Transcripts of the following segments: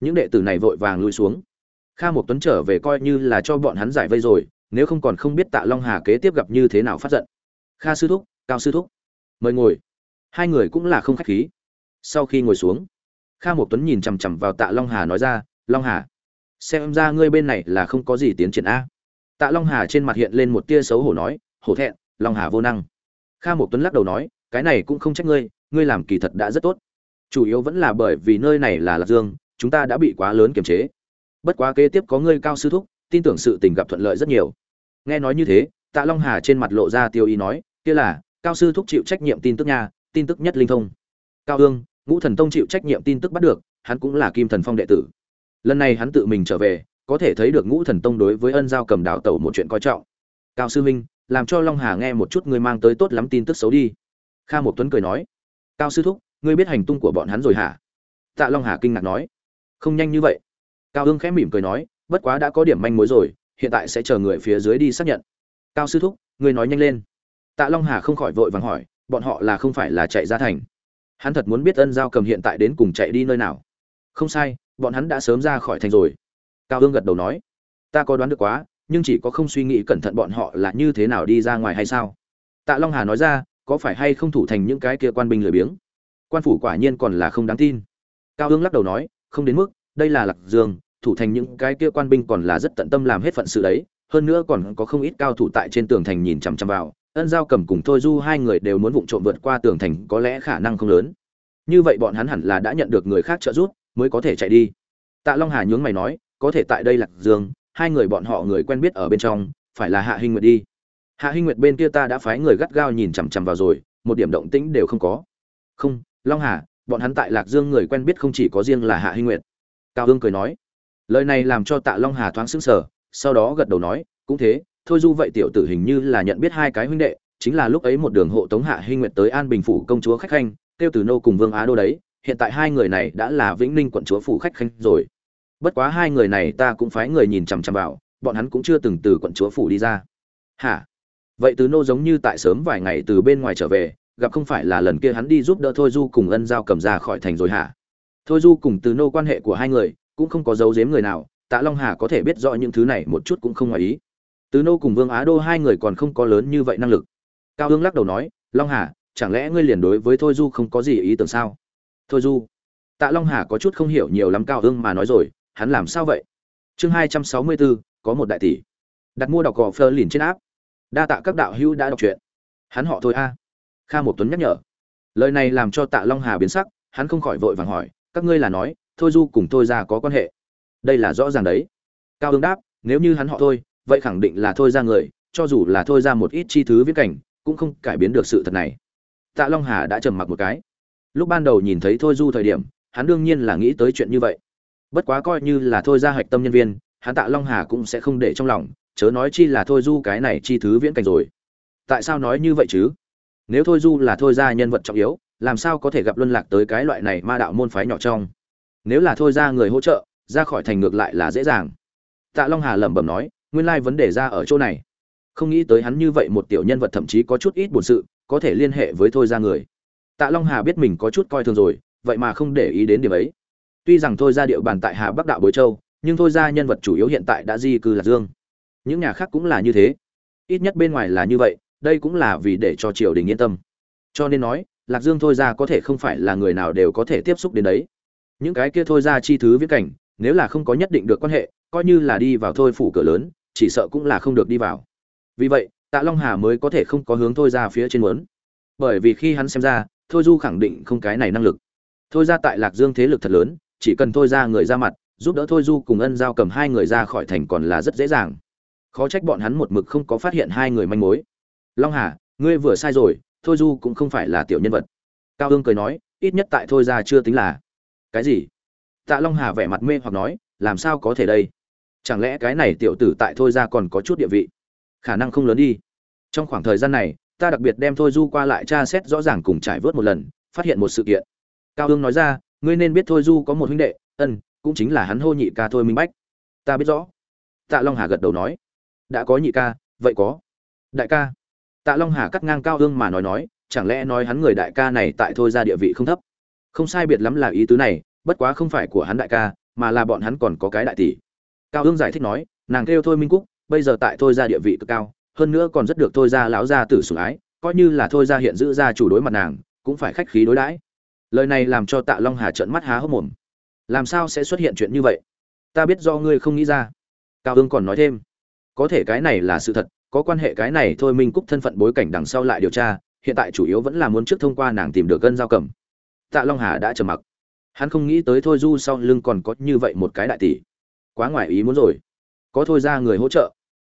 những đệ tử này vội vàng lùi xuống. Kha một tuấn trở về coi như là cho bọn hắn giải vây rồi, nếu không còn không biết tạ long hà kế tiếp gặp như thế nào phát giận. Kha sư thúc, cao sư thúc, mời ngồi. Hai người cũng là không khách khí. Sau khi ngồi xuống, kha một tuấn nhìn chằm chằm vào tạ long hà nói ra, long hà, xem ra ngươi bên này là không có gì tiến triển a. Tạ long hà trên mặt hiện lên một tia xấu hổ nói, hổ thẹn, long hà vô năng. Kha một tuấn lắc đầu nói, cái này cũng không trách ngươi ngươi làm kỳ thật đã rất tốt. Chủ yếu vẫn là bởi vì nơi này là lạc dương chúng ta đã bị quá lớn kiềm chế. Bất quá kế tiếp có ngươi cao sư thúc, tin tưởng sự tình gặp thuận lợi rất nhiều. Nghe nói như thế, tạ long hà trên mặt lộ ra tiêu ý nói, kia là, cao sư thúc chịu trách nhiệm tin tức nha, tin tức nhất linh thông. Cao hương, ngũ thần tông chịu trách nhiệm tin tức bắt được, hắn cũng là kim thần phong đệ tử. Lần này hắn tự mình trở về, có thể thấy được ngũ thần tông đối với ân giao cầm đạo tẩu một chuyện coi trọng. Cao sư minh làm cho long hà nghe một chút ngươi mang tới tốt lắm tin tức xấu đi. Kha một tuấn cười nói, cao sư thúc, ngươi biết hành tung của bọn hắn rồi hả? Tạ long hà kinh ngạc nói không nhanh như vậy. Cao hưng khẽ mỉm cười nói, bất quá đã có điểm manh mối rồi, hiện tại sẽ chờ người phía dưới đi xác nhận. Cao sư thúc ngươi nói nhanh lên. Tạ long hà không khỏi vội vàng hỏi, bọn họ là không phải là chạy ra thành. Hắn thật muốn biết ân giao cầm hiện tại đến cùng chạy đi nơi nào. Không sai, bọn hắn đã sớm ra khỏi thành rồi. Cao hưng gật đầu nói, ta có đoán được quá, nhưng chỉ có không suy nghĩ cẩn thận bọn họ là như thế nào đi ra ngoài hay sao. Tạ long hà nói ra, có phải hay không thủ thành những cái kia quan binh lười biếng? Quan phủ quả nhiên còn là không đáng tin. Cao hưng lắc đầu nói không đến mức, đây là lạc dương, thủ thành những cái kia quan binh còn là rất tận tâm làm hết phận sự đấy, hơn nữa còn có không ít cao thủ tại trên tường thành nhìn chằm chằm vào, ân giao cầm cùng thôi du hai người đều muốn vụng trộm vượt qua tường thành, có lẽ khả năng không lớn. Như vậy bọn hắn hẳn là đã nhận được người khác trợ giúp, mới có thể chạy đi. Tạ long hà nhướng mày nói, có thể tại đây lạc dương, hai người bọn họ người quen biết ở bên trong, phải là hạ hinh nguyệt đi. Hạ hinh nguyệt bên kia ta đã phái người gắt gao nhìn chằm chằm vào rồi, một điểm động tĩnh đều không có. Không, long hà bọn hắn tại lạc dương người quen biết không chỉ có riêng là hạ hinh nguyệt. Cao hương cười nói, lời này làm cho tạ long hà thoáng sững sờ, sau đó gật đầu nói, cũng thế, thôi du vậy tiểu tử hình như là nhận biết hai cái huynh đệ, chính là lúc ấy một đường hộ tống hạ hinh nguyệt tới an bình phủ công chúa khách khanh, tiêu tử nô cùng vương á đô đấy, hiện tại hai người này đã là vĩnh ninh quận chúa phủ khách khanh rồi. Bất quá hai người này ta cũng phái người nhìn chằm chằm vào, bọn hắn cũng chưa từng từ quận chúa phủ đi ra. Hả? Vậy tứ nô giống như tại sớm vài ngày từ bên ngoài trở về gặp không phải là lần kia hắn đi giúp đỡ thôi du cùng ân giao cầm ra khỏi thành rồi hả? Thôi du cùng tứ nô quan hệ của hai người cũng không có dấu giếm người nào, tạ long hà có thể biết rõ những thứ này một chút cũng không ngoài ý. Tứ nô cùng vương á đô hai người còn không có lớn như vậy năng lực. Cao hương lắc đầu nói, long hà, chẳng lẽ ngươi liền đối với thôi du không có gì ý tưởng sao? Thôi du. Tạ long hà có chút không hiểu nhiều lắm cao hương mà nói rồi, hắn làm sao vậy? Chương hai trăm sáu mươi bốn, có một đại tỷ. Đặt mua đọc cỏ phơ lìn trên áp đa tạ các đạo hữu đã đọc truyện. Hắn họ thôi a kha một tuấn nhắc nhở. Lời này làm cho tạ long hà biến sắc, hắn không khỏi vội vàng hỏi, các ngươi là nói, thôi du cùng thôi ra có quan hệ? Đây là rõ ràng đấy. Cao Dương đáp, nếu như hắn họ thôi, vậy khẳng định là thôi ra người, cho dù là thôi ra một ít chi thứ viễn cảnh, cũng không cải biến được sự thật này. Tạ long hà đã trầm mặc một cái. Lúc ban đầu nhìn thấy thôi du thời điểm, hắn đương nhiên là nghĩ tới chuyện như vậy. Bất quá coi như là thôi ra hạch tâm nhân viên, hắn tạ long hà cũng sẽ không để trong lòng, chớ nói chi là thôi du cái này chi thứ viễn cảnh rồi. Tại sao nói như vậy chứ? Nếu thôi du là thôi ra nhân vật trọng yếu, làm sao có thể gặp luân lạc tới cái loại này ma đạo môn phái nhỏ trong? Nếu là thôi ra người hỗ trợ, ra khỏi thành ngược lại là dễ dàng. Tạ long hà lẩm bẩm nói, nguyên lai vấn đề ra ở chỗ này. Không nghĩ tới hắn như vậy một tiểu nhân vật thậm chí có chút ít buồn sự, có thể liên hệ với thôi ra người. Tạ long hà biết mình có chút coi thường rồi, vậy mà không để ý đến điểm ấy. Tuy rằng thôi ra địa bàn tại hà bắc đạo bối châu, nhưng thôi ra nhân vật chủ yếu hiện tại đã di cư lạc dương. Những nhà khác cũng là như thế. Ít nhất bên ngoài là như vậy đây cũng là vì để cho triều đình yên tâm. Cho nên nói, lạc dương thôi ra có thể không phải là người nào đều có thể tiếp xúc đến đấy. Những cái kia thôi ra chi thứ viễn cảnh, nếu là không có nhất định được quan hệ, coi như là đi vào thôi phủ cửa lớn, chỉ sợ cũng là không được đi vào. Vì vậy, tạ long hà mới có thể không có hướng thôi ra phía trên muốn. Bởi vì khi hắn xem ra, thôi du khẳng định không cái này năng lực. Thôi ra tại lạc dương thế lực thật lớn, chỉ cần thôi ra người ra mặt, giúp đỡ thôi du cùng ân giao cầm hai người ra khỏi thành còn là rất dễ dàng. Khó trách bọn hắn một mực không có phát hiện hai người manh mối long hà, ngươi vừa sai rồi, thôi du cũng không phải là tiểu nhân vật. Cao hương cười nói, ít nhất tại thôi ra chưa tính là. Cái gì? Tạ long hà vẻ mặt mê hoặc nói, làm sao có thể đây? Chẳng lẽ cái này tiểu tử tại thôi ra còn có chút địa vị? Khả năng không lớn đi. Trong khoảng thời gian này, ta đặc biệt đem thôi du qua lại tra xét rõ ràng cùng trải vớt một lần, phát hiện một sự kiện. Cao hương nói ra, ngươi nên biết thôi du có một huynh đệ, ân, cũng chính là hắn hô nhị ca thôi minh bách. Ta biết rõ. Tạ long hà gật đầu nói, đã có nhị ca, vậy có. Đại ca tạ long hà cắt ngang cao hương mà nói nói, chẳng lẽ nói hắn người đại ca này tại thôi ra địa vị không thấp? Không sai biệt lắm là ý tứ này, bất quá không phải của hắn đại ca, mà là bọn hắn còn có cái đại tỷ. Cao ương giải thích nói, nàng kêu thôi minh cúc, bây giờ tại thôi ra địa vị cực cao, hơn nữa còn rất được thôi ra lão gia tử sủng ái, coi như là thôi ra hiện giữ ra chủ đối mặt nàng, cũng phải khách khí đối đãi. Lời này làm cho tạ long hà trợn mắt há hốc mồm. Làm sao sẽ xuất hiện chuyện như vậy? Ta biết do ngươi không nghĩ ra. Cao ương còn nói thêm, có thể cái này là sự thật có quan hệ cái này thôi minh cúc thân phận bối cảnh đằng sau lại điều tra, hiện tại chủ yếu vẫn là muốn trước thông qua nàng tìm được gân giao cầm. Tạ long hà đã trầm mặc. Hắn không nghĩ tới thôi du sau lưng còn có như vậy một cái đại tỷ. Quá ngoài ý muốn rồi. Có thôi ra người hỗ trợ.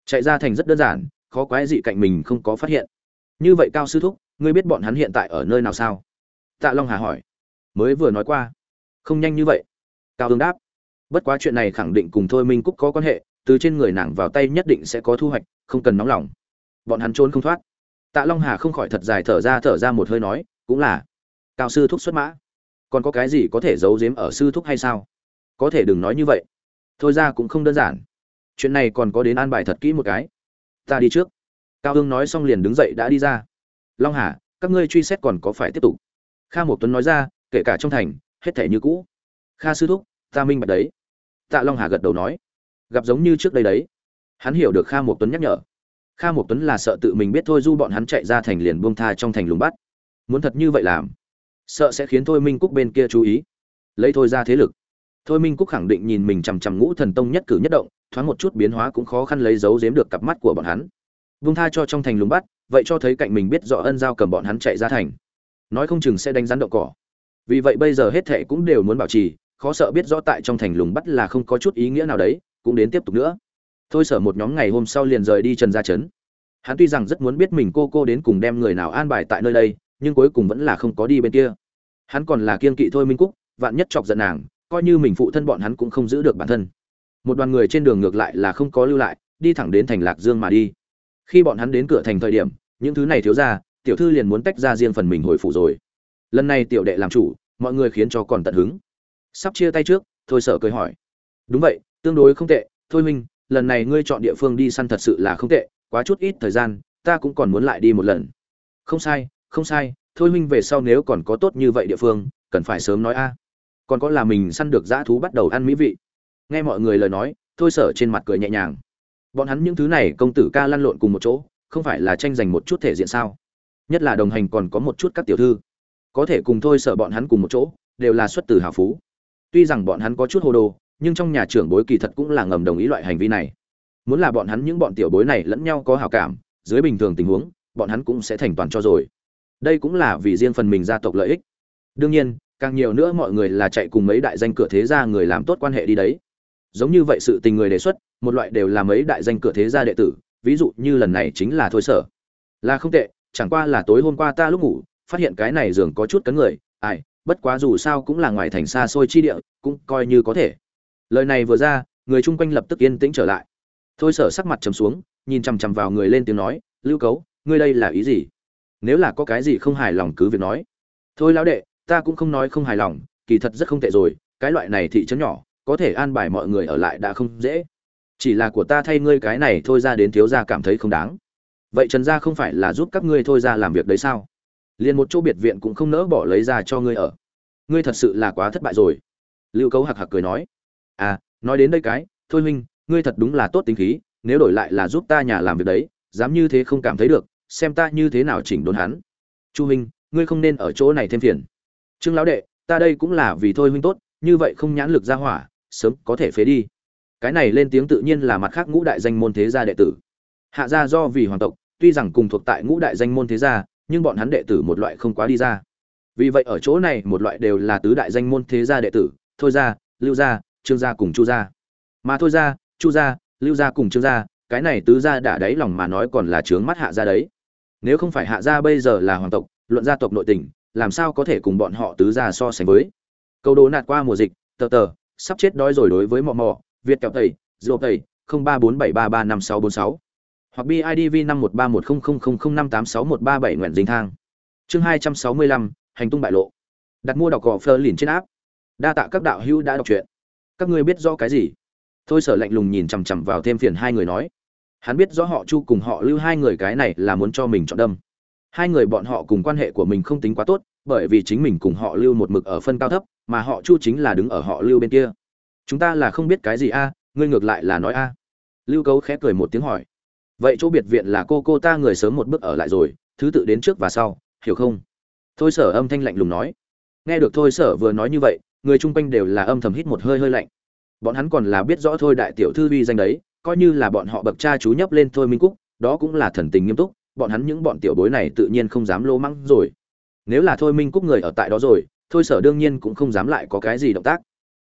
Chạy ra thành rất đơn giản, khó quái dị cạnh mình không có phát hiện. Như vậy cao sư thúc, ngươi biết bọn hắn hiện tại ở nơi nào sao? Tạ long hà hỏi. Mới vừa nói qua. Không nhanh như vậy. Cao hương đáp. Bất quá chuyện này khẳng định cùng thôi minh cúc có quan hệ từ trên người nàng vào tay nhất định sẽ có thu hoạch, không cần nóng lòng. Bọn hắn trốn không thoát. Tạ long hà không khỏi thật dài thở ra thở ra một hơi nói, cũng là. Cao sư thúc xuất mã. Còn có cái gì có thể giấu giếm ở sư thúc hay sao? Có thể đừng nói như vậy. Thôi ra cũng không đơn giản. Chuyện này còn có đến an bài thật kỹ một cái. Ta đi trước. Cao hương nói xong liền đứng dậy đã đi ra. Long hà, các ngươi truy xét còn có phải tiếp tục? Kha một tuấn nói ra, kể cả trong thành, hết thể như cũ. Kha sư thúc, ta minh bạch đấy. Tạ long hà gật đầu nói gặp giống như trước đây đấy. Hắn hiểu được kha một tuấn nhắc nhở. Kha một tuấn là sợ tự mình biết thôi du bọn hắn chạy ra thành liền buông tha trong thành lùng bắt. Muốn thật như vậy làm, sợ sẽ khiến thôi minh cúc bên kia chú ý. Lấy thôi ra thế lực. Thôi minh cúc khẳng định nhìn mình chằm chằm ngũ thần tông nhất cử nhất động, thoáng một chút biến hóa cũng khó khăn lấy giấu giếm được cặp mắt của bọn hắn. Buông tha cho trong thành lùng bắt, vậy cho thấy cạnh mình biết rõ ân giao cầm bọn hắn chạy ra thành. Nói không chừng sẽ đánh rắn đậu cỏ. Vì vậy bây giờ hết thệ cũng đều muốn bảo trì, khó sợ biết rõ tại trong thành lùng bắt là không có chút ý nghĩa nào đấy cũng đến tiếp tục nữa. Thôi sở một nhóm ngày hôm sau liền rời đi trần gia trấn. Hắn tuy rằng rất muốn biết mình cô cô đến cùng đem người nào an bài tại nơi đây, nhưng cuối cùng vẫn là không có đi bên kia. Hắn còn là kiên kỵ thôi minh cúc, vạn nhất chọc giận nàng, coi như mình phụ thân bọn hắn cũng không giữ được bản thân. Một đoàn người trên đường ngược lại là không có lưu lại, đi thẳng đến thành lạc dương mà đi. Khi bọn hắn đến cửa thành thời điểm, những thứ này thiếu ra, tiểu thư liền muốn tách ra riêng phần mình hồi phủ rồi. Lần này tiểu đệ làm chủ, mọi người khiến cho còn tận hứng. Sắp chia tay trước, thôi sở cười hỏi. Đúng vậy tương đối không tệ. Thôi minh, lần này ngươi chọn địa phương đi săn thật sự là không tệ quá chút ít thời gian ta cũng còn muốn lại đi một lần. Không sai không sai thôi minh về sau nếu còn có tốt như vậy địa phương cần phải sớm nói a. Còn có là mình săn được dã thú bắt đầu ăn mỹ vị. Nghe mọi người lời nói thôi sở trên mặt cười nhẹ nhàng. Bọn hắn những thứ này công tử ca lăn lộn cùng một chỗ không phải là tranh giành một chút thể diện sao? Nhất là đồng hành còn có một chút các tiểu thư. Có thể cùng thôi sở bọn hắn cùng một chỗ đều là xuất từ hào phú. Tuy rằng bọn hắn có chút hồ đồ nhưng trong nhà trưởng bối kỳ thật cũng là ngầm đồng ý loại hành vi này. Muốn là bọn hắn những bọn tiểu bối này lẫn nhau có hào cảm, dưới bình thường tình huống, bọn hắn cũng sẽ thành toàn cho rồi. Đây cũng là vì riêng phần mình gia tộc lợi ích. Đương nhiên, càng nhiều nữa mọi người là chạy cùng mấy đại danh cửa thế gia người làm tốt quan hệ đi đấy. Giống như vậy sự tình người đề xuất, một loại đều là mấy đại danh cửa thế gia đệ tử, ví dụ như lần này chính là thôi sở. Là không tệ, chẳng qua là tối hôm qua ta lúc ngủ, phát hiện cái này giường có chút cấn người, ai, bất quá dù sao cũng là ngoài thành xa xôi chi địa, cũng coi như có thể lời này vừa ra, người chung quanh lập tức yên tĩnh trở lại. Thôi sở sắc mặt trầm xuống, nhìn chằm chằm vào người lên tiếng nói, lưu cấu, ngươi đây là ý gì? Nếu là có cái gì không hài lòng cứ việc nói. Thôi lão đệ, ta cũng không nói không hài lòng, kỳ thật rất không tệ rồi, cái loại này thị trấn nhỏ, có thể an bài mọi người ở lại đã không dễ. Chỉ là của ta thay ngươi cái này thôi ra đến thiếu gia cảm thấy không đáng. Vậy trần gia không phải là giúp các ngươi thôi ra làm việc đấy sao? Liền một chỗ biệt viện cũng không nỡ bỏ lấy ra cho ngươi ở. Ngươi thật sự là quá thất bại rồi. Lưu cấu hạc hạc cười nói à nói đến đây cái, thôi huynh, ngươi thật đúng là tốt tính khí, nếu đổi lại là giúp ta nhà làm việc đấy, dám như thế không cảm thấy được, xem ta như thế nào chỉnh đốn hắn. Chu huynh, ngươi không nên ở chỗ này thêm phiền. Trương lão đệ, ta đây cũng là vì thôi huynh tốt, như vậy không nhãn lực ra hỏa, sớm có thể phế đi. Cái này lên tiếng tự nhiên là mặt khác ngũ đại danh môn thế gia đệ tử. Hạ gia do vì hoàng tộc, tuy rằng cùng thuộc tại ngũ đại danh môn thế gia, nhưng bọn hắn đệ tử một loại không quá đi ra. Vì vậy ở chỗ này một loại đều là tứ đại danh môn thế gia đệ tử, thôi gia lưu gia trương gia cùng chu gia. Mà thôi ra, chu gia lưu gia cùng trương gia cái này tứ gia đã đáy lòng mà nói còn là trướng mắt hạ gia đấy. Nếu không phải hạ gia bây giờ là hoàng tộc luận gia tộc nội tình làm sao có thể cùng bọn họ tứ gia so sánh với? Câu đố nạt qua mùa dịch tờ tờ sắp chết đói rồi đối với mò mò việt kẹo tẩy dô tẩy không ba bốn bảy ba ba năm sáu bốn sáu. Hoặc bidv năm một ba một không không không không năm tám sáu một ba bảy nguyện dinh thang. Chương hai trăm sáu mươi lăm hành tung bại lộ. Đặt mua đọc cỏ phơ liền trên áp đa tạ các đạo hữu đã đọc truyện các ngươi biết rõ cái gì? Thôi sở lạnh lùng nhìn chằm chằm vào thêm phiền hai người nói. Hắn biết rõ họ chu cùng họ lưu hai người cái này là muốn cho mình chọn đâm. Hai người bọn họ cùng quan hệ của mình không tính quá tốt, bởi vì chính mình cùng họ lưu một mực ở phân cao thấp, mà họ chu chính là đứng ở họ lưu bên kia. Chúng ta là không biết cái gì a à, ngươi ngược lại là nói a. Lưu cấu khẽ cười một tiếng hỏi. Vậy chỗ biệt viện là cô cô ta người sớm một bước ở lại rồi, thứ tự đến trước và sau, hiểu không? Thôi sở âm thanh lạnh lùng nói. Nghe được thôi sở vừa nói như vậy người chung quanh đều là âm thầm hít một hơi hơi lạnh. Bọn hắn còn là biết rõ thôi đại tiểu thư uy danh đấy, coi như là bọn họ bậc cha chú nhấp lên thôi minh cúc, đó cũng là thần tình nghiêm túc, bọn hắn những bọn tiểu bối này tự nhiên không dám lô mắng rồi. Nếu là thôi minh cúc người ở tại đó rồi, thôi sở đương nhiên cũng không dám lại có cái gì động tác.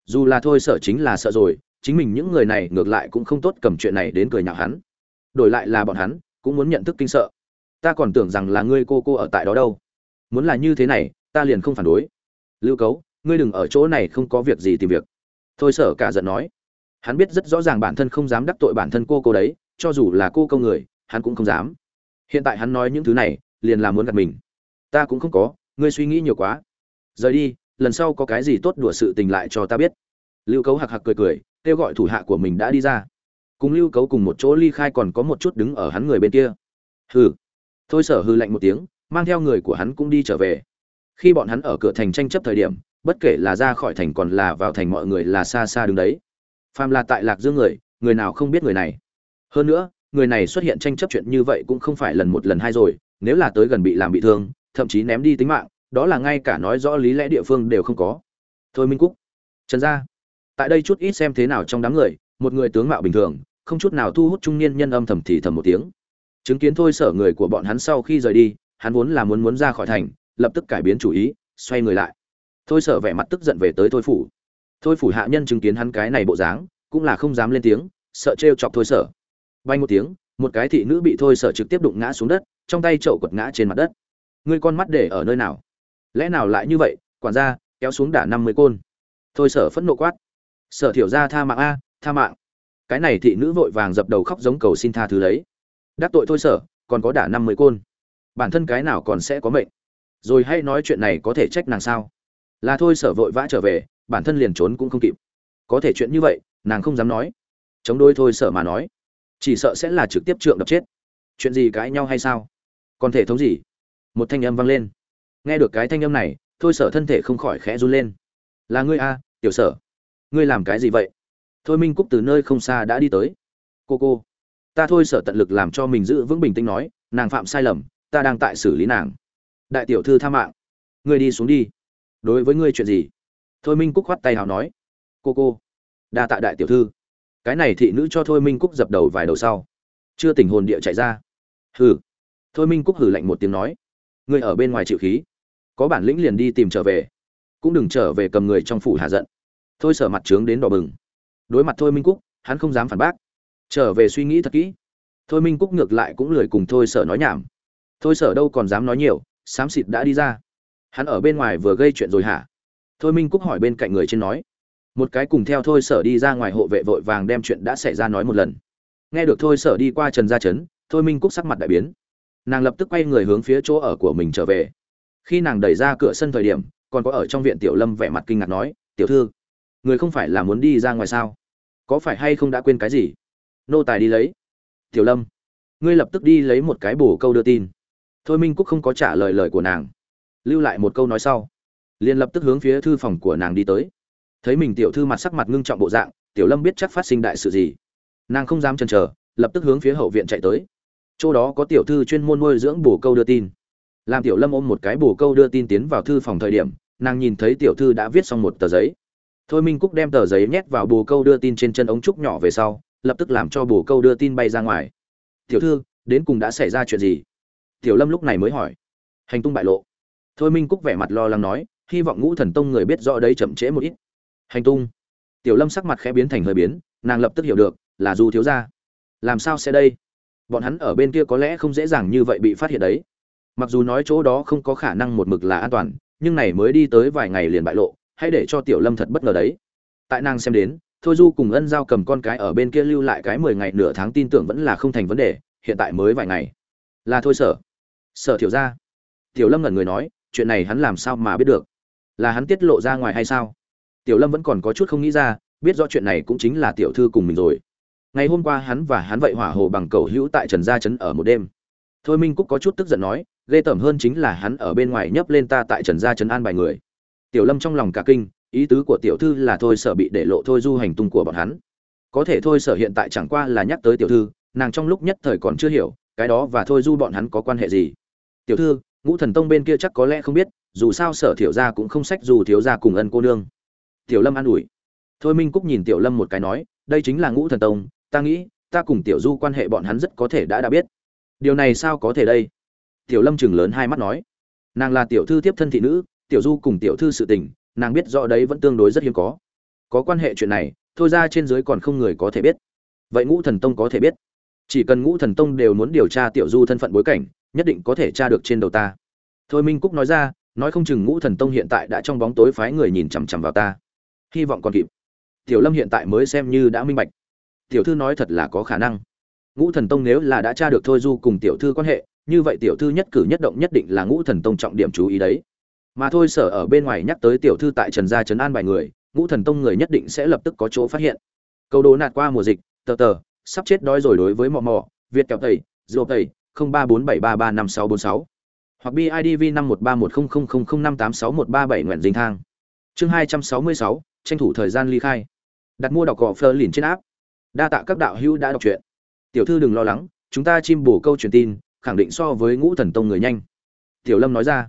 Dù là thôi sở chính là sợ rồi, chính mình những người này ngược lại cũng không tốt cầm chuyện này đến cười nhạo hắn. Đổi lại là bọn hắn, cũng muốn nhận thức kinh sợ. Ta còn tưởng rằng là ngươi cô cô ở tại đó đâu. Muốn là như thế này, ta liền không phản đối. Lưu cấu ngươi đừng ở chỗ này không có việc gì tìm việc. Thôi sở cả giận nói. Hắn biết rất rõ ràng bản thân không dám đắc tội bản thân cô cô đấy, cho dù là cô câu người, hắn cũng không dám. Hiện tại hắn nói những thứ này, liền là muốn gặp mình. Ta cũng không có, ngươi suy nghĩ nhiều quá. Rời đi, lần sau có cái gì tốt đùa sự tình lại cho ta biết. Lưu cấu hạc hạc cười cười, kêu gọi thủ hạ của mình đã đi ra. Cùng lưu cấu cùng một chỗ ly khai còn có một chút đứng ở hắn người bên kia. Hừ. Thôi sở hư lạnh một tiếng, mang theo người của hắn cũng đi trở về. Khi bọn hắn ở cửa thành tranh chấp thời điểm bất kể là ra khỏi thành còn là vào thành mọi người là xa xa đứng đấy. Phàm là tại lạc dương người người nào không biết người này. Hơn nữa, người này xuất hiện tranh chấp chuyện như vậy cũng không phải lần một lần hai rồi, nếu là tới gần bị làm bị thương, thậm chí ném đi tính mạng, đó là ngay cả nói rõ lý lẽ địa phương đều không có. Thôi minh cúc, trần gia, tại đây chút ít xem thế nào trong đám người, một người tướng mạo bình thường, không chút nào thu hút trung niên nhân âm thầm thì thầm một tiếng. Chứng kiến thôi sở người của bọn hắn sau khi rời đi, hắn vốn là muốn muốn ra khỏi thành, lập tức cải biến chủ ý, xoay người lại thôi sở vẻ mặt tức giận về tới thôi phủ. Thôi phủ hạ nhân chứng kiến hắn cái này bộ dáng, cũng là không dám lên tiếng, sợ trêu chọc thôi sở. Bay một tiếng, một cái thị nữ bị thôi sở trực tiếp đụng ngã xuống đất, trong tay chậu quật ngã trên mặt đất. Ngươi con mắt để ở nơi nào? Lẽ nào lại như vậy? Quản gia, kéo xuống đả năm mươi côn. Thôi sở phẫn nộ quát. Sở thiểu ra tha mạng a, tha mạng. Cái này thị nữ vội vàng dập đầu khóc giống cầu xin tha thứ lấy. Đắc tội thôi sở, còn có đả năm mươi côn. Bản thân cái nào còn sẽ có mệnh? Rồi hay nói chuyện này có thể trách nàng sao? Là thôi sở vội vã trở về, bản thân liền trốn cũng không kịp. Có thể chuyện như vậy, nàng không dám nói. Chống đôi thôi sở mà nói. Chỉ sợ sẽ là trực tiếp trượng đập chết. Chuyện gì cãi nhau hay sao? Còn thể thống gì? Một thanh âm vang lên. Nghe được cái thanh âm này, thôi sở thân thể không khỏi khẽ run lên. Là ngươi a tiểu sở. Ngươi làm cái gì vậy? Thôi minh cúc từ nơi không xa đã đi tới. Cô cô. Ta thôi sở tận lực làm cho mình giữ vững bình tĩnh nói, nàng phạm sai lầm, ta đang tại xử lý nàng. Đại tiểu thư tha mạng. Ngươi đi xuống đi đối với ngươi chuyện gì? Thôi minh cúc khoát tay hào nói. Cô cô, đa tạ đại tiểu thư. Cái này thị nữ cho thôi minh cúc dập đầu vài đầu sau. Chưa tỉnh hồn địa chạy ra. Hừ. Thôi minh cúc hử lạnh một tiếng nói. Ngươi ở bên ngoài chịu khí. Có bản lĩnh liền đi tìm trở về. Cũng đừng trở về cầm người trong phủ hạ giận. Thôi sở mặt trướng đến đỏ bừng. Đối mặt thôi minh cúc, hắn không dám phản bác. Trở về suy nghĩ thật kỹ. Thôi minh cúc ngược lại cũng lười cùng thôi sở nói nhảm. Thôi sở đâu còn dám nói nhiều, xám xịt đã đi ra hắn ở bên ngoài vừa gây chuyện rồi hả? Thôi minh cúc hỏi bên cạnh người trên nói. Một cái cùng theo thôi sở đi ra ngoài hộ vệ vội vàng đem chuyện đã xảy ra nói một lần. Nghe được thôi sở đi qua trần gia trấn, thôi minh cúc sắc mặt đại biến. Nàng lập tức quay người hướng phía chỗ ở của mình trở về. Khi nàng đẩy ra cửa sân thời điểm, còn có ở trong viện tiểu lâm vẻ mặt kinh ngạc nói, tiểu thư, người không phải là muốn đi ra ngoài sao? Có phải hay không đã quên cái gì? Nô tài đi lấy. Tiểu lâm, ngươi lập tức đi lấy một cái bổ câu đưa tin. Thôi minh cúc không có trả lời lời của nàng lưu lại một câu nói sau. Liền lập tức hướng phía thư phòng của nàng đi tới. Thấy mình tiểu thư mặt sắc mặt ngưng trọng bộ dạng, tiểu lâm biết chắc phát sinh đại sự gì. Nàng không dám chần chờ, lập tức hướng phía hậu viện chạy tới. Chỗ đó có tiểu thư chuyên môn nuôi dưỡng bồ câu đưa tin. Làm tiểu lâm ôm một cái bồ câu đưa tin tiến vào thư phòng thời điểm, nàng nhìn thấy tiểu thư đã viết xong một tờ giấy. Thôi minh cúc đem tờ giấy nhét vào bồ câu đưa tin trên chân ống trúc nhỏ về sau, lập tức làm cho bồ câu đưa tin bay ra ngoài. Tiểu thư, đến cùng đã xảy ra chuyện gì? Tiểu lâm lúc này mới hỏi. Hành tung bại lộ thôi minh cúc vẻ mặt lo lắng nói, hy vọng ngũ thần tông người biết rõ đấy chậm trễ một ít. Hành tung. Tiểu lâm sắc mặt khẽ biến thành hơi biến, nàng lập tức hiểu được, là du thiếu gia. Làm sao sẽ đây? Bọn hắn ở bên kia có lẽ không dễ dàng như vậy bị phát hiện đấy. Mặc dù nói chỗ đó không có khả năng một mực là an toàn, nhưng này mới đi tới vài ngày liền bại lộ, hãy để cho tiểu lâm thật bất ngờ đấy. Tại nàng xem đến, thôi du cùng ân giao cầm con cái ở bên kia lưu lại cái mười ngày nửa tháng tin tưởng vẫn là không thành vấn đề, hiện tại mới vài ngày. Là thôi, sở. Sở thiểu ra tiểu lâm ngẩn người nói chuyện này hắn làm sao mà biết được? Là hắn tiết lộ ra ngoài hay sao? Tiểu lâm vẫn còn có chút không nghĩ ra, biết rõ chuyện này cũng chính là tiểu thư cùng mình rồi. Ngày hôm qua hắn và hắn vậy hỏa hồ bằng cầu hữu tại trần gia trấn ở một đêm. Thôi minh cúc có chút tức giận nói, ghê tởm hơn chính là hắn ở bên ngoài nhấp lên ta tại trần gia trấn an bài người. Tiểu lâm trong lòng cả kinh, ý tứ của tiểu thư là thôi sở bị để lộ thôi du hành tung của bọn hắn. Có thể thôi sở hiện tại chẳng qua là nhắc tới tiểu thư, nàng trong lúc nhất thời còn chưa hiểu, cái đó và thôi du bọn hắn có quan hệ gì. Tiểu thư ngũ thần tông bên kia chắc có lẽ không biết, dù sao sở thiểu gia cũng không sách dù thiếu gia cùng ân cô nương. Tiểu lâm an ủi. Thôi minh cúc nhìn tiểu lâm một cái nói, đây chính là ngũ thần tông, ta nghĩ, ta cùng tiểu du quan hệ bọn hắn rất có thể đã đã biết. Điều này sao có thể đây? Tiểu lâm chừng lớn hai mắt nói. Nàng là tiểu thư tiếp thân thị nữ, tiểu du cùng tiểu thư sự tình, nàng biết rõ đấy vẫn tương đối rất hiếm có. Có quan hệ chuyện này, thôi ra trên dưới còn không người có thể biết. Vậy ngũ thần tông có thể biết. Chỉ cần ngũ thần tông đều muốn điều tra tiểu du thân phận bối cảnh nhất định có thể tra được trên đầu ta. Thôi minh cúc nói ra, nói không chừng ngũ thần tông hiện tại đã trong bóng tối phái người nhìn chằm chằm vào ta. Hy vọng còn kịp. Tiểu lâm hiện tại mới xem như đã minh bạch. Tiểu thư nói thật là có khả năng. Ngũ thần tông nếu là đã tra được thôi du cùng tiểu thư quan hệ, như vậy tiểu thư nhất cử nhất động nhất định là ngũ thần tông trọng điểm chú ý đấy. Mà thôi sở ở bên ngoài nhắc tới tiểu thư tại trần gia trấn an bài người, ngũ thần tông người nhất định sẽ lập tức có chỗ phát hiện. Câu đố nạt qua mùa dịch, tờ tờ, sắp chết đói rồi đối với mò mò, việt kẹo tẩy dô tẩy không ba bốn bảy ba ba năm sáu bốn sáu, hoặc bidv năm một ba một không không không không năm tám sáu một ba bảy nguyện dinh thang. Chương hai trăm sáu mươi sáu, tranh thủ thời gian ly khai. Đặt mua đọc cỏ phơ lìn trên áp đa tạ các đạo hữu đã đọc truyện. Tiểu thư đừng lo lắng, chúng ta chim bổ câu truyền tin, khẳng định so với ngũ thần tông người nhanh. Tiểu lâm nói ra.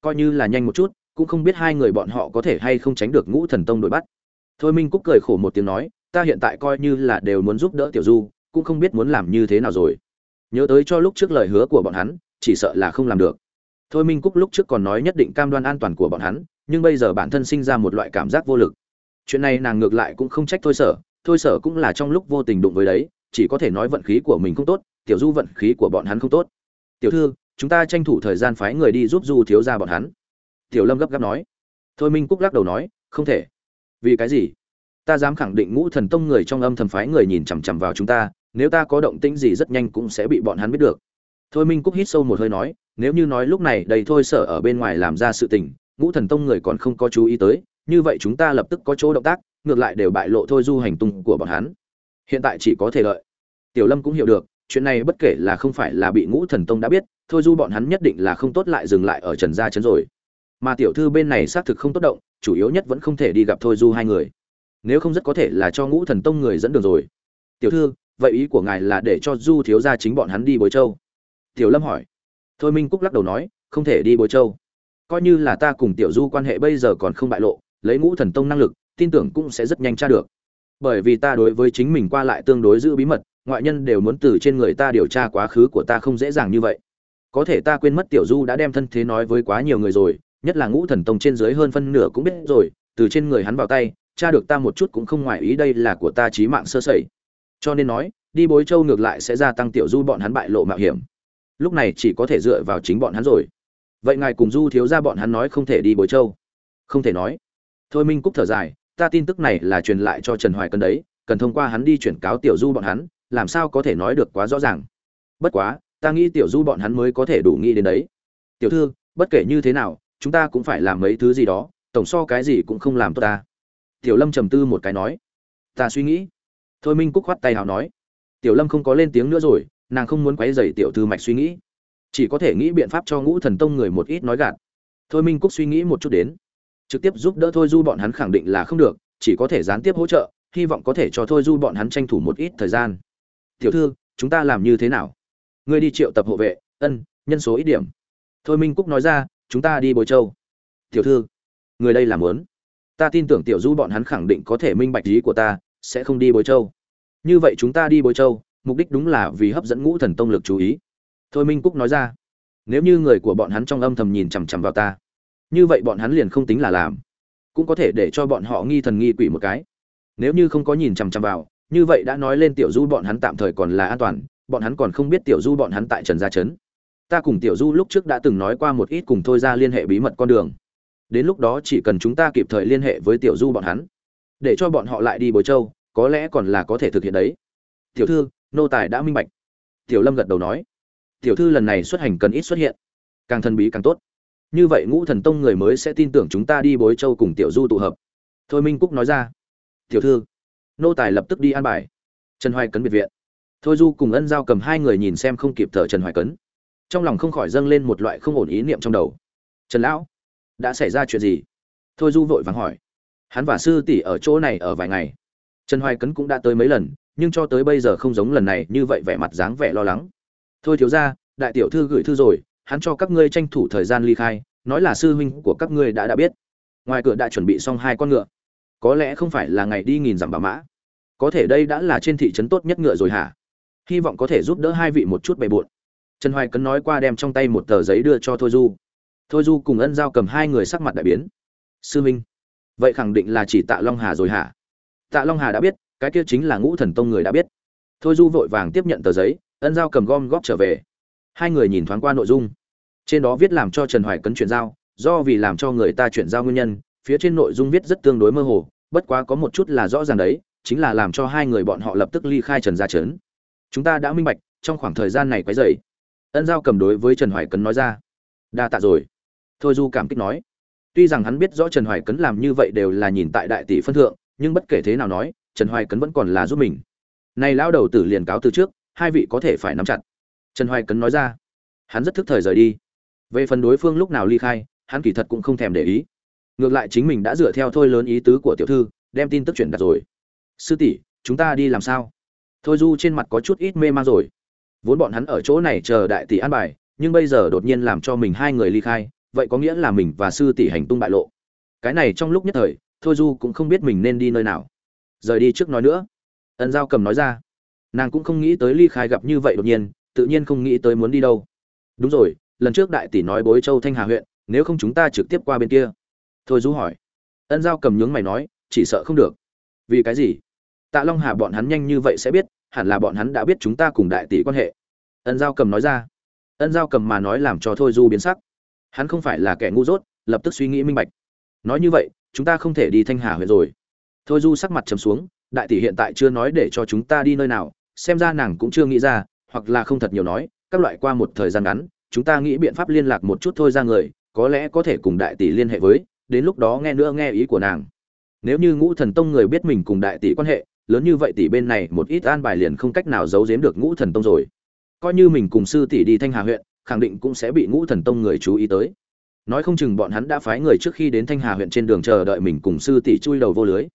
Coi như là nhanh một chút, cũng không biết hai người bọn họ có thể hay không tránh được ngũ thần tông đuổi bắt. Thôi minh cúc cười khổ một tiếng nói, ta hiện tại coi như là đều muốn giúp đỡ tiểu du, cũng không biết muốn làm như thế nào rồi nhớ tới cho lúc trước lời hứa của bọn hắn, chỉ sợ là không làm được. Thôi minh cúc lúc trước còn nói nhất định cam đoan an toàn của bọn hắn, nhưng bây giờ bản thân sinh ra một loại cảm giác vô lực. Chuyện này nàng ngược lại cũng không trách thôi sở thôi sở cũng là trong lúc vô tình đụng với đấy, chỉ có thể nói vận khí của mình không tốt, tiểu du vận khí của bọn hắn không tốt. Tiểu thư, chúng ta tranh thủ thời gian phái người đi giúp du thiếu ra bọn hắn. Tiểu lâm gấp gáp nói. Thôi minh cúc lắc đầu nói, không thể. Vì cái gì? Ta dám khẳng định ngũ thần tông người trong âm thầm phái người nhìn chằm chằm vào chúng ta nếu ta có động tĩnh gì rất nhanh cũng sẽ bị bọn hắn biết được. Thôi minh cúc hít sâu một hơi nói, nếu như nói lúc này đầy thôi sở ở bên ngoài làm ra sự tình, ngũ thần tông người còn không có chú ý tới, như vậy chúng ta lập tức có chỗ động tác, ngược lại đều bại lộ thôi du hành tung của bọn hắn. Hiện tại chỉ có thể lợi tiểu lâm cũng hiểu được, chuyện này bất kể là không phải là bị ngũ thần tông đã biết, thôi du bọn hắn nhất định là không tốt lại dừng lại ở trần gia trấn rồi. Mà tiểu thư bên này xác thực không tốt động, chủ yếu nhất vẫn không thể đi gặp thôi du hai người. Nếu không rất có thể là cho ngũ thần tông người dẫn đường rồi. Tiểu thư vậy ý của ngài là để cho du thiếu gia chính bọn hắn đi bối châu? Tiểu lâm hỏi. Thôi minh cúc lắc đầu nói, không thể đi bối châu. Coi như là ta cùng tiểu du quan hệ bây giờ còn không bại lộ, lấy ngũ thần tông năng lực, tin tưởng cũng sẽ rất nhanh tra được. Bởi vì ta đối với chính mình qua lại tương đối giữ bí mật, ngoại nhân đều muốn từ trên người ta điều tra quá khứ của ta không dễ dàng như vậy. Có thể ta quên mất tiểu du đã đem thân thế nói với quá nhiều người rồi, nhất là ngũ thần tông trên dưới hơn phân nửa cũng biết rồi, từ trên người hắn vào tay, tra được ta một chút cũng không ngoài ý đây là của ta trí mạng sơ sẩy cho nên nói, đi bối châu ngược lại sẽ gia tăng tiểu du bọn hắn bại lộ mạo hiểm. Lúc này chỉ có thể dựa vào chính bọn hắn rồi. Vậy ngài cùng du thiếu ra bọn hắn nói không thể đi bối châu. Không thể nói. Thôi minh cúc thở dài, ta tin tức này là truyền lại cho trần hoài cân đấy, cần thông qua hắn đi chuyển cáo tiểu du bọn hắn, làm sao có thể nói được quá rõ ràng. Bất quá, ta nghĩ tiểu du bọn hắn mới có thể đủ nghĩ đến đấy. Tiểu thư, bất kể như thế nào, chúng ta cũng phải làm mấy thứ gì đó, tổng so cái gì cũng không làm tốt ta. Tiểu lâm trầm tư một cái nói. Ta suy nghĩ thôi minh cúc khoát tay hào nói, tiểu lâm không có lên tiếng nữa rồi, nàng không muốn quấy dày tiểu thư mạch suy nghĩ. Chỉ có thể nghĩ biện pháp cho ngũ thần tông người một ít nói gạt. Thôi minh cúc suy nghĩ một chút đến, trực tiếp giúp đỡ thôi du bọn hắn khẳng định là không được, chỉ có thể gián tiếp hỗ trợ, hy vọng có thể cho thôi du bọn hắn tranh thủ một ít thời gian. Tiểu thư, chúng ta làm như thế nào? Ngươi đi triệu tập hộ vệ, ân, nhân số ít điểm. Thôi minh cúc nói ra, chúng ta đi bồi châu. Tiểu thư, người đây làm lớn ta tin tưởng tiểu du bọn hắn khẳng định có thể minh bạch ý của ta sẽ không đi bối châu. Như vậy chúng ta đi bối châu, mục đích đúng là vì hấp dẫn ngũ thần tông lực chú ý. Thôi minh cúc nói ra, nếu như người của bọn hắn trong âm thầm nhìn chằm chằm vào ta, như vậy bọn hắn liền không tính là làm. Cũng có thể để cho bọn họ nghi thần nghi quỷ một cái. Nếu như không có nhìn chằm chằm vào, như vậy đã nói lên tiểu du bọn hắn tạm thời còn là an toàn, bọn hắn còn không biết tiểu du bọn hắn tại trần gia trấn. Ta cùng tiểu du lúc trước đã từng nói qua một ít cùng thôi ra liên hệ bí mật con đường. Đến lúc đó chỉ cần chúng ta kịp thời liên hệ với tiểu du bọn hắn để cho bọn họ lại đi bồi châu, có lẽ còn là có thể thực hiện đấy. Tiểu thư, nô tài đã minh bạch. Tiểu lâm gật đầu nói. Tiểu thư lần này xuất hành cần ít xuất hiện. Càng thần bí càng tốt. Như vậy ngũ thần tông người mới sẽ tin tưởng chúng ta đi bối châu cùng tiểu du tụ hợp. Thôi minh cúc nói ra. Tiểu thư, nô tài lập tức đi an bài. Trần hoài cấn biệt viện. Thôi du cùng ân giao cầm hai người nhìn xem không kịp thở trần hoài cấn. Trong lòng không khỏi dâng lên một loại không ổn ý niệm trong đầu. Trần lão, đã xảy ra chuyện gì? Thôi du vội vàng hỏi hắn và sư tỷ ở chỗ này ở vài ngày. Trần hoài cấn cũng đã tới mấy lần, nhưng cho tới bây giờ không giống lần này như vậy vẻ mặt dáng vẻ lo lắng. Thôi thiếu ra đại tiểu thư gửi thư rồi, hắn cho các ngươi tranh thủ thời gian ly khai, nói là sư huynh của các ngươi đã đã biết. Ngoài cửa đã chuẩn bị xong hai con ngựa. Có lẽ không phải là ngày đi nghìn dặm bà mã. Có thể đây đã là trên thị trấn tốt nhất ngựa rồi hả? Hy vọng có thể giúp đỡ hai vị một chút bề bộn. Trần hoài cấn nói qua đem trong tay một tờ giấy đưa cho thôi du. Thôi du cùng ân giao cầm hai người sắc mặt đại biến. Sư minh vậy khẳng định là chỉ tạ long hà rồi hả? Tạ long hà đã biết, cái kia chính là ngũ thần tông người đã biết. Thôi du vội vàng tiếp nhận tờ giấy, ân giao cầm gom góp trở về. Hai người nhìn thoáng qua nội dung. Trên đó viết làm cho trần hoài cấn chuyển giao, do vì làm cho người ta chuyển giao nguyên nhân, phía trên nội dung viết rất tương đối mơ hồ, bất quá có một chút là rõ ràng đấy, chính là làm cho hai người bọn họ lập tức ly khai trần gia trấn. Chúng ta đã minh bạch, trong khoảng thời gian này quấy dày ân giao cầm đối với trần hoài cấn nói ra. Đa tạ rồi. Thôi du cảm kích nói tuy rằng hắn biết rõ trần hoài cấn làm như vậy đều là nhìn tại đại tỷ phân thượng, nhưng bất kể thế nào nói, trần hoài cấn vẫn còn là giúp mình. Này lão đầu tử liền cáo từ trước, hai vị có thể phải nắm chặt. Trần hoài cấn nói ra, hắn rất thức thời rời đi. Về phần đối phương lúc nào ly khai, hắn kỳ thật cũng không thèm để ý. Ngược lại chính mình đã dựa theo thôi lớn ý tứ của tiểu thư, đem tin tức chuyển đặt rồi. Sư tỷ, chúng ta đi làm sao? Thôi du trên mặt có chút ít mê man rồi. Vốn bọn hắn ở chỗ này chờ đại tỷ an bài, nhưng bây giờ đột nhiên làm cho mình hai người ly khai vậy có nghĩa là mình và sư tỷ hành tung bại lộ. Cái này trong lúc nhất thời, thôi du cũng không biết mình nên đi nơi nào. Rời đi trước nói nữa. Ân giao cầm nói ra. Nàng cũng không nghĩ tới ly khai gặp như vậy đột nhiên, tự nhiên không nghĩ tới muốn đi đâu. Đúng rồi, lần trước đại tỷ nói bối châu thanh hà huyện, nếu không chúng ta trực tiếp qua bên kia. Thôi du hỏi. Ân giao cầm nhướng mày nói, chỉ sợ không được. Vì cái gì? Tạ long hà bọn hắn nhanh như vậy sẽ biết, hẳn là bọn hắn đã biết chúng ta cùng đại tỷ quan hệ. Ân giao cầm nói ra. Ân giao cầm mà nói làm cho thôi du biến sắc hắn không phải là kẻ ngu dốt, lập tức suy nghĩ minh bạch. Nói như vậy, chúng ta không thể đi thanh hà huyện rồi. Thôi du sắc mặt trầm xuống, đại tỷ hiện tại chưa nói để cho chúng ta đi nơi nào, xem ra nàng cũng chưa nghĩ ra, hoặc là không thật nhiều nói, các loại qua một thời gian ngắn, chúng ta nghĩ biện pháp liên lạc một chút thôi ra người, có lẽ có thể cùng đại tỷ liên hệ với, đến lúc đó nghe nữa nghe ý của nàng. Nếu như ngũ thần tông người biết mình cùng đại tỷ quan hệ, lớn như vậy tỷ bên này một ít an bài liền không cách nào giấu giếm được ngũ thần tông rồi. Coi như mình cùng sư tỷ đi thanh hà huyện khẳng định cũng sẽ bị ngũ thần tông người chú ý tới. Nói không chừng bọn hắn đã phái người trước khi đến thanh hà huyện trên đường chờ đợi mình cùng sư tỷ chui đầu vô lưới.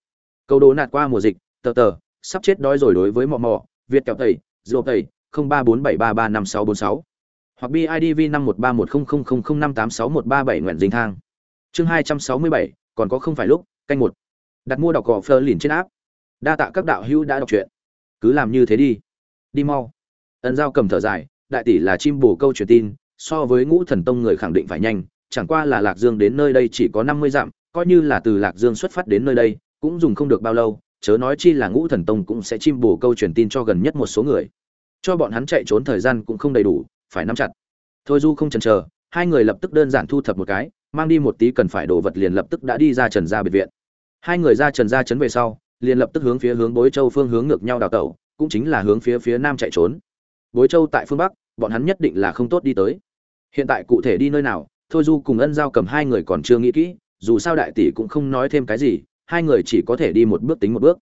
Câu đố nạt qua mùa dịch, tờ tờ, sắp chết đói rồi đối với mò mò việt kẹo tẩy dô tẩy, không ba bốn bảy ba ba năm sáu bốn sáu. Hoặc bidv năm một ba một không không không không năm tám sáu một ba bảy nguyện dinh thang. Chương hai trăm sáu mươi bảy, còn có không phải lúc, canh một. Đặt mua đọc cỏ phơ lìn trên áp đa tạ các đạo hữu đã đọc truyện. Cứ làm như thế đi. Đi mau. Ẩn giao cầm thở dài đại tỷ là chim bồ câu truyền tin, so với ngũ thần tông người khẳng định phải nhanh, chẳng qua là lạc dương đến nơi đây chỉ có năm mươi dặm, coi như là từ lạc dương xuất phát đến nơi đây, cũng dùng không được bao lâu, chớ nói chi là ngũ thần tông cũng sẽ chim bồ câu truyền tin cho gần nhất một số người. Cho bọn hắn chạy trốn thời gian cũng không đầy đủ, phải nắm chặt. Thôi du không chần chờ, hai người lập tức đơn giản thu thập một cái, mang đi một tí cần phải đồ vật liền lập tức đã đi ra trần gia biệt viện. Hai người ra trần gia trấn về sau, liền lập tức hướng phía hướng bối châu phương hướng ngược nhau đào tẩu, cũng chính là hướng phía phía nam chạy trốn bối châu tại phương bắc, bọn hắn nhất định là không tốt đi tới. Hiện tại cụ thể đi nơi nào, thôi du cùng ân giao cầm hai người còn chưa nghĩ kỹ, dù sao đại tỷ cũng không nói thêm cái gì, hai người chỉ có thể đi một bước tính một bước.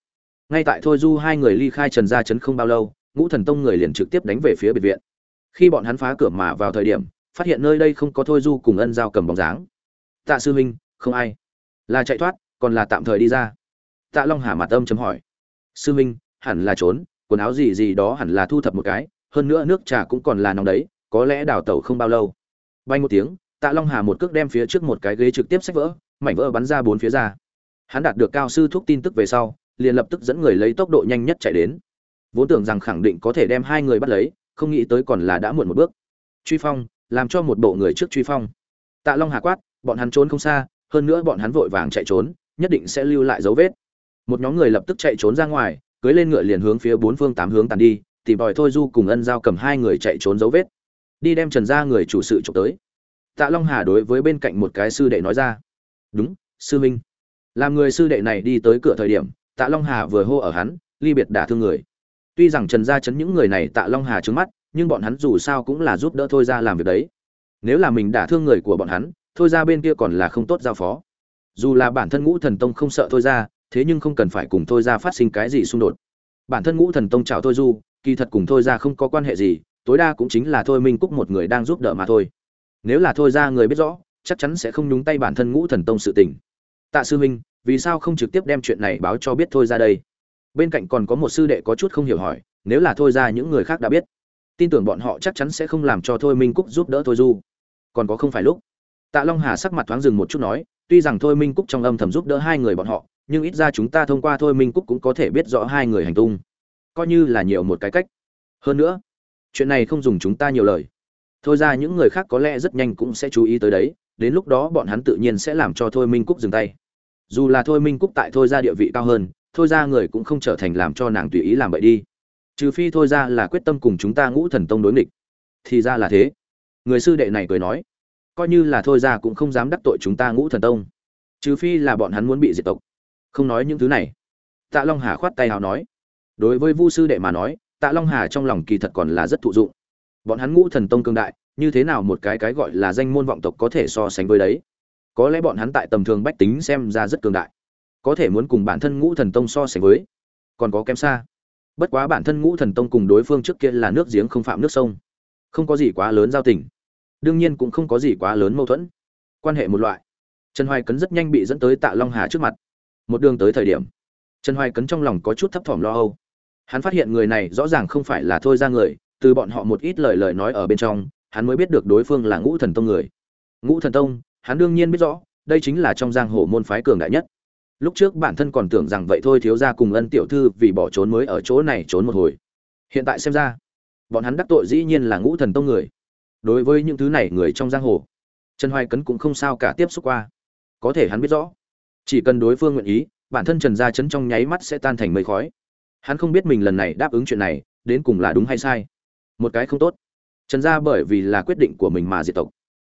Ngay tại thôi du hai người ly khai trần gia trấn không bao lâu, ngũ thần tông người liền trực tiếp đánh về phía biệt viện. Khi bọn hắn phá cửa mà vào thời điểm, phát hiện nơi đây không có thôi du cùng ân giao cầm bóng dáng. Tạ sư huynh, không ai. Là chạy thoát, còn là tạm thời đi ra. Tạ long hà mặt âm chấm hỏi. Sư huynh, hẳn là trốn, quần áo gì gì đó hẳn là thu thập một cái hơn nữa nước trà cũng còn là nóng đấy, có lẽ đào tẩu không bao lâu. Bay một tiếng, tạ long hà một cước đem phía trước một cái ghế trực tiếp sách vỡ, mảnh vỡ bắn ra bốn phía ra. Hắn đạt được cao sư thuốc tin tức về sau, liền lập tức dẫn người lấy tốc độ nhanh nhất chạy đến. Vốn tưởng rằng khẳng định có thể đem hai người bắt lấy, không nghĩ tới còn là đã muộn một bước. Truy phong, làm cho một bộ người trước truy phong. Tạ long hà quát, bọn hắn trốn không xa, hơn nữa bọn hắn vội vàng chạy trốn, nhất định sẽ lưu lại dấu vết. Một nhóm người lập tức chạy trốn ra ngoài, cưới lên ngựa liền hướng phía bốn phương tám hướng tàn đi tìm đòi thôi du cùng ân giao cầm hai người chạy trốn dấu vết. Đi đem trần ra người chủ sự trộm tới. Tạ long hà đối với bên cạnh một cái sư đệ nói ra. Đúng, sư minh. Làm người sư đệ này đi tới cửa thời điểm, tạ long hà vừa hô ở hắn, ly biệt đả thương người. Tuy rằng trần gia chấn những người này tạ long hà trứng mắt, nhưng bọn hắn dù sao cũng là giúp đỡ thôi ra làm việc đấy. Nếu là mình đả thương người của bọn hắn, thôi ra bên kia còn là không tốt giao phó. Dù là bản thân ngũ thần tông không sợ thôi ra, thế nhưng không cần phải cùng thôi ra phát sinh cái gì xung đột. Bản thân ngũ thần tông chào thôi du kỳ thật cùng thôi ra không có quan hệ gì, tối đa cũng chính là thôi minh cúc một người đang giúp đỡ mà thôi. Nếu là thôi ra người biết rõ, chắc chắn sẽ không nhúng tay bản thân ngũ thần tông sự tình. Tạ sư minh vì sao không trực tiếp đem chuyện này báo cho biết thôi ra đây? Bên cạnh còn có một sư đệ có chút không hiểu hỏi, nếu là thôi ra những người khác đã biết, tin tưởng bọn họ chắc chắn sẽ không làm cho thôi minh cúc giúp đỡ thôi du. Còn có không phải lúc? Tạ long hà sắc mặt thoáng dừng một chút nói, tuy rằng thôi minh cúc trong âm thầm giúp đỡ hai người bọn họ, nhưng ít ra chúng ta thông qua thôi minh cúc cũng có thể biết rõ hai người hành tung coi như là nhiều một cái cách. Hơn nữa, chuyện này không dùng chúng ta nhiều lời. Thôi ra những người khác có lẽ rất nhanh cũng sẽ chú ý tới đấy, đến lúc đó bọn hắn tự nhiên sẽ làm cho thôi minh cúc dừng tay. Dù là thôi minh cúc tại thôi ra địa vị cao hơn, thôi ra người cũng không trở thành làm cho nàng tùy ý làm vậy đi. Trừ phi thôi ra là quyết tâm cùng chúng ta ngũ thần tông đối nghịch. Thì ra là thế. Người sư đệ này cười nói, coi như là thôi ra cũng không dám đắc tội chúng ta ngũ thần tông. Trừ phi là bọn hắn muốn bị diệt tộc. Không nói những thứ này. Tạ long hà khoát tay hào nói đối với vu sư đệ mà nói, tạ long hà trong lòng kỳ thật còn là rất thụ dụng. Bọn hắn ngũ thần tông cương đại, như thế nào một cái cái gọi là danh môn vọng tộc có thể so sánh với đấy? Có lẽ bọn hắn tại tầm thường bách tính xem ra rất cường đại. Có thể muốn cùng bản thân ngũ thần tông so sánh với, còn có kém xa. Bất quá bản thân ngũ thần tông cùng đối phương trước kia là nước giếng không phạm nước sông. Không có gì quá lớn giao tình. Đương nhiên cũng không có gì quá lớn mâu thuẫn. Quan hệ một loại. Trần hoài cấn rất nhanh bị dẫn tới tạ long hà trước mặt. Một đường tới thời điểm, trần hoài cấn trong lòng có chút thấp thỏm lo âu hắn phát hiện người này rõ ràng không phải là thôi ra người, từ bọn họ một ít lời lời nói ở bên trong, hắn mới biết được đối phương là ngũ thần tông người. Ngũ thần tông, hắn đương nhiên biết rõ, đây chính là trong giang hồ môn phái cường đại nhất. Lúc trước bản thân còn tưởng rằng vậy thôi, thiếu ra cùng ân tiểu thư vì bỏ trốn mới ở chỗ này trốn một hồi. Hiện tại xem ra, bọn hắn đắc tội dĩ nhiên là ngũ thần tông người. Đối với những thứ này người trong giang hồ, trần hoài cấn cũng không sao cả tiếp xúc qua. Có thể hắn biết rõ, chỉ cần đối phương nguyện ý, bản thân trần gia chấn trong nháy mắt sẽ tan thành mây khói hắn không biết mình lần này đáp ứng chuyện này, đến cùng là đúng hay sai. Một cái không tốt. Trần gia bởi vì là quyết định của mình mà diệt tộc.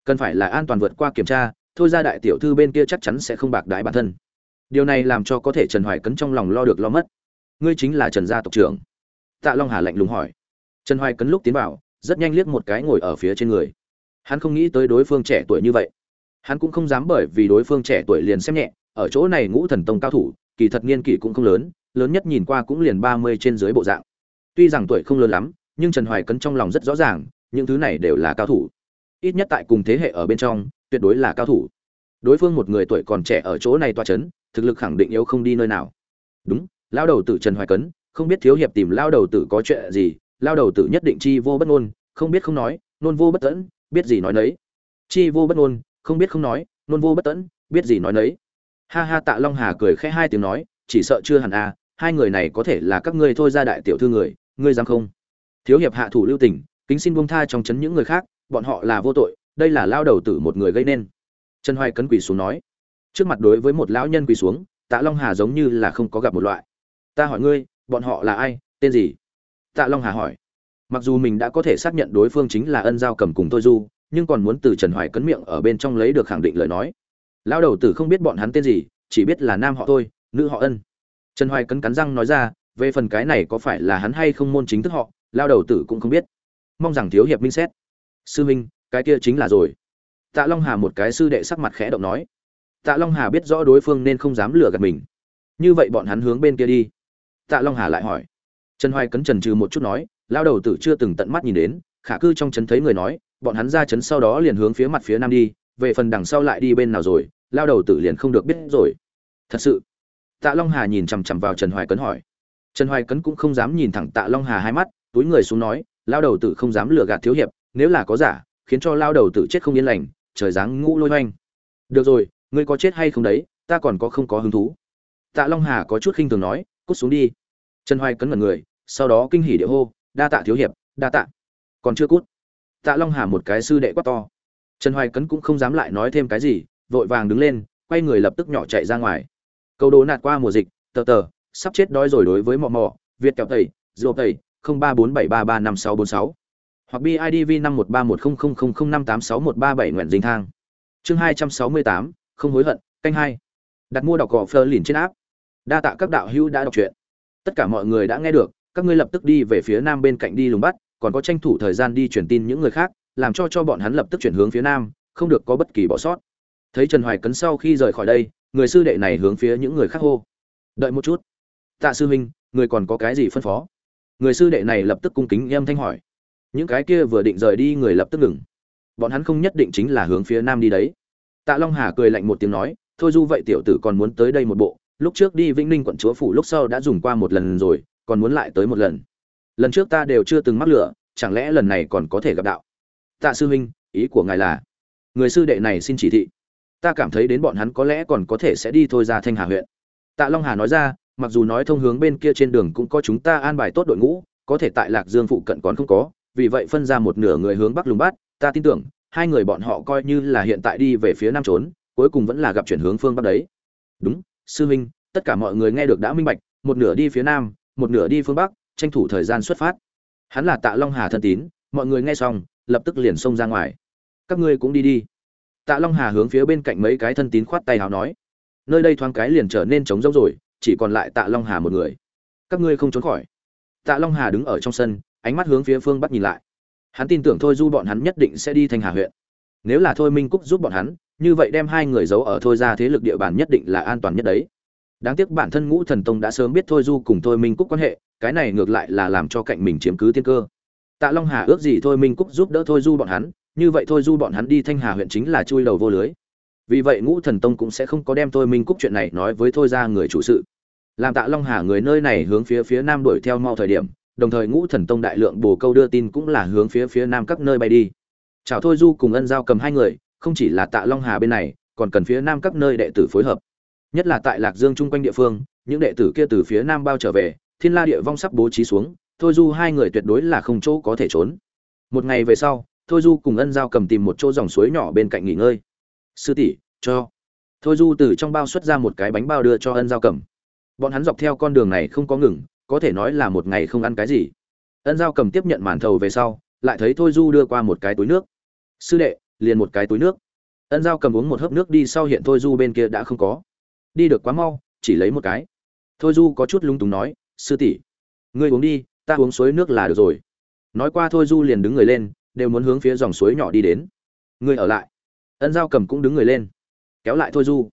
Cần phải là an toàn vượt qua kiểm tra, thôi ra đại tiểu thư bên kia chắc chắn sẽ không bạc đái bản thân. Điều này làm cho có thể trần hoài cấn trong lòng lo được lo mất. Ngươi chính là trần gia tộc trưởng. Tạ long hà lạnh lùng hỏi. Trần hoài cấn lúc tiến vào, rất nhanh liếc một cái ngồi ở phía trên người. Hắn không nghĩ tới đối phương trẻ tuổi như vậy. Hắn cũng không dám bởi vì đối phương trẻ tuổi liền xem nhẹ, ở chỗ này ngũ thần tông cao thủ, kỳ thật niên kỷ cũng không lớn lớn nhất nhìn qua cũng liền ba mươi trên dưới bộ dạng. Tuy rằng tuổi không lớn lắm, nhưng trần hoài cấn trong lòng rất rõ ràng, những thứ này đều là cao thủ. Ít nhất tại cùng thế hệ ở bên trong, tuyệt đối là cao thủ. Đối phương một người tuổi còn trẻ ở chỗ này toa c h ấ n thực lực khẳng định yếu không đi nơi nào. Đúng lao đầu tử trần hoài cấn, không biết thiếu hiệp tìm lao đầu tử có chuyện gì lao đầu tử nhất định chi vô bất ngôn, không biết không nói nôn vô bất tẫn biết gì nói nấy. Chi vô bất ngôn, không biết không nói nôn vô bất tẫn biết gì nói nấy. Ha ha, tạ long hà cười khẽ hai tiếng nói, chỉ sợ chưa hẳn à hai người này có thể là các ngươi thôi ra đại tiểu thư người, ngươi dám không? Thiếu hiệp hạ thủ lưu tình, kính xin buông tha trong chấn những người khác, bọn họ là vô tội, đây là lao đầu tử một người gây nên. Trần hoài cấn quỳ xuống nói, trước mặt đối với một lão nhân quỳ xuống, tạ long hà giống như là không có gặp một loại. Ta hỏi ngươi, bọn họ là ai, tên gì? Tạ long hà hỏi. Mặc dù mình đã có thể xác nhận đối phương chính là ân giao cầm cùng tôi du, nhưng còn muốn từ trần hoài cấn miệng ở bên trong lấy được khẳng định lời nói. Lao đầu tử không biết bọn hắn tên gì, chỉ biết là nam họ tôi nữ họ ân trần hoài cấn cắn răng nói ra, về phần cái này có phải là hắn hay không môn chính thức họ, lao đầu tử cũng không biết. Mong rằng thiếu hiệp minh xét. Sư minh, cái kia chính là rồi. Tạ long hà một cái sư đệ sắc mặt khẽ động nói. Tạ long hà biết rõ đối phương nên không dám lừa gạt mình. Như vậy bọn hắn hướng bên kia đi. Tạ long hà lại hỏi. Trần hoài cấn trần trừ một chút nói, lao đầu tử chưa từng tận mắt nhìn đến, khả cư trong trấn thấy người nói, bọn hắn ra trấn sau đó liền hướng phía mặt phía nam đi, về phần đằng sau lại đi bên nào rồi, lao đầu tử liền không được biết rồi. Thật sự tạ long hà nhìn chằm chằm vào trần hoài cấn hỏi. Trần hoài cấn cũng không dám nhìn thẳng tạ long hà hai mắt, túi người xuống nói, lao đầu tử không dám lừa gạt thiếu hiệp, nếu là có giả, khiến cho lao đầu tử chết không yên lành, trời dáng ngũ lôi hoành. được rồi, ngươi có chết hay không đấy, ta còn có không có hứng thú. Tạ long hà có chút khinh thường nói, cút xuống đi. Trần hoài cấn mật người, sau đó kinh hỉ địa hô, đa tạ thiếu hiệp, đa tạ. Còn chưa cút. Tạ long hà một cái sư đệ quát to. Trần hoài cấn cũng không dám lại nói thêm cái gì, vội vàng đứng lên, quay người lập tức nhỏ chạy ra ngoài câu đố nạt qua mùa dịch tờ tờ sắp chết đói rồi đối với mọ mọ, việt kẹo tẩy dồ tẩy không ba bốn bảy ba ba năm sáu bốn sáu. Hoặc bidv năm một ba một không không không không năm tám sáu một ba bảy nguyện dinh thang. Chương hai trăm sáu mươi tám không hối hận canh hai. Đặt mua đọc cỏ phơ liền trên áp đa tạ các đạo hữu đã đọc truyện. Tất cả mọi người đã nghe được các ngươi lập tức đi về phía nam bên cạnh đi lùng bắt còn có tranh thủ thời gian đi truyền tin những người khác làm cho cho bọn hắn lập tức chuyển hướng phía nam không được có bất kỳ bỏ sót. Thấy trần hoài cấn sau khi rời khỏi đây người sư đệ này hướng phía những người khác hô. Đợi một chút. Tạ sư huynh, người còn có cái gì phân phó? Người sư đệ này lập tức cung kính em thanh hỏi. Những cái kia vừa định rời đi người lập tức ngừng. Bọn hắn không nhất định chính là hướng phía nam đi đấy. Tạ long hà cười lạnh một tiếng nói, thôi du vậy tiểu tử còn muốn tới đây một bộ. Lúc trước đi vĩnh ninh quận chúa phủ lúc sau đã dùng qua một lần rồi, còn muốn lại tới một lần. Lần trước ta đều chưa từng mắc lửa, chẳng lẽ lần này còn có thể gặp đạo? Tạ sư huynh, ý của ngài là, người sư đệ này xin chỉ thị ta cảm thấy đến bọn hắn có lẽ còn có thể sẽ đi thôi ra thanh hà huyện. Tạ long hà nói ra, mặc dù nói thông hướng bên kia trên đường cũng có chúng ta an bài tốt đội ngũ, có thể tại lạc dương phụ cận còn không có, vì vậy phân ra một nửa người hướng bắc lùng bát ta tin tưởng, hai người bọn họ coi như là hiện tại đi về phía nam trốn, cuối cùng vẫn là gặp chuyển hướng phương bắc đấy. Đúng, sư huynh, tất cả mọi người nghe được đã minh bạch, một nửa đi phía nam, một nửa đi phương bắc, tranh thủ thời gian xuất phát. Hắn là tạ long hà thân tín, mọi người nghe xong, lập tức liền xông ra ngoài. Các ngươi cũng đi đi tạ long hà hướng phía bên cạnh mấy cái thân tín khoát tay hào nói, nơi đây thoáng cái liền trở nên trống rỗng rồi, chỉ còn lại tạ long hà một người. Các ngươi không trốn khỏi. Tạ long hà đứng ở trong sân, ánh mắt hướng phía phương bắc nhìn lại. Hắn tin tưởng thôi du bọn hắn nhất định sẽ đi thanh hà huyện. Nếu là thôi minh cúc giúp bọn hắn, như vậy đem hai người giấu ở thôi ra thế lực địa bàn nhất định là an toàn nhất đấy. Đáng tiếc bản thân ngũ thần tông đã sớm biết thôi du cùng thôi minh cúc quan hệ, cái này ngược lại là làm cho cạnh mình chiếm cứ tiên cơ. Tạ long hà ước gì thôi minh cúc giúp đỡ thôi du bọn hắn như vậy thôi du bọn hắn đi thanh hà huyện chính là chui đầu vô lưới. Vì vậy ngũ thần tông cũng sẽ không có đem thôi minh cúc chuyện này nói với thôi ra người chủ sự. Làm tạ long hà người nơi này hướng phía phía nam đuổi theo mau thời điểm, đồng thời ngũ thần tông đại lượng bồ câu đưa tin cũng là hướng phía phía nam các nơi bay đi. Chào thôi du cùng ân giao cầm hai người, không chỉ là tạ long hà bên này, còn cần phía nam các nơi đệ tử phối hợp. Nhất là tại lạc dương chung quanh địa phương, những đệ tử kia từ phía nam bao trở về, thiên la địa vong sắp bố trí xuống, thôi du hai người tuyệt đối là không chỗ có thể trốn. Một ngày về sau thôi du cùng ân giao cầm tìm một chỗ dòng suối nhỏ bên cạnh nghỉ ngơi. Sư tỷ, cho. Thôi du từ trong bao xuất ra một cái bánh bao đưa cho ân giao cầm. Bọn hắn dọc theo con đường này không có ngừng, có thể nói là một ngày không ăn cái gì. Ân giao cầm tiếp nhận màn thầu về sau, lại thấy thôi du đưa qua một cái túi nước. Sư đệ, liền một cái túi nước. Ân giao cầm uống một hớp nước đi sau hiện thôi du bên kia đã không có. Đi được quá mau, chỉ lấy một cái. Thôi du có chút lung túng nói, sư tỷ, ngươi uống đi, ta uống suối nước là được rồi. Nói qua thôi du liền đứng người lên đều muốn hướng phía dòng suối nhỏ đi đến. Ngươi ở lại. Ân giao cầm cũng đứng người lên. Kéo lại thôi du.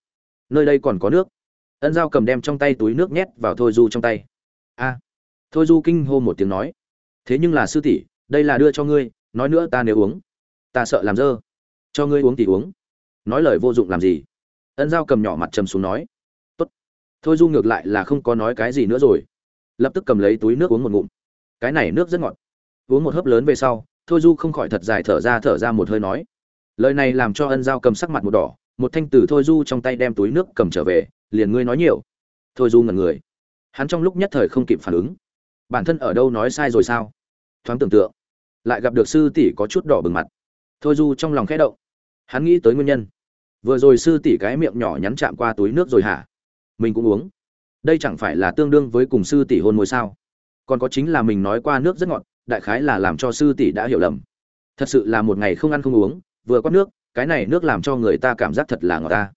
Nơi đây còn có nước. Ân giao cầm đem trong tay túi nước nhét vào thôi du trong tay. A. Thôi du kinh hô một tiếng nói. Thế nhưng là sư tỷ, đây là đưa cho ngươi, nói nữa ta nếu uống. Ta sợ làm dơ. Cho ngươi uống thì uống. Nói lời vô dụng làm gì? Ân giao cầm nhỏ mặt trầm xuống nói. Tốt. Thôi du ngược lại là không có nói cái gì nữa rồi. Lập tức cầm lấy túi nước uống một ngụm. Cái này nước rất ngọt. Uống một hớp lớn về sau thôi du không khỏi thật dài thở ra thở ra một hơi nói, lời này làm cho ân giao cầm sắc mặt một đỏ, một thanh tử thôi du trong tay đem túi nước cầm trở về, liền ngươi nói nhiều. Thôi du ngẩn người. Hắn trong lúc nhất thời không kịp phản ứng. Bản thân ở đâu nói sai rồi sao? Thoáng tưởng tượng, lại gặp được sư tỷ có chút đỏ bừng mặt. Thôi du trong lòng khẽ động. Hắn nghĩ tới nguyên nhân. Vừa rồi sư tỷ cái miệng nhỏ nhắn chạm qua túi nước rồi hả? Mình cũng uống. Đây chẳng phải là tương đương với cùng sư tỷ hôn môi sao? Còn có chính là mình nói qua nước rất ngọt đại khái là làm cho sư tỷ đã hiểu lầm. Thật sự là một ngày không ăn không uống, vừa quát nước, cái này nước làm cho người ta cảm giác thật là ngọt ta.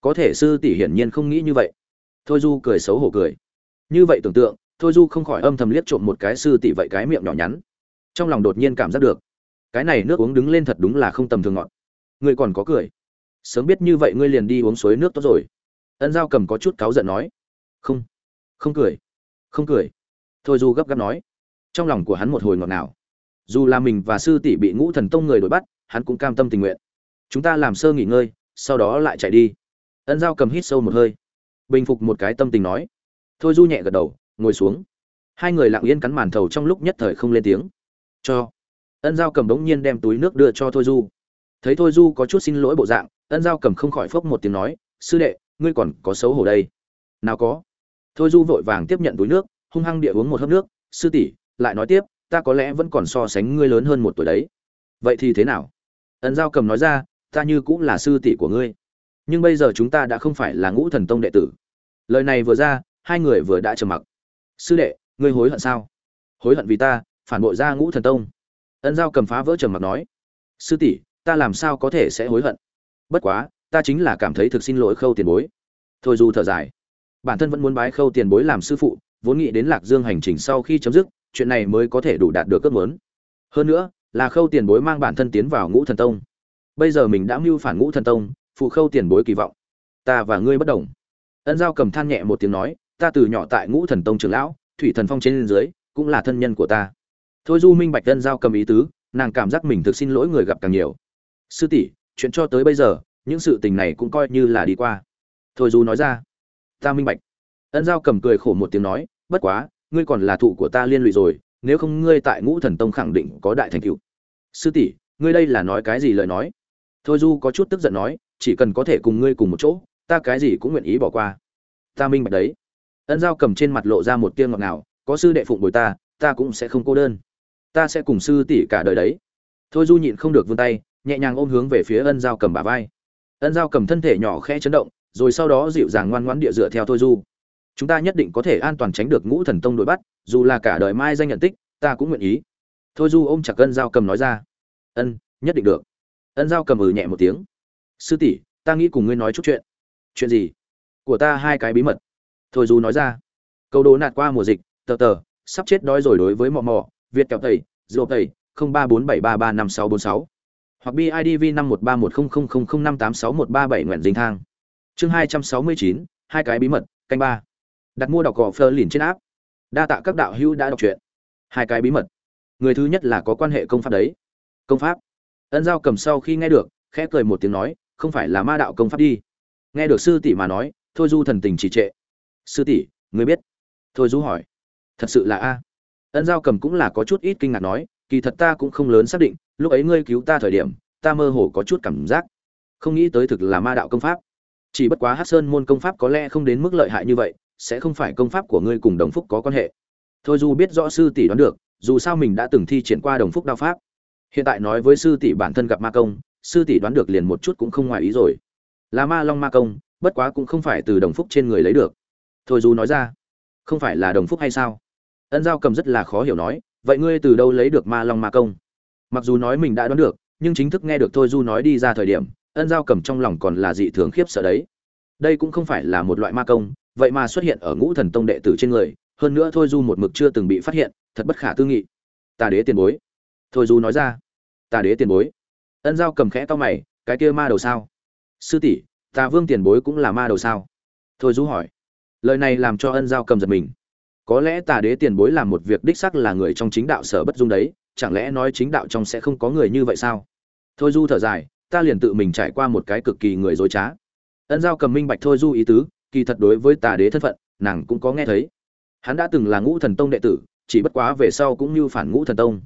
Có thể sư tỷ hiển nhiên không nghĩ như vậy. Thôi du cười xấu hổ cười. Như vậy tưởng tượng, thôi du không khỏi âm thầm liếc trộm một cái sư tỷ vậy cái miệng nhỏ nhắn. Trong lòng đột nhiên cảm giác được, cái này nước uống đứng lên thật đúng là không tầm thường ngọt. Ngươi còn có cười. Sớm biết như vậy ngươi liền đi uống suối nước tốt rồi. Ân giao cầm có chút cáu giận nói. Không. Không cười. Không cười. Thôi du gấp gáp nói trong lòng của hắn một hồi ngọt nào dù là mình và sư tỷ bị ngũ thần tông người đuổi bắt, hắn cũng cam tâm tình nguyện. Chúng ta làm sơ nghỉ ngơi, sau đó lại chạy đi. Ân giao cầm hít sâu một hơi, bình phục một cái tâm tình nói. Thôi du nhẹ gật đầu, ngồi xuống. Hai người lặng yên cắn màn thầu trong lúc nhất thời không lên tiếng. Cho. Ân giao cầm đống nhiên đem túi nước đưa cho thôi du. Thấy thôi du có chút xin lỗi bộ dạng, ân giao cầm không khỏi phốc một tiếng nói, sư đệ, ngươi còn có xấu hổ đây. Nào có. Thôi du vội vàng tiếp nhận túi nước, hung hăng địa uống một hớp nước. Sư tỷ lại nói tiếp, ta có lẽ vẫn còn so sánh ngươi lớn hơn một tuổi đấy. Vậy thì thế nào? Ân giao cầm nói ra, ta như cũng là sư tỷ của ngươi. Nhưng bây giờ chúng ta đã không phải là ngũ thần tông đệ tử. Lời này vừa ra, hai người vừa đã trầm mặc. Sư đệ, ngươi hối hận sao? Hối hận vì ta, phản bội ra ngũ thần tông. Ân giao cầm phá vỡ trầm mặc nói, sư tỷ, ta làm sao có thể sẽ hối hận? Bất quá, ta chính là cảm thấy thực xin lỗi khâu tiền bối. Thôi dù thở dài. Bản thân vẫn muốn bái khâu tiền bối làm sư phụ, vốn nghĩ đến lạc dương hành trình sau khi chấm dứt chuyện này mới có thể đủ đạt được ước muốn. Hơn nữa, là khâu tiền bối mang bản thân tiến vào ngũ thần tông. Bây giờ mình đã mưu phản ngũ thần tông, phụ khâu tiền bối kỳ vọng. Ta và ngươi bất đồng. Ân giao cầm than nhẹ một tiếng nói, ta từ nhỏ tại ngũ thần tông trưởng lão, thủy thần phong trên dưới, cũng là thân nhân của ta. Thôi du minh bạch ân giao cầm ý tứ, nàng cảm giác mình thực xin lỗi người gặp càng nhiều. Sư tỷ, chuyện cho tới bây giờ, những sự tình này cũng coi như là đi qua. Thôi du nói ra. Ta minh bạch. Ân giao cầm cười khổ một tiếng nói, bất quá ngươi còn là thụ của ta liên lụy rồi, nếu không ngươi tại ngũ thần tông khẳng định có đại thành cựu sư tỷ, ngươi đây là nói cái gì lời nói? Thôi du có chút tức giận nói, chỉ cần có thể cùng ngươi cùng một chỗ, ta cái gì cũng nguyện ý bỏ qua. Ta minh bạch đấy. Ân giao cầm trên mặt lộ ra một tiếng ngọt ngào, có sư đệ phụng bồi ta ta cũng sẽ không cô đơn. Ta sẽ cùng sư tỷ cả đời đấy. Thôi du nhịn không được vươn tay, nhẹ nhàng ôm hướng về phía ân giao cầm bả vai. Ân giao cầm thân thể nhỏ khẽ chấn động, rồi sau đó dịu dàng ngoan ngoãn địa dựa theo thôi du chúng ta nhất định có thể an toàn tránh được ngũ thần tông đuổi bắt, dù là cả đời mai danh nhận tích, ta cũng nguyện ý. Thôi du ôm chặt ân giao cầm nói ra. Ân, nhất định được. Ân giao cầm ừ nhẹ một tiếng. Sư tỷ, ta nghĩ cùng ngươi nói chút chuyện. Chuyện gì? Của ta hai cái bí mật. Thôi du nói ra. Câu đố nạt qua mùa dịch, tờ tờ, sắp chết đói rồi đối với mò mò việt kẹo tẩy dô tẩy, không ba bốn bảy ba ba năm sáu bốn sáu. Hoặc bidv năm một ba một không không không không năm tám sáu một ba bảy nguyện dinh thang. Chương hai trăm sáu mươi chín, hai cái bí mật, canh ba đặt mua đọc cỏ phơ lìn trên áp đa tạ các đạo hữu đã đọc truyện. Hai cái bí mật. Người thứ nhất là có quan hệ công pháp đấy. Công pháp. Ân giao cầm sau khi nghe được, khẽ cười một tiếng nói, không phải là ma đạo công pháp đi. Nghe được sư tỷ mà nói, thôi du thần tình trì trệ. Sư tỷ, người biết. Thôi du hỏi. Thật sự là a? Ân giao cầm cũng là có chút ít kinh ngạc nói, kỳ thật ta cũng không lớn xác định, lúc ấy ngươi cứu ta thời điểm, ta mơ hồ có chút cảm giác. Không nghĩ tới thực là ma đạo công pháp. Chỉ bất quá hát sơn môn công pháp có lẽ không đến mức lợi hại như vậy sẽ không phải công pháp của ngươi cùng đồng phúc có quan hệ. Thôi du biết rõ sư tỷ đoán được, dù sao mình đã từng thi triển qua đồng phúc đao pháp. Hiện tại nói với sư tỷ bản thân gặp ma công, sư tỷ đoán được liền một chút cũng không ngoài ý rồi. Là ma long ma công, bất quá cũng không phải từ đồng phúc trên người lấy được. Thôi du nói ra, không phải là đồng phúc hay sao? Ân giao cầm rất là khó hiểu nói, vậy ngươi từ đâu lấy được ma long ma công? Mặc dù nói mình đã đoán được, nhưng chính thức nghe được thôi du nói đi ra thời điểm, ân giao cầm trong lòng còn là dị thường khiếp sợ đấy. Đây cũng không phải là một loại ma công vậy mà xuất hiện ở ngũ thần tông đệ tử trên người, hơn nữa thôi du một mực chưa từng bị phát hiện, thật bất khả tư nghị. Tà đế tiền bối. Thôi du nói ra. Tà đế tiền bối. Ân giao cầm khẽ to mày, cái kia ma đầu sao? Sư tỷ, tà vương tiền bối cũng là ma đầu sao? Thôi du hỏi. Lời này làm cho ân giao cầm giật mình. Có lẽ tà đế tiền bối làm một việc đích sắc là người trong chính đạo sở bất dung đấy, chẳng lẽ nói chính đạo trong sẽ không có người như vậy sao? Thôi du thở dài, ta liền tự mình trải qua một cái cực kỳ người dối trá. Ân giao cầm minh bạch thôi du ý tứ kỳ thật đối với tà đế thân phận, nàng cũng có nghe thấy. Hắn đã từng là ngũ thần tông đệ tử, chỉ bất quá về sau cũng như phản ngũ thần tông.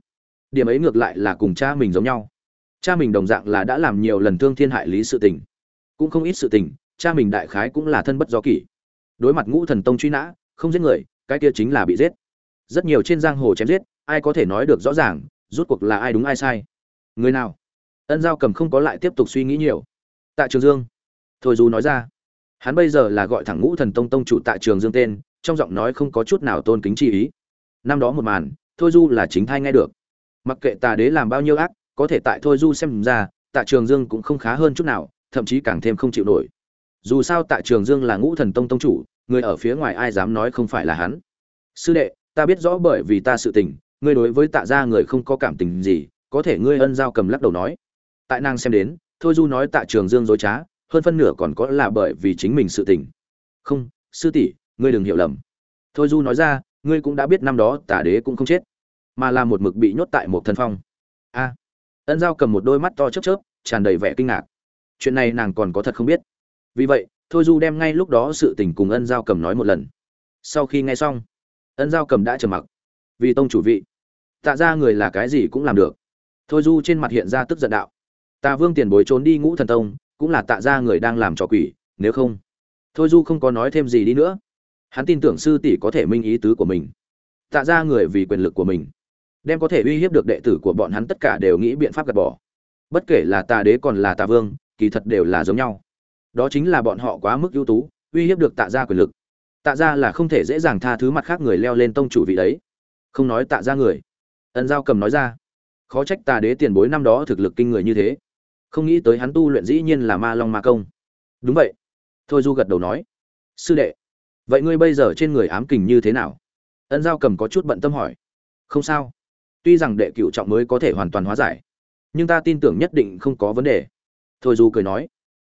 Điểm ấy ngược lại là cùng cha mình giống nhau. Cha mình đồng dạng là đã làm nhiều lần thương thiên hại lý sự tình. Cũng không ít sự tình, cha mình đại khái cũng là thân bất do kỷ. Đối mặt ngũ thần tông truy nã, không giết người, cái kia chính là bị giết. Rất nhiều trên giang hồ chém giết, ai có thể nói được rõ ràng, rút cuộc là ai đúng ai sai. Người nào? Ân giao cầm không có lại tiếp tục suy nghĩ nhiều. Tạ trường dương. Thôi dù nói ra hắn bây giờ là gọi thẳng ngũ thần tông tông chủ tại trường dương tên, trong giọng nói không có chút nào tôn kính chi ý. Năm đó một màn, thôi du là chính thai nghe được. Mặc kệ tà đế làm bao nhiêu ác, có thể tại thôi du xem ra, tạ trường dương cũng không khá hơn chút nào, thậm chí càng thêm không chịu nổi. Dù sao tạ trường dương là ngũ thần tông tông chủ, người ở phía ngoài ai dám nói không phải là hắn. Sư đệ, ta biết rõ bởi vì ta sự tình, ngươi đối với tạ gia người không có cảm tình gì, có thể ngươi ân giao cầm lắc đầu nói. Tại nàng xem đến, thôi du nói tạ trường dương dối trá hơn phân nửa còn có là bởi vì chính mình sự tình. Không, sư tỷ, ngươi đừng hiểu lầm. Thôi du nói ra, ngươi cũng đã biết năm đó tả đế cũng không chết, mà là một mực bị nhốt tại một thần phong. A. Ân giao cầm một đôi mắt to chớp chớp, tràn đầy vẻ kinh ngạc. Chuyện này nàng còn có thật không biết. Vì vậy, thôi du đem ngay lúc đó sự tình cùng ân giao cầm nói một lần. Sau khi nghe xong, ân giao cầm đã trầm mặc. Vì tông chủ vị, tạ ra người là cái gì cũng làm được. Thôi du trên mặt hiện ra tức giận đạo. Tạ vương tiền bối trốn đi ngũ thần tông cũng là tạ ra người đang làm trò quỷ, nếu không. Thôi du không có nói thêm gì đi nữa. Hắn tin tưởng sư tỷ có thể minh ý tứ của mình. Tạ ra người vì quyền lực của mình, đem có thể uy hiếp được đệ tử của bọn hắn tất cả đều nghĩ biện pháp gạt bỏ. Bất kể là tà đế còn là tà vương, kỳ thật đều là giống nhau. Đó chính là bọn họ quá mức ưu tú, uy hiếp được tạ ra quyền lực. Tạ ra là không thể dễ dàng tha thứ mặt khác người leo lên tông chủ vị đấy. Không nói tạ ra người. Ân giao cầm nói ra. Khó trách tà đế tiền bối năm đó thực lực kinh người như thế không nghĩ tới hắn tu luyện dĩ nhiên là ma long ma công. Đúng vậy. Thôi du gật đầu nói, sư đệ, vậy ngươi bây giờ trên người ám kình như thế nào? Ân giao cầm có chút bận tâm hỏi, không sao. Tuy rằng đệ cựu trọng mới có thể hoàn toàn hóa giải, nhưng ta tin tưởng nhất định không có vấn đề. Thôi du cười nói,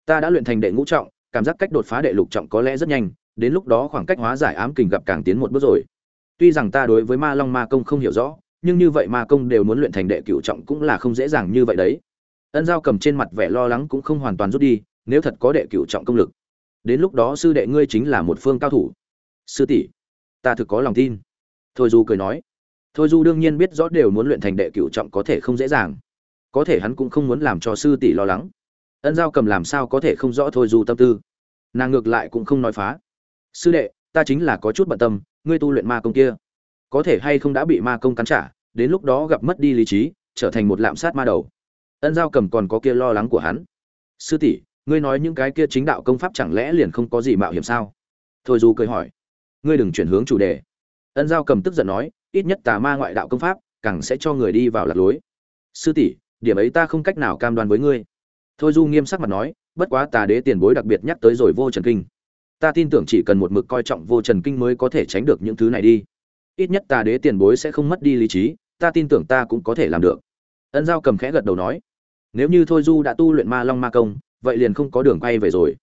ta đã luyện thành đệ ngũ trọng, cảm giác cách đột phá đệ lục trọng có lẽ rất nhanh, đến lúc đó khoảng cách hóa giải ám kình gặp càng tiến một bước rồi. Tuy rằng ta đối với ma long ma công không hiểu rõ, nhưng như vậy ma công đều muốn luyện thành đệ cựu trọng cũng là không dễ dàng như vậy đấy ân giao cầm trên mặt vẻ lo lắng cũng không hoàn toàn rút đi, nếu thật có đệ cựu trọng công lực. Đến lúc đó sư đệ ngươi chính là một phương cao thủ. Sư tỷ, ta thực có lòng tin. Thôi du cười nói. Thôi du đương nhiên biết rõ đều muốn luyện thành đệ cửu trọng có thể không dễ dàng. Có thể hắn cũng không muốn làm cho sư tỷ lo lắng. Ân giao cầm làm sao có thể không rõ thôi du tâm tư. Nàng ngược lại cũng không nói phá. Sư đệ, ta chính là có chút bận tâm, ngươi tu luyện ma công kia. Có thể hay không đã bị ma công cắn trả, đến lúc đó gặp mất đi lý trí, trở thành một lạm sát ma đầu ân giao cầm còn có kia lo lắng của hắn. Sư tỷ, ngươi nói những cái kia chính đạo công pháp chẳng lẽ liền không có gì mạo hiểm sao? Thôi du cười hỏi. Ngươi đừng chuyển hướng chủ đề. Ân giao cầm tức giận nói, ít nhất tà ma ngoại đạo công pháp, càng sẽ cho người đi vào lạc lối. Sư tỷ, điểm ấy ta không cách nào cam đoan với ngươi. Thôi du nghiêm sắc mặt nói, bất quá tà đế tiền bối đặc biệt nhắc tới rồi vô trần kinh. Ta tin tưởng chỉ cần một mực coi trọng vô trần kinh mới có thể tránh được những thứ này đi. Ít nhất tà đế tiền bối sẽ không mất đi lý trí, ta tin tưởng ta cũng có thể làm được. Ân giao cầm khẽ gật đầu nói nếu như thôi du đã tu luyện ma long ma công, vậy liền không có đường quay về rồi.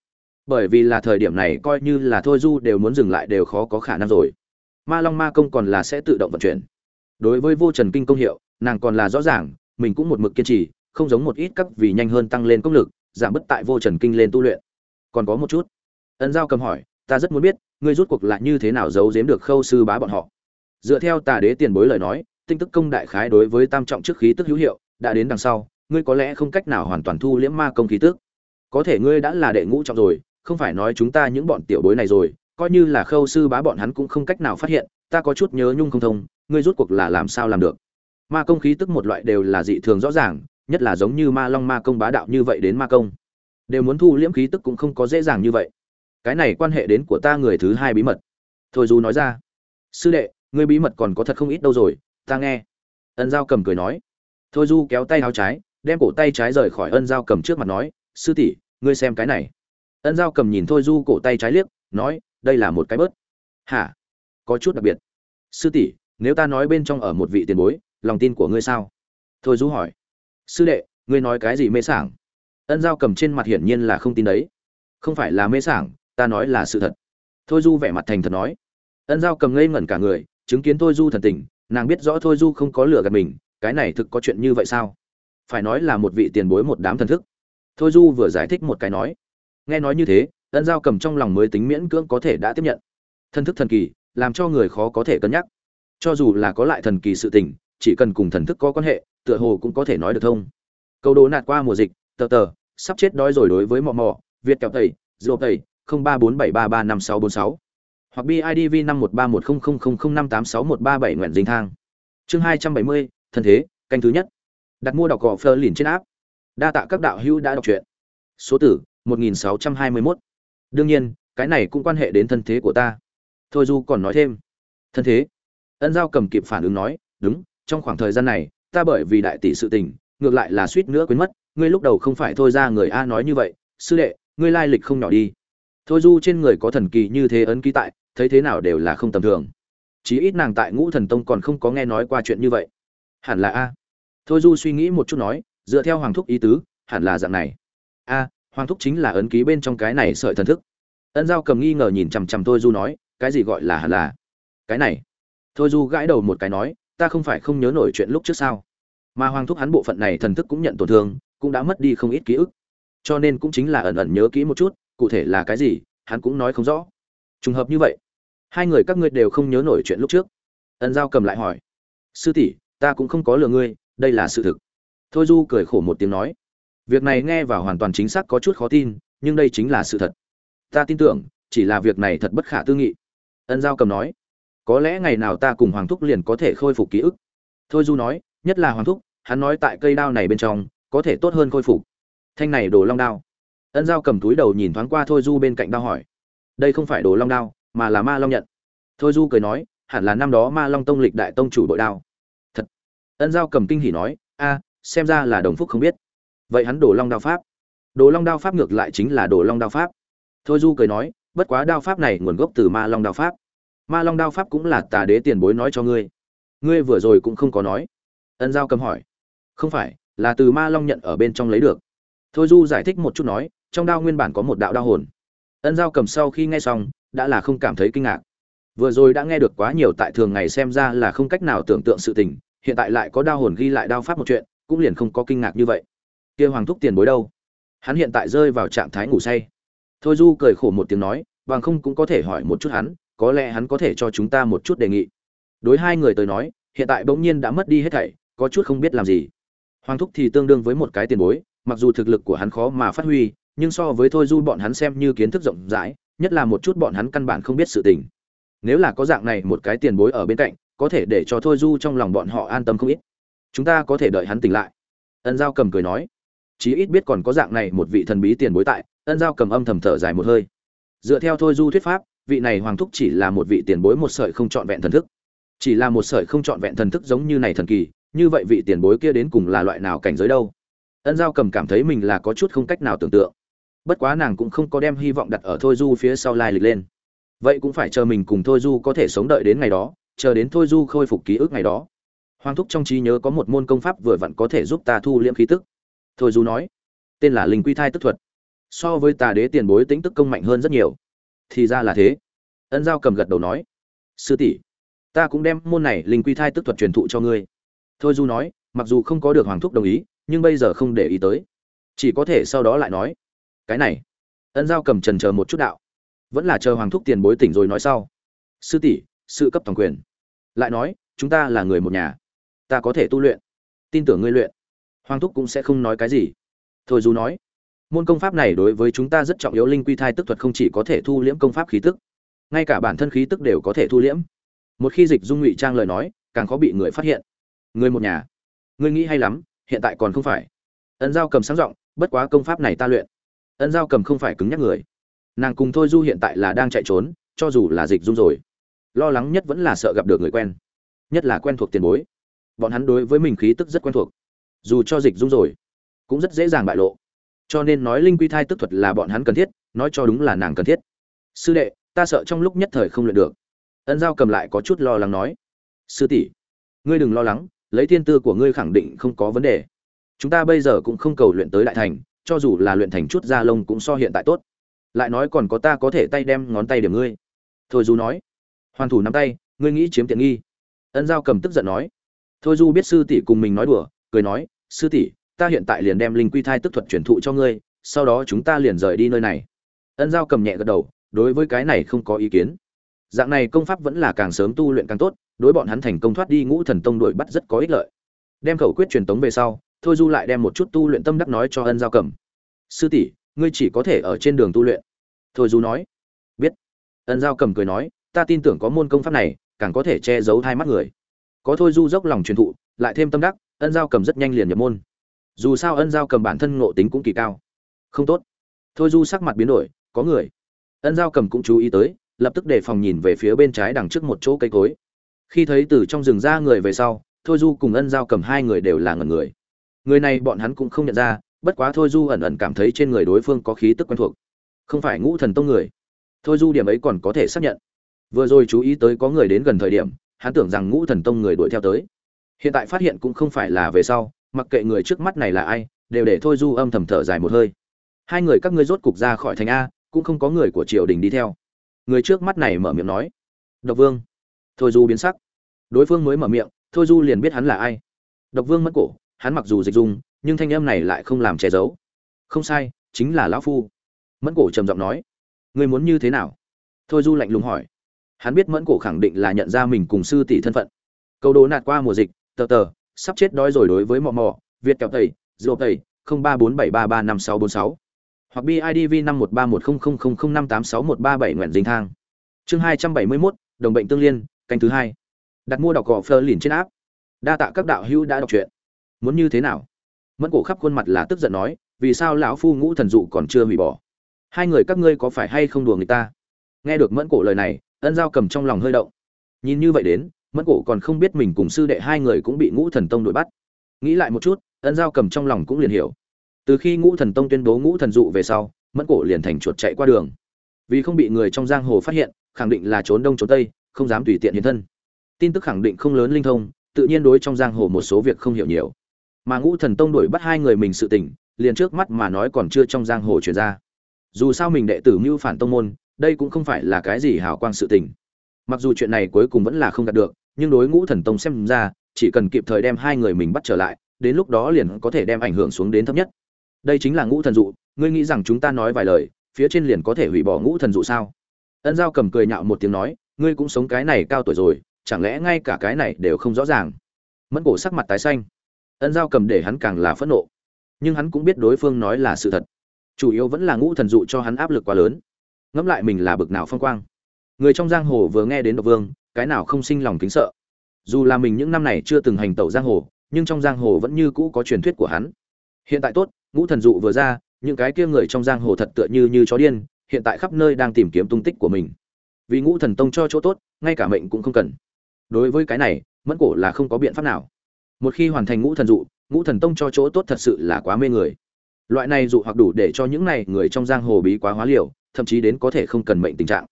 Bởi vì là thời điểm này coi như là thôi du đều muốn dừng lại đều khó có khả năng rồi. Ma long ma công còn là sẽ tự động vận chuyển. Đối với vô trần kinh công hiệu, nàng còn là rõ ràng, mình cũng một mực kiên trì, không giống một ít các vì nhanh hơn tăng lên công lực, giảm bớt tại vô trần kinh lên tu luyện. Còn có một chút. Ân giao cầm hỏi, ta rất muốn biết, ngươi rút cuộc lại như thế nào giấu giếm được khâu sư bá bọn họ? Dựa theo tà đế tiền bối lời nói, tinh tức công đại khái đối với tam trọng trước khí tức hữu hiệu, đã đến đằng sau ngươi có lẽ không cách nào hoàn toàn thu liễm ma công khí tức. Có thể ngươi đã là đệ ngũ trọng rồi, không phải nói chúng ta những bọn tiểu bối này rồi, coi như là khâu sư bá bọn hắn cũng không cách nào phát hiện, ta có chút nhớ nhung không thông, ngươi rút cuộc là làm sao làm được? Ma công khí tức một loại đều là dị thường rõ ràng, nhất là giống như ma long ma công bá đạo như vậy đến ma công. Đều muốn thu liễm khí tức cũng không có dễ dàng như vậy. Cái này quan hệ đến của ta người thứ hai bí mật. Thôi du nói ra. Sư đệ, ngươi bí mật còn có thật không ít đâu rồi, ta nghe. Ân giao cầm cười nói. Thôi du kéo tay áo trái đem cổ tay trái rời khỏi ân giao cầm trước mặt nói, sư tỷ, ngươi xem cái này. Ân giao cầm nhìn thôi du cổ tay trái liếc, nói, đây là một cái bớt. Hả? Có chút đặc biệt. Sư tỷ, nếu ta nói bên trong ở một vị tiền bối, lòng tin của ngươi sao? Thôi du hỏi. Sư đệ, ngươi nói cái gì mê sảng? Ân giao cầm trên mặt hiển nhiên là không tin đấy. Không phải là mê sảng, ta nói là sự thật. Thôi du vẻ mặt thành thật nói. Ân giao cầm ngây ngẩn cả người, chứng kiến thôi du thần tình, nàng biết rõ thôi du không có lửa gạt mình, cái này thực có chuyện như vậy sao? Phải nói là một vị tiền bối một đám thần thức. Thôi du vừa giải thích một cái nói, nghe nói như thế, ân giao cầm trong lòng mới tính miễn cưỡng có thể đã tiếp nhận. Thần thức thần kỳ, làm cho người khó có thể cân nhắc. Cho dù là có lại thần kỳ sự tình, chỉ cần cùng thần thức có quan hệ, tựa hồ cũng có thể nói được thông. Câu đố nạt qua mùa dịch, tờ tờ, sắp chết đói rồi đối với mò mò việt kẹo tẩy dô tẩy, không ba bốn bảy ba ba năm sáu bốn sáu. Hoặc bidv năm một ba một không không không không năm tám sáu một ba bảy nguyện dinh thang. Chương hai trăm bảy mươi, thân thế, canh thứ nhất đặt mua đọc cỏ phơ liền trên áp đa tạ các đạo hữu đã đọc truyện. Số tử, một nghìn sáu trăm hai mươi 1621. đương nhiên, cái này cũng quan hệ đến thân thế của ta. Thôi du còn nói thêm. Thân thế. Ân giao cầm kịp phản ứng nói, đúng, trong khoảng thời gian này, ta bởi vì đại tỷ sự tình, ngược lại là suýt nữa quên mất, ngươi lúc đầu không phải thôi ra người a nói như vậy, sư đệ, ngươi lai lịch không nhỏ đi. Thôi du trên người có thần kỳ như thế ấn ký tại, thấy thế nào đều là không tầm thường. Chí ít nàng tại ngũ thần tông còn không có nghe nói qua chuyện như vậy. Hẳn là a thôi du suy nghĩ một chút nói, dựa theo hoàng thúc ý tứ, hẳn là dạng này. A, hoàng thúc chính là ấn ký bên trong cái này sợi thần thức. Ân giao cầm nghi ngờ nhìn chằm chằm thôi du nói, cái gì gọi là hẳn là? Cái này. Thôi du gãi đầu một cái nói, ta không phải không nhớ nổi chuyện lúc trước sao. Mà hoàng thúc hắn bộ phận này thần thức cũng nhận tổn thương, cũng đã mất đi không ít ký ức. Cho nên cũng chính là ẩn ẩn nhớ kỹ một chút, cụ thể là cái gì, hắn cũng nói không rõ. Trùng hợp như vậy, hai người các ngươi đều không nhớ nổi chuyện lúc trước. Ân giao cầm lại hỏi, sư tỷ, ta cũng không có lừa ngươi đây là sự thực. Thôi du cười khổ một tiếng nói, việc này nghe vào hoàn toàn chính xác có chút khó tin, nhưng đây chính là sự thật. Ta tin tưởng, chỉ là việc này thật bất khả tư nghị. Ân giao cầm nói, có lẽ ngày nào ta cùng hoàng thúc liền có thể khôi phục ký ức. Thôi du nói, nhất là hoàng thúc, hắn nói tại cây đao này bên trong, có thể tốt hơn khôi phục. Thanh này đồ long đao. Ân giao cầm túi đầu nhìn thoáng qua thôi du bên cạnh đao hỏi, đây không phải đồ long đao, mà là ma long nhận. Thôi du cười nói, hẳn là năm đó ma long tông lịch đại tông chủ bội đao ân giao cầm kinh hỉ nói, a, xem ra là đồng phúc không biết. Vậy hắn đổ long đao pháp. Đồ long đao pháp ngược lại chính là đồ long đao pháp. Thôi du cười nói, bất quá đao pháp này nguồn gốc từ ma long đao pháp. Ma long đao pháp cũng là tà đế tiền bối nói cho ngươi. Ngươi vừa rồi cũng không có nói. Ân giao cầm hỏi, không phải, là từ ma long nhận ở bên trong lấy được. Thôi du giải thích một chút nói, trong đao nguyên bản có một đạo đao hồn. Ân giao cầm sau khi nghe xong, đã là không cảm thấy kinh ngạc. Vừa rồi đã nghe được quá nhiều tại thường ngày xem ra là không cách nào tưởng tượng sự tình hiện tại lại có đao hồn ghi lại đao pháp một chuyện, cũng liền không có kinh ngạc như vậy. Kia hoàng thúc tiền bối đâu? Hắn hiện tại rơi vào trạng thái ngủ say. Thôi du cười khổ một tiếng nói, bằng không cũng có thể hỏi một chút hắn, có lẽ hắn có thể cho chúng ta một chút đề nghị. Đối hai người tới nói, hiện tại bỗng nhiên đã mất đi hết thảy, có chút không biết làm gì. Hoàng thúc thì tương đương với một cái tiền bối, mặc dù thực lực của hắn khó mà phát huy, nhưng so với thôi du bọn hắn xem như kiến thức rộng rãi, nhất là một chút bọn hắn căn bản không biết sự tình. Nếu là có dạng này một cái tiền bối ở bên cạnh có thể để cho thôi du trong lòng bọn họ an tâm không ít. Chúng ta có thể đợi hắn tỉnh lại. Ân giao cầm cười nói. Chí ít biết còn có dạng này một vị thần bí tiền bối tại, ân giao cầm âm thầm thở dài một hơi. Dựa theo thôi du thuyết pháp, vị này hoàng thúc chỉ là một vị tiền bối một sợi không trọn vẹn thần thức. Chỉ là một sợi không trọn vẹn thần thức giống như này thần kỳ, như vậy vị tiền bối kia đến cùng là loại nào cảnh giới đâu? Ân giao cầm cảm thấy mình là có chút không cách nào tưởng tượng. Bất quá nàng cũng không có đem hy vọng đặt ở thôi du phía sau lai lịch lên. Vậy cũng phải chờ mình cùng thôi du có thể sống đợi đến ngày đó chờ đến thôi du khôi phục ký ức ngày đó. Hoàng thúc trong trí nhớ có một môn công pháp vừa vặn có thể giúp ta thu liễm khí tức. Thôi du nói, tên là linh quy thai tức thuật. So với tà đế tiền bối tính tức công mạnh hơn rất nhiều. Thì ra là thế. Ân giao cầm gật đầu nói, sư tỷ, ta cũng đem môn này linh quy thai tức thuật truyền thụ cho ngươi. Thôi du nói, mặc dù không có được hoàng thúc đồng ý, nhưng bây giờ không để ý tới. Chỉ có thể sau đó lại nói, cái này. Ân giao cầm trần chờ một chút đạo, vẫn là chờ hoàng thúc tiền bối tỉnh rồi nói sau. Sư tỷ, sự cấp toàn quyền lại nói, chúng ta là người một nhà. Ta có thể tu luyện. Tin tưởng ngươi luyện. Hoàng thúc cũng sẽ không nói cái gì. Thôi dù nói, môn công pháp này đối với chúng ta rất trọng yếu, linh quy thai tức thuật không chỉ có thể thu liễm công pháp khí tức, ngay cả bản thân khí tức đều có thể thu liễm. Một khi dịch dung ngụy trang lời nói, càng khó bị người phát hiện. Người một nhà. Ngươi nghĩ hay lắm, hiện tại còn không phải. Ân giao cầm sáng giọng, bất quá công pháp này ta luyện. Ân giao cầm không phải cứng nhắc người. Nàng cùng thôi du hiện tại là đang chạy trốn, cho dù là dịch dung rồi lo lắng nhất vẫn là sợ gặp được người quen, nhất là quen thuộc tiền bối. Bọn hắn đối với mình khí tức rất quen thuộc, dù cho dịch dung rồi, cũng rất dễ dàng bại lộ. Cho nên nói linh quy thai tức thuật là bọn hắn cần thiết, nói cho đúng là nàng cần thiết. Sư đệ, ta sợ trong lúc nhất thời không luyện được. Ân giao cầm lại có chút lo lắng nói. Sư tỷ, ngươi đừng lo lắng, lấy thiên tư của ngươi khẳng định không có vấn đề. Chúng ta bây giờ cũng không cầu luyện tới đại thành, cho dù là luyện thành chút da lông cũng so hiện tại tốt. Lại nói còn có ta có thể tay đem ngón tay điểm ngươi. Thôi dù nói hoàn thủ nắm tay, ngươi nghĩ chiếm tiện nghi. Ân giao cầm tức giận nói. Thôi du biết sư tỷ cùng mình nói đùa, cười nói, sư tỷ, ta hiện tại liền đem linh quy thai tức thuật truyền thụ cho ngươi, sau đó chúng ta liền rời đi nơi này. Ân giao cầm nhẹ gật đầu, đối với cái này không có ý kiến. Dạng này công pháp vẫn là càng sớm tu luyện càng tốt, đối bọn hắn thành công thoát đi ngũ thần tông đuổi bắt rất có ích lợi. Đem khẩu quyết truyền tống về sau, thôi du lại đem một chút tu luyện tâm đắc nói cho ân giao cầm. Sư tỷ, ngươi chỉ có thể ở trên đường tu luyện. Thôi du nói. Biết. Ân giao cầm cười nói ta tin tưởng có môn công pháp này, càng có thể che giấu hai mắt người. Có thôi du dốc lòng truyền thụ, lại thêm tâm đắc, ân giao cầm rất nhanh liền nhập môn. Dù sao ân giao cầm bản thân ngộ tính cũng kỳ cao. Không tốt. Thôi du sắc mặt biến đổi, có người. Ân giao cầm cũng chú ý tới, lập tức đề phòng nhìn về phía bên trái đằng trước một chỗ cây cối. Khi thấy từ trong rừng ra người về sau, thôi du cùng ân giao cầm hai người đều là ngần người. Người này bọn hắn cũng không nhận ra, bất quá thôi du ẩn ẩn cảm thấy trên người đối phương có khí tức quen thuộc. Không phải ngũ thần tông người. Thôi du điểm ấy còn có thể xác nhận vừa rồi chú ý tới có người đến gần thời điểm, hắn tưởng rằng ngũ thần tông người đuổi theo tới. Hiện tại phát hiện cũng không phải là về sau, mặc kệ người trước mắt này là ai, đều để thôi du âm thầm thở dài một hơi. Hai người các ngươi rốt cục ra khỏi thành a, cũng không có người của triều đình đi theo. Người trước mắt này mở miệng nói. Độc vương. Thôi du biến sắc. Đối phương mới mở miệng, thôi du liền biết hắn là ai. Độc vương mất cổ, hắn mặc dù dịch dung, nhưng thanh âm này lại không làm che giấu. Không sai, chính là lão phu. Mẫn cổ trầm giọng nói. Người muốn như thế nào? Thôi du lạnh lùng hỏi hắn biết mẫn cổ khẳng định là nhận ra mình cùng sư tỷ thân phận. Câu đố nạt qua mùa dịch, tờ tờ, sắp chết đói rồi đối với mò mò việt kẹo tẩy dô tẩy, không ba bốn bảy ba ba năm sáu bốn sáu. Hoặc bidv năm một ba một không không không không năm tám sáu một ba bảy nguyện dinh thang. Chương hai trăm bảy mươi mốt, đồng bệnh tương liên, canh thứ hai. Đặt mua đọc cỏ phơ lìn trên áp đa tạ các đạo hữu đã đọc truyện. Muốn như thế nào? Mẫn cổ khắp khuôn mặt là tức giận nói, vì sao lão phu ngũ thần dụ còn chưa hủy bỏ? Hai người các ngươi có phải hay không đùa người ta? Nghe được mẫn cổ lời này ân giao cầm trong lòng hơi động. Nhìn như vậy đến, mẫn cổ còn không biết mình cùng sư đệ hai người cũng bị ngũ thần tông đuổi bắt. Nghĩ lại một chút, ân giao cầm trong lòng cũng liền hiểu. Từ khi ngũ thần tông tuyên bố ngũ thần dụ về sau, mẫn cổ liền thành chuột chạy qua đường. Vì không bị người trong giang hồ phát hiện, khẳng định là trốn đông trốn tây, không dám tùy tiện hiện thân. Tin tức khẳng định không lớn linh thông, tự nhiên đối trong giang hồ một số việc không hiểu nhiều. Mà ngũ thần tông đuổi bắt hai người mình sự tình, liền trước mắt mà nói còn chưa trong giang hồ truyền ra. Dù sao mình đệ tử mưu phản tông môn đây cũng không phải là cái gì hào quang sự tình. Mặc dù chuyện này cuối cùng vẫn là không đạt được, nhưng đối ngũ thần tông xem ra, chỉ cần kịp thời đem hai người mình bắt trở lại, đến lúc đó liền có thể đem ảnh hưởng xuống đến thấp nhất. Đây chính là ngũ thần dụ, ngươi nghĩ rằng chúng ta nói vài lời, phía trên liền có thể hủy bỏ ngũ thần dụ sao? Ân giao cầm cười nhạo một tiếng nói, ngươi cũng sống cái này cao tuổi rồi, chẳng lẽ ngay cả cái này đều không rõ ràng? Mẫn cổ sắc mặt tái xanh. Ân giao cầm để hắn càng là phẫn nộ. Nhưng hắn cũng biết đối phương nói là sự thật. Chủ yếu vẫn là ngũ thần dụ cho hắn áp lực quá lớn ngẫm lại mình là bực nào phong quang. Người trong giang hồ vừa nghe đến độc vương, cái nào không sinh lòng kính sợ. Dù là mình những năm này chưa từng hành tẩu giang hồ, nhưng trong giang hồ vẫn như cũ có truyền thuyết của hắn. Hiện tại tốt, ngũ thần dụ vừa ra, những cái kia người trong giang hồ thật tựa như như chó điên, hiện tại khắp nơi đang tìm kiếm tung tích của mình. Vì ngũ thần tông cho chỗ tốt, ngay cả mệnh cũng không cần. Đối với cái này, mẫn cổ là không có biện pháp nào. Một khi hoàn thành ngũ thần dụ, ngũ thần tông cho chỗ tốt thật sự là quá mê người. Loại này dụ hoặc đủ để cho những này người trong giang hồ bí quá hóa liều thậm chí đến có thể không cần mệnh tình trạng.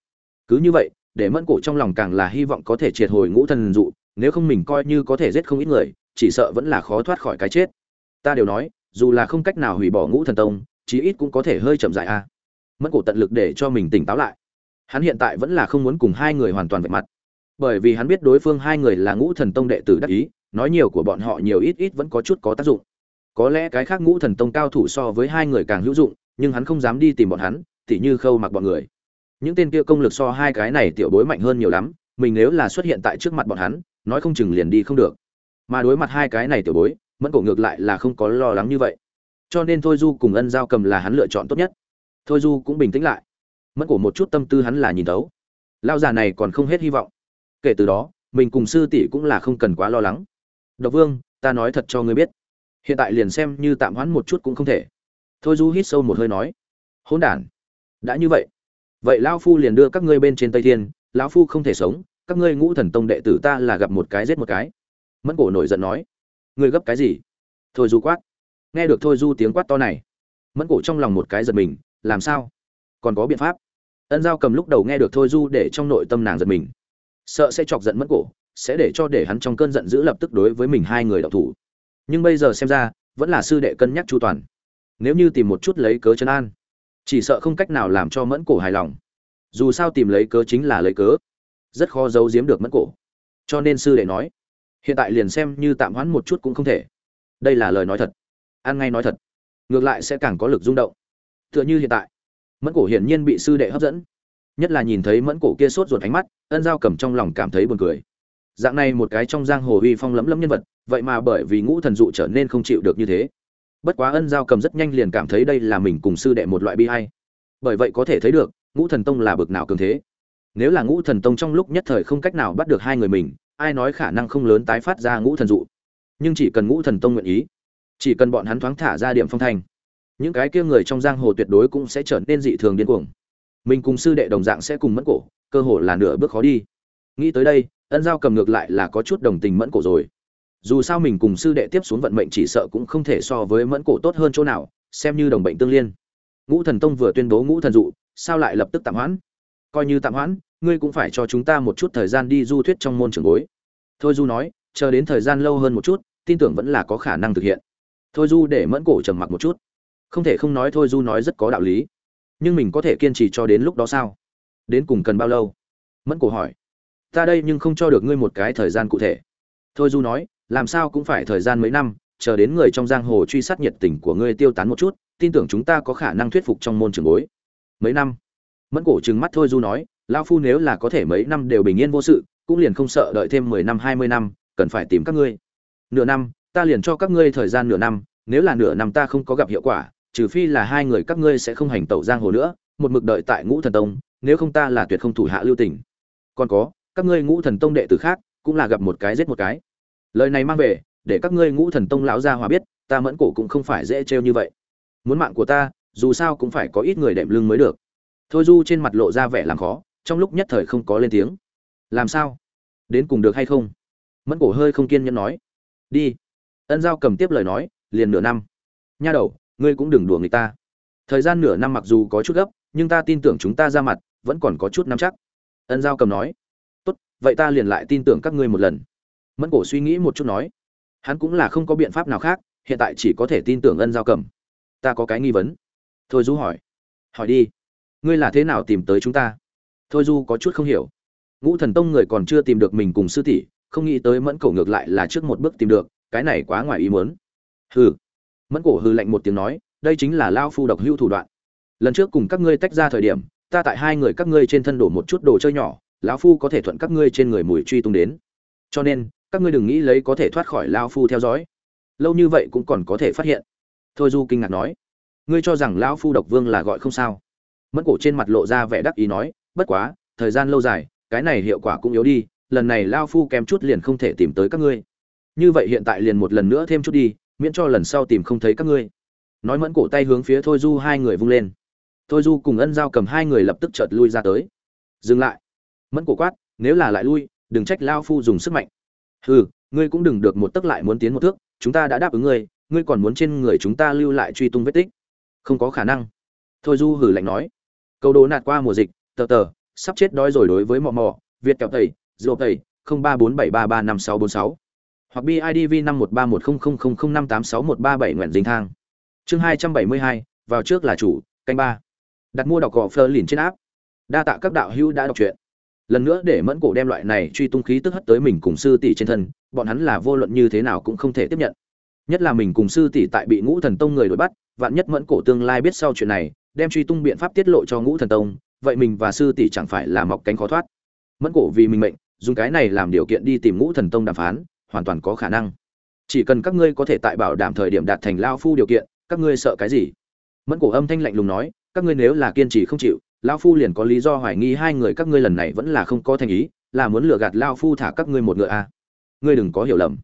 Cứ như vậy, để mẫn cổ trong lòng càng là hy vọng có thể triệt hồi ngũ thần dụ, nếu không mình coi như có thể giết không ít người, chỉ sợ vẫn là khó thoát khỏi cái chết. Ta đều nói, dù là không cách nào hủy bỏ ngũ thần tông, chí ít cũng có thể hơi chậm dại a. Mẫn cổ tận lực để cho mình tỉnh táo lại. Hắn hiện tại vẫn là không muốn cùng hai người hoàn toàn vạch mặt. Bởi vì hắn biết đối phương hai người là ngũ thần tông đệ tử đắc ý, nói nhiều của bọn họ nhiều ít ít vẫn có chút có tác dụng. Có lẽ cái khác ngũ thần tông cao thủ so với hai người càng hữu dụng, nhưng hắn không dám đi tìm bọn hắn tỉ như khâu mặc bọn người. Những tên kia công lực so hai cái này tiểu bối mạnh hơn nhiều lắm, mình nếu là xuất hiện tại trước mặt bọn hắn, nói không chừng liền đi không được. Mà đối mặt hai cái này tiểu bối, mẫn cổ ngược lại là không có lo lắng như vậy. Cho nên thôi du cùng ân giao cầm là hắn lựa chọn tốt nhất. Thôi du cũng bình tĩnh lại. Mẫn cổ một chút tâm tư hắn là nhìn tấu lao già này còn không hết hy vọng. Kể từ đó, mình cùng sư tỷ cũng là không cần quá lo lắng. Độc vương, ta nói thật cho ngươi biết. Hiện tại liền xem như tạm hoãn một chút cũng không thể. Thôi du hít sâu một hơi nói. Hỗn đản đã như vậy vậy lão phu liền đưa các ngươi bên trên tây thiên, lão phu không thể sống, các ngươi ngũ thần tông đệ tử ta là gặp một cái giết một cái. Mẫn cổ nổi giận nói, ngươi gấp cái gì? Thôi du quát. Nghe được thôi du tiếng quát to này, mẫn cổ trong lòng một cái giật mình, làm sao? Còn có biện pháp. Ân giao cầm lúc đầu nghe được thôi du để trong nội tâm nàng giật mình. Sợ sẽ chọc giận mẫn cổ, sẽ để cho để hắn trong cơn giận dữ lập tức đối với mình hai người đạo thủ. Nhưng bây giờ xem ra, vẫn là sư đệ cân nhắc chu toàn. Nếu như tìm một chút lấy cớ chân an chỉ sợ không cách nào làm cho mẫn cổ hài lòng. Dù sao tìm lấy cớ chính là lấy cớ. Rất khó giấu giếm được mẫn cổ. Cho nên sư đệ nói, hiện tại liền xem như tạm hoãn một chút cũng không thể. Đây là lời nói thật. Ăn ngay nói thật. Ngược lại sẽ càng có lực rung động. Tựa như hiện tại, mẫn cổ hiển nhiên bị sư đệ hấp dẫn. Nhất là nhìn thấy mẫn cổ kia sốt ruột ánh mắt, ân giao cầm trong lòng cảm thấy buồn cười. Dạng này một cái trong giang hồ uy phong lẫm lẫm nhân vật, vậy mà bởi vì ngũ thần dụ trở nên không chịu được như thế bất quá ân giao cầm rất nhanh liền cảm thấy đây là mình cùng sư đệ một loại bi hay bởi vậy có thể thấy được, ngũ thần tông là bực nào cường thế. Nếu là ngũ thần tông trong lúc nhất thời không cách nào bắt được hai người mình, ai nói khả năng không lớn tái phát ra ngũ thần dụ. Nhưng chỉ cần ngũ thần tông nguyện ý, chỉ cần bọn hắn thoáng thả ra điểm phong thành những cái kia người trong giang hồ tuyệt đối cũng sẽ trở nên dị thường điên cuồng. Mình cùng sư đệ đồng dạng sẽ cùng mẫn cổ, cơ hồ là nửa bước khó đi. Nghĩ tới đây, ân giao cầm ngược lại là có chút đồng tình mẫn cổ rồi dù sao mình cùng sư đệ tiếp xuống vận mệnh chỉ sợ cũng không thể so với mẫn cổ tốt hơn chỗ nào, xem như đồng bệnh tương liên. Ngũ thần tông vừa tuyên bố ngũ thần dụ, sao lại lập tức tạm hoãn? Coi như tạm hoãn, ngươi cũng phải cho chúng ta một chút thời gian đi du thuyết trong môn trường bối. Thôi du nói, chờ đến thời gian lâu hơn một chút, tin tưởng vẫn là có khả năng thực hiện. Thôi du để mẫn cổ trầm mặc một chút. Không thể không nói thôi du nói rất có đạo lý. Nhưng mình có thể kiên trì cho đến lúc đó sao? Đến cùng cần bao lâu? Mẫn cổ hỏi. Ta đây nhưng không cho được ngươi một cái thời gian cụ thể. Thôi du nói làm sao cũng phải thời gian mấy năm, chờ đến người trong giang hồ truy sát nhiệt tình của ngươi tiêu tán một chút, tin tưởng chúng ta có khả năng thuyết phục trong môn trường bối. Mấy năm? Mẫn cổ trừng mắt thôi du nói lao phu nếu là có thể mấy năm đều bình yên vô sự, cũng liền không sợ đợi thêm mười năm, hai mươi năm, cần phải tìm các ngươi. Nửa năm, ta liền cho các ngươi thời gian nửa năm, nếu là nửa năm ta không có gặp hiệu quả, trừ phi là hai người các ngươi sẽ không hành tẩu giang hồ nữa, một mực đợi tại ngũ thần tông, nếu không ta là tuyệt không thủ hạ lưu tình. Còn có, các ngươi ngũ thần tông đệ tử khác, cũng là gặp một cái giết một cái lời này mang về, để các ngươi ngũ thần tông lão gia hòa biết, ta mẫn cổ cũng không phải dễ trêu như vậy. Muốn mạng của ta, dù sao cũng phải có ít người đệm lưng mới được. Thôi du trên mặt lộ ra vẻ làm khó, trong lúc nhất thời không có lên tiếng. Làm sao? Đến cùng được hay không? Mẫn cổ hơi không kiên nhẫn nói. Đi. Ân giao cầm tiếp lời nói, liền nửa năm. Nha đầu, ngươi cũng đừng đùa người ta. Thời gian nửa năm mặc dù có chút gấp, nhưng ta tin tưởng chúng ta ra mặt, vẫn còn có chút nắm chắc. Ân giao cầm nói. Tốt, vậy ta liền lại tin tưởng các ngươi một lần mẫn cổ suy nghĩ một chút nói, hắn cũng là không có biện pháp nào khác, hiện tại chỉ có thể tin tưởng ân giao cầm. Ta có cái nghi vấn. Thôi du hỏi. Hỏi đi. Ngươi là thế nào tìm tới chúng ta? Thôi du có chút không hiểu. Ngũ thần tông người còn chưa tìm được mình cùng sư tỷ, không nghĩ tới mẫn cổ ngược lại là trước một bước tìm được, cái này quá ngoài ý muốn. Hừ. Mẫn cổ hừ lạnh một tiếng nói, đây chính là lao phu độc hữu thủ đoạn. Lần trước cùng các ngươi tách ra thời điểm, ta tại hai người các ngươi trên thân đổ một chút đồ chơi nhỏ, lão phu có thể thuận các ngươi trên người mùi truy tung đến. Cho nên các ngươi đừng nghĩ lấy có thể thoát khỏi lão phu theo dõi. Lâu như vậy cũng còn có thể phát hiện. Thôi du kinh ngạc nói, ngươi cho rằng lão phu độc vương là gọi không sao? Mẫn cổ trên mặt lộ ra vẻ đắc ý nói, bất quá, thời gian lâu dài, cái này hiệu quả cũng yếu đi, lần này lao phu kém chút liền không thể tìm tới các ngươi. Như vậy hiện tại liền một lần nữa thêm chút đi, miễn cho lần sau tìm không thấy các ngươi. Nói mẫn cổ tay hướng phía thôi du hai người vung lên. Thôi du cùng ân giao cầm hai người lập tức chợt lui ra tới. Dừng lại. Mẫn cổ quát, nếu là lại lui, đừng trách lao phu dùng sức mạnh hừ, ngươi cũng đừng được một tức lại muốn tiến một thước, chúng ta đã đáp ứng ngươi ngươi còn muốn trên người chúng ta lưu lại truy tung vết tích. Không có khả năng. Thôi du hử lạnh nói. Câu đố nạt qua mùa dịch, tờ tờ, sắp chết đói rồi đối với mò mò việt kẹo tẩy dầu tẩy, không ba bốn bảy ba ba năm sáu bốn sáu. Hoặc bidv năm một ba một không không không năm tám sáu một ba bảy nguyện dính thang. Chương hai trăm bảy mươi hai, vào trước là chủ, canh ba. Đặt mua đọc gọ phơ liền trên áp đa tạ các đạo hữu đã đọc truyện lần nữa để mẫn cổ đem loại này truy tung khí tức hất tới mình cùng sư tỷ trên thân, bọn hắn là vô luận như thế nào cũng không thể tiếp nhận. Nhất là mình cùng sư tỷ tại bị ngũ thần tông người đuổi bắt, vạn nhất mẫn cổ tương lai biết sau chuyện này, đem truy tung biện pháp tiết lộ cho ngũ thần tông, vậy mình và sư tỷ chẳng phải là mọc cánh khó thoát. Mẫn cổ vì mình mệnh, dùng cái này làm điều kiện đi tìm ngũ thần tông đàm phán, hoàn toàn có khả năng. Chỉ cần các ngươi có thể tại bảo đảm thời điểm đạt thành lao phu điều kiện, các ngươi sợ cái gì? Mẫn cổ âm thanh lạnh lùng nói, các ngươi nếu là kiên trì không chịu Lão phu liền có lý do hoài nghi hai người các ngươi lần này vẫn là không có thành ý, là muốn lừa gạt lao phu thả các ngươi một ngựa a à. ngươi đừng có hiểu lầm.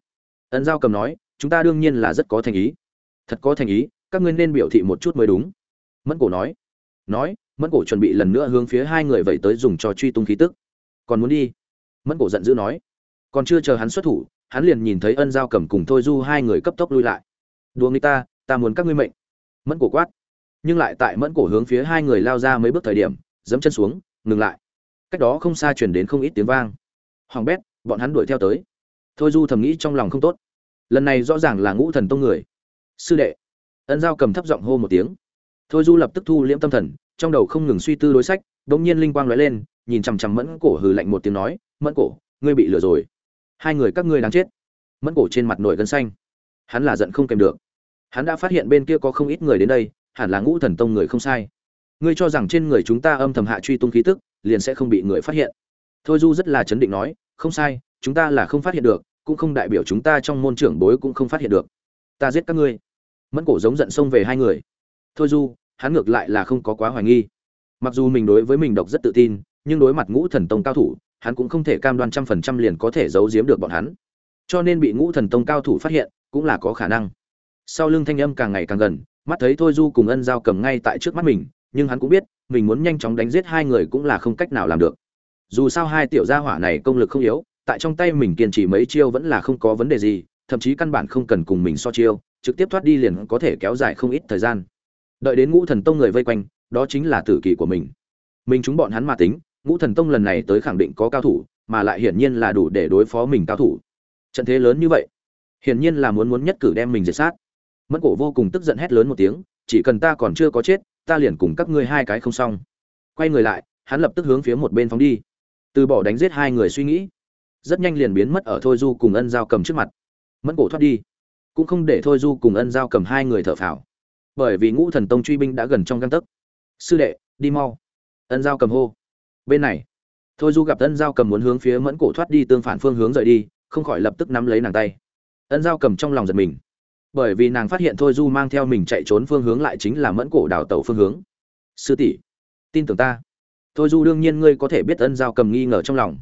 Ấn giao cầm nói, chúng ta đương nhiên là rất có thành ý. Thật có thành ý, các ngươi nên biểu thị một chút mới đúng. Mẫn cổ nói. Nói, mẫn cổ chuẩn bị lần nữa hướng phía hai người vậy tới dùng cho truy tung khí tức. Còn muốn đi? Mẫn cổ giận dữ nói. Còn chưa chờ hắn xuất thủ, hắn liền nhìn thấy ân giao cầm cùng thôi du hai người cấp tốc lui lại. Đùa người ta ta muốn các ngươi mệnh. Mẫn cổ quát nhưng lại tại mẫn cổ hướng phía hai người lao ra mấy bước thời điểm, dẫm chân xuống, ngừng lại. Cách đó không xa chuyển đến không ít tiếng vang. Hoàng bét, bọn hắn đuổi theo tới. Thôi du thầm nghĩ trong lòng không tốt. Lần này rõ ràng là ngũ thần tông người. Sư đệ. Ân giao cầm thấp giọng hô một tiếng. Thôi du lập tức thu liễm tâm thần, trong đầu không ngừng suy tư đối sách bỗng nhiên linh quang lóe lên, nhìn chằm chằm mẫn cổ hừ lạnh một tiếng nói, mẫn cổ, ngươi bị lừa rồi. Hai người các ngươi đáng chết. Mẫn cổ trên mặt nổi gân xanh. Hắn là giận không kèm được. Hắn đã phát hiện bên kia có không ít người đến đây hẳn là ngũ thần tông người không sai. Ngươi cho rằng trên người chúng ta âm thầm hạ truy tung khí tức, liền sẽ không bị người phát hiện. Thôi du rất là chấn định nói, không sai, chúng ta là không phát hiện được, cũng không đại biểu chúng ta trong môn trưởng bối cũng không phát hiện được. Ta giết các ngươi. Mẫn cổ giống giận xông về hai người. Thôi du, hắn ngược lại là không có quá hoài nghi. Mặc dù mình đối với mình độc rất tự tin, nhưng đối mặt ngũ thần tông cao thủ, hắn cũng không thể cam đoan trăm phần trăm liền có thể giấu giếm được bọn hắn. Cho nên bị ngũ thần tông cao thủ phát hiện, cũng là có khả năng. Sau lưng thanh âm càng ngày càng gần mắt thấy thôi du cùng ân giao cầm ngay tại trước mắt mình, nhưng hắn cũng biết, mình muốn nhanh chóng đánh giết hai người cũng là không cách nào làm được. Dù sao hai tiểu gia hỏa này công lực không yếu, tại trong tay mình kiên trì mấy chiêu vẫn là không có vấn đề gì, thậm chí căn bản không cần cùng mình so chiêu, trực tiếp thoát đi liền có thể kéo dài không ít thời gian. Đợi đến ngũ thần tông người vây quanh, đó chính là tử kỳ của mình. Mình chúng bọn hắn mà tính, ngũ thần tông lần này tới khẳng định có cao thủ, mà lại hiển nhiên là đủ để đối phó mình cao thủ. Trận thế lớn như vậy, hiển nhiên là muốn muốn nhất cử đem mình diệt sát mẫn cổ vô cùng tức giận hét lớn một tiếng, chỉ cần ta còn chưa có chết, ta liền cùng các ngươi hai cái không xong. Quay người lại, hắn lập tức hướng phía một bên phóng đi. Từ bỏ đánh giết hai người suy nghĩ, rất nhanh liền biến mất ở thôi du cùng ân giao cầm trước mặt. Mẫn cổ thoát đi, cũng không để thôi du cùng ân giao cầm hai người thở phào, bởi vì ngũ thần tông truy binh đã gần trong găng tấc. Sư đệ, đi mau. Ân giao cầm hô. Bên này, thôi du gặp ân giao cầm muốn hướng phía mẫn cổ thoát đi, tương phản phương hướng rời đi, không khỏi lập tức nắm lấy nàng tay. Ân giao cầm trong lòng giật mình bởi vì nàng phát hiện thôi du mang theo mình chạy trốn phương hướng lại chính là mẫn cổ đào tẩu phương hướng. Sư tỷ, tin tưởng ta. Thôi du đương nhiên ngươi có thể biết ân giao cầm nghi ngờ trong lòng.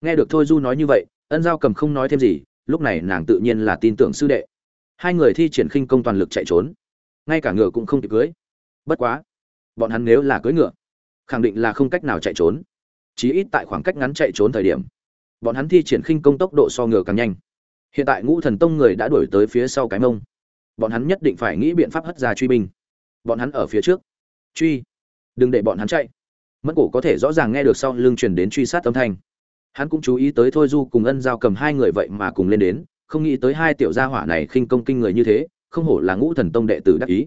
Nghe được thôi du nói như vậy, ân giao cầm không nói thêm gì, lúc này nàng tự nhiên là tin tưởng sư đệ. Hai người thi triển khinh công toàn lực chạy trốn. Ngay cả ngựa cũng không kịp cưới. Bất quá, bọn hắn nếu là cưới ngựa, khẳng định là không cách nào chạy trốn. Chí ít tại khoảng cách ngắn chạy trốn thời điểm, bọn hắn thi triển khinh công tốc độ so ngựa càng nhanh. Hiện tại ngũ thần tông người đã đuổi tới phía sau cái mông bọn hắn nhất định phải nghĩ biện pháp hất ra truy binh. Bọn hắn ở phía trước. Truy. Đừng để bọn hắn chạy. Mất cổ có thể rõ ràng nghe được sau lưng truyền đến truy sát âm thanh. Hắn cũng chú ý tới thôi du cùng ân giao cầm hai người vậy mà cùng lên đến, không nghĩ tới hai tiểu gia hỏa này khinh công kinh người như thế, không hổ là ngũ thần tông đệ tử đắc ý.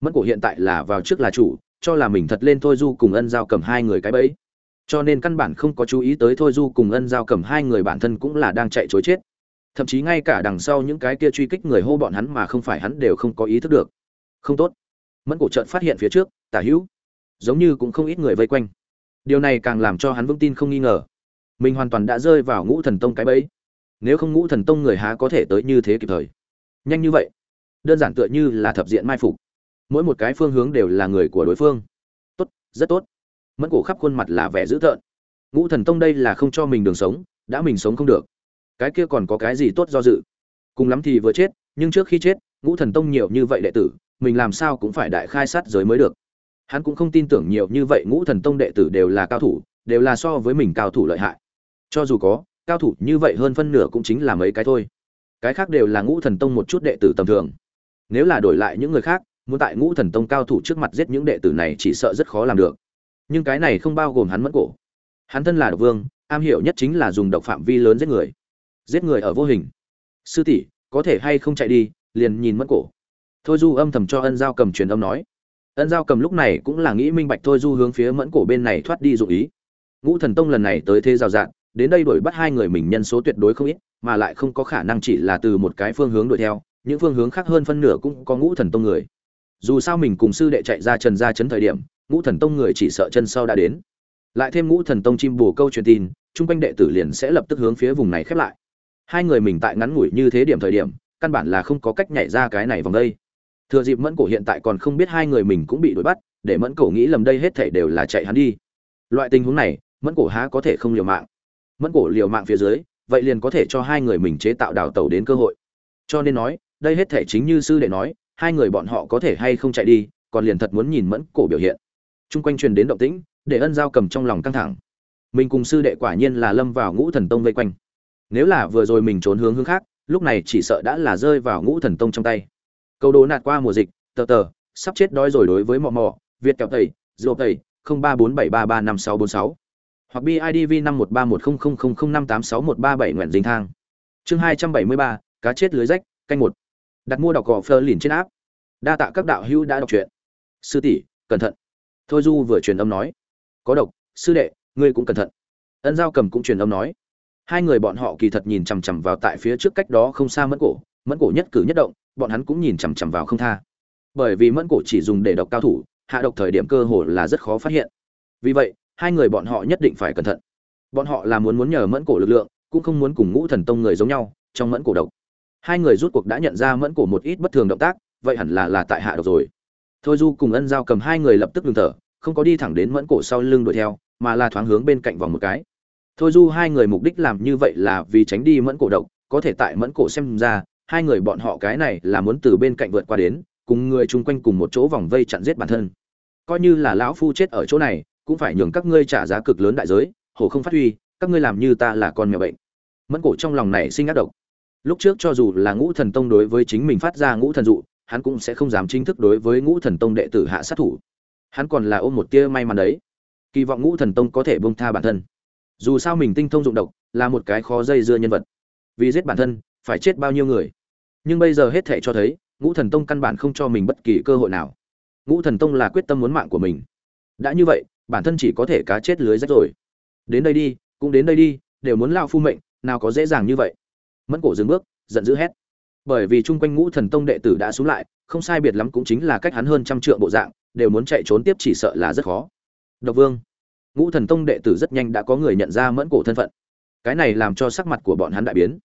Mất cổ hiện tại là vào trước là chủ, cho là mình thật lên thôi du cùng ân giao cầm hai người cái bẫy. Cho nên căn bản không có chú ý tới thôi du cùng ân giao cầm hai người bản thân cũng là đang chạy chối chết thậm chí ngay cả đằng sau những cái kia truy kích người hô bọn hắn mà không phải hắn đều không có ý thức được. Không tốt. Mẫn cổ trợn phát hiện phía trước, tả hữu. Giống như cũng không ít người vây quanh. Điều này càng làm cho hắn vững tin không nghi ngờ. Mình hoàn toàn đã rơi vào ngũ thần tông cái bẫy. Nếu không ngũ thần tông người há có thể tới như thế kịp thời? Nhanh như vậy. Đơn giản tựa như là thập diện mai phục. Mỗi một cái phương hướng đều là người của đối phương. Tốt, rất tốt. Mẫn cổ khắp khuôn mặt là vẻ dữ tợn. Ngũ thần tông đây là không cho mình đường sống, đã mình sống không được cái kia còn có cái gì tốt do dự? Cùng lắm thì vừa chết, nhưng trước khi chết, ngũ thần tông nhiều như vậy đệ tử, mình làm sao cũng phải đại khai sát giới mới được. Hắn cũng không tin tưởng nhiều như vậy ngũ thần tông đệ tử đều là cao thủ, đều là so với mình cao thủ lợi hại. Cho dù có, cao thủ như vậy hơn phân nửa cũng chính là mấy cái thôi. Cái khác đều là ngũ thần tông một chút đệ tử tầm thường. Nếu là đổi lại những người khác, muốn tại ngũ thần tông cao thủ trước mặt giết những đệ tử này chỉ sợ rất khó làm được. Nhưng cái này không bao gồm hắn mẫn cổ. Hắn thân là độc vương, am hiểu nhất chính là dùng độc phạm vi lớn giết người giết người ở vô hình. Sư tỷ, có thể hay không chạy đi, liền nhìn mẫn cổ. Thôi du âm thầm cho ân giao cầm truyền âm nói. Ân giao cầm lúc này cũng là nghĩ minh bạch thôi du hướng phía mẫn cổ bên này thoát đi dụ ý. Ngũ thần tông lần này tới thế rào rạn đến đây đuổi bắt hai người mình nhân số tuyệt đối không ít, mà lại không có khả năng chỉ là từ một cái phương hướng đuổi theo, những phương hướng khác hơn phân nửa cũng có ngũ thần tông người. Dù sao mình cùng sư đệ chạy ra trần ra chấn thời điểm, ngũ thần tông người chỉ sợ chân sau đã đến. Lại thêm ngũ thần tông chim bồ câu truyền tin, chung quanh đệ tử liền sẽ lập tức hướng phía vùng này khép lại hai người mình tại ngắn ngủi như thế điểm thời điểm, căn bản là không có cách nhảy ra cái này vòng đây. Thừa dịp mẫn cổ hiện tại còn không biết hai người mình cũng bị đuổi bắt, để mẫn cổ nghĩ lầm đây hết thể đều là chạy hắn đi. Loại tình huống này, mẫn cổ há có thể không liều mạng. Mẫn cổ liều mạng phía dưới, vậy liền có thể cho hai người mình chế tạo đào tẩu đến cơ hội. Cho nên nói, đây hết thể chính như sư đệ nói, hai người bọn họ có thể hay không chạy đi, còn liền thật muốn nhìn mẫn cổ biểu hiện. Chung quanh truyền đến động tĩnh, để ân giao cầm trong lòng căng thẳng. Mình cùng sư đệ quả nhiên là lâm vào ngũ thần tông vây quanh nếu là vừa rồi mình trốn hướng hướng khác, lúc này chỉ sợ đã là rơi vào ngũ thần tông trong tay. Câu đố nạt qua mùa dịch, tờ tờ, sắp chết đói rồi đối với mò mò việt kẹo tẩy dô tẩy, không ba bốn bảy ba ba năm sáu bốn sáu. Hoặc bidv năm một ba một không không không không năm tám sáu một ba bảy nguyện dinh thang. Chương hai trăm bảy mươi ba, cá chết lưới rách, canh một. Đặt mua đọc cỏ phơ lìn trên áp đa tạ các đạo hữu đã đọc truyện. Sư tỷ, cẩn thận. Thôi du vừa truyền âm nói. Có độc, sư đệ, ngươi cũng cẩn thận. Ân giao cầm cũng truyền âm nói hai người bọn họ kỳ thật nhìn chằm chằm vào tại phía trước cách đó không xa mẫn cổ mẫn cổ nhất cử nhất động, bọn hắn cũng nhìn chằm chằm vào không tha. Bởi vì mẫn cổ chỉ dùng để độc cao thủ, hạ độc thời điểm cơ hồ là rất khó phát hiện. Vì vậy, hai người bọn họ nhất định phải cẩn thận. Bọn họ là muốn muốn nhờ mẫn cổ lực lượng, cũng không muốn cùng ngũ thần tông người giống nhau, trong mẫn cổ độc. Hai người rút cuộc đã nhận ra mẫn cổ một ít bất thường động tác, vậy hẳn là là tại hạ độc rồi. Thôi du cùng ân giao cầm hai người lập tức ngừng thở, không có đi thẳng đến mẫn cổ sau lưng đuổi theo, mà là thoáng hướng bên cạnh vòng một cái thôi du hai người mục đích làm như vậy là vì tránh đi mẫn cổ độc, có thể tại mẫn cổ xem ra, hai người bọn họ cái này là muốn từ bên cạnh vượt qua đến, cùng người chung quanh cùng một chỗ vòng vây chặn giết bản thân. Coi như là lão phu chết ở chỗ này, cũng phải nhường các ngươi trả giá cực lớn đại giới hồ không phát huy, các ngươi làm như ta là con mèo bệnh. Mẫn cổ trong lòng này sinh ác độc. Lúc trước cho dù là ngũ thần tông đối với chính mình phát ra ngũ thần dụ, hắn cũng sẽ không dám chính thức đối với ngũ thần tông đệ tử hạ sát thủ. Hắn còn là ôm một tia may mắn đấy. Kỳ vọng ngũ thần tông có thể bông tha bản thân dù sao mình tinh thông dụng độc, là một cái khó dây dưa nhân vật. Vì giết bản thân, phải chết bao nhiêu người? Nhưng bây giờ hết thể cho thấy, ngũ thần tông căn bản không cho mình bất kỳ cơ hội nào. Ngũ thần tông là quyết tâm muốn mạng của mình. Đã như vậy, bản thân chỉ có thể cá chết lưới rách rồi. Đến đây đi, cũng đến đây đi, đều muốn lao phu mệnh, nào có dễ dàng như vậy. Mẫn cổ dừng bước, giận dữ hét. Bởi vì chung quanh ngũ thần tông đệ tử đã xuống lại, không sai biệt lắm cũng chính là cách hắn hơn trăm trượng bộ dạng, đều muốn chạy trốn tiếp chỉ sợ là rất khó. Độc vương ngũ thần tông đệ tử rất nhanh đã có người nhận ra mẫn cổ thân phận. Cái này làm cho sắc mặt của bọn hắn đại biến.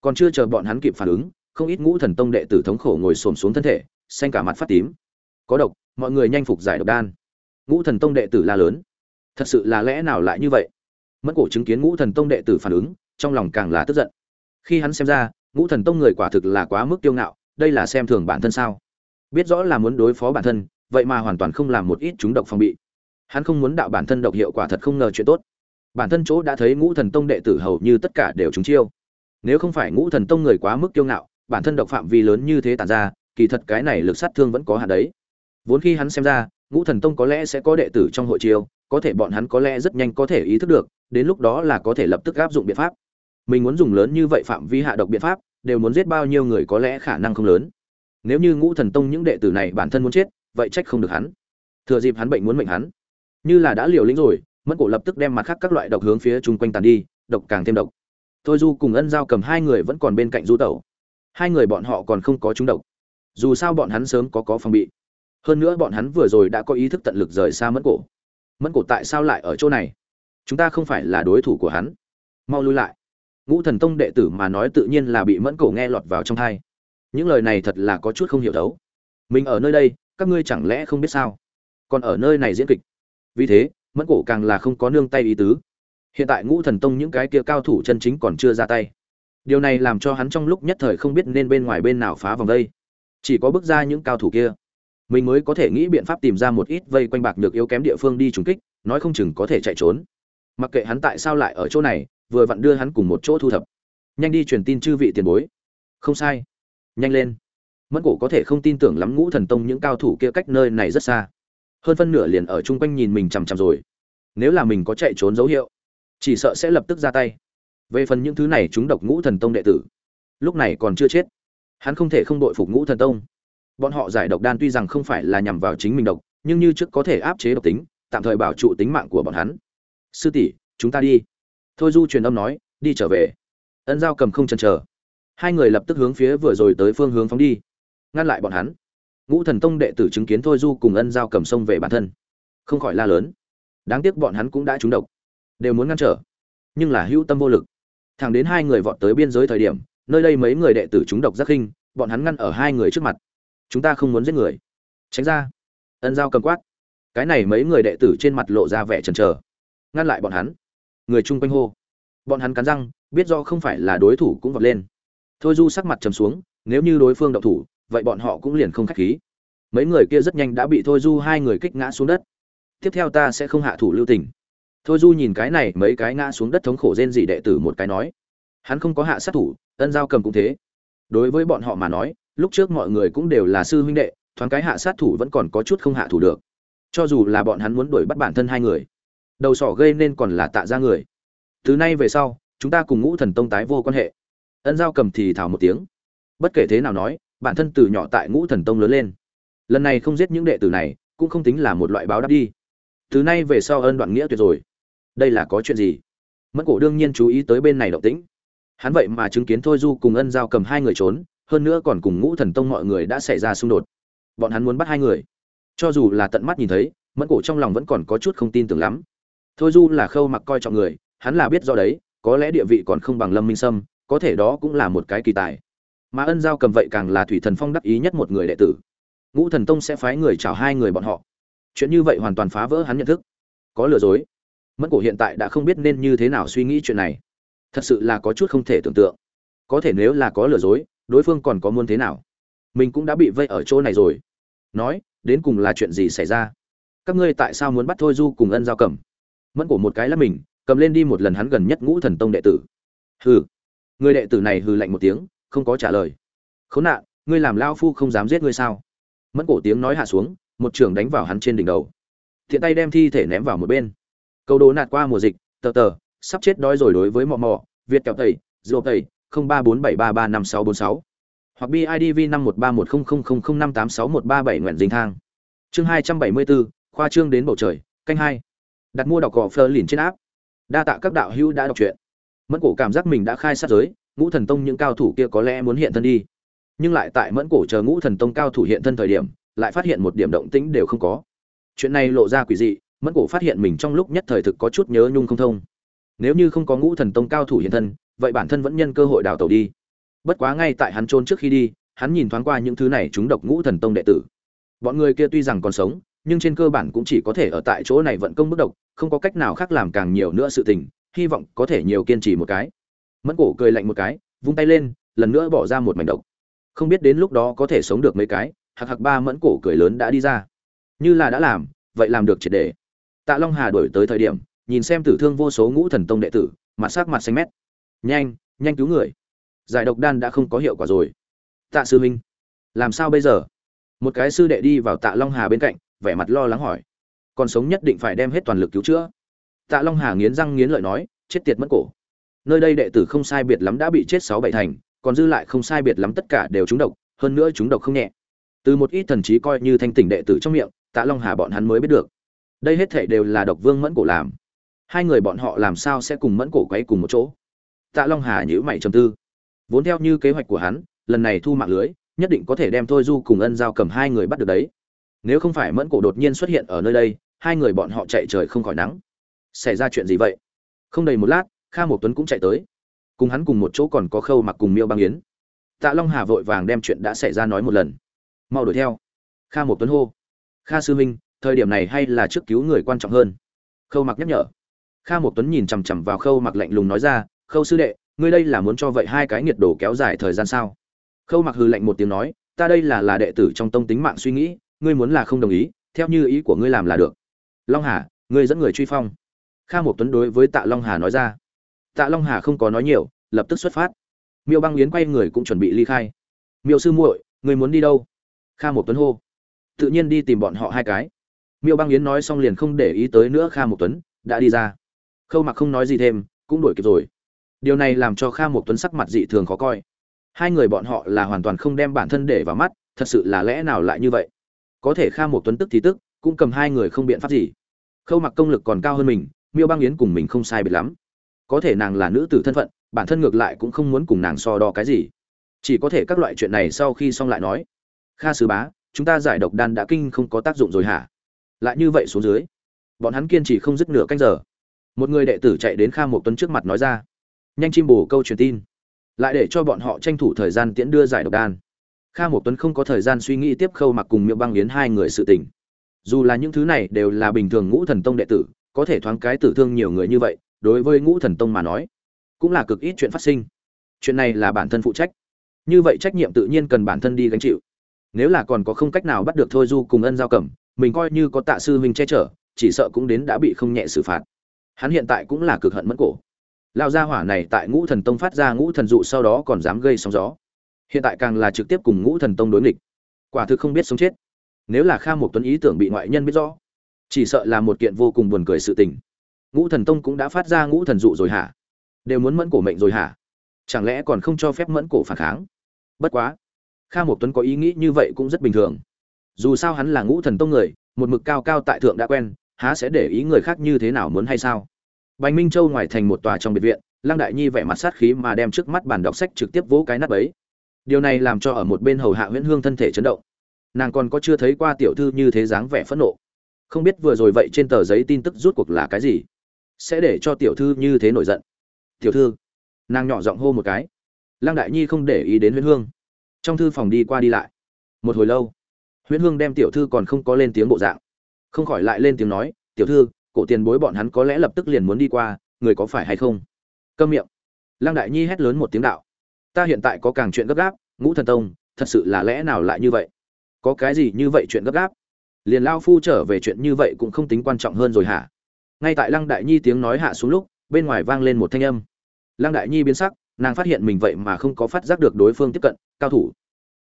Còn chưa chờ bọn hắn kịp phản ứng, không ít ngũ thần tông đệ tử thống khổ ngồi xổm xuống thân thể, xanh cả mặt phát tím. Có độc, mọi người nhanh phục giải độc đan. Ngũ thần tông đệ tử la lớn. Thật sự là lẽ nào lại như vậy? Mẫn cổ chứng kiến ngũ thần tông đệ tử phản ứng, trong lòng càng là tức giận. Khi hắn xem ra, ngũ thần tông người quả thực là quá mức kiêu ngạo, đây là xem thường bản thân sao? Biết rõ là muốn đối phó bản thân, vậy mà hoàn toàn không làm một ít chúng độc phòng bị hắn không muốn đạo bản thân độc hiệu quả thật không ngờ chuyện tốt. Bản thân chỗ đã thấy ngũ thần tông đệ tử hầu như tất cả đều trúng chiêu. Nếu không phải ngũ thần tông người quá mức kiêu ngạo, bản thân độc phạm vi lớn như thế tàn ra, kỳ thật cái này lực sát thương vẫn có hạn đấy. Vốn khi hắn xem ra, ngũ thần tông có lẽ sẽ có đệ tử trong hội chiêu, có thể bọn hắn có lẽ rất nhanh có thể ý thức được, đến lúc đó là có thể lập tức áp dụng biện pháp. Mình muốn dùng lớn như vậy phạm vi hạ độc biện pháp, đều muốn giết bao nhiêu người có lẽ khả năng không lớn. Nếu như ngũ thần tông những đệ tử này bản thân muốn chết, vậy trách không được hắn. Thừa dịp hắn bệnh muốn mệnh hắn như là đã liều lĩnh rồi, mẫn cổ lập tức đem mặt khác các loại độc hướng phía chung quanh tàn đi, độc càng thêm độc. Thôi du cùng ân giao cầm hai người vẫn còn bên cạnh du tẩu. Hai người bọn họ còn không có trúng độc. Dù sao bọn hắn sớm có có phòng bị. Hơn nữa bọn hắn vừa rồi đã có ý thức tận lực rời xa mẫn cổ. Mẫn cổ tại sao lại ở chỗ này? Chúng ta không phải là đối thủ của hắn. Mau lui lại. Ngũ thần tông đệ tử mà nói tự nhiên là bị mẫn cổ nghe lọt vào trong thai những lời này thật là có chút không hiểu đấu mình ở nơi đây, các ngươi chẳng lẽ không biết sao? Còn ở nơi này diễn kịch vì thế, mẫn cổ càng là không có nương tay ý tứ. Hiện tại ngũ thần tông những cái kia cao thủ chân chính còn chưa ra tay. Điều này làm cho hắn trong lúc nhất thời không biết nên bên ngoài bên nào phá vòng đây. Chỉ có bước ra những cao thủ kia. Mình mới có thể nghĩ biện pháp tìm ra một ít vây quanh bạc được yếu kém địa phương đi trùng kích, nói không chừng có thể chạy trốn. Mặc kệ hắn tại sao lại ở chỗ này, vừa vặn đưa hắn cùng một chỗ thu thập. Nhanh đi truyền tin chư vị tiền bối. Không sai. Nhanh lên. Mẫn cổ có thể không tin tưởng lắm ngũ thần tông những cao thủ kia cách nơi này rất xa hơn phân nửa liền ở chung quanh nhìn mình chằm chằm rồi. Nếu là mình có chạy trốn dấu hiệu, chỉ sợ sẽ lập tức ra tay. Về phần những thứ này chúng độc ngũ thần tông đệ tử, lúc này còn chưa chết. Hắn không thể không đội phục ngũ thần tông. Bọn họ giải độc đan tuy rằng không phải là nhằm vào chính mình độc, nhưng như trước có thể áp chế độc tính, tạm thời bảo trụ tính mạng của bọn hắn. Sư tỷ, chúng ta đi. Thôi du truyền âm nói, đi trở về. Ân giao cầm không chần chờ. Hai người lập tức hướng phía vừa rồi tới phương hướng phóng đi, ngăn lại bọn hắn ngũ thần tông đệ tử chứng kiến thôi du cùng ân giao cầm sông về bản thân. Không khỏi la lớn. Đáng tiếc bọn hắn cũng đã trúng độc. Đều muốn ngăn trở. Nhưng là hữu tâm vô lực. Thẳng đến hai người vọt tới biên giới thời điểm, nơi đây mấy người đệ tử trúng độc rất khinh, bọn hắn ngăn ở hai người trước mặt. Chúng ta không muốn giết người. Tránh ra. Ân giao cầm quát. Cái này mấy người đệ tử trên mặt lộ ra vẻ chần chờ. Ngăn lại bọn hắn. Người chung quanh hô. Bọn hắn cắn răng, biết do không phải là đối thủ cũng vọt lên. Thôi du sắc mặt trầm xuống, nếu như đối phương động thủ vậy bọn họ cũng liền không khách khí. Mấy người kia rất nhanh đã bị thôi du hai người kích ngã xuống đất. Tiếp theo ta sẽ không hạ thủ lưu tình. Thôi du nhìn cái này, mấy cái ngã xuống đất thống khổ rên rỉ đệ tử một cái nói. Hắn không có hạ sát thủ, ân giao cầm cũng thế. Đối với bọn họ mà nói, lúc trước mọi người cũng đều là sư huynh đệ, thoáng cái hạ sát thủ vẫn còn có chút không hạ thủ được. Cho dù là bọn hắn muốn đuổi bắt bản thân hai người, đầu sỏ gây nên còn là tạ ra người. Từ nay về sau, chúng ta cùng ngũ thần tông tái vô quan hệ. Ân giao cầm thì thào một tiếng. Bất kể thế nào nói bản thân từ nhỏ tại ngũ thần tông lớn lên. Lần này không giết những đệ tử này, cũng không tính là một loại báo đáp đi. Từ nay về sau ơn đoạn nghĩa tuyệt rồi. Đây là có chuyện gì? Mẫn cổ đương nhiên chú ý tới bên này động tĩnh. Hắn vậy mà chứng kiến thôi du cùng ân giao cầm hai người trốn, hơn nữa còn cùng ngũ thần tông mọi người đã xảy ra xung đột. Bọn hắn muốn bắt hai người. Cho dù là tận mắt nhìn thấy, mẫn cổ trong lòng vẫn còn có chút không tin tưởng lắm. Thôi du là khâu mặc coi trọng người, hắn là biết do đấy, có lẽ địa vị còn không bằng lâm minh sâm, có thể đó cũng là một cái kỳ tài mà ân giao cầm vậy càng là thủy thần phong đắc ý nhất một người đệ tử. Ngũ thần tông sẽ phái người chào hai người bọn họ. Chuyện như vậy hoàn toàn phá vỡ hắn nhận thức. Có lừa dối. Mẫn cổ hiện tại đã không biết nên như thế nào suy nghĩ chuyện này. Thật sự là có chút không thể tưởng tượng. Có thể nếu là có lừa dối, đối phương còn có muốn thế nào? Mình cũng đã bị vây ở chỗ này rồi. Nói, đến cùng là chuyện gì xảy ra? Các ngươi tại sao muốn bắt thôi du cùng ân giao cầm? Mẫn cổ một cái là mình, cầm lên đi một lần hắn gần nhất ngũ thần tông đệ tử. Hừ. Người đệ tử này hừ lạnh một tiếng không có trả lời. Khốn nạn, ngươi làm lao phu không dám giết ngươi sao? Mẫn cổ tiếng nói hạ xuống, một trường đánh vào hắn trên đỉnh đầu. Thiện tay đem thi thể ném vào một bên. Câu đồ nạt qua mùa dịch, tờ tờ, sắp chết đói rồi đối với mò mò việt kẹo tẩy dô tẩy, không ba bốn bảy ba ba năm sáu bốn sáu. Hoặc bidv năm một ba một không không không không năm tám sáu một ba bảy nguyện dinh thang. Chương hai trăm bảy mươi bốn khoa trương đến bầu trời, canh hai. Đặt mua đọc cỏ phơ lìn trên áp đa tạ các đạo hữu đã đọc truyện. Mẫn cổ cảm giác mình đã khai sát giới ngũ thần tông những cao thủ kia có lẽ muốn hiện thân đi. Nhưng lại tại mẫn cổ chờ ngũ thần tông cao thủ hiện thân thời điểm, lại phát hiện một điểm động tĩnh đều không có. Chuyện này lộ ra quỷ dị, mẫn cổ phát hiện mình trong lúc nhất thời thực có chút nhớ nhung không thông. Nếu như không có ngũ thần tông cao thủ hiện thân, vậy bản thân vẫn nhân cơ hội đào tẩu đi. Bất quá ngay tại hắn trốn trước khi đi, hắn nhìn thoáng qua những thứ này chúng độc ngũ thần tông đệ tử. Bọn người kia tuy rằng còn sống, nhưng trên cơ bản cũng chỉ có thể ở tại chỗ này vận công bất độc, không có cách nào khác làm càng nhiều nữa sự tình, hy vọng có thể nhiều kiên trì một cái mẫn cổ cười lạnh một cái, vung tay lên, lần nữa bỏ ra một mảnh độc. Không biết đến lúc đó có thể sống được mấy cái, hạc hạc ba mẫn cổ cười lớn đã đi ra. Như là đã làm, vậy làm được triệt đề. tạ long hà đổi tới thời điểm, nhìn xem tử thương vô số ngũ thần tông đệ tử, mặt sắc mặt xanh mét. Nhanh nhanh cứu người. Giải độc đan đã không có hiệu quả rồi. Tạ sư huynh, làm sao bây giờ? Một cái sư đệ đi vào tạ long hà bên cạnh, vẻ mặt lo lắng hỏi. Còn sống nhất định phải đem hết toàn lực cứu chữa. Tạ long hà nghiến răng nghiến lợi nói, chết tiệt mất cổ nơi đây đệ tử không sai biệt lắm đã bị chết sáu bảy thành, còn dư lại không sai biệt lắm tất cả đều trúng độc, hơn nữa trúng độc không nhẹ. Từ một ít thần trí coi như thanh tỉnh đệ tử trong miệng, tạ long hà bọn hắn mới biết được. Đây hết thể đều là độc vương mẫn cổ làm. Hai người bọn họ làm sao sẽ cùng mẫn cổ quấy cùng một chỗ? Tạ long hà nhữ mày trầm tư. Vốn theo như kế hoạch của hắn, lần này thu mạng lưới, nhất định có thể đem thôi du cùng ân giao cầm hai người bắt được đấy. Nếu không phải mẫn cổ đột nhiên xuất hiện ở nơi đây, hai người bọn họ chạy trời không khỏi nắng. Xảy ra chuyện gì vậy? Không đầy một lát kha một tuấn cũng chạy tới. Cùng hắn cùng một chỗ còn có khâu mặc cùng miêu băng yến. Tạ long hà vội vàng đem chuyện đã xảy ra nói một lần. Mau đuổi theo. Kha một tuấn hô. Kha sư huynh, thời điểm này hay là trước cứu người quan trọng hơn? Khâu mặc nhắc nhở. Kha một tuấn nhìn chằm chằm vào khâu mặc lạnh lùng nói ra, khâu sư đệ, ngươi đây là muốn cho vậy hai cái nhiệt đồ kéo dài thời gian sao? Khâu mặc hừ lạnh một tiếng nói, ta đây là là đệ tử trong tông tính mạng suy nghĩ, ngươi muốn là không đồng ý, theo như ý của ngươi làm là được. Long hà, ngươi dẫn người truy phong. Kha một tuấn đối với tạ long hà nói ra tạ long hà không có nói nhiều, lập tức xuất phát. Miêu băng yến quay người cũng chuẩn bị ly khai. Miêu sư muội, người muốn đi đâu? Kha một tuấn hô. Tự nhiên đi tìm bọn họ hai cái. Miêu băng yến nói xong liền không để ý tới nữa kha một tuấn, đã đi ra. Khâu mặc không nói gì thêm, cũng đuổi kịp rồi. Điều này làm cho kha một tuấn sắc mặt dị thường khó coi. Hai người bọn họ là hoàn toàn không đem bản thân để vào mắt, thật sự là lẽ nào lại như vậy? Có thể kha một tuấn tức thì tức, cũng cầm hai người không biện pháp gì. Khâu mặc công lực còn cao hơn mình, miêu băng yến cùng mình không sai biệt lắm có thể nàng là nữ tử thân phận, bản thân ngược lại cũng không muốn cùng nàng so đo cái gì. Chỉ có thể các loại chuyện này sau khi xong lại nói. Kha sứ bá, chúng ta giải độc đan đã kinh không có tác dụng rồi hả? Lại như vậy xuống dưới, bọn hắn kiên trì không dứt nửa canh giờ. Một người đệ tử chạy đến kha một tuấn trước mặt nói ra. Nhanh chim bổ câu truyền tin. Lại để cho bọn họ tranh thủ thời gian tiễn đưa giải độc đan. Kha một tuấn không có thời gian suy nghĩ tiếp khâu mặc cùng miệng băng yến hai người sự tình. Dù là những thứ này đều là bình thường ngũ thần tông đệ tử, có thể thoáng cái tử thương nhiều người như vậy đối với ngũ thần tông mà nói, cũng là cực ít chuyện phát sinh. Chuyện này là bản thân phụ trách. Như vậy trách nhiệm tự nhiên cần bản thân đi gánh chịu. Nếu là còn có không cách nào bắt được thôi du cùng ân giao cẩm, mình coi như có tạ sư huynh che chở, chỉ sợ cũng đến đã bị không nhẹ xử phạt. Hắn hiện tại cũng là cực hận mất cổ. Lao gia hỏa này tại ngũ thần tông phát ra ngũ thần dụ sau đó còn dám gây sóng gió. Hiện tại càng là trực tiếp cùng ngũ thần tông đối nghịch. Quả thực không biết sống chết. Nếu là kha một tuấn ý tưởng bị ngoại nhân biết rõ, chỉ sợ là một kiện vô cùng buồn cười sự tình ngũ thần tông cũng đã phát ra ngũ thần dụ rồi hả? Đều muốn mẫn cổ mệnh rồi hả? Chẳng lẽ còn không cho phép mẫn cổ phản kháng? Bất quá, kha một tuấn có ý nghĩ như vậy cũng rất bình thường. Dù sao hắn là ngũ thần tông người, một mực cao cao tại thượng đã quen, há sẽ để ý người khác như thế nào muốn hay sao? Bành minh châu ngoài thành một tòa trong biệt viện, lăng đại nhi vẻ mặt sát khí mà đem trước mắt bàn đọc sách trực tiếp vỗ cái nắp ấy điều này làm cho ở một bên hầu hạ nguyễn hương thân thể chấn động. Nàng còn có chưa thấy qua tiểu thư như thế dáng vẻ phẫn nộ. Không biết vừa rồi vậy trên tờ giấy tin tức rút cuộc là cái gì? Sẽ để cho tiểu thư như thế nổi giận. Tiểu thư, nàng nhỏ giọng hô một cái. Lăng đại nhi không để ý đến huyễn hương. Trong thư phòng đi qua đi lại. Một hồi lâu, huyễn hương đem tiểu thư còn không có lên tiếng bộ dạng. Không khỏi lại lên tiếng nói, tiểu thư, cổ tiền bối bọn hắn có lẽ lập tức liền muốn đi qua, người có phải hay không? Câm miệng. Lăng đại nhi hét lớn một tiếng đạo, ta hiện tại có càng chuyện gấp gáp, ngũ thần tông, thật sự là lẽ nào lại như vậy? Có cái gì như vậy chuyện gấp gáp? Liền lao phu trở về chuyện như vậy cũng không tính quan trọng hơn rồi hả? Ngay tại lăng đại nhi tiếng nói hạ xuống lúc, bên ngoài vang lên một thanh âm. Lăng đại nhi biến sắc, nàng phát hiện mình vậy mà không có phát giác được đối phương tiếp cận, cao thủ.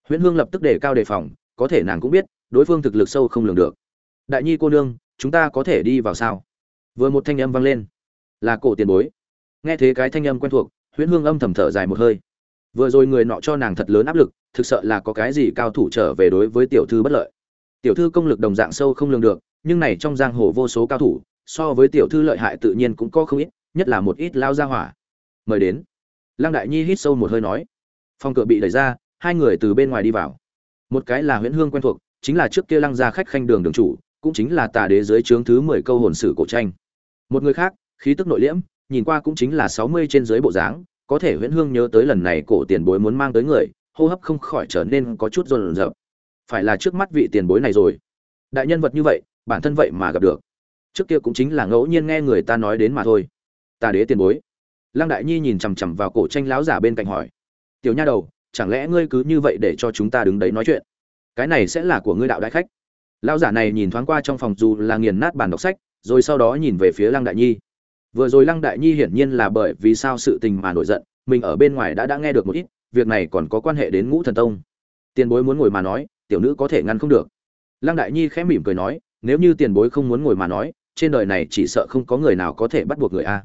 Huyễn hương lập tức đề cao đề phòng, có thể nàng cũng biết, đối phương thực lực sâu không lường được. Đại nhi cô nương, chúng ta có thể đi vào sao? Vừa một thanh âm vang lên. Là cổ tiền bối. Nghe thế cái thanh âm quen thuộc, huyễn hương âm thầm thở dài một hơi. Vừa rồi người nọ cho nàng thật lớn áp lực, thực sự là có cái gì cao thủ trở về đối với tiểu thư bất lợi. Tiểu thư công lực đồng dạng sâu không lường được, nhưng này trong giang hồ vô số cao thủ so với tiểu thư lợi hại tự nhiên cũng có không ít, nhất là một ít lao ra hỏa. Mời đến. Lăng đại nhi hít sâu một hơi nói. Phòng cửa bị đẩy ra, hai người từ bên ngoài đi vào. Một cái là huyễn hương quen thuộc, chính là trước kia lăng gia khách khanh đường đường chủ, cũng chính là tà đế dưới trướng thứ mười câu hồn sử cổ tranh. Một người khác, khí tức nội liễm, nhìn qua cũng chính là sáu mươi trên dưới bộ dáng, có thể huyễn hương nhớ tới lần này cổ tiền bối muốn mang tới người, hô hấp không khỏi trở nên có chút rồn rợp phải là trước mắt vị tiền bối này rồi. Đại nhân vật như vậy, bản thân vậy mà gặp được trước kia cũng chính là ngẫu nhiên nghe người ta nói đến mà thôi. Tà đế tiền bối. Lăng đại nhi nhìn chằm chằm vào cổ tranh lão giả bên cạnh hỏi. Tiểu nha đầu, chẳng lẽ ngươi cứ như vậy để cho chúng ta đứng đấy nói chuyện? Cái này sẽ là của ngươi đạo đại khách. Lão giả này nhìn thoáng qua trong phòng dù là nghiền nát bàn đọc sách, rồi sau đó nhìn về phía lăng đại nhi. Vừa rồi lăng đại nhi hiển nhiên là bởi vì sao sự tình mà nổi giận, mình ở bên ngoài đã đã nghe được một ít, việc này còn có quan hệ đến ngũ thần tông. Tiền bối muốn ngồi mà nói, tiểu nữ có thể ngăn không được. Lăng đại nhi khẽ mỉm cười nói, nếu như tiền bối không muốn ngồi mà nói trên đời này chỉ sợ không có người nào có thể bắt buộc người a.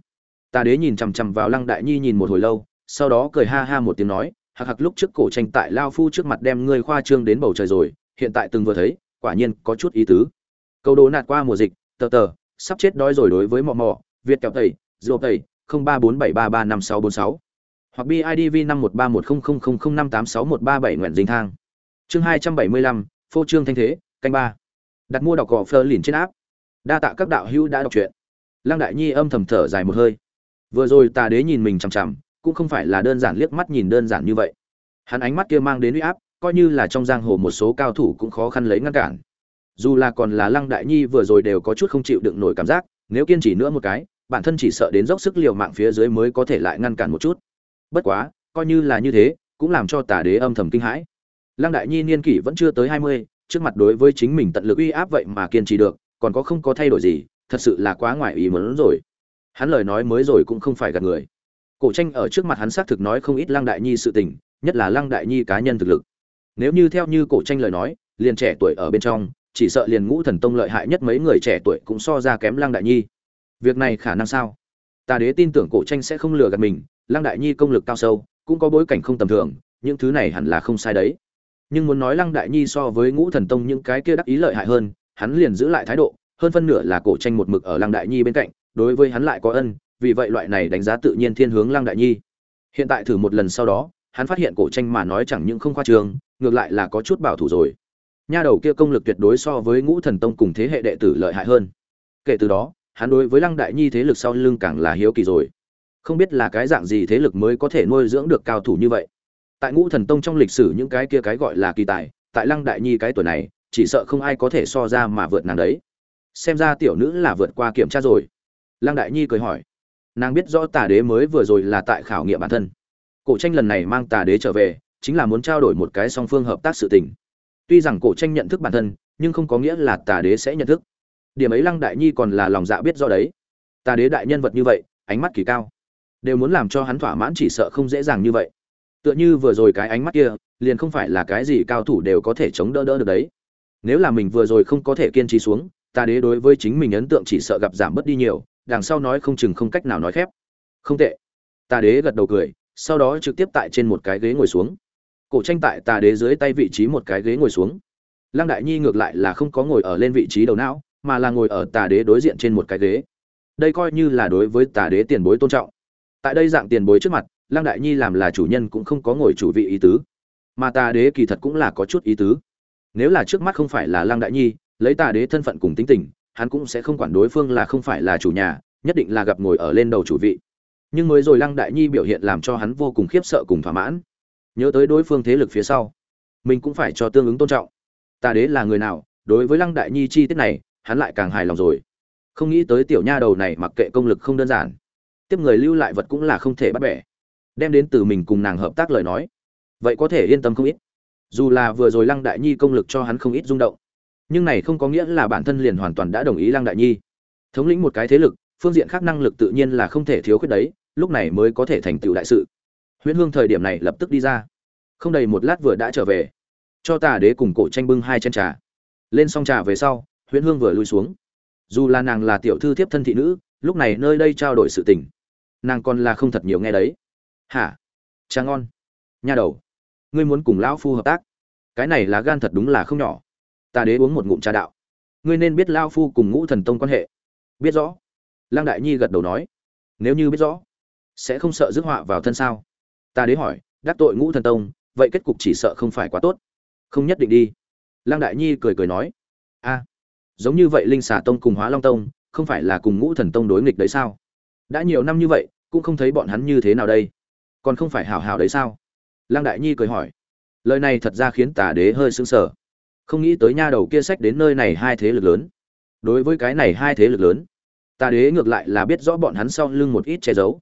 Tà đế nhìn chằm chằm vào lăng đại nhi nhìn một hồi lâu, sau đó cười ha ha một tiếng nói, hạc hạc lúc trước cổ tranh tại lao phu trước mặt đem ngươi khoa trương đến bầu trời rồi, hiện tại từng vừa thấy, quả nhiên có chút ý tứ. Câu đố nạt qua mùa dịch, tờ tờ, sắp chết đói rồi đối với mò mò việt kẹo tẩy dô tẩy, không ba bốn bảy ba ba năm sáu bốn sáu. Hoặc bidv năm một ba một không không không không năm tám sáu một ba bảy nguyện dinh thang. Chương hai trăm bảy mươi lăm, phô trương thanh thế, canh ba. Đặt mua đọc cỏ phơ liền trên áp đa tạ các đạo hữu đã đọc truyện. Lăng đại nhi âm thầm thở dài một hơi. Vừa rồi tà đế nhìn mình chằm chằm, cũng không phải là đơn giản liếc mắt nhìn đơn giản như vậy. Hắn ánh mắt kia mang đến uy áp, coi như là trong giang hồ một số cao thủ cũng khó khăn lấy ngăn cản. Dù là còn là lăng đại nhi vừa rồi đều có chút không chịu đựng nổi cảm giác, nếu kiên trì nữa một cái, bản thân chỉ sợ đến dốc sức liều mạng phía dưới mới có thể lại ngăn cản một chút. Bất quá, coi như là như thế, cũng làm cho tà đế âm thầm kinh hãi. Lăng đại nhi niên kỷ vẫn chưa tới hai mươi, trước mặt đối với chính mình tận lực uy áp vậy mà kiên trì được còn có không có thay đổi gì, thật sự là quá ngoài ý muốn rồi. Hắn lời nói mới rồi cũng không phải gạt người. Cổ tranh ở trước mặt hắn xác thực nói không ít lăng đại nhi sự tình, nhất là lăng đại nhi cá nhân thực lực. Nếu như theo như cổ tranh lời nói, liền trẻ tuổi ở bên trong, chỉ sợ liền ngũ thần tông lợi hại nhất mấy người trẻ tuổi cũng so ra kém lăng đại nhi. Việc này khả năng sao? Tà đế tin tưởng cổ tranh sẽ không lừa gạt mình, lăng đại nhi công lực cao sâu, cũng có bối cảnh không tầm thường, những thứ này hẳn là không sai đấy. Nhưng muốn nói lăng đại nhi so với ngũ thần tông những cái kia đắc ý lợi hại hơn hắn liền giữ lại thái độ, hơn phân nửa là cổ tranh một mực ở lăng đại nhi bên cạnh, đối với hắn lại có ân, vì vậy loại này đánh giá tự nhiên thiên hướng lăng đại nhi. Hiện tại thử một lần sau đó, hắn phát hiện cổ tranh mà nói chẳng những không khoa trường ngược lại là có chút bảo thủ rồi. Nha đầu kia công lực tuyệt đối so với ngũ thần tông cùng thế hệ đệ tử lợi hại hơn. Kể từ đó, hắn đối với lăng đại nhi thế lực sau lưng càng là hiếu kỳ rồi. Không biết là cái dạng gì thế lực mới có thể nuôi dưỡng được cao thủ như vậy. Tại ngũ thần tông trong lịch sử những cái kia cái gọi là kỳ tài, tại lăng đại nhi cái tuổi này chỉ sợ không ai có thể so ra mà vượt nàng đấy. Xem ra tiểu nữ là vượt qua kiểm tra rồi. Lăng đại nhi cười hỏi. Nàng biết rõ tà đế mới vừa rồi là tại khảo nghiệm bản thân. Cổ tranh lần này mang tà đế trở về, chính là muốn trao đổi một cái song phương hợp tác sự tình. Tuy rằng cổ tranh nhận thức bản thân, nhưng không có nghĩa là tà đế sẽ nhận thức. Điểm ấy lăng đại nhi còn là lòng dạ biết do đấy. Tà đế đại nhân vật như vậy, ánh mắt kỳ cao. Đều muốn làm cho hắn thỏa mãn chỉ sợ không dễ dàng như vậy. Tựa như vừa rồi cái ánh mắt kia, liền không phải là cái gì cao thủ đều có thể chống đỡ đỡ được đấy nếu là mình vừa rồi không có thể kiên trì xuống, ta đế đối với chính mình ấn tượng chỉ sợ gặp giảm bớt đi nhiều, đằng sau nói không chừng không cách nào nói khép. Không tệ. Ta đế gật đầu cười, sau đó trực tiếp tại trên một cái ghế ngồi xuống. Cổ tranh tại tà đế dưới tay vị trí một cái ghế ngồi xuống. Lăng đại nhi ngược lại là không có ngồi ở lên vị trí đầu não, mà là ngồi ở tà đế đối diện trên một cái ghế. Đây coi như là đối với tà đế tiền bối tôn trọng. Tại đây dạng tiền bối trước mặt, lăng đại nhi làm là chủ nhân cũng không có ngồi chủ vị ý tứ. Mà tà đế kỳ thật cũng là có chút ý tứ nếu là trước mắt không phải là lăng đại nhi, lấy tà đế thân phận cùng tính tình, hắn cũng sẽ không quản đối phương là không phải là chủ nhà, nhất định là gặp ngồi ở lên đầu chủ vị. Nhưng mới rồi lăng đại nhi biểu hiện làm cho hắn vô cùng khiếp sợ cùng thỏa mãn. Nhớ tới đối phương thế lực phía sau, mình cũng phải cho tương ứng tôn trọng. Tà đế là người nào, đối với lăng đại nhi chi tiết này, hắn lại càng hài lòng rồi. Không nghĩ tới tiểu nha đầu này mặc kệ công lực không đơn giản, tiếp người lưu lại vật cũng là không thể bắt bẻ. Đem đến từ mình cùng nàng hợp tác lời nói. Vậy có thể yên tâm không ít dù là vừa rồi lăng đại nhi công lực cho hắn không ít rung động, nhưng này không có nghĩa là bản thân liền hoàn toàn đã đồng ý lăng đại nhi. Thống lĩnh một cái thế lực, phương diện khác năng lực tự nhiên là không thể thiếu khuyết đấy, lúc này mới có thể thành tựu đại sự. Huyễn hương thời điểm này lập tức đi ra. Không đầy một lát vừa đã trở về. Cho tà đế cùng cổ tranh bưng hai chân trà. Lên xong trà về sau, huyễn hương vừa lui xuống. Dù là nàng là tiểu thư thiếp thân thị nữ, lúc này nơi đây trao đổi sự tình. Nàng còn là không thật nhiều nghe đấy. Hả? Cha ngon. Nha đầu ngươi muốn cùng lão phu hợp tác. Cái này là gan thật đúng là không nhỏ. Ta đế uống một ngụm trà đạo. Ngươi nên biết lao phu cùng ngũ thần tông quan hệ. Biết rõ. Lăng đại nhi gật đầu nói. Nếu như biết rõ, sẽ không sợ rước họa vào thân sao? Ta đế hỏi, đắc tội ngũ thần tông, vậy kết cục chỉ sợ không phải quá tốt. Không nhất định đi. Lăng đại nhi cười cười nói. A, giống như vậy linh xà tông cùng hóa long tông, không phải là cùng ngũ thần tông đối nghịch đấy sao? Đã nhiều năm như vậy, cũng không thấy bọn hắn như thế nào đây. Còn không phải hào hào đấy sao? Lăng đại nhi cười hỏi. Lời này thật ra khiến tà đế hơi sững sờ. Không nghĩ tới nha đầu kia sách đến nơi này hai thế lực lớn. Đối với cái này hai thế lực lớn, tà đế ngược lại là biết rõ bọn hắn sau lưng một ít che giấu.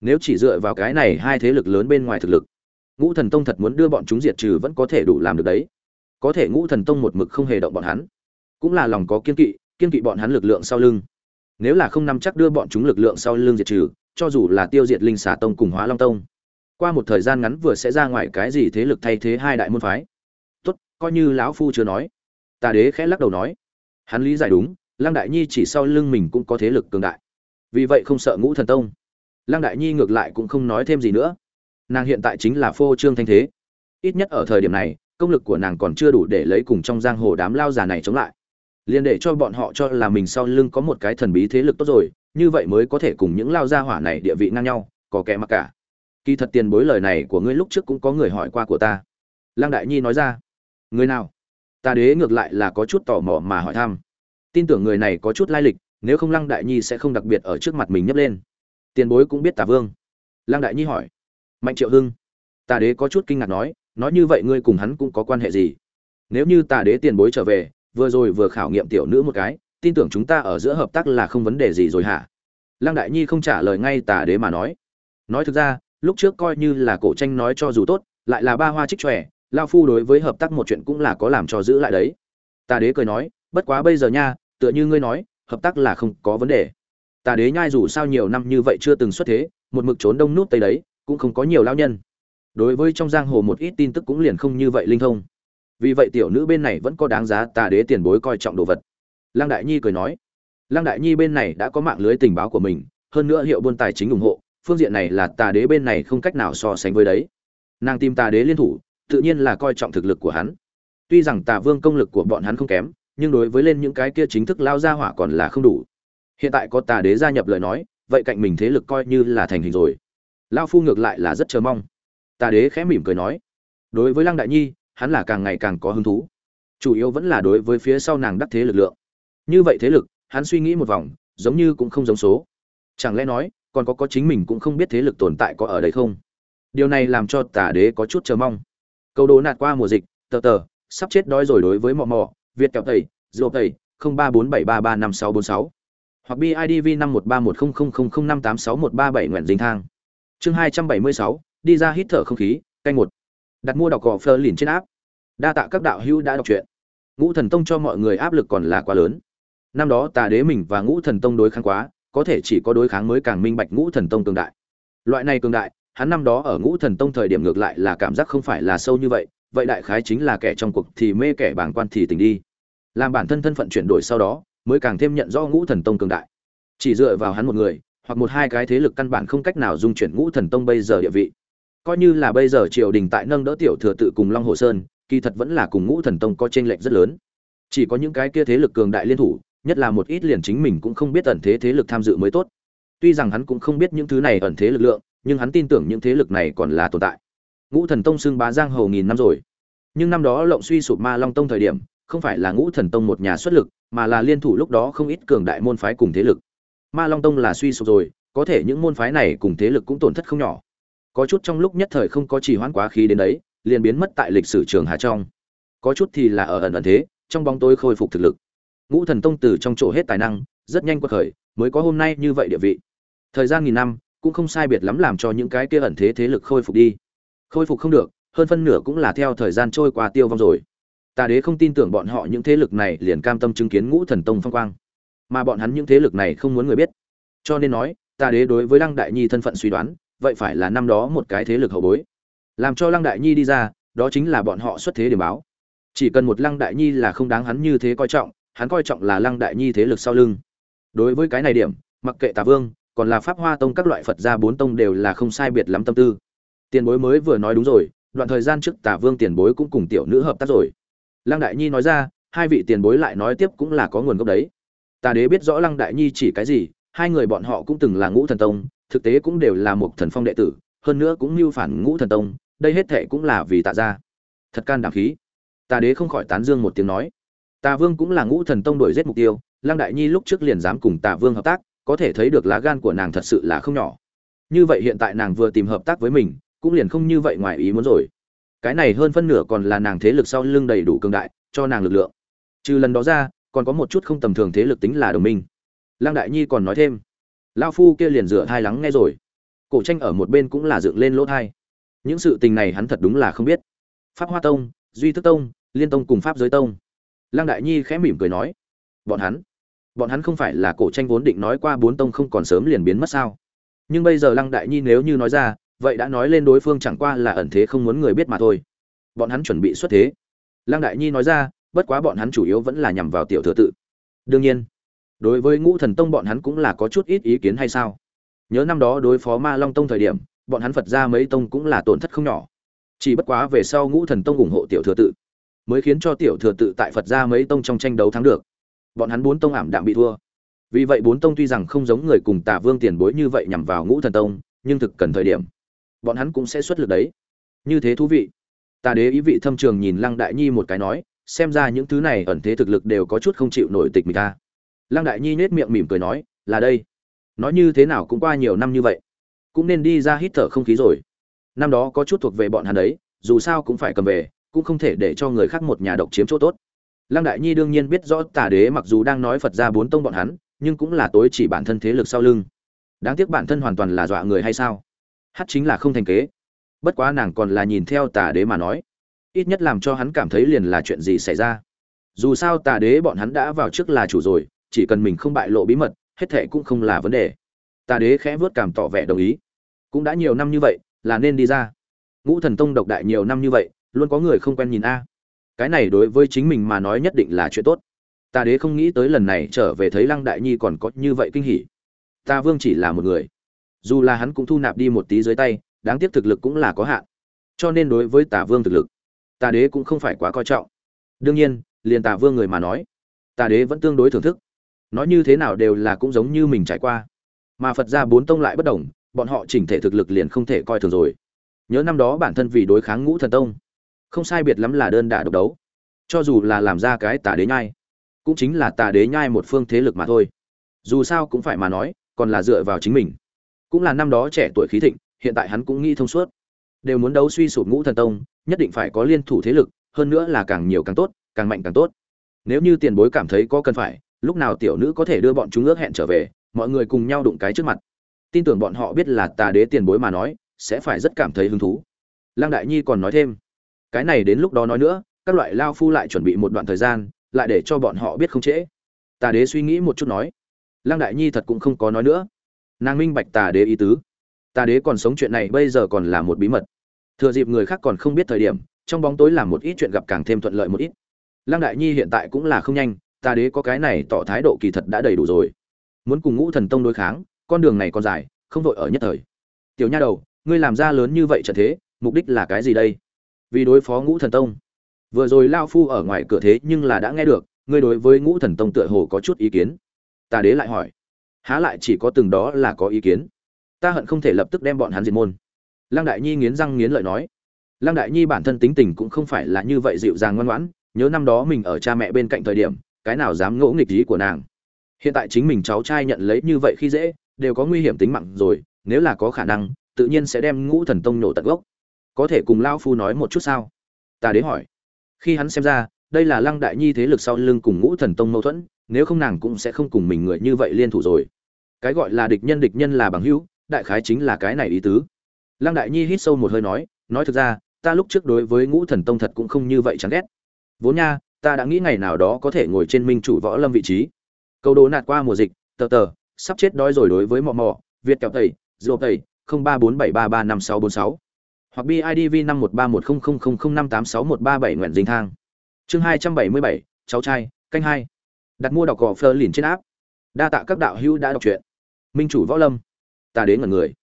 Nếu chỉ dựa vào cái này hai thế lực lớn bên ngoài thực lực, ngũ thần tông thật muốn đưa bọn chúng diệt trừ vẫn có thể đủ làm được đấy. Có thể ngũ thần tông một mực không hề động bọn hắn. Cũng là lòng có kiên kỵ kiên kỵ bọn hắn lực lượng sau lưng. Nếu là không nắm chắc đưa bọn chúng lực lượng sau lưng diệt trừ, cho dù là tiêu diệt linh xà tông cùng hóa long tông qua một thời gian ngắn vừa sẽ ra ngoài cái gì thế lực thay thế hai đại môn phái. Tốt, coi như lão phu chưa nói. Tà đế khẽ lắc đầu nói. Hắn lý giải đúng, lăng đại nhi chỉ sau lưng mình cũng có thế lực cường đại. Vì vậy không sợ ngũ thần tông. Lăng đại nhi ngược lại cũng không nói thêm gì nữa. Nàng hiện tại chính là phô trương thanh thế. Ít nhất ở thời điểm này, công lực của nàng còn chưa đủ để lấy cùng trong giang hồ đám lao già này chống lại. Liền để cho bọn họ cho là mình sau lưng có một cái thần bí thế lực tốt rồi, như vậy mới có thể cùng những lao gia hỏa này địa vị ngang nhau, có kẻ mặc cả kỳ thật tiền bối lời này của ngươi lúc trước cũng có người hỏi qua của ta. Lăng đại nhi nói ra. Người nào? Ta đế ngược lại là có chút tò mò mà hỏi thăm. Tin tưởng người này có chút lai lịch, nếu không lăng đại nhi sẽ không đặc biệt ở trước mặt mình nhấp lên. Tiền bối cũng biết tà vương. Lăng đại nhi hỏi. Mạnh triệu hưng. Tà đế có chút kinh ngạc nói nói như vậy ngươi cùng hắn cũng có quan hệ gì? Nếu như tà đế tiền bối trở về, vừa rồi vừa khảo nghiệm tiểu nữ một cái, tin tưởng chúng ta ở giữa hợp tác là không vấn đề gì rồi hả? Lăng đại nhi không trả lời ngay tà đế mà nói. Nói thực ra lúc trước coi như là cổ tranh nói cho dù tốt, lại là ba hoa trích tròe lao phu đối với hợp tác một chuyện cũng là có làm cho giữ lại đấy. Tà đế cười nói, bất quá bây giờ nha, tựa như ngươi nói, hợp tác là không có vấn đề. Tà đế nhai dù sao nhiều năm như vậy chưa từng xuất thế, một mực trốn đông nút tây đấy, cũng không có nhiều lao nhân. Đối với trong giang hồ một ít tin tức cũng liền không như vậy linh thông. Vì vậy tiểu nữ bên này vẫn có đáng giá tà đế tiền bối coi trọng đồ vật. Lăng đại nhi cười nói, lăng đại nhi bên này đã có mạng lưới tình báo của mình, hơn nữa hiệu buôn tài chính ủng hộ phương diện này là tà đế bên này không cách nào so sánh với đấy. Nàng tìm tà đế liên thủ, tự nhiên là coi trọng thực lực của hắn. Tuy rằng tà vương công lực của bọn hắn không kém, nhưng đối với lên những cái kia chính thức lao ra hỏa còn là không đủ. Hiện tại có tà đế gia nhập lời nói, vậy cạnh mình thế lực coi như là thành hình rồi. Lao phu ngược lại là rất chờ mong. Tà đế khẽ mỉm cười nói, đối với lăng đại nhi, hắn là càng ngày càng có hứng thú. Chủ yếu vẫn là đối với phía sau nàng đắc thế lực lượng. Như vậy thế lực, hắn suy nghĩ một vòng, giống như cũng không giống số. Chẳng lẽ nói còn có có chính mình cũng không biết thế lực tồn tại có ở đây không? Điều này làm cho tả đế có chút chờ mong. Câu đố nạt qua mùa dịch, tờ tờ, sắp chết đói rồi đối với mò mò việt kẹo tẩy dô tẩy, không ba bốn bảy ba ba năm sáu bốn sáu. Hoặc bidv năm một ba một không không không không năm tám sáu một ba bảy nguyện dính thang. Chương hai trăm bảy mươi sáu, đi ra hít thở không khí, canh một. Đặt mua đọc cỏ phơ lìn trên áp đa tạ các đạo hữu đã đọc truyện. Ngũ thần tông cho mọi người áp lực còn là quá lớn. Năm đó tà đế mình và ngũ thần tông đối kháng quá có thể chỉ có đối kháng mới càng minh bạch ngũ thần tông cường đại. Loại này cường đại, hắn năm đó ở ngũ thần tông thời điểm ngược lại là cảm giác không phải là sâu như vậy vậy đại khái chính là kẻ trong cuộc thì mê kẻ bảng quan thì tình đi. Làm bản thân thân phận chuyển đổi sau đó, mới càng thêm nhận rõ ngũ thần tông cường đại. Chỉ dựa vào hắn một người, hoặc một hai cái thế lực căn bản không cách nào dung chuyển ngũ thần tông bây giờ địa vị. Coi như là bây giờ triều đình tại nâng đỡ tiểu thừa tự cùng long hồ sơn, kỳ thật vẫn là cùng ngũ thần tông có tranh lệch rất lớn. Chỉ có những cái kia thế lực cường đại liên thủ nhất là một ít liền chính mình cũng không biết ẩn thế thế lực tham dự mới tốt. Tuy rằng hắn cũng không biết những thứ này ẩn thế lực lượng, nhưng hắn tin tưởng những thế lực này còn là tồn tại. Ngũ thần tông xưng bá giang hầu nghìn năm rồi. Nhưng năm đó lộng suy sụp ma long tông thời điểm, không phải là ngũ thần tông một nhà xuất lực, mà là liên thủ lúc đó không ít cường đại môn phái cùng thế lực. Ma long tông là suy sụp rồi, có thể những môn phái này cùng thế lực cũng tổn thất không nhỏ. Có chút trong lúc nhất thời không có trì hoãn quá khí đến đấy, liền biến mất tại lịch sử trường hà trong. Có chút thì là ở ẩn ẩn thế, trong bóng tối khôi phục thực lực ngũ thần tông từ trong chỗ hết tài năng, rất nhanh quật khởi, mới có hôm nay như vậy địa vị. Thời gian nghìn năm, cũng không sai biệt lắm làm cho những cái kia ẩn thế thế lực khôi phục đi. Khôi phục không được, hơn phân nửa cũng là theo thời gian trôi qua tiêu vong rồi. Tà đế không tin tưởng bọn họ những thế lực này liền cam tâm chứng kiến ngũ thần tông phong quang. Mà bọn hắn những thế lực này không muốn người biết. Cho nên nói, tà đế đối với lăng đại nhi thân phận suy đoán, vậy phải là năm đó một cái thế lực hậu bối. Làm cho lăng đại nhi đi ra, đó chính là bọn họ xuất thế để báo. Chỉ cần một lăng đại nhi là không đáng hắn như thế coi trọng hắn coi trọng là lăng đại nhi thế lực sau lưng. Đối với cái này điểm, mặc kệ tà vương, còn là pháp hoa tông các loại phật gia bốn tông đều là không sai biệt lắm tâm tư. Tiền bối mới vừa nói đúng rồi, đoạn thời gian trước tà vương tiền bối cũng cùng tiểu nữ hợp tác rồi. Lăng đại nhi nói ra, hai vị tiền bối lại nói tiếp cũng là có nguồn gốc đấy. Tà đế biết rõ lăng đại nhi chỉ cái gì, hai người bọn họ cũng từng là ngũ thần tông, thực tế cũng đều là một thần phong đệ tử, hơn nữa cũng mưu phản ngũ thần tông, đây hết thệ cũng là vì tạ gia. Thật can đảm khí. Tà đế không khỏi tán dương một tiếng nói tà vương cũng là ngũ thần tông đổi giết mục tiêu, lăng đại nhi lúc trước liền dám cùng tà vương hợp tác, có thể thấy được lá gan của nàng thật sự là không nhỏ. Như vậy hiện tại nàng vừa tìm hợp tác với mình, cũng liền không như vậy ngoài ý muốn rồi. Cái này hơn phân nửa còn là nàng thế lực sau lưng đầy đủ cường đại, cho nàng lực lượng. Trừ lần đó ra, còn có một chút không tầm thường thế lực tính là đồng minh. Lăng đại nhi còn nói thêm, lão phu kia liền rửa thai lắng nghe rồi. Cổ tranh ở một bên cũng là dựng lên lỗ tai. những sự tình này hắn thật đúng là không biết. Pháp hoa tông, duy thức tông, liên tông cùng pháp giới tông lăng đại nhi khẽ mỉm cười nói, bọn hắn bọn hắn không phải là cổ tranh vốn định nói qua bốn tông không còn sớm liền biến mất sao? Nhưng bây giờ lăng đại nhi nếu như nói ra, vậy đã nói lên đối phương chẳng qua là ẩn thế không muốn người biết mà thôi. Bọn hắn chuẩn bị xuất thế. Lăng đại nhi nói ra, bất quá bọn hắn chủ yếu vẫn là nhằm vào tiểu thừa tự. Đương nhiên, đối với ngũ thần tông bọn hắn cũng là có chút ít ý kiến hay sao? Nhớ năm đó đối phó ma long tông thời điểm, bọn hắn phật ra mấy tông cũng là tổn thất không nhỏ. Chỉ bất quá về sau ngũ thần tông ủng hộ tiểu thừa tự mới khiến cho tiểu thừa tự tại phật ra mấy tông trong tranh đấu thắng được. Bọn hắn bốn tông ảm đạm bị thua. Vì vậy bốn tông tuy rằng không giống người cùng tả vương tiền bối như vậy nhằm vào ngũ thần tông, nhưng thực cần thời điểm. Bọn hắn cũng sẽ xuất lực đấy. Như thế thú vị. Tà đế ý vị thâm trường nhìn lăng đại nhi một cái nói, xem ra những thứ này ẩn thế thực lực đều có chút không chịu nổi tịch mình ta lăng đại nhi nết miệng mỉm cười nói, là đây. Nói như thế nào cũng qua nhiều năm như vậy, cũng nên đi ra hít thở không khí rồi. Năm đó có chút thuộc về bọn hắn đấy, dù sao cũng phải cầm về cũng không thể để cho người khác một nhà độc chiếm chỗ tốt. Lăng đại nhi đương nhiên biết rõ tà đế mặc dù đang nói phật ra bốn tông bọn hắn, nhưng cũng là tối chỉ bản thân thế lực sau lưng. Đáng tiếc bản thân hoàn toàn là dọa người hay sao? Hát chính là không thành kế. Bất quá nàng còn là nhìn theo tà đế mà nói. Ít nhất làm cho hắn cảm thấy liền là chuyện gì xảy ra. Dù sao tà đế bọn hắn đã vào trước là chủ rồi, chỉ cần mình không bại lộ bí mật, hết thệ cũng không là vấn đề. Tà đế khẽ vớt cảm tỏ vẻ đồng ý. Cũng đã nhiều năm như vậy, là nên đi ra. Ngũ thần tông độc đại nhiều năm như vậy luôn có người không quen nhìn a. Cái này đối với chính mình mà nói nhất định là chuyện tốt. Ta đế không nghĩ tới lần này trở về thấy lăng đại nhi còn có như vậy kinh hỉ. Ta vương chỉ là một người. Dù là hắn cũng thu nạp đi một tí dưới tay, đáng tiếc thực lực cũng là có hạn. Cho nên đối với tả vương thực lực tà đế cũng không phải quá coi trọng. Đương nhiên, liền tà vương người mà nói tà đế vẫn tương đối thưởng thức. Nói như thế nào đều là cũng giống như mình trải qua. Mà phật ra bốn tông lại bất đồng, bọn họ chỉnh thể thực lực liền không thể coi thường rồi. Nhớ năm đó bản thân vì đối kháng ngũ thần tông không sai biệt lắm là đơn đả độc đấu. Cho dù là làm ra cái tà đế nhai, cũng chính là tà đế nhai một phương thế lực mà thôi. Dù sao cũng phải mà nói, còn là dựa vào chính mình. Cũng là năm đó trẻ tuổi khí thịnh, hiện tại hắn cũng nghĩ thông suốt. Đều muốn đấu suy sụp ngũ thần tông, nhất định phải có liên thủ thế lực, hơn nữa là càng nhiều càng tốt, càng mạnh càng tốt. Nếu như tiền bối cảm thấy có cần phải, lúc nào tiểu nữ có thể đưa bọn chúng ước hẹn trở về, mọi người cùng nhau đụng cái trước mặt. Tin tưởng bọn họ biết là tà đế tiền bối mà nói, sẽ phải rất cảm thấy hứng thú. Lăng đại nhi còn nói thêm cái này đến lúc đó nói nữa, các loại lao phu lại chuẩn bị một đoạn thời gian, lại để cho bọn họ biết không trễ. Tà đế suy nghĩ một chút nói. Lăng đại nhi thật cũng không có nói nữa. Nàng minh bạch tà đế ý tứ. Tà đế còn sống chuyện này bây giờ còn là một bí mật. Thừa dịp người khác còn không biết thời điểm, trong bóng tối làm một ít chuyện gặp càng thêm thuận lợi một ít. Lăng đại nhi hiện tại cũng là không nhanh, tà đế có cái này tỏ thái độ kỳ thật đã đầy đủ rồi. Muốn cùng ngũ thần tông đối kháng, con đường này còn dài, không vội ở nhất thời. Tiểu nha đầu, ngươi làm ra lớn như vậy trận thế, mục đích là cái gì đây? Vì đối phó ngũ thần tông. Vừa rồi lao phu ở ngoài cửa thế nhưng là đã nghe được, ngươi đối với ngũ thần tông tựa hồ có chút ý kiến. Tà đế lại hỏi. Há lại chỉ có từng đó là có ý kiến. Ta hận không thể lập tức đem bọn hắn diệt môn. Lăng đại nhi nghiến răng nghiến lợi nói. Lăng đại nhi bản thân tính tình cũng không phải là như vậy dịu dàng ngoan ngoãn, nhớ năm đó mình ở cha mẹ bên cạnh thời điểm, cái nào dám ngỗ nghịch ý của nàng. Hiện tại chính mình cháu trai nhận lấy như vậy khi dễ, đều có nguy hiểm tính mạng rồi, nếu là có khả năng, tự nhiên sẽ đem ngũ thần tông nổ tận gốc có thể cùng lao phu nói một chút sao? Tà đế hỏi. Khi hắn xem ra, đây là lăng đại nhi thế lực sau lưng cùng ngũ thần tông mâu thuẫn, nếu không nàng cũng sẽ không cùng mình người như vậy liên thủ rồi. Cái gọi là địch nhân địch nhân là bằng hữu, đại khái chính là cái này ý tứ. Lăng đại nhi hít sâu một hơi nói nói thực ra, ta lúc trước đối với ngũ thần tông thật cũng không như vậy chẳng ghét. Vốn nha, ta đã nghĩ ngày nào đó có thể ngồi trên minh chủ võ lâm vị trí. Câu đố nạt qua mùa dịch, tờ tờ, sắp chết đói rồi đối với mò mò việt kẹo tẩy dô tẩy, không ba bốn bảy ba ba năm sáu bốn sáu hoặc bidv năm một ba một không không không không năm tám sáu một ba bảy nguyện dinh thang. Chương hai trăm bảy mươi bảy, cháu trai, canh hai. Đặt mua đọc cỏ phơ liền trên áp đa tạ các đạo hữu đã đọc truyện. Minh chủ võ lâm. Ta đến ngẩn người.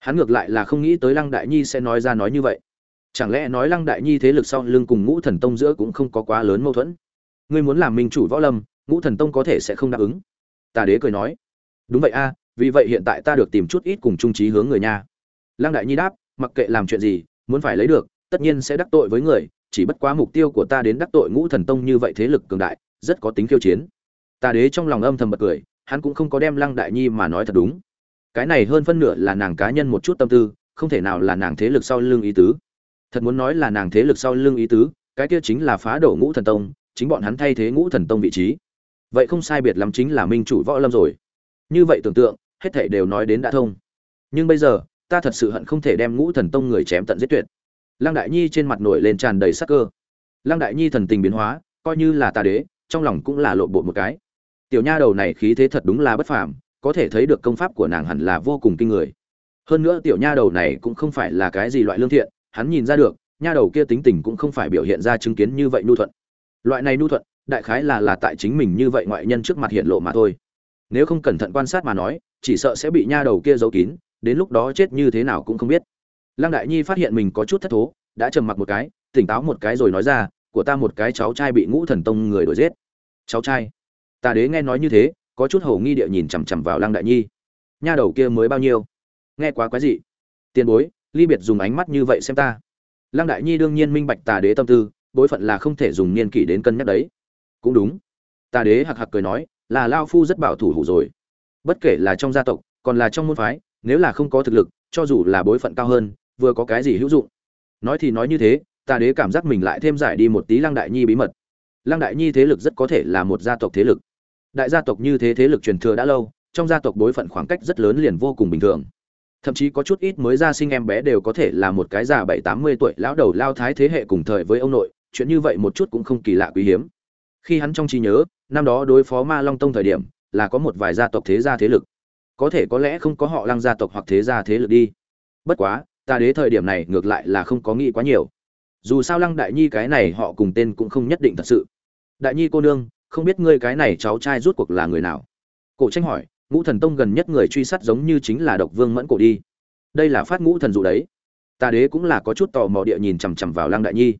Hắn ngược lại là không nghĩ tới lăng đại nhi sẽ nói ra nói như vậy. Chẳng lẽ nói lăng đại nhi thế lực sau lưng cùng ngũ thần tông giữa cũng không có quá lớn mâu thuẫn? Ngươi muốn làm minh chủ võ lâm, ngũ thần tông có thể sẽ không đáp ứng. Tà đế cười nói. Đúng vậy a, vì vậy hiện tại ta được tìm chút ít cùng trung trí hướng người nha. Lăng đại nhi đáp mặc kệ làm chuyện gì, muốn phải lấy được, tất nhiên sẽ đắc tội với người, chỉ bất quá mục tiêu của ta đến đắc tội ngũ thần tông như vậy thế lực cường đại, rất có tính khiêu chiến. Ta đế trong lòng âm thầm bật cười, hắn cũng không có đem lăng đại nhi mà nói thật đúng. Cái này hơn phân nửa là nàng cá nhân một chút tâm tư, không thể nào là nàng thế lực sau lưng ý tứ. Thật muốn nói là nàng thế lực sau lưng ý tứ, cái kia chính là phá đổ ngũ thần tông, chính bọn hắn thay thế ngũ thần tông vị trí. Vậy không sai biệt lắm chính là minh chủ võ lâm rồi. Như vậy tưởng tượng, hết thảy đều nói đến đã thông. Nhưng bây giờ ta thật sự hận không thể đem ngũ thần tông người chém tận giết tuyệt. Lăng đại nhi trên mặt nổi lên tràn đầy sắc cơ. Lăng đại nhi thần tình biến hóa, coi như là ta đế, trong lòng cũng là lộn bộ một cái. Tiểu nha đầu này khí thế thật đúng là bất phàm, có thể thấy được công pháp của nàng hẳn là vô cùng kinh người. Hơn nữa tiểu nha đầu này cũng không phải là cái gì loại lương thiện, hắn nhìn ra được, nha đầu kia tính tình cũng không phải biểu hiện ra chứng kiến như vậy nhu thuận. Loại này nhu thuận, đại khái là là tại chính mình như vậy ngoại nhân trước mặt hiện lộ mà thôi. Nếu không cẩn thận quan sát mà nói, chỉ sợ sẽ bị nha đầu kia giấu kín đến lúc đó chết như thế nào cũng không biết. Lăng đại nhi phát hiện mình có chút thất thố, đã trầm mặc một cái, tỉnh táo một cái rồi nói ra, của ta một cái cháu trai bị ngũ thần tông người đuổi giết. Cháu trai? Tà đế nghe nói như thế, có chút hầu nghi địa nhìn chằm chằm vào lăng đại nhi. Nha đầu kia mới bao nhiêu? Nghe quá quái dị. Tiền bối, ly biệt dùng ánh mắt như vậy xem ta. Lăng đại nhi đương nhiên minh bạch tà đế tâm tư, bối phận là không thể dùng niên kỷ đến cân nhắc đấy. Cũng đúng. Tà đế hạc hạc cười nói, là lao phu rất bảo thủ hủ rồi. Bất kể là trong gia tộc, còn là trong môn phái nếu là không có thực lực, cho dù là bối phận cao hơn, vừa có cái gì hữu dụng. Nói thì nói như thế, ta đế cảm giác mình lại thêm giải đi một tí lăng đại nhi bí mật. Lăng đại nhi thế lực rất có thể là một gia tộc thế lực. Đại gia tộc như thế thế lực truyền thừa đã lâu, trong gia tộc bối phận khoảng cách rất lớn liền vô cùng bình thường. Thậm chí có chút ít mới ra sinh em bé đều có thể là một cái già bảy, tám mươi tuổi lão đầu lao thái thế hệ cùng thời với ông nội, chuyện như vậy một chút cũng không kỳ lạ quý hiếm. Khi hắn trong trí nhớ, năm đó đối phó ma long tông thời điểm, là có một vài gia tộc thế gia thế lực có thể có lẽ không có họ lăng gia tộc hoặc thế gia thế lực đi. Bất quá, ta đế thời điểm này ngược lại là không có nghĩ quá nhiều. Dù sao lăng đại nhi cái này họ cùng tên cũng không nhất định thật sự. Đại nhi cô nương, không biết ngươi cái này cháu trai rút cuộc là người nào? Cổ tranh hỏi, ngũ thần tông gần nhất người truy sát giống như chính là độc vương mẫn cổ đi. Đây là phát ngũ thần dụ đấy. Ta đế cũng là có chút tò mò địa nhìn chằm chằm vào lăng đại nhi.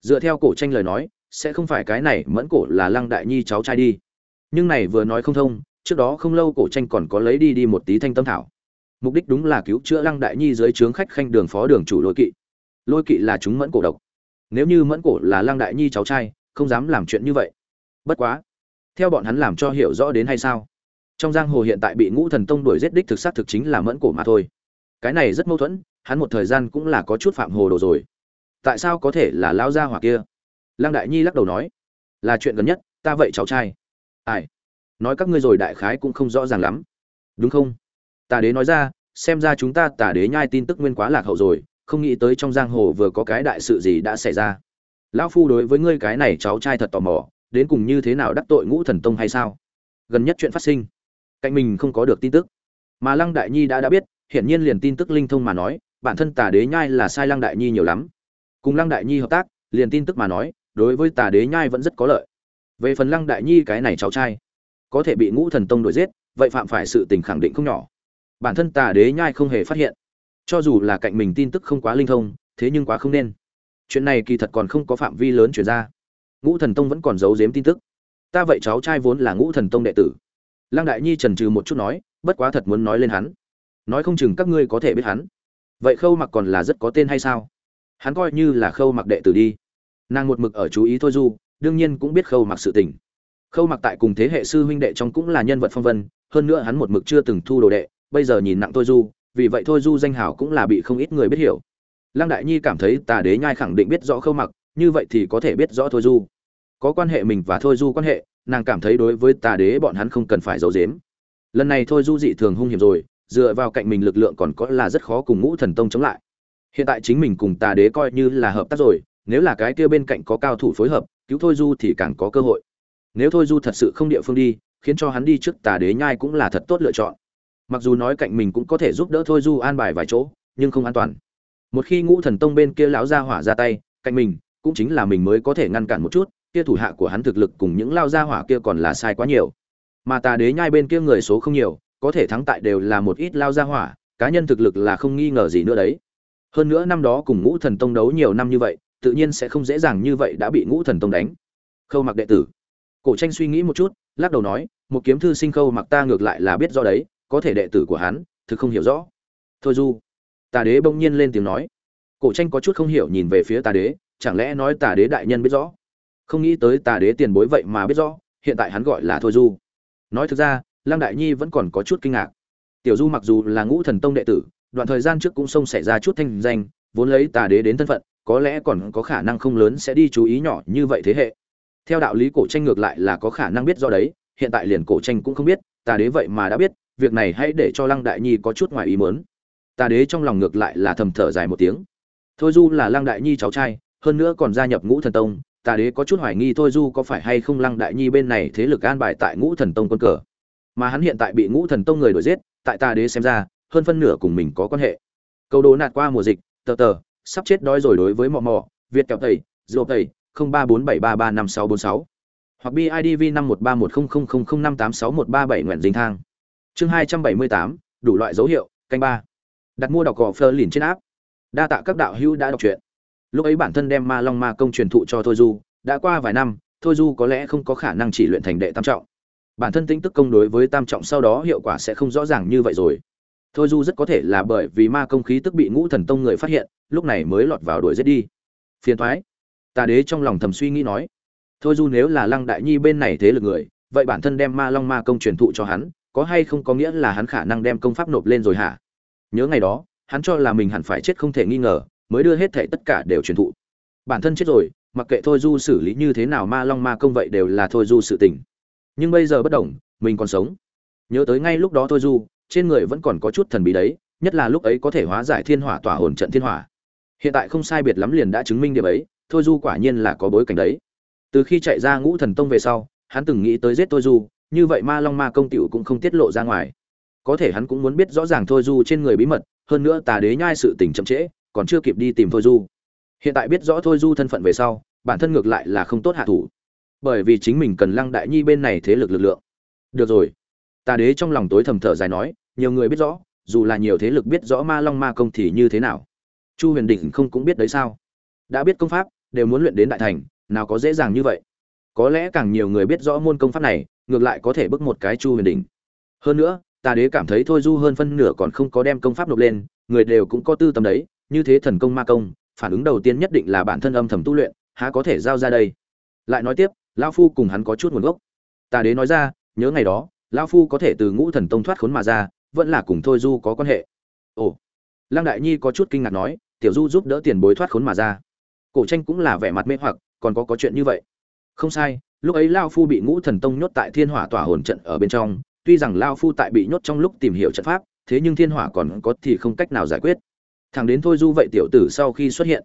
Dựa theo cổ tranh lời nói, sẽ không phải cái này mẫn cổ là lăng đại nhi cháu trai đi. Nhưng này vừa nói không thông trước đó không lâu cổ tranh còn có lấy đi đi một tí thanh tâm thảo. Mục đích đúng là cứu chữa lăng đại nhi dưới trướng khách khanh đường phó đường chủ lôi kỵ. Lôi kỵ là chúng mẫn cổ độc. Nếu như mẫn cổ là lăng đại nhi cháu trai, không dám làm chuyện như vậy. Bất quá, theo bọn hắn làm cho hiểu rõ đến hay sao? Trong giang hồ hiện tại bị ngũ thần tông đuổi giết đích thực sát thực chính là mẫn cổ mà thôi. Cái này rất mâu thuẫn, hắn một thời gian cũng là có chút phạm hồ đồ rồi. Tại sao có thể là lao gia hỏa kia? Lăng đại nhi lắc đầu nói, là chuyện gần nhất, ta vậy cháu trai. Ai? Nói các ngươi rồi đại khái cũng không rõ ràng lắm. Đúng không? Tà đế nói ra, xem ra chúng ta tà đế nhai tin tức nguyên quá lạc hậu rồi, không nghĩ tới trong giang hồ vừa có cái đại sự gì đã xảy ra. Lão phu đối với ngươi cái này cháu trai thật tò mò, đến cùng như thế nào đắc tội ngũ thần tông hay sao? Gần nhất chuyện phát sinh, cạnh mình không có được tin tức. Mà lăng đại nhi đã đã biết, hiển nhiên liền tin tức linh thông mà nói, bản thân tà đế nhai là sai lăng đại nhi nhiều lắm. Cùng lăng đại nhi hợp tác, liền tin tức mà nói, đối với tà đế nhai vẫn rất có lợi. Về phần lăng đại nhi cái này cháu trai có thể bị ngũ thần tông đuổi giết, vậy phạm phải sự tình khẳng định không nhỏ. Bản thân tà đế nhai không hề phát hiện. Cho dù là cạnh mình tin tức không quá linh thông, thế nhưng quá không nên. Chuyện này kỳ thật còn không có phạm vi lớn chuyển ra. Ngũ thần tông vẫn còn giấu giếm tin tức. Ta vậy cháu trai vốn là ngũ thần tông đệ tử. Lăng đại nhi trần trừ một chút nói, bất quá thật muốn nói lên hắn. Nói không chừng các ngươi có thể biết hắn. Vậy khâu mặc còn là rất có tên hay sao? Hắn coi như là khâu mặc đệ tử đi. Nàng một mực ở chú ý thôi du, đương nhiên cũng biết khâu mặc sự tình khâu mặc tại cùng thế hệ sư huynh đệ trong cũng là nhân vật phong vân, hơn nữa hắn một mực chưa từng thu đồ đệ, bây giờ nhìn nặng thôi du, vì vậy thôi du danh hảo cũng là bị không ít người biết hiểu. Lăng đại nhi cảm thấy tà đế nhai khẳng định biết rõ khâu mặc, như vậy thì có thể biết rõ thôi du. Có quan hệ mình và thôi du quan hệ, nàng cảm thấy đối với tà đế bọn hắn không cần phải giấu dếm lần này thôi du dị thường hung hiểm rồi, dựa vào cạnh mình lực lượng còn có là rất khó cùng ngũ thần tông chống lại. Hiện tại chính mình cùng tà đế coi như là hợp tác rồi, nếu là cái kia bên cạnh có cao thủ phối hợp, cứu thôi du thì càng có cơ hội nếu thôi du thật sự không địa phương đi, khiến cho hắn đi trước tà đế nhai cũng là thật tốt lựa chọn. Mặc dù nói cạnh mình cũng có thể giúp đỡ thôi du an bài vài chỗ, nhưng không an toàn. Một khi ngũ thần tông bên kia lão gia hỏa ra tay, cạnh mình cũng chính là mình mới có thể ngăn cản một chút, kia thủ hạ của hắn thực lực cùng những lao gia hỏa kia còn là sai quá nhiều. Mà tà đế nhai bên kia người số không nhiều, có thể thắng tại đều là một ít lao gia hỏa, cá nhân thực lực là không nghi ngờ gì nữa đấy. Hơn nữa năm đó cùng ngũ thần tông đấu nhiều năm như vậy, tự nhiên sẽ không dễ dàng như vậy đã bị ngũ thần tông đánh. Khâu mặc đệ tử cổ tranh suy nghĩ một chút, lắc đầu nói, một kiếm thư sinh khâu mặc ta ngược lại là biết rõ đấy, có thể đệ tử của hắn, thực không hiểu rõ. Thôi du, tà đế bỗng nhiên lên tiếng nói. Cổ tranh có chút không hiểu nhìn về phía tà đế, chẳng lẽ nói tà đế đại nhân biết rõ? Không nghĩ tới tà đế tiền bối vậy mà biết rõ, hiện tại hắn gọi là thôi du. Nói thực ra, lăng đại nhi vẫn còn có chút kinh ngạc. Tiểu du mặc dù là ngũ thần tông đệ tử, đoạn thời gian trước cũng xông xảy ra chút thanh danh, vốn lấy tà đế đến thân phận, có lẽ còn có khả năng không lớn sẽ đi chú ý nhỏ như vậy thế hệ theo đạo lý cổ tranh ngược lại là có khả năng biết do đấy, hiện tại liền cổ tranh cũng không biết, tà đế vậy mà đã biết, việc này hãy để cho lăng đại nhi có chút ngoài ý mớn tà đế trong lòng ngược lại là thầm thở dài một tiếng. Thôi du là lăng đại nhi cháu trai, hơn nữa còn gia nhập ngũ thần tông, tà đế có chút hoài nghi thôi du có phải hay không lăng đại nhi bên này thế lực an bài tại ngũ thần tông quân cờ. Mà hắn hiện tại bị ngũ thần tông người đuổi giết, tại tà đế xem ra, hơn phân nửa cùng mình có quan hệ. Câu đố nạt qua mùa dịch, tờ tờ, sắp chết đói rồi đối với mò mò việt kẹo tẩy dô tẩy không ba bốn bảy ba ba năm sáu bốn sáu, hoặc bidv năm một ba một thang. Chương hai trăm bảy mươi tám, đủ loại dấu hiệu, canh ba. Đặt mua đọc cỏ phơ lìn trên áp đa tạ các đạo hữu đã đọc truyện. Lúc ấy bản thân đem ma long ma công truyền thụ cho thôi du, đã qua vài năm, thôi du có lẽ không có khả năng chỉ luyện thành đệ tam trọng. Bản thân tính tức công đối với tam trọng sau đó hiệu quả sẽ không rõ ràng như vậy rồi. Thôi du rất có thể là bởi vì ma công khí tức bị ngũ thần tông người phát hiện, lúc này mới lọt vào đuổi giết đi. Phiền thoái tà đế trong lòng thầm suy nghĩ nói, thôi du nếu là lăng đại nhi bên này thế lực người, vậy bản thân đem ma long ma công truyền thụ cho hắn, có hay không có nghĩa là hắn khả năng đem công pháp nộp lên rồi hả? Nhớ ngày đó, hắn cho là mình hẳn phải chết không thể nghi ngờ, mới đưa hết thệ tất cả đều truyền thụ. Bản thân chết rồi, mặc kệ thôi du xử lý như thế nào ma long ma công vậy đều là thôi du sự tình. Nhưng bây giờ bất đồng mình còn sống. Nhớ tới ngay lúc đó thôi du, trên người vẫn còn có chút thần bí đấy, nhất là lúc ấy có thể hóa giải thiên hỏa tỏa hồn trận thiên hỏa. Hiện tại không sai biệt lắm liền đã chứng minh điểm ấy thôi du quả nhiên là có bối cảnh đấy. Từ khi chạy ra ngũ thần tông về sau, hắn từng nghĩ tới giết thôi du, như vậy ma long ma công tiểu cũng không tiết lộ ra ngoài. Có thể hắn cũng muốn biết rõ ràng thôi du trên người bí mật, hơn nữa tà đế nhai sự tình chậm trễ, còn chưa kịp đi tìm thôi du. Hiện tại biết rõ thôi du thân phận về sau, bản thân ngược lại là không tốt hạ thủ. Bởi vì chính mình cần lăng đại nhi bên này thế lực lực lượng. Được rồi. Tà đế trong lòng tối thầm thở dài nói, nhiều người biết rõ, dù là nhiều thế lực biết rõ ma long ma công thì như thế nào. Chu huyền đỉnh không cũng biết đấy sao? Đã biết công pháp đều muốn luyện đến đại thành, nào có dễ dàng như vậy. Có lẽ càng nhiều người biết rõ môn công pháp này, ngược lại có thể bước một cái chu huyền đỉnh. Hơn nữa tà đế cảm thấy thôi du hơn phân nửa còn không có đem công pháp nộp lên, người đều cũng có tư tâm đấy, như thế thần công ma công, phản ứng đầu tiên nhất định là bản thân âm thầm tu luyện, há có thể giao ra đây? Lại nói tiếp, lão phu cùng hắn có chút nguồn gốc. Tà đế nói ra, nhớ ngày đó, lão phu có thể từ ngũ thần tông thoát khốn mà ra, vẫn là cùng thôi du có quan hệ. Ồ. Lăng đại nhi có chút kinh ngạc nói, tiểu du giúp đỡ tiền bối thoát khốn mà ra cổ tranh cũng là vẻ mặt mê hoặc, còn có có chuyện như vậy? Không sai, lúc ấy lao phu bị ngũ thần tông nhốt tại thiên hỏa tỏa hồn trận ở bên trong, tuy rằng lao phu tại bị nhốt trong lúc tìm hiểu trận pháp, thế nhưng thiên hỏa còn có thì không cách nào giải quyết. Thằng đến thôi du vậy tiểu tử sau khi xuất hiện,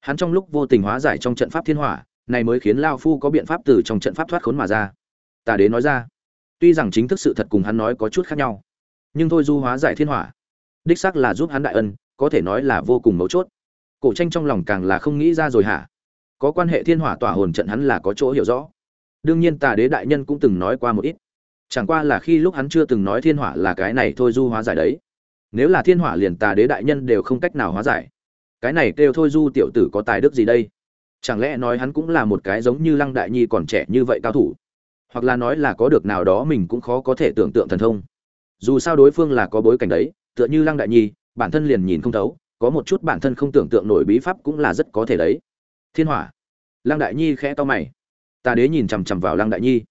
hắn trong lúc vô tình hóa giải trong trận pháp thiên hỏa, này mới khiến lao phu có biện pháp từ trong trận pháp thoát khốn mà ra. Tà đế nói ra, tuy rằng chính thức sự thật cùng hắn nói có chút khác nhau, nhưng thôi du hóa giải thiên hỏa, đích xác là giúp hắn đại ân, có thể nói là vô cùng mấu chốt cổ tranh trong lòng càng là không nghĩ ra rồi hả? Có quan hệ thiên hỏa tỏa hồn trận hắn là có chỗ hiểu rõ. Đương nhiên tà đế đại nhân cũng từng nói qua một ít. Chẳng qua là khi lúc hắn chưa từng nói thiên hỏa là cái này thôi du hóa giải đấy. Nếu là thiên hỏa liền tà đế đại nhân đều không cách nào hóa giải. Cái này kêu thôi du tiểu tử có tài đức gì đây? Chẳng lẽ nói hắn cũng là một cái giống như lăng đại nhi còn trẻ như vậy cao thủ? Hoặc là nói là có được nào đó mình cũng khó có thể tưởng tượng thần thông? Dù sao đối phương là có bối cảnh đấy, tựa như lăng đại nhi, bản thân liền nhìn không thấu có một chút bản thân không tưởng tượng nổi bí pháp cũng là rất có thể đấy. Thiên hỏa. Lăng đại nhi khẽ to mày. Ta đế nhìn chằm chằm vào lăng đại nhi.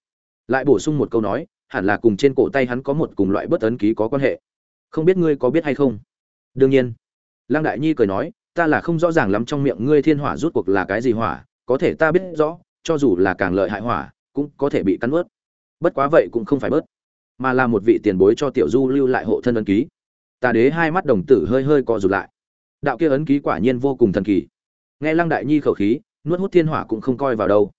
Lại bổ sung một câu nói, hẳn là cùng trên cổ tay hắn có một cùng loại bất ấn ký có quan hệ. Không biết ngươi có biết hay không? Đương nhiên. Lăng đại nhi cười nói, ta là không rõ ràng lắm trong miệng ngươi thiên hỏa rút cuộc là cái gì hỏa, có thể ta biết rõ, cho dù là càng lợi hại hỏa, cũng có thể bị cắn bớt bất quá vậy cũng không phải bớt, mà là một vị tiền bối cho tiểu du lưu lại hộ thân ấn ký. Tà đế hai mắt đồng tử hơi hơi co rụt lại đạo kia ấn ký quả nhiên vô cùng thần kỳ. Nghe lăng đại nhi khẩu khí, nuốt hút thiên hỏa cũng không coi vào đâu.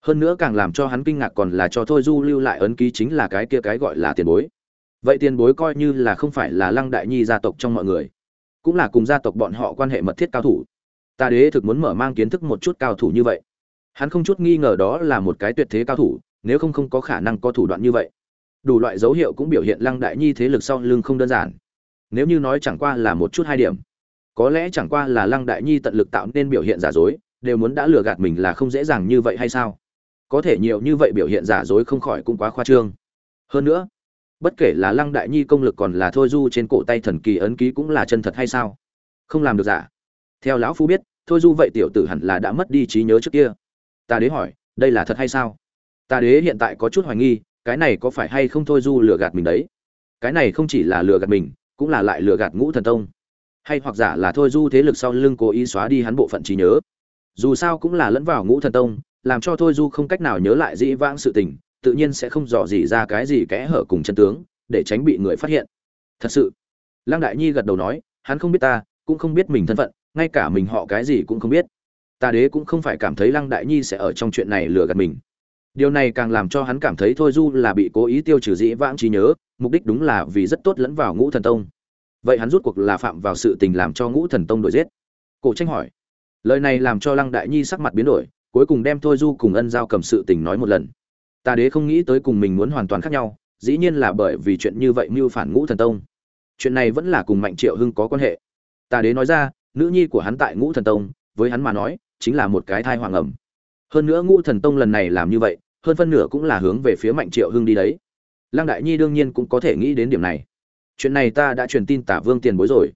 Hơn nữa càng làm cho hắn kinh ngạc còn là cho thôi du lưu lại ấn ký chính là cái kia cái gọi là tiền bối. Vậy tiền bối coi như là không phải là lăng đại nhi gia tộc trong mọi người, cũng là cùng gia tộc bọn họ quan hệ mật thiết cao thủ. Ta đế thực muốn mở mang kiến thức một chút cao thủ như vậy. Hắn không chút nghi ngờ đó là một cái tuyệt thế cao thủ, nếu không không có khả năng có thủ đoạn như vậy. Đủ loại dấu hiệu cũng biểu hiện lăng đại nhi thế lực sau lưng không đơn giản. Nếu như nói chẳng qua là một chút hai điểm có lẽ chẳng qua là lăng đại nhi tận lực tạo nên biểu hiện giả dối, đều muốn đã lừa gạt mình là không dễ dàng như vậy hay sao? Có thể nhiều như vậy biểu hiện giả dối không khỏi cũng quá khoa trương. Hơn nữa, bất kể là lăng đại nhi công lực còn là thôi du trên cổ tay thần kỳ ấn ký cũng là chân thật hay sao? Không làm được giả theo lão phu biết, thôi du vậy tiểu tử hẳn là đã mất đi trí nhớ trước kia. Ta đế hỏi, đây là thật hay sao? Ta đế hiện tại có chút hoài nghi, cái này có phải hay không thôi du lừa gạt mình đấy? Cái này không chỉ là lừa gạt mình, cũng là lại lừa gạt ngũ thần tông hay hoặc giả là thôi du thế lực sau lưng cố ý xóa đi hắn bộ phận trí nhớ. Dù sao cũng là lẫn vào ngũ thần tông, làm cho thôi du không cách nào nhớ lại dĩ vãng sự tình, tự nhiên sẽ không dò dỉ ra cái gì kẽ hở cùng chân tướng, để tránh bị người phát hiện. Thật sự, lăng đại nhi gật đầu nói, hắn không biết ta, cũng không biết mình thân phận, ngay cả mình họ cái gì cũng không biết. Ta đế cũng không phải cảm thấy lăng đại nhi sẽ ở trong chuyện này lừa gạt mình. Điều này càng làm cho hắn cảm thấy thôi du là bị cố ý tiêu trừ dĩ vãng trí nhớ, mục đích đúng là vì rất tốt lẫn vào ngũ thần tông vậy hắn rút cuộc là phạm vào sự tình làm cho ngũ thần tông đổi giết. Cổ tranh hỏi, lời này làm cho lăng đại nhi sắc mặt biến đổi, cuối cùng đem thôi du cùng ân giao cầm sự tình nói một lần. Ta đế không nghĩ tới cùng mình muốn hoàn toàn khác nhau, dĩ nhiên là bởi vì chuyện như vậy mưu phản ngũ thần tông. Chuyện này vẫn là cùng mạnh triệu hưng có quan hệ. Ta đế nói ra, nữ nhi của hắn tại ngũ thần tông, với hắn mà nói, chính là một cái thai hoàng ẩm. Hơn nữa ngũ thần tông lần này làm như vậy, hơn phân nửa cũng là hướng về phía mạnh triệu hưng đi đấy. Lăng đại nhi đương nhiên cũng có thể nghĩ đến điểm này chuyện này ta đã truyền tin tả vương tiền bối rồi.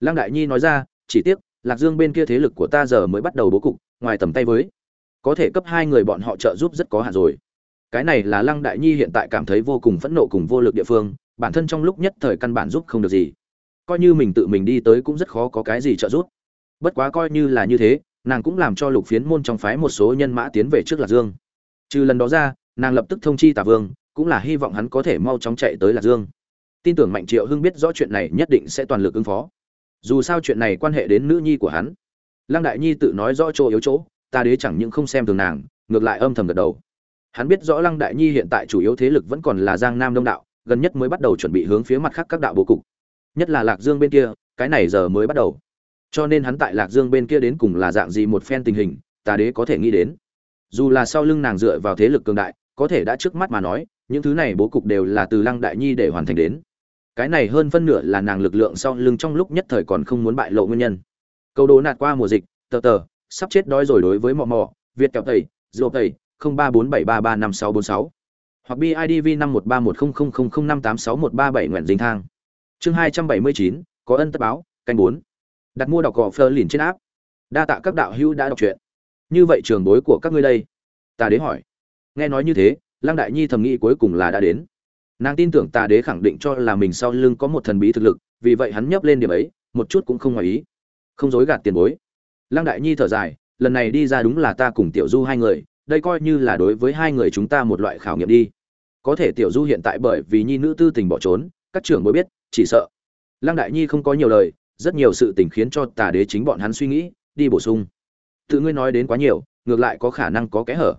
Lăng đại nhi nói ra, chỉ tiếc, lạc dương bên kia thế lực của ta giờ mới bắt đầu bố cục, ngoài tầm tay với, có thể cấp hai người bọn họ trợ giúp rất có hạn rồi. Cái này là lăng đại nhi hiện tại cảm thấy vô cùng phẫn nộ cùng vô lực địa phương, bản thân trong lúc nhất thời căn bản giúp không được gì. Coi như mình tự mình đi tới cũng rất khó có cái gì trợ giúp. Bất quá coi như là như thế, nàng cũng làm cho lục phiến môn trong phái một số nhân mã tiến về trước lạc dương. Trừ lần đó ra, nàng lập tức thông chi tả vương, cũng là hy vọng hắn có thể mau chóng chạy tới lạc dương tin tưởng mạnh triệu hưng biết rõ chuyện này nhất định sẽ toàn lực ứng phó. Dù sao chuyện này quan hệ đến nữ nhi của hắn. Lăng đại nhi tự nói rõ chỗ yếu chỗ, ta đế chẳng những không xem thường nàng, ngược lại âm thầm gật đầu. Hắn biết rõ lăng đại nhi hiện tại chủ yếu thế lực vẫn còn là giang nam đông đạo, gần nhất mới bắt đầu chuẩn bị hướng phía mặt khác các đạo bố cục. Nhất là lạc dương bên kia, cái này giờ mới bắt đầu. Cho nên hắn tại lạc dương bên kia đến cùng là dạng gì một phen tình hình, ta đế có thể nghĩ đến. Dù là sau lưng nàng dựa vào thế lực cường đại, có thể đã trước mắt mà nói, những thứ này bố cục đều là từ lăng đại nhi để hoàn thành đến cái này hơn phân nửa là nàng lực lượng sau lưng trong lúc nhất thời còn không muốn bại lộ nguyên nhân. Câu đố nạt qua mùa dịch, tờ tờ, sắp chết đói rồi đối với mò mò việt kẹo tẩy dô tẩy, không ba bốn bảy ba ba năm sáu bốn sáu. Hoặc bidv năm một ba một không không không không năm tám sáu một ba bảy nguyện dính thang. Chương hai trăm bảy mươi chín, có ân tất báo, canh bốn. Đặt mua đọc gò phơ lìn trên áp đa tạ các đạo hữu đã đọc truyện. Như vậy trường bối của các ngươi đây. Ta đến hỏi. Nghe nói như thế, lăng đại nhi thầm nghĩ cuối cùng là đã đến nàng tin tưởng tà đế khẳng định cho là mình sau lưng có một thần bí thực lực, vì vậy hắn nhấp lên điểm ấy, một chút cũng không ngoài ý. Không dối gạt tiền bối. Lăng đại nhi thở dài, lần này đi ra đúng là ta cùng tiểu du hai người, đây coi như là đối với hai người chúng ta một loại khảo nghiệm đi. Có thể tiểu du hiện tại bởi vì nhi nữ tư tình bỏ trốn, các trưởng mới biết, chỉ sợ. Lăng đại nhi không có nhiều lời, rất nhiều sự tình khiến cho tà đế chính bọn hắn suy nghĩ, đi bổ sung. Tự ngươi nói đến quá nhiều, ngược lại có khả năng có kẽ hở.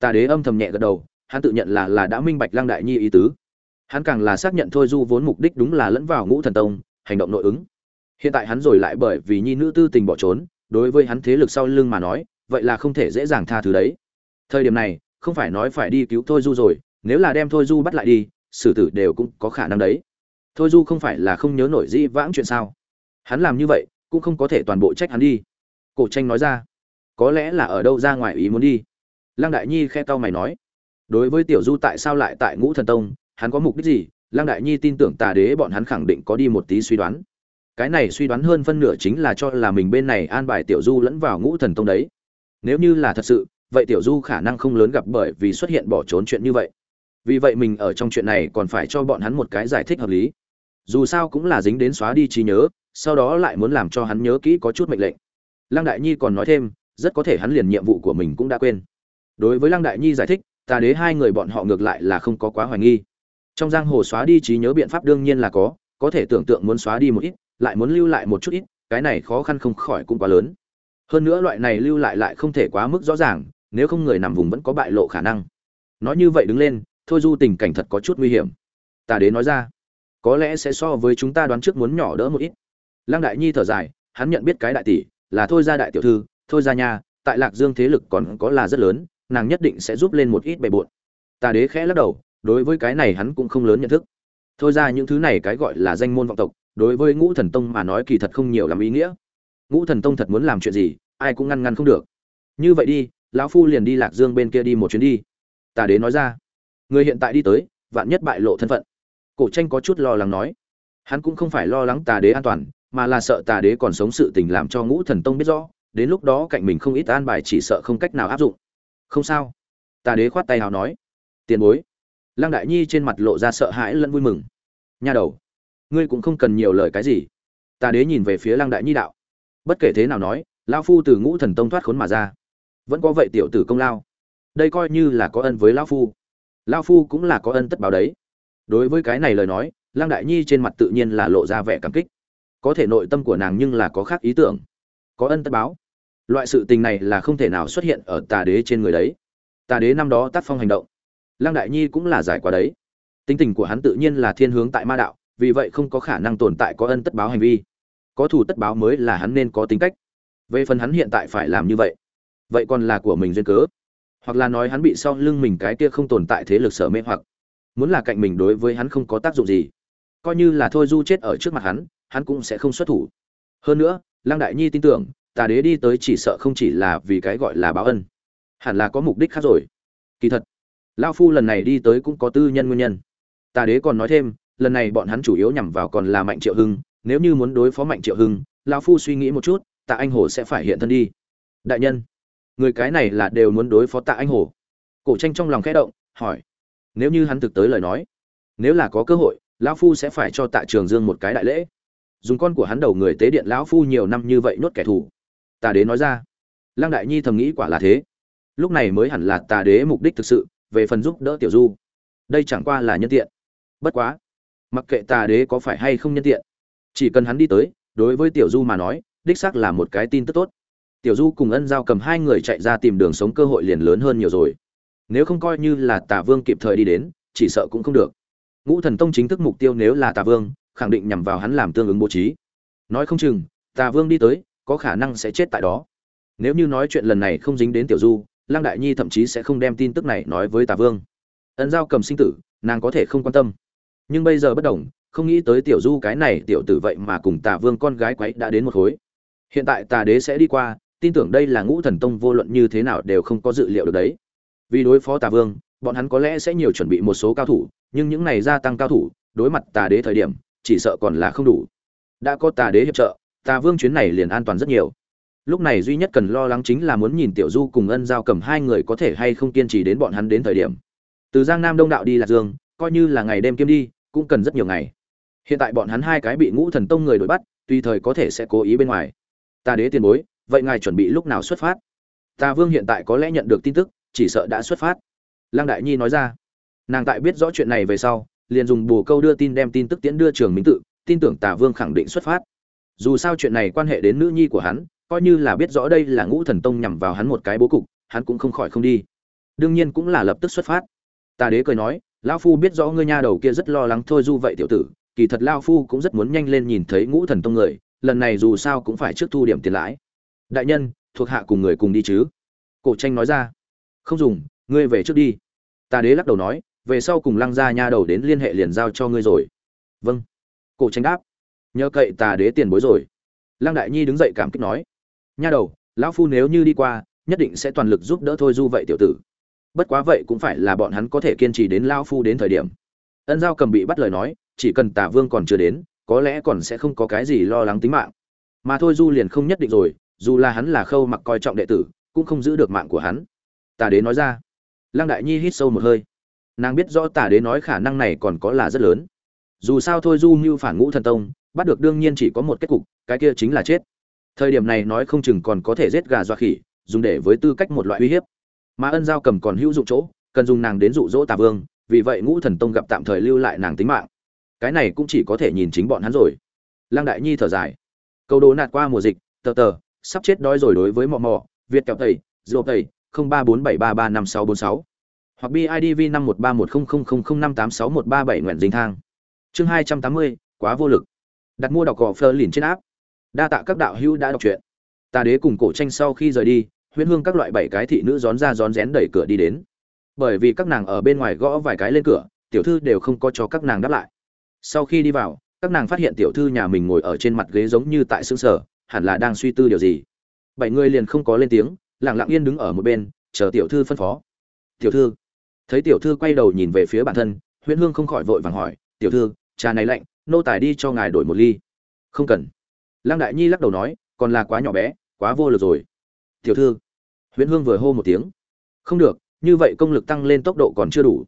Tà đế âm thầm nhẹ gật đầu, hắn tự nhận là là đã minh bạch lăng đại nhi ý tứ hắn càng là xác nhận thôi du vốn mục đích đúng là lẫn vào ngũ thần tông, hành động nội ứng. Hiện tại hắn rồi lại bởi vì nhi nữ tư tình bỏ trốn, đối với hắn thế lực sau lưng mà nói, vậy là không thể dễ dàng tha thứ đấy. Thời điểm này, không phải nói phải đi cứu thôi du rồi, nếu là đem thôi du bắt lại đi, xử tử đều cũng có khả năng đấy. Thôi du không phải là không nhớ nổi dĩ vãng chuyện sao? Hắn làm như vậy, cũng không có thể toàn bộ trách hắn đi. Cổ tranh nói ra, có lẽ là ở đâu ra ngoài ý muốn đi. Lăng đại nhi khe tao mày nói, đối với tiểu du tại sao lại tại ngũ thần tông hắn có mục đích gì? Lăng đại nhi tin tưởng tà đế bọn hắn khẳng định có đi một tí suy đoán. Cái này suy đoán hơn phân nửa chính là cho là mình bên này an bài tiểu du lẫn vào ngũ thần tông đấy. Nếu như là thật sự, vậy tiểu du khả năng không lớn gặp bởi vì xuất hiện bỏ trốn chuyện như vậy. Vì vậy mình ở trong chuyện này còn phải cho bọn hắn một cái giải thích hợp lý. Dù sao cũng là dính đến xóa đi trí nhớ, sau đó lại muốn làm cho hắn nhớ kỹ có chút mệnh lệnh. Lăng đại nhi còn nói thêm, rất có thể hắn liền nhiệm vụ của mình cũng đã quên. Đối với lăng đại nhi giải thích, tà đế hai người bọn họ ngược lại là không có quá hoài nghi trong giang hồ xóa đi trí nhớ biện pháp đương nhiên là có có thể tưởng tượng muốn xóa đi một ít, lại muốn lưu lại một chút ít, cái này khó khăn không khỏi cũng quá lớn. Hơn nữa loại này lưu lại lại không thể quá mức rõ ràng, nếu không người nằm vùng vẫn có bại lộ khả năng. Nói như vậy đứng lên, thôi du tình cảnh thật có chút nguy hiểm. Tà đế nói ra, có lẽ sẽ so với chúng ta đoán trước muốn nhỏ đỡ một ít. Lăng đại nhi thở dài, hắn nhận biết cái đại tỷ, là thôi ra đại tiểu thư, thôi ra nha tại lạc dương thế lực còn có là rất lớn, nàng nhất định sẽ giúp lên một ít bề bộn. Tà đế khẽ lắc đầu đối với cái này hắn cũng không lớn nhận thức. Thôi ra những thứ này cái gọi là danh môn vọng tộc, đối với ngũ thần tông mà nói kỳ thật không nhiều làm ý nghĩa. Ngũ thần tông thật muốn làm chuyện gì, ai cũng ngăn ngăn không được. Như vậy đi, lão phu liền đi lạc dương bên kia đi một chuyến đi. Tà đế nói ra. Người hiện tại đi tới, vạn nhất bại lộ thân phận. Cổ tranh có chút lo lắng nói. Hắn cũng không phải lo lắng tà đế an toàn, mà là sợ tà đế còn sống sự tình làm cho ngũ thần tông biết rõ, đến lúc đó cạnh mình không ít an bài chỉ sợ không cách nào áp dụng. Không sao. Tà đế khoát tay hào nói. Tiền bối lăng đại nhi trên mặt lộ ra sợ hãi lẫn vui mừng. Nha đầu, ngươi cũng không cần nhiều lời cái gì. Ta đế nhìn về phía lăng đại nhi đạo. Bất kể thế nào nói lao phu từ ngũ thần tông thoát khốn mà ra. Vẫn có vậy tiểu tử công lao. Đây coi như là có ân với lao phu. Lao phu cũng là có ân tất báo đấy. Đối với cái này lời nói, lăng đại nhi trên mặt tự nhiên là lộ ra vẻ cảm kích. Có thể nội tâm của nàng nhưng là có khác ý tưởng. Có ân tất báo. Loại sự tình này là không thể nào xuất hiện ở tà đế trên người đấy. Tà đế năm đó tác phong hành động lăng đại nhi cũng là giải quá đấy. Tính tình của hắn tự nhiên là thiên hướng tại ma đạo, vì vậy không có khả năng tồn tại có ân tất báo hành vi. Có thù tất báo mới là hắn nên có tính cách. Về phần hắn hiện tại phải làm như vậy vậy còn là của mình duyên cớ. Hoặc là nói hắn bị sau lưng mình cái kia không tồn tại thế lực sở mê hoặc. Muốn là cạnh mình đối với hắn không có tác dụng gì, coi như là thôi du chết ở trước mặt hắn hắn cũng sẽ không xuất thủ. Hơn nữa, lăng đại nhi tin tưởng, tà đế đi tới chỉ sợ không chỉ là vì cái gọi là báo ân, hẳn là có mục đích khác rồi. Kỳ thật lao phu lần này đi tới cũng có tư nhân nguyên nhân. Tà đế còn nói thêm, lần này bọn hắn chủ yếu nhằm vào còn là mạnh triệu hưng, nếu như muốn đối phó mạnh triệu hưng, lao phu suy nghĩ một chút, tạ anh hồ sẽ phải hiện thân đi. Đại nhân, người cái này là đều muốn đối phó tạ anh hồ. Cổ tranh trong lòng khẽ động, hỏi, nếu như hắn thực tới lời nói, nếu là có cơ hội lão phu sẽ phải cho tạ trường dương một cái đại lễ. Dùng con của hắn đầu người tế điện lão phu nhiều năm như vậy nhốt kẻ thù. Tà đế nói ra. Lăng đại nhi thầm nghĩ quả là thế. Lúc này mới hẳn là tà đế mục đích thực sự về phần giúp đỡ tiểu du. Đây chẳng qua là nhân tiện. Bất quá, mặc kệ tà đế có phải hay không nhân tiện, chỉ cần hắn đi tới, đối với tiểu du mà nói, đích xác là một cái tin tức tốt. Tiểu du cùng ân giao cầm hai người chạy ra tìm đường sống cơ hội liền lớn hơn nhiều rồi. Nếu không coi như là tà vương kịp thời đi đến, chỉ sợ cũng không được. Ngũ thần tông chính thức mục tiêu nếu là tà vương, khẳng định nhằm vào hắn làm tương ứng bố trí. Nói không chừng, tà vương đi tới, có khả năng sẽ chết tại đó. Nếu như nói chuyện lần này không dính đến tiểu du lăng đại nhi thậm chí sẽ không đem tin tức này nói với tà vương. Ấn giao cầm sinh tử, nàng có thể không quan tâm. Nhưng bây giờ bất đồng, không nghĩ tới tiểu du cái này tiểu tử vậy mà cùng tà vương con gái quấy đã đến một khối. Hiện tại tà đế sẽ đi qua, tin tưởng đây là ngũ thần tông vô luận như thế nào đều không có dự liệu được đấy. Vì đối phó tà vương, bọn hắn có lẽ sẽ nhiều chuẩn bị một số cao thủ, nhưng những này gia tăng cao thủ, đối mặt tà đế thời điểm, chỉ sợ còn là không đủ. Đã có tà đế hiệp trợ, tà vương chuyến này liền an toàn rất nhiều lúc này duy nhất cần lo lắng chính là muốn nhìn tiểu du cùng ân giao cầm hai người có thể hay không kiên trì đến bọn hắn đến thời điểm. Từ giang nam đông đạo đi lạc dương, coi như là ngày đêm kiếm đi, cũng cần rất nhiều ngày. Hiện tại bọn hắn hai cái bị ngũ thần tông người đuổi bắt, tùy thời có thể sẽ cố ý bên ngoài. Ta đế tiền bối, vậy ngài chuẩn bị lúc nào xuất phát? Ta vương hiện tại có lẽ nhận được tin tức, chỉ sợ đã xuất phát. Lăng đại nhi nói ra. Nàng tại biết rõ chuyện này về sau, liền dùng bồ câu đưa tin đem tin tức tiễn đưa trường minh tự, tin tưởng tả vương khẳng định xuất phát. Dù sao chuyện này quan hệ đến nữ nhi của hắn coi như là biết rõ đây là ngũ thần tông nhằm vào hắn một cái bố cục, hắn cũng không khỏi không đi. Đương nhiên cũng là lập tức xuất phát. Tà đế cười nói, lão phu biết rõ ngươi nha đầu kia rất lo lắng thôi du vậy tiểu tử, kỳ thật lao phu cũng rất muốn nhanh lên nhìn thấy ngũ thần tông người, lần này dù sao cũng phải trước thu điểm tiền lãi. Đại nhân, thuộc hạ cùng người cùng đi chứ. Cổ tranh nói ra. Không dùng, ngươi về trước đi. Tà đế lắc đầu nói, về sau cùng lăng gia nha đầu đến liên hệ liền giao cho ngươi rồi. Vâng. Cổ tranh đáp. Nhờ cậy tà đế tiền bối rồi. Lăng đại nhi đứng dậy cảm kích nói nha đầu, lão phu nếu như đi qua, nhất định sẽ toàn lực giúp đỡ thôi du vậy tiểu tử. Bất quá vậy cũng phải là bọn hắn có thể kiên trì đến lão phu đến thời điểm. Ân giao cầm bị bắt lời nói, chỉ cần tả vương còn chưa đến, có lẽ còn sẽ không có cái gì lo lắng tính mạng. Mà thôi du liền không nhất định rồi, dù là hắn là khâu mặc coi trọng đệ tử, cũng không giữ được mạng của hắn. Tả đế nói ra. Lăng đại nhi hít sâu một hơi. Nàng biết rõ Tả đế nói khả năng này còn có là rất lớn. Dù sao thôi du mưu phản ngũ thần tông, bắt được đương nhiên chỉ có một kết cục, cái kia chính là chết thời điểm này nói không chừng còn có thể giết gà dọa khỉ, dùng để với tư cách một loại uy hiếp. Mà ân giao cầm còn hữu dụng chỗ, cần dùng nàng đến dụ dỗ tà vương, vì vậy ngũ thần tông gặp tạm thời lưu lại nàng tính mạng. Cái này cũng chỉ có thể nhìn chính bọn hắn rồi. Lăng đại nhi thở dài. Câu đố nạt qua mùa dịch, tờ tờ, sắp chết đói rồi đối với mò mò việt kẹo tẩy dô tẩy, không ba bốn bảy ba ba năm sáu bốn sáu. Hoặc bidv năm một ba một không không không không năm tám sáu một ba bảy nguyện dinh thang. Chương hai trăm tám mươi, quá vô lực. Đặt mua đọc cỏ phơ lìn trên áp đa tạ các đạo hữu đã đọc truyện. Ta đế cùng cổ tranh sau khi rời đi, huyễn hương các loại bảy cái thị nữ rón ra rón rén đẩy cửa đi đến. Bởi vì các nàng ở bên ngoài gõ vài cái lên cửa, tiểu thư đều không có cho các nàng đáp lại. Sau khi đi vào, các nàng phát hiện tiểu thư nhà mình ngồi ở trên mặt ghế giống như tại xương sở hẳn là đang suy tư điều gì. Bảy người liền không có lên tiếng, lặng lặng yên đứng ở một bên, chờ tiểu thư phân phó. Tiểu thư. Thấy tiểu thư quay đầu nhìn về phía bản thân, huyễn hương không khỏi vội vàng hỏi, tiểu thư, trà này lạnh, nô tài đi cho ngài đổi một ly. Không cần lăng đại nhi lắc đầu nói, còn là quá nhỏ bé, quá vô lực rồi. Tiểu thư. Huyễn hương vừa hô một tiếng. Không được, như vậy công lực tăng lên tốc độ còn chưa đủ.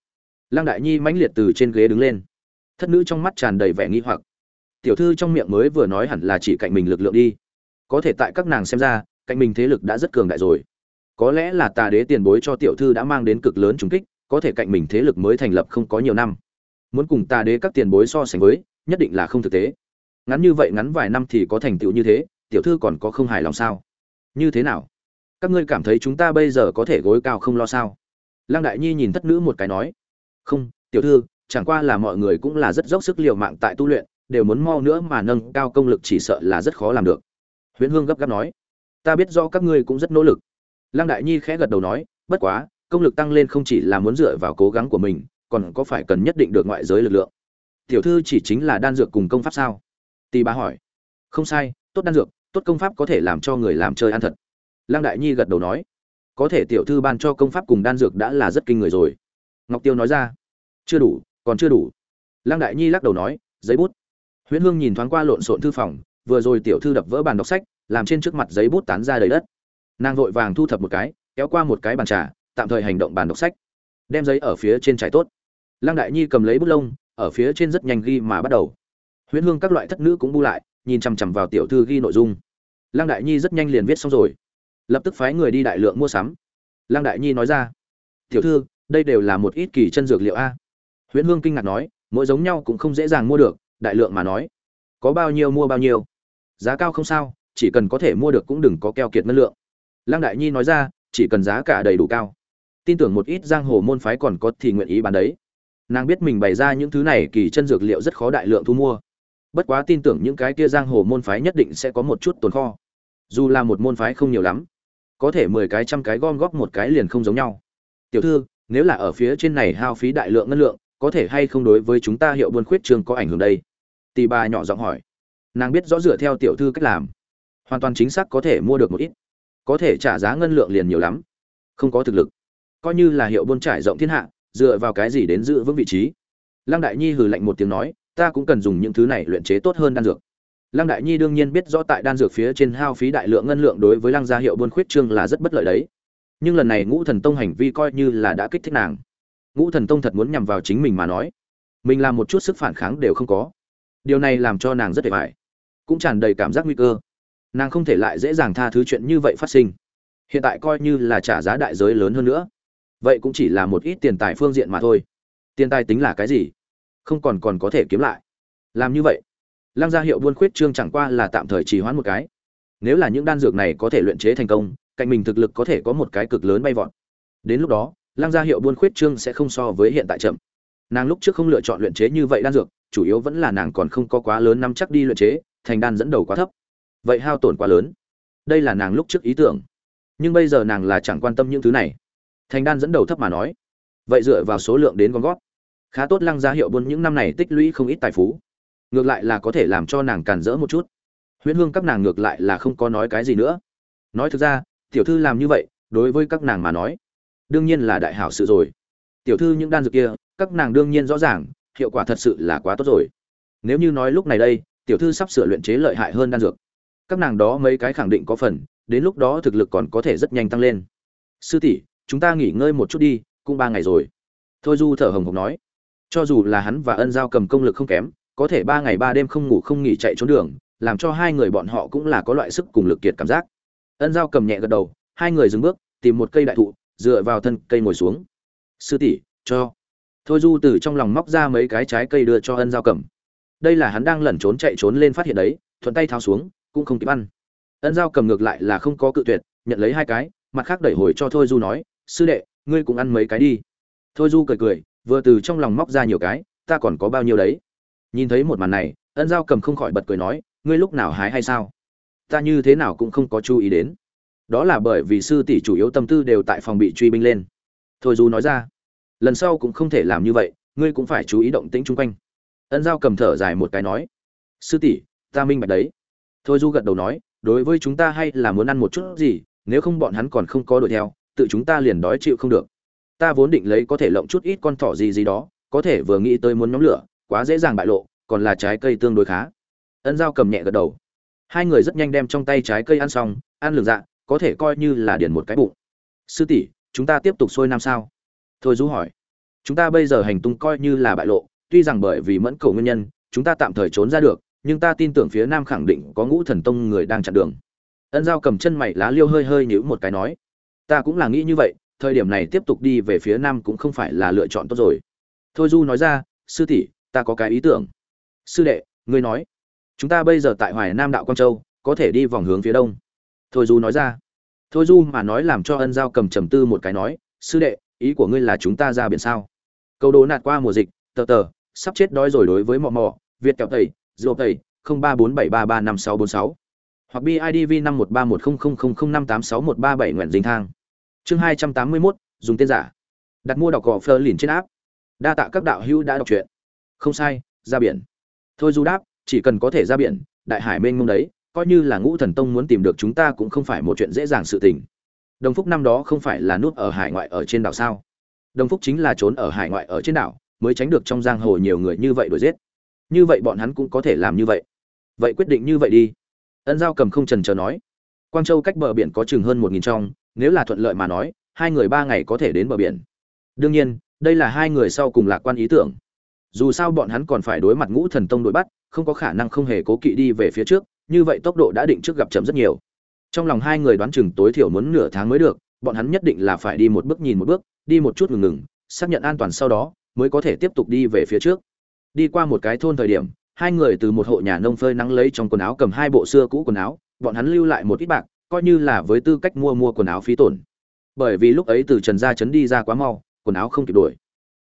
Lăng đại nhi mãnh liệt từ trên ghế đứng lên. Thất nữ trong mắt tràn đầy vẻ nghi hoặc. Tiểu thư trong miệng mới vừa nói hẳn là chỉ cạnh mình lực lượng đi. Có thể tại các nàng xem ra, cạnh mình thế lực đã rất cường đại rồi. Có lẽ là tà đế tiền bối cho tiểu thư đã mang đến cực lớn trùng kích, có thể cạnh mình thế lực mới thành lập không có nhiều năm. Muốn cùng tà đế các tiền bối so sánh với, nhất định là không thực tế ngắn như vậy ngắn vài năm thì có thành tựu như thế, tiểu thư còn có không hài lòng sao? Như thế nào? Các ngươi cảm thấy chúng ta bây giờ có thể gối cao không lo sao? Lăng đại nhi nhìn thất nữ một cái nói. Không, tiểu thư, chẳng qua là mọi người cũng là rất dốc sức liều mạng tại tu luyện, đều muốn mau nữa mà nâng cao công lực chỉ sợ là rất khó làm được. Huyễn hương gấp gáp nói. Ta biết do các ngươi cũng rất nỗ lực. Lăng đại nhi khẽ gật đầu nói, bất quá, công lực tăng lên không chỉ là muốn dựa vào cố gắng của mình, còn có phải cần nhất định được ngoại giới lực lượng. Tiểu thư chỉ chính là đan dược cùng công pháp sao? Tì bà hỏi. Không sai, tốt đan dược, tốt công pháp có thể làm cho người làm chơi ăn thật. Lăng đại nhi gật đầu nói. Có thể tiểu thư ban cho công pháp cùng đan dược đã là rất kinh người rồi. Ngọc tiêu nói ra. Chưa đủ, còn chưa đủ. Lăng đại nhi lắc đầu nói, giấy bút. Huyễn hương nhìn thoáng qua lộn xộn thư phòng, vừa rồi tiểu thư đập vỡ bàn đọc sách, làm trên trước mặt giấy bút tán ra đầy đất. Nàng vội vàng thu thập một cái, kéo qua một cái bàn trà, tạm thời hành động bàn đọc sách. Đem giấy ở phía trên trải tốt. Lăng đại nhi cầm lấy bút lông, ở phía trên rất nhanh ghi mà bắt đầu huyễn hương các loại thất nữ cũng bu lại, nhìn chằm chằm vào tiểu thư ghi nội dung. Lăng đại nhi rất nhanh liền viết xong rồi. Lập tức phái người đi đại lượng mua sắm. Lăng đại nhi nói ra, tiểu thư, đây đều là một ít kỳ chân dược liệu a. Huyễn hương kinh ngạc nói, mỗi giống nhau cũng không dễ dàng mua được, đại lượng mà nói. Có bao nhiêu mua bao nhiêu. Giá cao không sao, chỉ cần có thể mua được cũng đừng có keo kiệt ngân lượng. Lăng đại nhi nói ra, chỉ cần giá cả đầy đủ cao. Tin tưởng một ít giang hồ môn phái còn có thì nguyện ý bán đấy. Nàng biết mình bày ra những thứ này kỳ chân dược liệu rất khó đại lượng thu mua bất quá tin tưởng những cái kia giang hồ môn phái nhất định sẽ có một chút tồn kho. Dù là một môn phái không nhiều lắm, có thể mười cái trăm cái gom góp một cái liền không giống nhau. Tiểu thư, nếu là ở phía trên này hao phí đại lượng ngân lượng, có thể hay không đối với chúng ta hiệu buôn khuyết trường có ảnh hưởng đây? Tì bà nhỏ giọng hỏi. Nàng biết rõ dựa theo tiểu thư cách làm. Hoàn toàn chính xác có thể mua được một ít. Có thể trả giá ngân lượng liền nhiều lắm. Không có thực lực. Coi như là hiệu buôn trải rộng thiên hạ, dựa vào cái gì đến giữ vững vị trí? Lăng đại nhi hừ lạnh một tiếng nói ta cũng cần dùng những thứ này luyện chế tốt hơn đan dược. Lăng đại nhi đương nhiên biết rõ tại đan dược phía trên hao phí đại lượng ngân lượng đối với lăng gia hiệu buôn khuyết trương là rất bất lợi đấy. Nhưng lần này ngũ thần tông hành vi coi như là đã kích thích nàng. Ngũ thần tông thật muốn nhằm vào chính mình mà nói. Mình làm một chút sức phản kháng đều không có. Điều này làm cho nàng rất hề vải cũng tràn đầy cảm giác nguy cơ. Nàng không thể lại dễ dàng tha thứ chuyện như vậy phát sinh. Hiện tại coi như là trả giá đại giới lớn hơn nữa. Vậy cũng chỉ là một ít tiền tài phương diện mà thôi. Tiền tài tính là cái gì? Không còn còn có thể kiếm lại. Làm như vậy, lăng gia hiệu buôn khuyết trương chẳng qua là tạm thời trì hoãn một cái. Nếu là những đan dược này có thể luyện chế thành công, cạnh mình thực lực có thể có một cái cực lớn bay vọt. Đến lúc đó, lăng gia hiệu buôn khuyết trương sẽ không so với hiện tại chậm. Nàng lúc trước không lựa chọn luyện chế như vậy đan dược, chủ yếu vẫn là nàng còn không có quá lớn nắm chắc đi luyện chế, thành đan dẫn đầu quá thấp. Vậy hao tổn quá lớn. Đây là nàng lúc trước ý tưởng. Nhưng bây giờ nàng là chẳng quan tâm những thứ này. Thành đan dẫn đầu thấp mà nói. Vậy dựa vào số lượng đến con gót khá tốt lăng gia hiệu buôn những năm này tích lũy không ít tài phú. Ngược lại là có thể làm cho nàng càn rỡ một chút. Huyễn hương các nàng ngược lại là không có nói cái gì nữa. Nói thực ra, tiểu thư làm như vậy, đối với các nàng mà nói, đương nhiên là đại hảo sự rồi. Tiểu thư những đan dược kia, các nàng đương nhiên rõ ràng, hiệu quả thật sự là quá tốt rồi. Nếu như nói lúc này đây, tiểu thư sắp sửa luyện chế lợi hại hơn đan dược, các nàng đó mấy cái khẳng định có phần, đến lúc đó thực lực còn có thể rất nhanh tăng lên. Sư tỷ, chúng ta nghỉ ngơi một chút đi, cũng ba ngày rồi. Thôi du thở hồng hộc nói cho dù là hắn và ân giao cầm công lực không kém, có thể ba ngày ba đêm không ngủ không nghỉ chạy trốn đường, làm cho hai người bọn họ cũng là có loại sức cùng lực kiệt cảm giác. Ân giao cầm nhẹ gật đầu, hai người dừng bước, tìm một cây đại thụ, dựa vào thân cây ngồi xuống. Sư tỷ, cho. Thôi du từ trong lòng móc ra mấy cái trái cây đưa cho ân giao cầm. Đây là hắn đang lẩn trốn chạy trốn lên phát hiện đấy, thuận tay tháo xuống, cũng không kịp ăn. Ân giao cầm ngược lại là không có cự tuyệt, nhận lấy hai cái, mặt khác đẩy hồi cho thôi du nói, sư đệ, ngươi cũng ăn mấy cái đi. Thôi du cười cười vừa từ trong lòng móc ra nhiều cái, ta còn có bao nhiêu đấy? Nhìn thấy một màn này, ân giao cầm không khỏi bật cười nói, ngươi lúc nào hái hay sao? Ta như thế nào cũng không có chú ý đến. Đó là bởi vì sư tỷ chủ yếu tâm tư đều tại phòng bị truy binh lên. Thôi du nói ra, lần sau cũng không thể làm như vậy, ngươi cũng phải chú ý động tĩnh chung quanh. Ân giao cầm thở dài một cái nói, sư tỷ, ta minh bạch đấy. Thôi du gật đầu nói, đối với chúng ta hay là muốn ăn một chút gì, nếu không bọn hắn còn không có đuổi theo, tự chúng ta liền đói chịu không được ta vốn định lấy có thể lộng chút ít con thỏ gì gì đó, có thể vừa nghĩ tới muốn nhóm lửa, quá dễ dàng bại lộ, còn là trái cây tương đối khá. Ân giao cầm nhẹ gật đầu. Hai người rất nhanh đem trong tay trái cây ăn xong, ăn lường dạ có thể coi như là điền một cái bụng. Sư tỷ, chúng ta tiếp tục xuôi nam sao? Thôi du hỏi. Chúng ta bây giờ hành tung coi như là bại lộ, tuy rằng bởi vì mẫn cầu nguyên nhân, chúng ta tạm thời trốn ra được, nhưng ta tin tưởng phía nam khẳng định có ngũ thần tông người đang chặn đường. Ân giao cầm chân mày lá liêu hơi hơi nhíu một cái nói. Ta cũng là nghĩ như vậy thời điểm này tiếp tục đi về phía nam cũng không phải là lựa chọn tốt rồi. Thôi du nói ra, sư tỷ, ta có cái ý tưởng. Sư đệ, ngươi nói. Chúng ta bây giờ tại hoài nam đạo quang châu, có thể đi vòng hướng phía đông. Thôi du nói ra. Thôi du mà nói làm cho ân giao cầm trầm tư một cái nói, sư đệ, ý của ngươi là chúng ta ra biển sao? Câu đố nạt qua mùa dịch, tờ tờ, sắp chết đói rồi đối với mọ mọ, việt kẹo tẩy dô tẩy, không ba bốn bảy ba ba năm sáu bốn sáu. Hoặc bidv năm một ba một không không không không năm tám sáu một ba bảy nguyện dính thang chương hai trăm tám mươi mốt, dùng tên giả. Đặt mua đọc cỏ phơ lìn trên áp đa tạ các đạo hữu đã đọc truyện. Không sai, ra biển. Thôi du đáp, chỉ cần có thể ra biển, đại hải mênh mông đấy, coi như là ngũ thần tông muốn tìm được chúng ta cũng không phải một chuyện dễ dàng sự tình. Đồng phúc năm đó không phải là nút ở hải ngoại ở trên đảo sao? Đồng phúc chính là trốn ở hải ngoại ở trên đảo, mới tránh được trong giang hồ nhiều người như vậy đuổi giết. Như vậy bọn hắn cũng có thể làm như vậy. Vậy quyết định như vậy đi. Ân giao cầm không trần chờ nói. Quang châu cách bờ biển có chừng hơn một nghìn trong nếu là thuận lợi mà nói, hai người ba ngày có thể đến bờ biển. Đương nhiên, đây là hai người sau cùng lạc quan ý tưởng. Dù sao bọn hắn còn phải đối mặt ngũ thần tông đuổi bắt, không có khả năng không hề cố kỵ đi về phía trước, như vậy tốc độ đã định trước gặp chậm rất nhiều. Trong lòng hai người đoán chừng tối thiểu muốn nửa tháng mới được, bọn hắn nhất định là phải đi một bước nhìn một bước, đi một chút ngừng ngừng, xác nhận an toàn sau đó, mới có thể tiếp tục đi về phía trước. Đi qua một cái thôn thời điểm, hai người từ một hộ nhà nông phơi nắng lấy trong quần áo cầm hai bộ xưa cũ quần áo, bọn hắn lưu lại một ít bạc coi như là với tư cách mua mua quần áo phí tổn. Bởi vì lúc ấy từ trần gia trấn đi ra quá mau, quần áo không kịp đổi.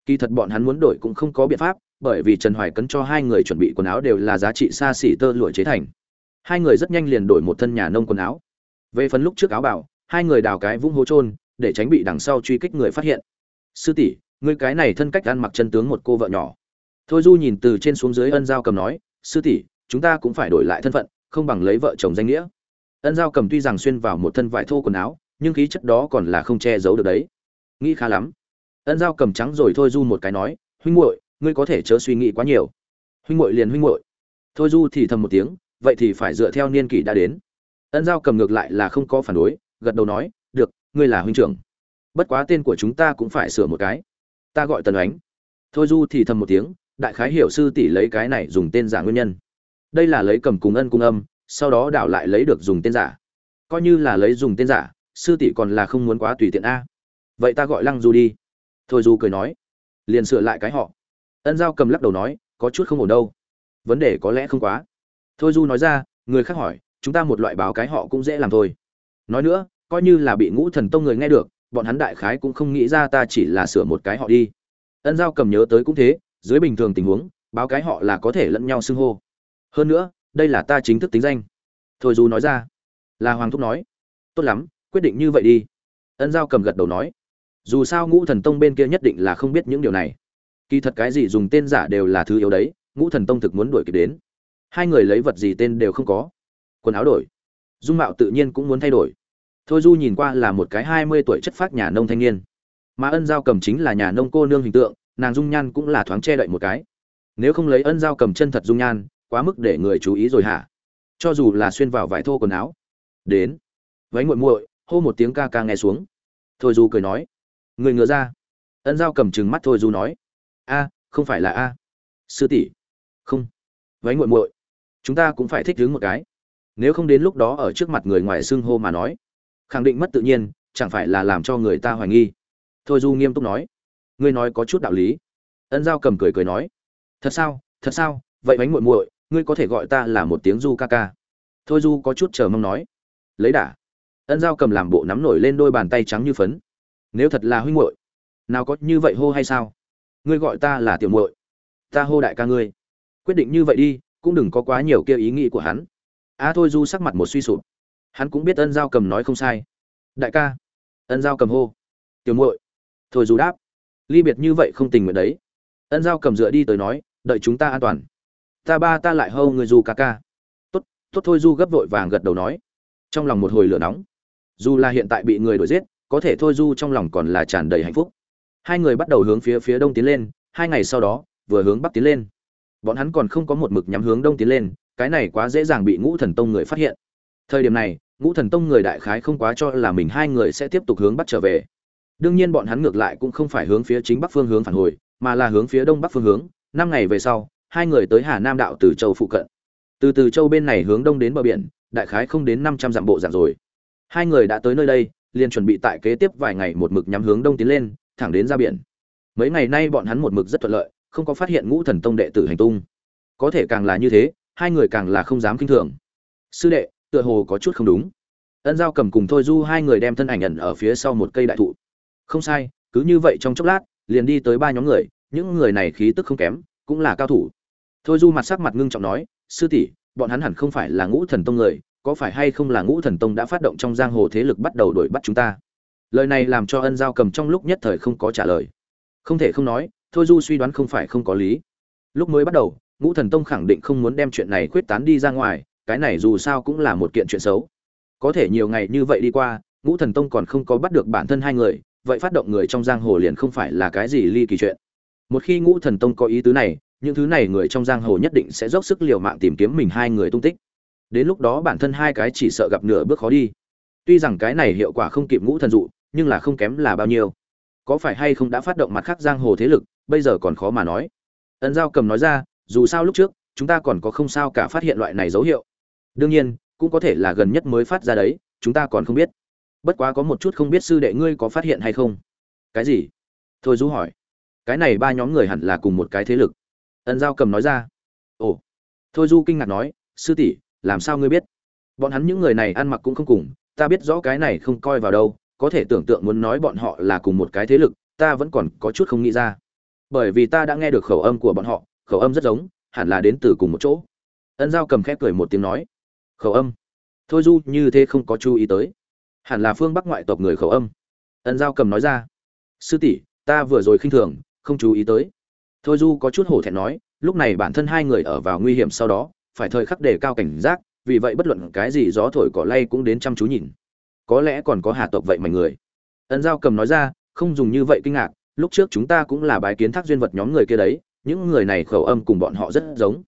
Kỳ thật bọn hắn muốn đổi cũng không có biện pháp, bởi vì trần hoài cấn cho hai người chuẩn bị quần áo đều là giá trị xa xỉ tơ lụa chế thành. Hai người rất nhanh liền đổi một thân nhà nông quần áo. Về phần lúc trước áo bảo hai người đào cái vũng hố trôn để tránh bị đằng sau truy kích người phát hiện. Sư tỷ người cái này thân cách ăn mặc chân tướng một cô vợ nhỏ. Thôi du nhìn từ trên xuống dưới ân giao cầm nói, sư tỷ, chúng ta cũng phải đổi lại thân phận, không bằng lấy vợ chồng danh nghĩa ân giao cầm tuy rằng xuyên vào một thân vải thô quần áo, nhưng khí chất đó còn là không che giấu được đấy. Nghĩ khá lắm. Ân giao cầm trắng rồi thôi du một cái nói, huynh muội, ngươi có thể chớ suy nghĩ quá nhiều. Huynh muội liền huynh muội. Thôi du thì thầm một tiếng, vậy thì phải dựa theo niên kỷ đã đến. Ân giao cầm ngược lại là không có phản đối, gật đầu nói, được, ngươi là huynh trưởng. Bất quá tên của chúng ta cũng phải sửa một cái. Ta gọi tần ánh. Thôi du thì thầm một tiếng, đại khái hiểu sư tỷ lấy cái này dùng tên giả nguyên nhân. Đây là lấy cầm cùng ân cung âm sau đó đảo lại lấy được dùng tên giả. Coi như là lấy dùng tên giả, sư tỷ còn là không muốn quá tùy tiện a. Vậy ta gọi lăng du đi. Thôi du cười nói. Liền sửa lại cái họ. Ân giao cầm lắc đầu nói, có chút không ổn đâu. Vấn đề có lẽ không quá. Thôi du nói ra, người khác hỏi, chúng ta một loại báo cái họ cũng dễ làm thôi. Nói nữa, coi như là bị ngũ thần tông người nghe được, bọn hắn đại khái cũng không nghĩ ra ta chỉ là sửa một cái họ đi. Ân giao cầm nhớ tới cũng thế, dưới bình thường tình huống, báo cái họ là có thể lẫn nhau xưng hô. Hơn nữa đây là ta chính thức tính danh. Thôi du nói ra. Là hoàng thúc nói. Tốt lắm, quyết định như vậy đi. Ân giao cầm gật đầu nói. Dù sao ngũ thần tông bên kia nhất định là không biết những điều này. Kỳ thật cái gì dùng tên giả đều là thứ yếu đấy, ngũ thần tông thực muốn đuổi kịp đến. Hai người lấy vật gì tên đều không có. Quần áo đổi. Dung mạo tự nhiên cũng muốn thay đổi. Thôi du nhìn qua là một cái hai mươi tuổi chất phác nhà nông thanh niên. Mà ân giao cầm chính là nhà nông cô nương hình tượng, nàng dung nhan cũng là thoáng che đậy một cái. Nếu không lấy ân giao cầm chân thật dung nhan quá mức để người chú ý rồi hả? Cho dù là xuyên vào vải thô quần áo. Đến. Váy muội muội, hô một tiếng ca ca nghe xuống. Thôi du cười nói. Người ngựa ra. Ân giao cầm chừng mắt thôi du nói. A, không phải là a. Sư tỷ. Không. Váy muội muội. Chúng ta cũng phải thích đứng một cái. Nếu không đến lúc đó ở trước mặt người ngoài xưng hô mà nói, khẳng định mất tự nhiên, chẳng phải là làm cho người ta hoài nghi. Thôi du nghiêm túc nói. Ngươi nói có chút đạo lý. Ân giao cầm cười cười nói. Thật sao? Thật sao? Vậy bánh muội muội ngươi có thể gọi ta là một tiếng du ca ca. Thôi du có chút chờ mong nói. Lấy đả. Ân giao cầm làm bộ nắm nổi lên đôi bàn tay trắng như phấn. Nếu thật là huynh muội, nào có như vậy hô hay sao? Ngươi gọi ta là tiểu muội. Ta hô đại ca ngươi. Quyết định như vậy đi, cũng đừng có quá nhiều kia ý nghĩ của hắn. A thôi du sắc mặt một suy sụp. Hắn cũng biết ân giao cầm nói không sai. Đại ca. Ân giao cầm hô. Tiểu muội. Thôi du đáp. Ly biệt như vậy không tình nguyện đấy. Ân giao cầm dựa đi tới nói, đợi chúng ta an toàn ta ba ta lại hâu người du ca ca. Tốt tốt thôi du gấp vội vàng gật đầu nói. Trong lòng một hồi lửa nóng. Dù là hiện tại bị người đuổi giết, có thể thôi du trong lòng còn là tràn đầy hạnh phúc. Hai người bắt đầu hướng phía phía đông tiến lên, hai ngày sau đó, vừa hướng bắc tiến lên. Bọn hắn còn không có một mực nhắm hướng đông tiến lên, cái này quá dễ dàng bị ngũ thần tông người phát hiện. Thời điểm này, ngũ thần tông người đại khái không quá cho là mình hai người sẽ tiếp tục hướng bắc trở về. Đương nhiên bọn hắn ngược lại cũng không phải hướng phía chính bắc phương hướng phản hồi, mà là hướng phía đông bắc phương hướng. Năm ngày về sau hai người tới hà nam đạo từ châu phụ cận. Từ từ châu bên này hướng đông đến bờ biển, đại khái không đến năm trăm dặm bộ dạng rồi. Hai người đã tới nơi đây, liền chuẩn bị tại kế tiếp vài ngày một mực nhắm hướng đông tiến lên, thẳng đến ra biển. Mấy ngày nay bọn hắn một mực rất thuận lợi, không có phát hiện ngũ thần tông đệ tử hành tung. Có thể càng là như thế, hai người càng là không dám kinh thường. Sư đệ, tựa hồ có chút không đúng. Ân giao cầm cùng thôi du hai người đem thân ảnh ẩn ở phía sau một cây đại thụ. Không sai, cứ như vậy trong chốc lát, liền đi tới ba nhóm người, những người này khí tức không kém, cũng là cao thủ thôi du mặt sắc mặt ngưng trọng nói, sư tỷ, bọn hắn hẳn không phải là ngũ thần tông người, có phải hay không là ngũ thần tông đã phát động trong giang hồ thế lực bắt đầu đuổi bắt chúng ta? Lời này làm cho ân giao cầm trong lúc nhất thời không có trả lời. Không thể không nói, thôi du suy đoán không phải không có lý. Lúc mới bắt đầu, ngũ thần tông khẳng định không muốn đem chuyện này khuyết tán đi ra ngoài, cái này dù sao cũng là một kiện chuyện xấu. Có thể nhiều ngày như vậy đi qua, ngũ thần tông còn không có bắt được bản thân hai người, vậy phát động người trong giang hồ liền không phải là cái gì ly kỳ chuyện. Một khi ngũ thần tông có ý tứ này những thứ này người trong giang hồ nhất định sẽ dốc sức liều mạng tìm kiếm mình hai người tung tích. Đến lúc đó bản thân hai cái chỉ sợ gặp nửa bước khó đi. Tuy rằng cái này hiệu quả không kịp ngũ thần dụ, nhưng là không kém là bao nhiêu. Có phải hay không đã phát động mặt khác giang hồ thế lực, bây giờ còn khó mà nói. Ân giao cầm nói ra, dù sao lúc trước, chúng ta còn có không sao cả phát hiện loại này dấu hiệu. Đương nhiên, cũng có thể là gần nhất mới phát ra đấy, chúng ta còn không biết. Bất quá có một chút không biết sư đệ ngươi có phát hiện hay không. Cái gì? Thôi du hỏi. Cái này ba nhóm người hẳn là cùng một cái thế lực ân giao cầm nói ra. Ồ. Thôi du kinh ngạc nói, sư tỷ, làm sao ngươi biết? Bọn hắn những người này ăn mặc cũng không cùng, ta biết rõ cái này không coi vào đâu, có thể tưởng tượng muốn nói bọn họ là cùng một cái thế lực, ta vẫn còn có chút không nghĩ ra. Bởi vì ta đã nghe được khẩu âm của bọn họ, khẩu âm rất giống, hẳn là đến từ cùng một chỗ. Ân giao cầm khép cười một tiếng nói, khẩu âm? Thôi du như thế không có chú ý tới. Hẳn là phương bắc ngoại tộc người khẩu âm. Ân giao cầm nói ra, sư tỷ, ta vừa rồi khinh thường, không chú ý tới thôi du có chút hổ thẹn nói, lúc này bản thân hai người ở vào nguy hiểm sau đó, phải thời khắc đề cao cảnh giác, vì vậy bất luận cái gì gió thổi cỏ lay cũng đến chăm chú nhìn. Có lẽ còn có hà tộc vậy mà người. Ấn giao cầm nói ra, không dùng như vậy kinh ngạc, lúc trước chúng ta cũng là bái kiến thác duyên vật nhóm người kia đấy, những người này khẩu âm cùng bọn họ rất giống.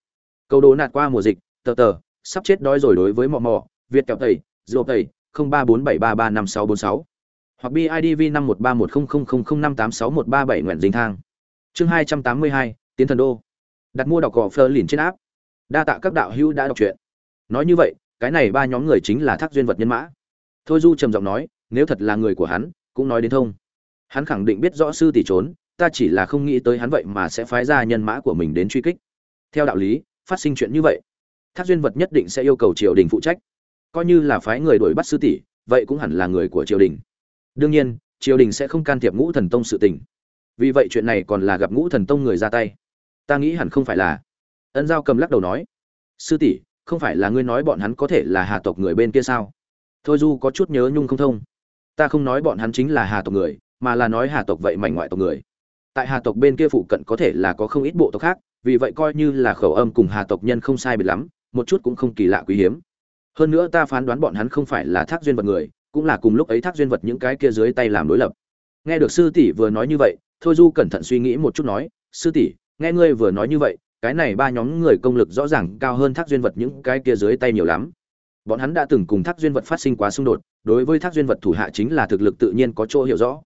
Câu đố nạt qua mùa dịch, tờ tờ, sắp chết đói rồi đối với mò mò việt kẹo tẩy dô tẩy, không ba bốn bảy ba ba năm sáu bốn sáu. Hoặc bidv năm một ba một không không không không năm tám sáu một ba bảy nguyện dinh thang chương hai trăm tám mươi hai, tiến thần đô. Đặt mua đọc cỏ phơ lìn trên áp đa tạ các đạo hữu đã đọc truyện. Nói như vậy, cái này ba nhóm người chính là thác duyên vật nhân mã. Thôi du trầm giọng nói, nếu thật là người của hắn, cũng nói đến thông. Hắn khẳng định biết rõ sư tỷ trốn, ta chỉ là không nghĩ tới hắn vậy mà sẽ phái ra nhân mã của mình đến truy kích. Theo đạo lý, phát sinh chuyện như vậy, thác duyên vật nhất định sẽ yêu cầu triều đình phụ trách. Coi như là phái người đuổi bắt sư tỷ, vậy cũng hẳn là người của triều đình. Đương nhiên, triều đình sẽ không can thiệp ngũ thần tông sự tình vì vậy chuyện này còn là gặp ngũ thần tông người ra tay. Ta nghĩ hẳn không phải là. Ân giao cầm lắc đầu nói, sư tỷ, không phải là ngươi nói bọn hắn có thể là hà tộc người bên kia sao? Thôi du có chút nhớ nhung không thông. Ta không nói bọn hắn chính là hà tộc người, mà là nói hà tộc vậy mảnh ngoại tộc người. Tại hà tộc bên kia phụ cận có thể là có không ít bộ tộc khác, vì vậy coi như là khẩu âm cùng hà tộc nhân không sai biệt lắm, một chút cũng không kỳ lạ quý hiếm. Hơn nữa ta phán đoán bọn hắn không phải là thác duyên vật người, cũng là cùng lúc ấy thác duyên vật những cái kia dưới tay làm đối lập. Nghe được sư tỷ vừa nói như vậy thôi du cẩn thận suy nghĩ một chút nói, sư tỷ, nghe ngươi vừa nói như vậy, cái này ba nhóm người công lực rõ ràng cao hơn thác duyên vật những cái kia dưới tay nhiều lắm. Bọn hắn đã từng cùng thác duyên vật phát sinh quá xung đột, đối với thác duyên vật thủ hạ chính là thực lực tự nhiên có chỗ hiểu rõ.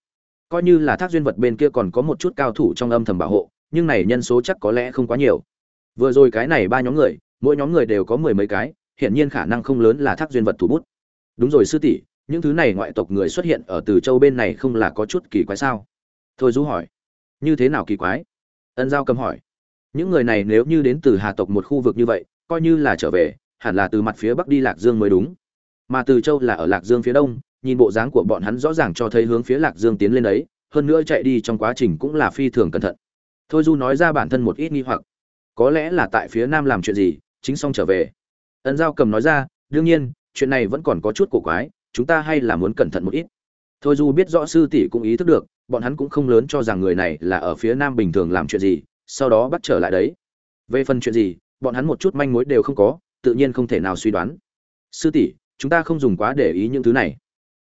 Coi như là thác duyên vật bên kia còn có một chút cao thủ trong âm thầm bảo hộ, nhưng này nhân số chắc có lẽ không quá nhiều. Vừa rồi cái này ba nhóm người, mỗi nhóm người đều có mười mấy cái, hiển nhiên khả năng không lớn là thác duyên vật thủ bút. Đúng rồi sư tỷ, những thứ này ngoại tộc người xuất hiện ở từ châu bên này không là có chút kỳ quái sao? Thôi du hỏi, như thế nào kỳ quái? Ân giao cầm hỏi, những người này nếu như đến từ hà tộc một khu vực như vậy, coi như là trở về, hẳn là từ mặt phía bắc đi lạc dương mới đúng. Mà từ châu là ở lạc dương phía đông, nhìn bộ dáng của bọn hắn rõ ràng cho thấy hướng phía lạc dương tiến lên đấy, hơn nữa chạy đi trong quá trình cũng là phi thường cẩn thận. Thôi du nói ra bản thân một ít nghi hoặc, có lẽ là tại phía nam làm chuyện gì, chính xong trở về. Ân giao cầm nói ra, đương nhiên, chuyện này vẫn còn có chút cổ quái, chúng ta hay là muốn cẩn thận một ít thôi du biết rõ sư tỷ cũng ý thức được, bọn hắn cũng không lớn cho rằng người này là ở phía nam bình thường làm chuyện gì, sau đó bắt trở lại đấy. Về phần chuyện gì, bọn hắn một chút manh mối đều không có, tự nhiên không thể nào suy đoán. Sư tỷ, chúng ta không dùng quá để ý những thứ này.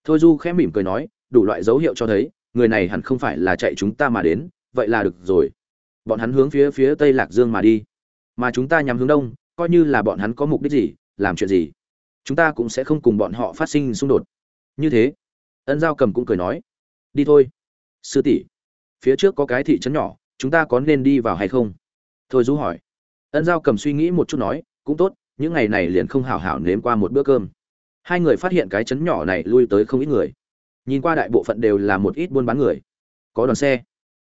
Thôi du khẽ mỉm cười nói, đủ loại dấu hiệu cho thấy, người này hẳn không phải là chạy chúng ta mà đến, vậy là được rồi. Bọn hắn hướng phía phía tây lạc dương mà đi. Mà chúng ta nhắm hướng đông, coi như là bọn hắn có mục đích gì, làm chuyện gì, chúng ta cũng sẽ không cùng bọn họ phát sinh xung đột. Như thế ân giao cầm cũng cười nói, đi thôi, sư tỷ. Phía trước có cái thị trấn nhỏ, chúng ta có nên đi vào hay không? Thôi du hỏi. Ân giao cầm suy nghĩ một chút nói, cũng tốt, những ngày này liền không hảo hảo nếm qua một bữa cơm. Hai người phát hiện cái trấn nhỏ này lui tới không ít người. Nhìn qua đại bộ phận đều là một ít buôn bán người. Có đoàn xe,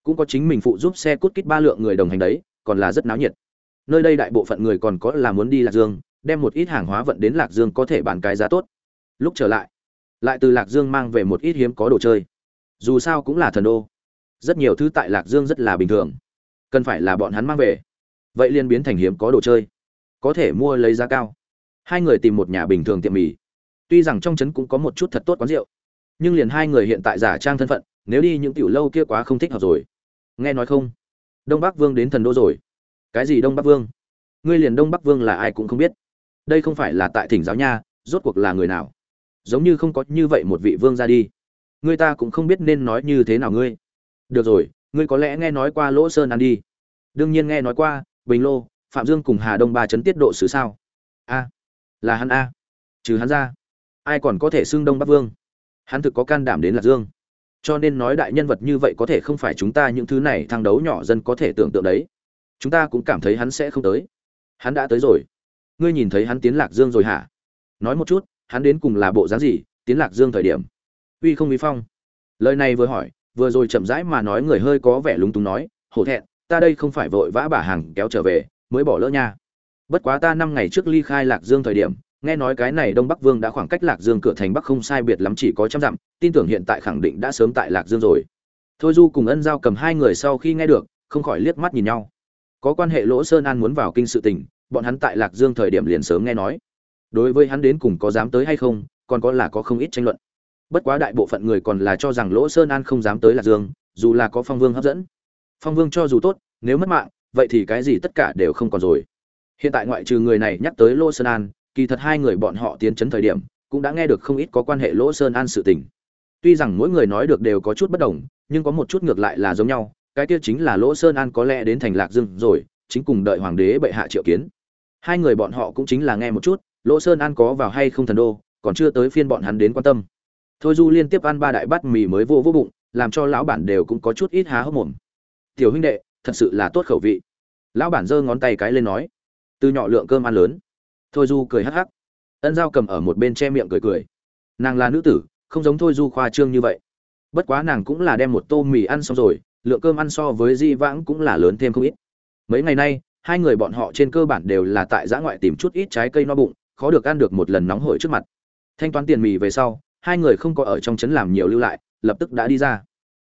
cũng có chính mình phụ giúp xe cút kít ba lượng người đồng hành đấy, còn là rất náo nhiệt. Nơi đây đại bộ phận người còn có là muốn đi lạc dương, đem một ít hàng hóa vận đến lạc dương có thể bán cái giá tốt. Lúc trở lại lại từ lạc dương mang về một ít hiếm có đồ chơi. Dù sao cũng là thần đô. Rất nhiều thứ tại lạc dương rất là bình thường. Cần phải là bọn hắn mang về. Vậy liên biến thành hiếm có đồ chơi. Có thể mua lấy giá cao. Hai người tìm một nhà bình thường tiệm mì. Tuy rằng trong trấn cũng có một chút thật tốt quán rượu, nhưng liền hai người hiện tại giả trang thân phận, nếu đi những tiểu lâu kia quá không thích hợp rồi. Nghe nói không? Đông bắc vương đến thần đô rồi. Cái gì đông bắc vương? Ngươi liền đông bắc vương là ai cũng không biết. Đây không phải là tại thỉnh giáo nha, rốt cuộc là người nào? Giống như không có như vậy một vị vương ra đi. Ngươi ta cũng không biết nên nói như thế nào ngươi. Được rồi, ngươi có lẽ nghe nói qua lỗ sơn ăn đi. Đương nhiên nghe nói qua, bình lô, phạm dương cùng hà đông ba chấn tiết độ xứ sao? A, là hắn a. Trừ hắn ra, ai còn có thể xưng đông bắc vương? Hắn thực có can đảm đến lạc dương. Cho nên nói đại nhân vật như vậy có thể không phải chúng ta những thứ này thăng đấu nhỏ dân có thể tưởng tượng đấy. Chúng ta cũng cảm thấy hắn sẽ không tới. Hắn đã tới rồi. Ngươi nhìn thấy hắn tiến lạc dương rồi hả? Nói một chút hắn đến cùng là bộ dáng gì, tiến lạc dương thời điểm. Uy không uy phong. Lời này vừa hỏi, vừa rồi chậm rãi mà nói người hơi có vẻ lúng túng nói, hổ thẹn, ta đây không phải vội vã bà hàng kéo trở về, mới bỏ lỡ nha. Bất quá ta năm ngày trước ly khai lạc dương thời điểm, nghe nói cái này đông bắc vương đã khoảng cách lạc dương cửa thành bắc không sai biệt lắm chỉ có trăm dặm, tin tưởng hiện tại khẳng định đã sớm tại lạc dương rồi. Thôi du cùng ân giao cầm hai người sau khi nghe được, không khỏi liếc mắt nhìn nhau. Có quan hệ lỗ sơn an muốn vào kinh sự tình, bọn hắn tại lạc dương thời điểm liền sớm nghe nói đối với hắn đến cùng có dám tới hay không, còn có là có không ít tranh luận. Bất quá đại bộ phận người còn là cho rằng lỗ sơn an không dám tới lạc dương, dù là có phong vương hấp dẫn. Phong vương cho dù tốt, nếu mất mạng, vậy thì cái gì tất cả đều không còn rồi. Hiện tại ngoại trừ người này nhắc tới lỗ sơn an, kỳ thật hai người bọn họ tiến chấn thời điểm, cũng đã nghe được không ít có quan hệ lỗ sơn an sự tình. Tuy rằng mỗi người nói được đều có chút bất đồng, nhưng có một chút ngược lại là giống nhau, cái kia chính là lỗ sơn an có lẽ đến thành lạc dương rồi, chính cùng đợi hoàng đế bệ hạ triệu kiến. Hai người bọn họ cũng chính là nghe một chút lỗ sơn an có vào hay không thần đô, còn chưa tới phiên bọn hắn đến quan tâm. Thôi du liên tiếp ăn ba đại bát mì mới vô vô bụng, làm cho lão bản đều cũng có chút ít há hốc mồm. Tiểu huynh đệ, thật sự là tốt khẩu vị. Lão bản giơ ngón tay cái lên nói. Từ nhỏ lượng cơm ăn lớn. Thôi du cười hắc hắc. Ân giao cầm ở một bên che miệng cười cười. Nàng là nữ tử, không giống thôi du khoa trương như vậy. Bất quá nàng cũng là đem một tô mì ăn xong rồi, lượng cơm ăn so với di vãng cũng là lớn thêm không ít. Mấy ngày nay, hai người bọn họ trên cơ bản đều là tại giã ngoại tìm chút ít trái cây no bụng khó được ăn được một lần nóng hổi trước mặt. Thanh toán tiền mì về sau, hai người không có ở trong trấn làm nhiều lưu lại, lập tức đã đi ra.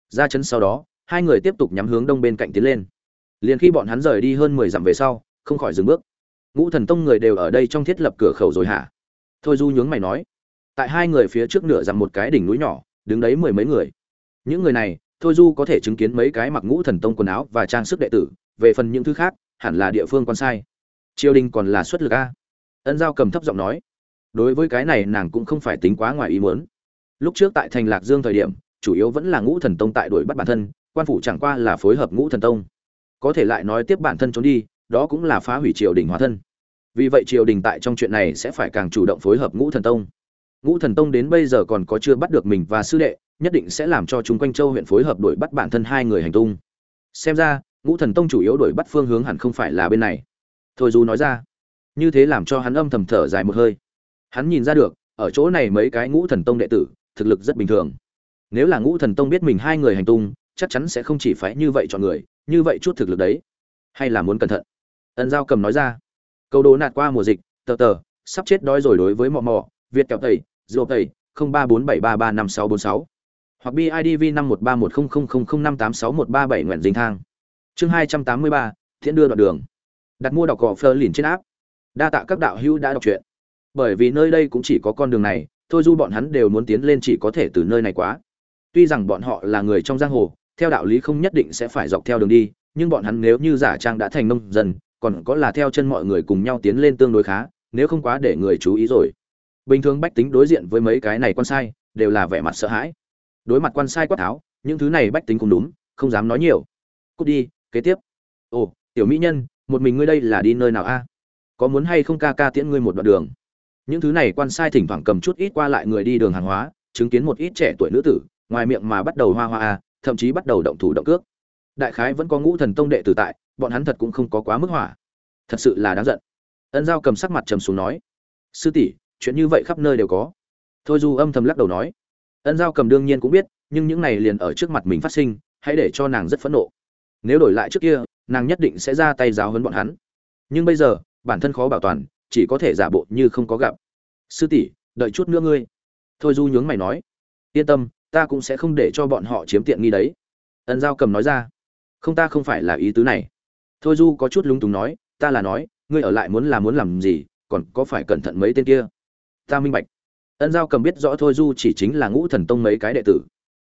Ra trấn sau đó, hai người tiếp tục nhắm hướng đông bên cạnh tiến lên. Liền khi bọn hắn rời đi hơn mười dặm về sau, không khỏi dừng bước. Ngũ thần tông người đều ở đây trong thiết lập cửa khẩu rồi hả? Thôi du nhướng mày nói. Tại hai người phía trước nửa dặm một cái đỉnh núi nhỏ, đứng đấy mười mấy người. Những người này, thôi du có thể chứng kiến mấy cái mặc ngũ thần tông quần áo và trang sức đệ tử, về phần những thứ khác, hẳn là địa phương quan sai. Triều đình còn là xuất lực a ân giao cầm thấp giọng nói, đối với cái này nàng cũng không phải tính quá ngoài ý muốn. Lúc trước tại thành lạc dương thời điểm, chủ yếu vẫn là ngũ thần tông tại đuổi bắt bản thân, quan phủ chẳng qua là phối hợp ngũ thần tông. Có thể lại nói tiếp bản thân trốn đi, đó cũng là phá hủy triều đình hóa thân. Vì vậy triều đình tại trong chuyện này sẽ phải càng chủ động phối hợp ngũ thần tông. Ngũ thần tông đến bây giờ còn có chưa bắt được mình và sư đệ, nhất định sẽ làm cho chúng quanh châu huyện phối hợp đuổi bắt bản thân hai người hành tung. Xem ra, ngũ thần tông chủ yếu đuổi bắt phương hướng hẳn không phải là bên này. Thôi dù nói ra như thế làm cho hắn âm thầm thở dài một hơi. Hắn nhìn ra được, ở chỗ này mấy cái ngũ thần tông đệ tử, thực lực rất bình thường. Nếu là ngũ thần tông biết mình hai người hành tung, chắc chắn sẽ không chỉ phải như vậy chọn người, như vậy chút thực lực đấy. Hay là muốn cẩn thận? Ân giao cầm nói ra. Câu đồ nạt qua mùa dịch, tờ tờ, sắp chết đói rồi đối với mò mò việt kẹo tẩy dô tẩy, không ba bốn bảy ba ba năm sáu bốn sáu. Hoặc bidv năm một ba một không không không không năm tám sáu một ba bảy nguyện dinh thang. Chương hai trăm tám mươi ba, thiện đưa đoạn đường. Đặt mua đọc cỏ phơ lìn trên áp đa tạ các đạo hữu đã đọc truyện. Bởi vì nơi đây cũng chỉ có con đường này, thôi du bọn hắn đều muốn tiến lên chỉ có thể từ nơi này quá. Tuy rằng bọn họ là người trong giang hồ, theo đạo lý không nhất định sẽ phải dọc theo đường đi, nhưng bọn hắn nếu như giả trang đã thành nông dân, còn có là theo chân mọi người cùng nhau tiến lên tương đối khá, nếu không quá để người chú ý rồi. Bình thường bách tính đối diện với mấy cái này quan sai, đều là vẻ mặt sợ hãi. Đối mặt quan sai quát tháo, những thứ này bách tính cũng đúng, không dám nói nhiều. Cút đi, kế tiếp. Ồ, tiểu mỹ nhân, một mình ngươi đây là đi nơi nào a? Có muốn hay không ca ca tiễn ngươi một đoạn đường? Những thứ này quan sai thỉnh thoảng cầm chút ít qua lại người đi đường hàng hóa, chứng kiến một ít trẻ tuổi nữ tử, ngoài miệng mà bắt đầu hoa hoa à thậm chí bắt đầu động thủ động cước. Đại khái vẫn có ngũ thần tông đệ tử tại, bọn hắn thật cũng không có quá mức hỏa. Thật sự là đáng giận. Ân giao cầm sắc mặt trầm xuống nói, sư tỷ, chuyện như vậy khắp nơi đều có. Thôi du âm thầm lắc đầu nói, ân giao cầm đương nhiên cũng biết, nhưng những này liền ở trước mặt mình phát sinh, hãy để cho nàng rất phẫn nộ. Nếu đổi lại trước kia, nàng nhất định sẽ ra tay giáo hấn bọn hắn. Nhưng bây giờ bản thân khó bảo toàn, chỉ có thể giả bộ như không có gặp. Sư tỷ, đợi chút nữa ngươi. Thôi du nhướng mày nói. Yên tâm, ta cũng sẽ không để cho bọn họ chiếm tiện nghi đấy. Ân giao cầm nói ra. Không ta không phải là ý tứ này. Thôi du có chút lúng túng nói, ta là nói, ngươi ở lại muốn là muốn làm gì, còn có phải cẩn thận mấy tên kia? Ta minh bạch. Ân giao cầm biết rõ thôi du chỉ chính là ngũ thần tông mấy cái đệ tử.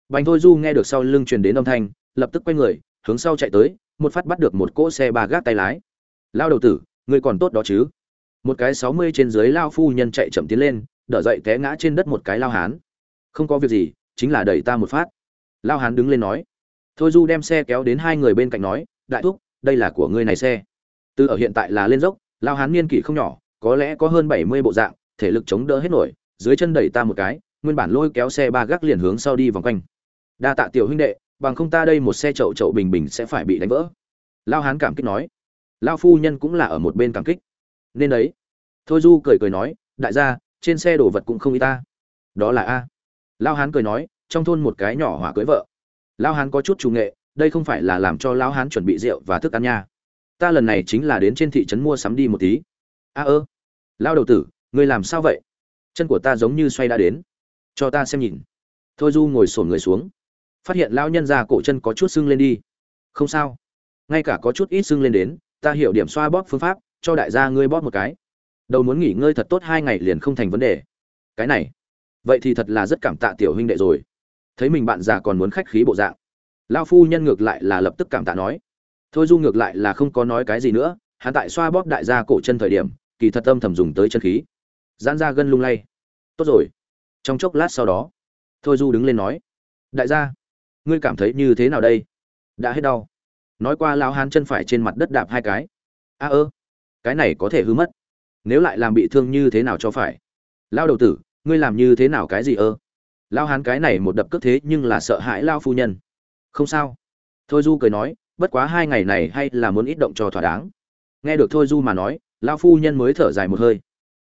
Bành thôi du nghe được sau lưng truyền đến âm thanh, lập tức quay người, hướng sau chạy tới, một phát bắt được một cỗ xe ba gác tay lái. Lao đầu tử ngươi còn tốt đó chứ. Một cái sáu mươi trên dưới lao phu nhân chạy chậm tiến lên, đỡ dậy té ngã trên đất một cái lao hán. Không có việc gì, chính là đẩy ta một phát. Lao hán đứng lên nói. Thôi du đem xe kéo đến hai người bên cạnh nói, đại thúc, đây là của ngươi này xe. Từ ở hiện tại là lên dốc, lao hán niên kỷ không nhỏ, có lẽ có hơn bảy mươi bộ dạng, thể lực chống đỡ hết nổi, dưới chân đẩy ta một cái, nguyên bản lôi kéo xe ba gác liền hướng sau đi vòng quanh. Đa tạ tiểu huynh đệ, bằng không ta đây một xe chậu chậu bình bình sẽ phải bị đánh vỡ. Lao hán cảm kích nói lao phu nhân cũng là ở một bên cảm kích. Nên đấy. Thôi du cười cười nói, đại gia, trên xe đồ vật cũng không y ta. Đó là a. Lao hán cười nói, trong thôn một cái nhỏ hỏa cưới vợ. Lao hán có chút chủ nghệ, đây không phải là làm cho lao hán chuẩn bị rượu và thức ăn nha. Ta lần này chính là đến trên thị trấn mua sắm đi một tí. A ơ. Lao đầu tử, ngươi làm sao vậy? Chân của ta giống như xoay đã đến. Cho ta xem nhìn. Thôi du ngồi sổn người xuống. Phát hiện lao nhân ra cổ chân có chút sưng lên đi. Không sao. Ngay cả có chút ít sưng lên đến ta hiểu điểm xoa bóp phương pháp, cho đại gia ngươi bóp một cái. Đầu muốn nghỉ ngơi thật tốt hai ngày liền không thành vấn đề. Cái này, vậy thì thật là rất cảm tạ tiểu huynh đệ rồi. Thấy mình bạn già còn muốn khách khí bộ dạng lao phu nhân ngược lại là lập tức cảm tạ nói. Thôi du ngược lại là không có nói cái gì nữa, hắn tại xoa bóp đại gia cổ chân thời điểm, kỳ thật âm thầm dùng tới chân khí. Giãn ra gân lung lay. Tốt rồi. Trong chốc lát sau đó, thôi du đứng lên nói. Đại gia, ngươi cảm thấy như thế nào đây? Đã hết đau nói qua lão hán chân phải trên mặt đất đạp hai cái. A ơ, cái này có thể hư mất. Nếu lại làm bị thương như thế nào cho phải? Lao đầu tử, ngươi làm như thế nào cái gì ơ? Lao hán cái này một đập cước thế nhưng là sợ hãi lao phu nhân. Không sao. Thôi du cười nói, bất quá hai ngày này hay là muốn ít động cho thỏa đáng. Nghe được thôi du mà nói lao phu nhân mới thở dài một hơi.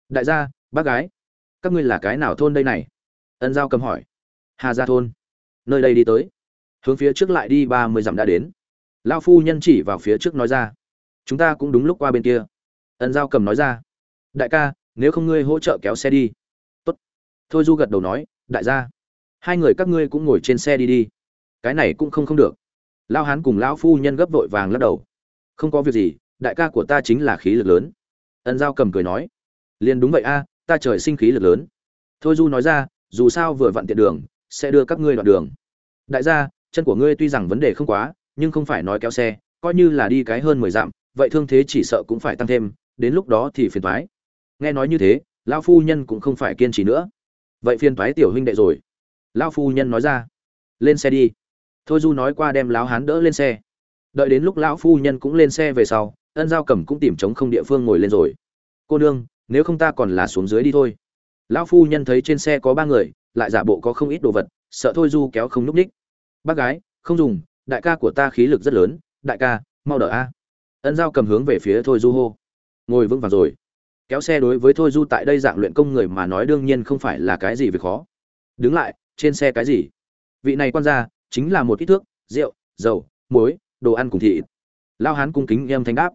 Đại gia, bác gái, các ngươi là cái nào thôn đây này? Ân giao cầm hỏi. Hà gia thôn. Nơi đây đi tới. Hướng phía trước lại đi ba mươi dặm đã đến lao phu nhân chỉ vào phía trước nói ra. Chúng ta cũng đúng lúc qua bên kia. Ân giao cầm nói ra. Đại ca, nếu không ngươi hỗ trợ kéo xe đi. Tốt. Thôi du gật đầu nói, đại gia. Hai người các ngươi cũng ngồi trên xe đi đi. Cái này cũng không không được. Lao hán cùng lão phu nhân gấp vội vàng lắc đầu. Không có việc gì, đại ca của ta chính là khí lực lớn. Ân giao cầm cười nói. Liền đúng vậy a, ta trời sinh khí lực lớn. Thôi du nói ra, dù sao vừa vặn tiện đường, sẽ đưa các ngươi đoạn đường. Đại gia, chân của ngươi tuy rằng vấn đề không quá nhưng không phải nói kéo xe, coi như là đi cái hơn mười dặm, vậy thương thế chỉ sợ cũng phải tăng thêm, đến lúc đó thì phiền toái. nghe nói như thế, lão phu nhân cũng không phải kiên trì nữa. Vậy phiền toái tiểu huynh đệ rồi. Lão phu nhân nói ra. Lên xe đi. Thôi du nói qua đem lão hán đỡ lên xe. Đợi đến lúc lão phu nhân cũng lên xe về sau, ân giao cẩm cũng tìm chống không địa phương ngồi lên rồi. Cô nương, nếu không ta còn là xuống dưới đi thôi. Lão phu nhân thấy trên xe có ba người, lại giả bộ có không ít đồ vật, sợ thôi du kéo không lúc đích. bác gái, không dùng đại ca của ta khí lực rất lớn, đại ca, mau đỡ a. Ân giao cầm hướng về phía thôi du hô. Ngồi vững vàng rồi. Kéo xe đối với thôi du tại đây dạng luyện công người mà nói đương nhiên không phải là cái gì việc khó. Đứng lại, trên xe cái gì? Vị này quan ra chính là một ít thước, rượu, dầu, muối, đồ ăn cùng thịt. Lao hán cung kính em thanh đáp.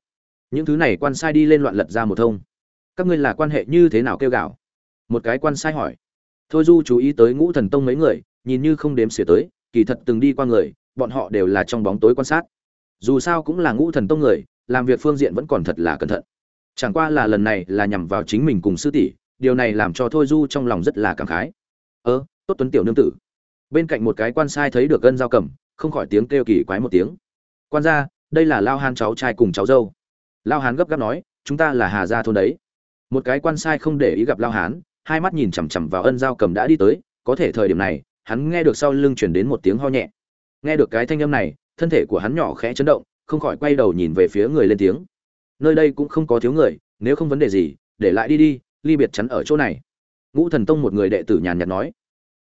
Những thứ này quan sai đi lên loạn lật ra một thông. Các ngươi là quan hệ như thế nào kêu gạo? Một cái quan sai hỏi. Thôi du chú ý tới ngũ thần tông mấy người, nhìn như không đếm xỉa tới, kỳ thật từng đi qua người bọn họ đều là trong bóng tối quan sát. Dù sao cũng là ngũ thần tông người, làm việc phương diện vẫn còn thật là cẩn thận. Chẳng qua là lần này là nhằm vào chính mình cùng sư tỷ, điều này làm cho thôi du trong lòng rất là cảm khái. Ơ, tốt tuấn tiểu nương tử. Bên cạnh một cái quan sai thấy được gân dao cầm, không khỏi tiếng kêu kỳ quái một tiếng. Quan gia, đây là lao hán cháu trai cùng cháu dâu. Lao hán gấp gáp nói, chúng ta là hà gia thôn đấy. Một cái quan sai không để ý gặp lao hán, hai mắt nhìn chằm chằm vào ân dao cầm đã đi tới, có thể thời điểm này, hắn nghe được sau lưng chuyển đến một tiếng ho nhẹ nghe được cái thanh âm này, thân thể của hắn nhỏ khẽ chấn động, không khỏi quay đầu nhìn về phía người lên tiếng. Nơi đây cũng không có thiếu người, nếu không vấn đề gì, để lại đi đi, ly biệt chắn ở chỗ này. Ngũ thần tông một người đệ tử nhàn nhạt nói.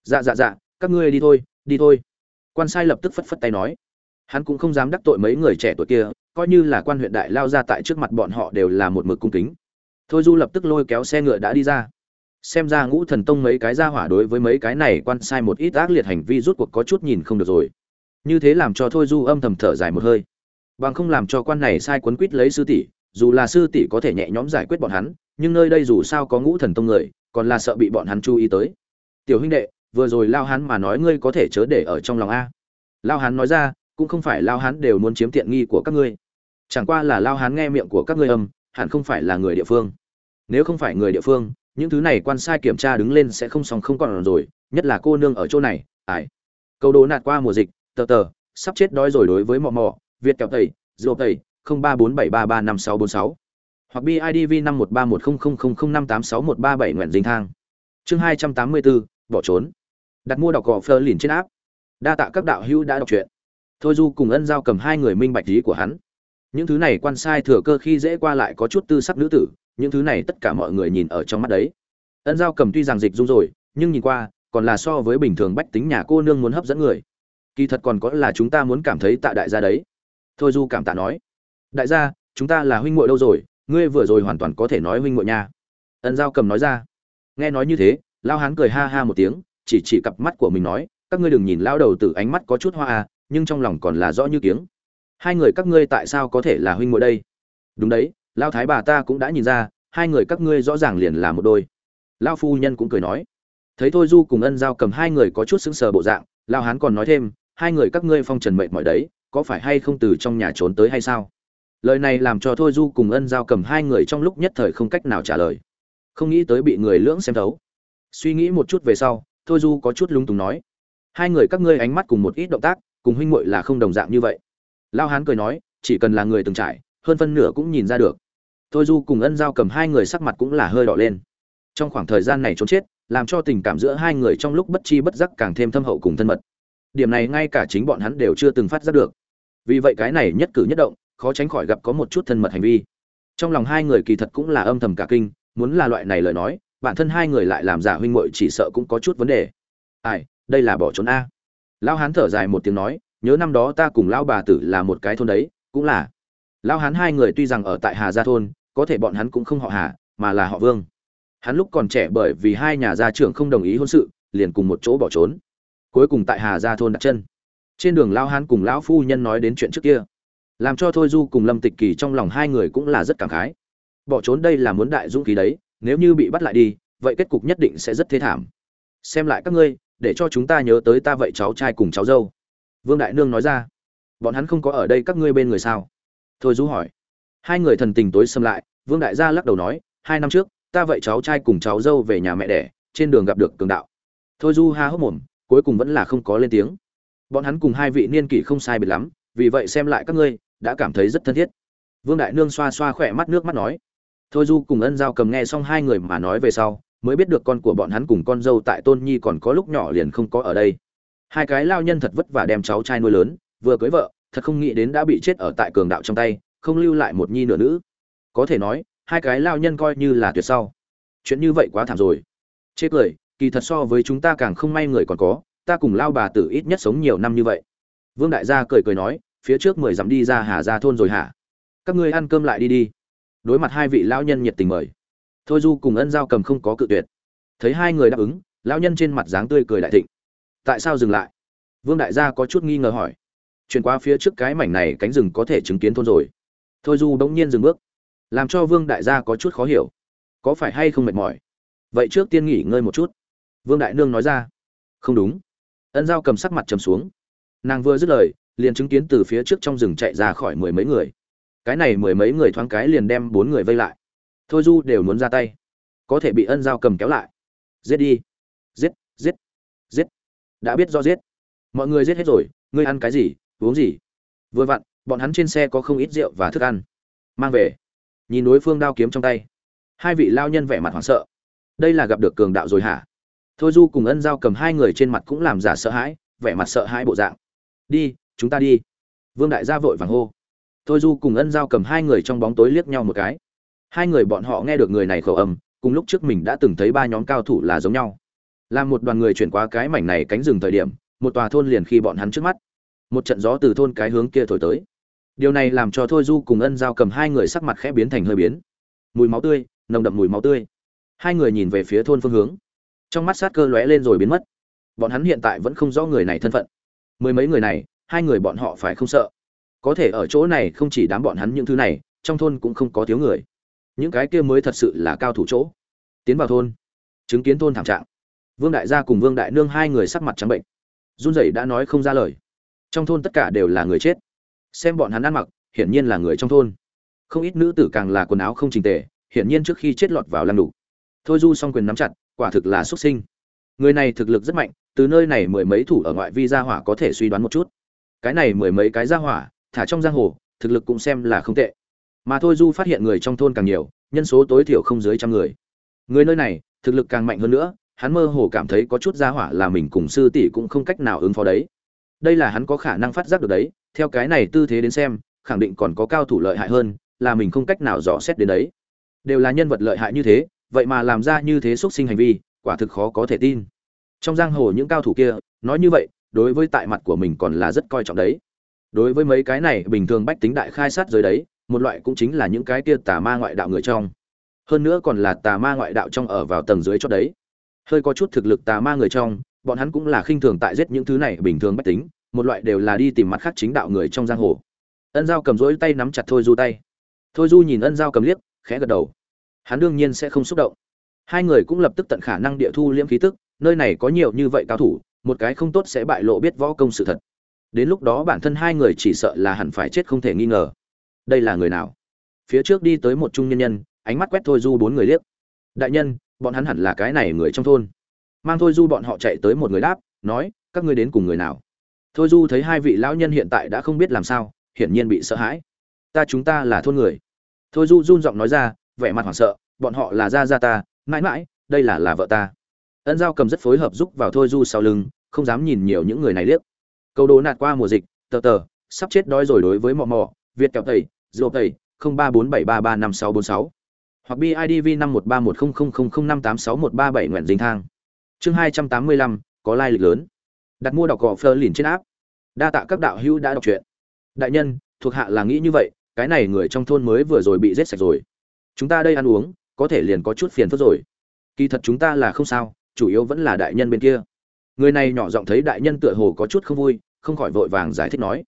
Dạ dạ dạ các ngươi đi thôi đi thôi. Quan sai lập tức phất phất tay nói. Hắn cũng không dám đắc tội mấy người trẻ tuổi kia, coi như là quan huyện đại lao ra tại trước mặt bọn họ đều là một mực cung kính. Thôi du lập tức lôi kéo xe ngựa đã đi ra. Xem ra ngũ thần tông mấy cái ra hỏa đối với mấy cái này quan sai một ít ác liệt hành vi rút cuộc có chút nhìn không được rồi như thế làm cho thôi du âm thầm thở dài một hơi. Bằng không làm cho quan này sai quấn quýt lấy sư tỷ, dù là sư tỷ có thể nhẹ nhõm giải quyết bọn hắn, nhưng nơi đây dù sao có ngũ thần tông người, còn là sợ bị bọn hắn chú ý tới. Tiểu huynh đệ, vừa rồi lao hắn mà nói ngươi có thể chớ để ở trong lòng a. Lao hắn nói ra, cũng không phải lao hắn đều muốn chiếm tiện nghi của các ngươi. Chẳng qua là lao hắn nghe miệng của các ngươi âm, hẳn không phải là người địa phương. Nếu không phải người địa phương, những thứ này quan sai kiểm tra đứng lên sẽ không xong không còn rồi, nhất là cô nương ở chỗ này ải câu đố nạt qua mùa dịch tờ tờ, sắp chết đói rồi đối với mò mò việt kẹo tẩy dô tẩy, không ba bốn bảy ba ba năm sáu bốn sáu. Hoặc bidv năm một ba một không không không không năm tám sáu một ba bảy nguyện dinh thang. Chương hai trăm tám mươi bốn bỏ trốn. Đặt mua đọc cỏ phơ lìn trên áp đa tạ các đạo hữu đã đọc truyện. Thôi du cùng ân giao cầm hai người minh bạch lý của hắn. Những thứ này quan sai thừa cơ khi dễ qua lại có chút tư sắc nữ tử, những thứ này tất cả mọi người nhìn ở trong mắt đấy. Ân giao cầm tuy rằng dịch dung rồi, nhưng nhìn qua, còn là so với bình thường bách tính nhà cô nương muốn hấp dẫn người kỳ thật còn có là chúng ta muốn cảm thấy tạ đại gia đấy. Thôi du cảm tạ nói. Đại gia, chúng ta là huynh muội đâu rồi? Ngươi vừa rồi hoàn toàn có thể nói huynh muội nha. Ân giao cầm nói ra. Nghe nói như thế, lao hán cười ha ha một tiếng, chỉ chỉ cặp mắt của mình nói, các ngươi đừng nhìn lao đầu từ ánh mắt có chút hoa à nhưng trong lòng còn là rõ như tiếng hai người các ngươi tại sao có thể là huynh muội đây? Đúng đấy, lao thái bà ta cũng đã nhìn ra, hai người các ngươi rõ ràng liền là một đôi. Lao phu nhân cũng cười nói. Thấy thôi du cùng ân giao cầm hai người có chút sững sờ bộ dạng, lao hán còn nói thêm hai người các ngươi phong trần mệnh mọi đấy, có phải hay không từ trong nhà trốn tới hay sao? Lời này làm cho thôi du cùng ân giao cầm hai người trong lúc nhất thời không cách nào trả lời. Không nghĩ tới bị người lưỡng xem thấu. Suy nghĩ một chút về sau, thôi du có chút lúng túng nói. Hai người các ngươi ánh mắt cùng một ít động tác, cùng huynh muội là không đồng dạng như vậy. Lao hán cười nói, chỉ cần là người từng trải, hơn phân nửa cũng nhìn ra được. Thôi du cùng ân giao cầm hai người sắc mặt cũng là hơi đỏ lên. Trong khoảng thời gian này trốn chết, làm cho tình cảm giữa hai người trong lúc bất chi bất giác càng thêm thâm hậu cùng thân mật điểm này ngay cả chính bọn hắn đều chưa từng phát giác được. Vì vậy cái này nhất cử nhất động, khó tránh khỏi gặp có một chút thân mật hành vi. Trong lòng hai người kỳ thật cũng là âm thầm cả kinh, muốn là loại này lời nói, bản thân hai người lại làm giả huynh muội chỉ sợ cũng có chút vấn đề. Ai, đây là bỏ trốn a. Lão hán thở dài một tiếng nói, nhớ năm đó ta cùng lão bà tử là một cái thôn đấy, cũng là. Lão hán hai người tuy rằng ở tại hà gia thôn, có thể bọn hắn cũng không họ hà, mà là họ vương. Hắn lúc còn trẻ bởi vì hai nhà gia trưởng không đồng ý hôn sự, liền cùng một chỗ bỏ trốn cuối cùng tại hà gia thôn đặt chân. Trên đường lão hán cùng lão phu nhân nói đến chuyện trước kia, làm cho thôi du cùng lâm tịch kỳ trong lòng hai người cũng là rất cảm khái. Bỏ trốn đây là muốn đại dũng khí đấy, nếu như bị bắt lại đi, vậy kết cục nhất định sẽ rất thế thảm. Xem lại các ngươi, để cho chúng ta nhớ tới ta vậy cháu trai cùng cháu dâu. Vương đại nương nói ra. Bọn hắn không có ở đây các ngươi bên người sao? Thôi du hỏi. Hai người thần tình tối xâm lại, vương đại gia lắc đầu nói, hai năm trước, ta vậy cháu trai cùng cháu dâu về nhà mẹ đẻ, trên đường gặp được cường đạo. Thôi du ha hốc mồm cuối cùng vẫn là không có lên tiếng. Bọn hắn cùng hai vị niên kỷ không sai biệt lắm, vì vậy xem lại các ngươi, đã cảm thấy rất thân thiết. Vương đại nương xoa xoa khỏe mắt nước mắt nói. Thôi du cùng ân giao cầm nghe xong hai người mà nói về sau, mới biết được con của bọn hắn cùng con dâu tại tôn nhi còn có lúc nhỏ liền không có ở đây. Hai cái lao nhân thật vất vả đem cháu trai nuôi lớn, vừa cưới vợ, thật không nghĩ đến đã bị chết ở tại cường đạo trong tay, không lưu lại một nhi nửa nữ. Có thể nói, hai cái lao nhân coi như là tuyệt sau. Chuyện như vậy quá thảm rồi. Chết cười kỳ thật so với chúng ta càng không may người còn có, ta cùng lao bà tử ít nhất sống nhiều năm như vậy. Vương đại gia cười cười nói, phía trước mười dặm đi ra hà ra thôn rồi hả? Các ngươi ăn cơm lại đi đi. Đối mặt hai vị lão nhân nhiệt tình mời. Thôi du cùng ân giao cầm không có cự tuyệt. Thấy hai người đáp ứng, lão nhân trên mặt dáng tươi cười đại thịnh. Tại sao dừng lại? Vương đại gia có chút nghi ngờ hỏi. Chuyển qua phía trước cái mảnh này cánh rừng có thể chứng kiến thôn rồi. Thôi du bỗng nhiên dừng bước. Làm cho vương đại gia có chút khó hiểu. Có phải hay không mệt mỏi? Vậy trước tiên nghỉ ngơi một chút vương đại nương nói ra. Không đúng. Ân giao cầm sắc mặt trầm xuống. Nàng vừa dứt lời, liền chứng kiến từ phía trước trong rừng chạy ra khỏi mười mấy người. Cái này mười mấy người thoáng cái liền đem bốn người vây lại. Thôi du đều muốn ra tay. Có thể bị ân giao cầm kéo lại. Giết đi. Giết giết giết. Đã biết do giết. Mọi người giết hết rồi, ngươi ăn cái gì, uống gì? Vừa vặn, bọn hắn trên xe có không ít rượu và thức ăn. Mang về. Nhìn đối phương đao kiếm trong tay. Hai vị lao nhân vẻ mặt hoảng sợ. Đây là gặp được cường đạo rồi hả? Thôi du cùng ân giao cầm hai người trên mặt cũng làm giả sợ hãi, vẻ mặt sợ hãi bộ dạng. Đi, chúng ta đi. Vương đại gia vội vàng hô. Thôi du cùng ân giao cầm hai người trong bóng tối liếc nhau một cái. Hai người bọn họ nghe được người này khẩu âm, cùng lúc trước mình đã từng thấy ba nhóm cao thủ là giống nhau. Làm một đoàn người chuyển qua cái mảnh này cánh rừng thời điểm, một tòa thôn liền khi bọn hắn trước mắt. Một trận gió từ thôn cái hướng kia thổi tới. Điều này làm cho thôi du cùng ân giao cầm hai người sắc mặt khẽ biến thành hơi biến. Mùi máu tươi, nồng đậm mùi máu tươi. Hai người nhìn về phía thôn phương hướng trong mắt sát cơ lóe lên rồi biến mất. Bọn hắn hiện tại vẫn không rõ người này thân phận. Mười mấy người này, hai người bọn họ phải không sợ? Có thể ở chỗ này không chỉ đám bọn hắn những thứ này, trong thôn cũng không có thiếu người. Những cái kia mới thật sự là cao thủ chỗ. Tiến vào thôn. Chứng kiến thôn thảm trạng. Vương đại gia cùng vương đại nương hai người sắc mặt trắng bệnh. Run rẩy đã nói không ra lời. Trong thôn tất cả đều là người chết. Xem bọn hắn ăn mặc, hiển nhiên là người trong thôn. Không ít nữ tử càng là quần áo không trình tề, hiển nhiên trước khi chết lọt vào lăng đủ thôi du song quyền nắm chặt quả thực là xuất sinh. Người này thực lực rất mạnh, từ nơi này mười mấy thủ ở ngoại vi gia hỏa có thể suy đoán một chút. Cái này mười mấy cái gia hỏa, thả trong giang hồ, thực lực cũng xem là không tệ. Mà thôi du phát hiện người trong thôn càng nhiều, nhân số tối thiểu không dưới trăm người. Người nơi này, thực lực càng mạnh hơn nữa, hắn mơ hồ cảm thấy có chút gia hỏa là mình cùng sư tỷ cũng không cách nào ứng phó đấy. Đây là hắn có khả năng phát giác được đấy, theo cái này tư thế đến xem, khẳng định còn có cao thủ lợi hại hơn, là mình không cách nào dò xét đến đấy. Đều là nhân vật lợi hại như thế vậy mà làm ra như thế xúc sinh hành vi, quả thực khó có thể tin. Trong giang hồ những cao thủ kia, nói như vậy, đối với tại mặt của mình còn là rất coi trọng đấy. Đối với mấy cái này, bình thường bách tính đại khai sát giới đấy, một loại cũng chính là những cái kia tà ma ngoại đạo người trong. Hơn nữa còn là tà ma ngoại đạo trong ở vào tầng dưới cho đấy. Hơi có chút thực lực tà ma người trong, bọn hắn cũng là khinh thường tại giết những thứ này bình thường bách tính, một loại đều là đi tìm mặt khác chính đạo người trong giang hồ. Ân giao cầm rỗi tay nắm chặt thôi du tay. Thôi du nhìn ân giao cầm liếc, khẽ gật đầu hắn đương nhiên sẽ không xúc động. Hai người cũng lập tức tận khả năng địa thu liễm khí tức, nơi này có nhiều như vậy cao thủ, một cái không tốt sẽ bại lộ biết võ công sự thật. Đến lúc đó bản thân hai người chỉ sợ là hẳn phải chết không thể nghi ngờ. Đây là người nào? Phía trước đi tới một trung nhân nhân, ánh mắt quét thôi du bốn người liếc. Đại nhân, bọn hắn hẳn là cái này người trong thôn. Mang thôi du bọn họ chạy tới một người đáp, nói, các ngươi đến cùng người nào? Thôi du thấy hai vị lão nhân hiện tại đã không biết làm sao, hiển nhiên bị sợ hãi. Ta chúng ta là thôn người. Thôi du run giọng nói ra vẻ mặt hoảng sợ, bọn họ là gia gia ta, mãi mãi, đây là là vợ ta. Ân giao cầm rất phối hợp giúp vào thôi du sau lưng, không dám nhìn nhiều những người này liếc. Câu đố nạt qua mùa dịch, tờ tờ, sắp chết đói rồi đối với mò mò việt kẹo tẩy dô tẩy, không ba bốn bảy ba ba năm sáu bốn sáu. Hoặc bidv năm một ba một không không không không năm tám sáu một ba bảy nguyện dinh thang. Chương hai trăm tám mươi lăm, có lai lịch lớn. Đặt mua đọc gò phơ lìn trên áp đa tạ các đạo hữu đã đọc truyện. Đại nhân, thuộc hạ là nghĩ như vậy, cái này người trong thôn mới vừa rồi bị giết sạch rồi chúng ta đây ăn uống, có thể liền có chút phiền phức rồi. Kỳ thật chúng ta là không sao, chủ yếu vẫn là đại nhân bên kia. Người này nhỏ giọng thấy đại nhân tựa hồ có chút không vui, không khỏi vội vàng giải thích nói.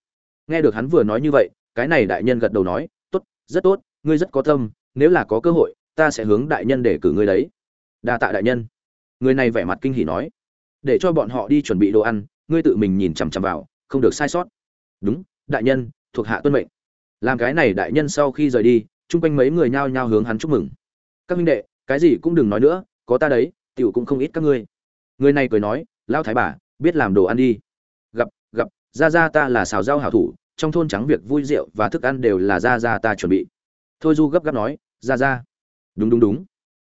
Nghe được hắn vừa nói như vậy, cái này đại nhân gật đầu nói, tốt, rất tốt, ngươi rất có tâm, nếu là có cơ hội, ta sẽ hướng đại nhân để cử ngươi đấy. Đa tạ đại nhân. Người này vẻ mặt kinh hỉ nói, để cho bọn họ đi chuẩn bị đồ ăn, ngươi tự mình nhìn chằm chằm vào, không được sai sót. Đúng, đại nhân, thuộc hạ tuân mệnh. Làm cái này đại nhân sau khi rời đi chung quanh mấy người nhao nhao hướng hắn chúc mừng. Các minh đệ, cái gì cũng đừng nói nữa, có ta đấy, tiểu cũng không ít các ngươi. Người này cười nói lao thái bà, biết làm đồ ăn đi. Gặp gặp, ra ra ta là xào rau hảo thủ, trong thôn trắng việc vui rượu và thức ăn đều là ra ra ta chuẩn bị. Thôi du gấp gáp nói, ra ra. Đúng đúng đúng.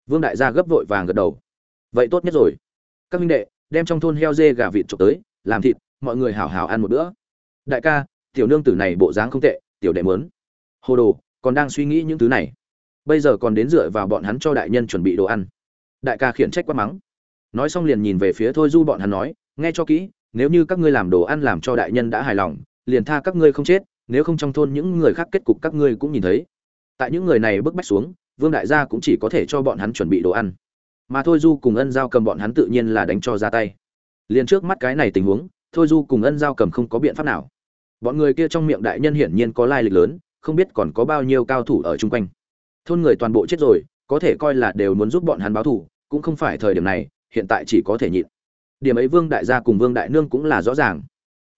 Vương đại gia gấp vội vàng gật đầu. Vậy tốt nhất rồi. Các minh đệ, đem trong thôn heo dê gà vịt trộm tới, làm thịt, mọi người hảo hảo ăn một bữa. Đại ca, tiểu nương tử này bộ dáng không tệ, tiểu đệ mớn hồ đồ còn đang suy nghĩ những thứ này. Bây giờ còn đến dựa vào bọn hắn cho đại nhân chuẩn bị đồ ăn. Đại ca khiển trách quá mắng. Nói xong liền nhìn về phía thôi du bọn hắn nói, nghe cho kỹ, nếu như các ngươi làm đồ ăn làm cho đại nhân đã hài lòng, liền tha các ngươi không chết, nếu không trong thôn những người khác kết cục các ngươi cũng nhìn thấy. Tại những người này bức bách xuống, vương đại gia cũng chỉ có thể cho bọn hắn chuẩn bị đồ ăn. Mà thôi du cùng ân giao cầm bọn hắn tự nhiên là đánh cho ra tay. Liền trước mắt cái này tình huống, thôi du cùng ân giao cầm không có biện pháp nào. Bọn người kia trong miệng đại nhân hiển nhiên có lai lịch lớn không biết còn có bao nhiêu cao thủ ở chung quanh. Thôn người toàn bộ chết rồi, có thể coi là đều muốn giúp bọn hắn báo thù, cũng không phải thời điểm này, hiện tại chỉ có thể nhịn. Điểm ấy vương đại gia cùng vương đại nương cũng là rõ ràng.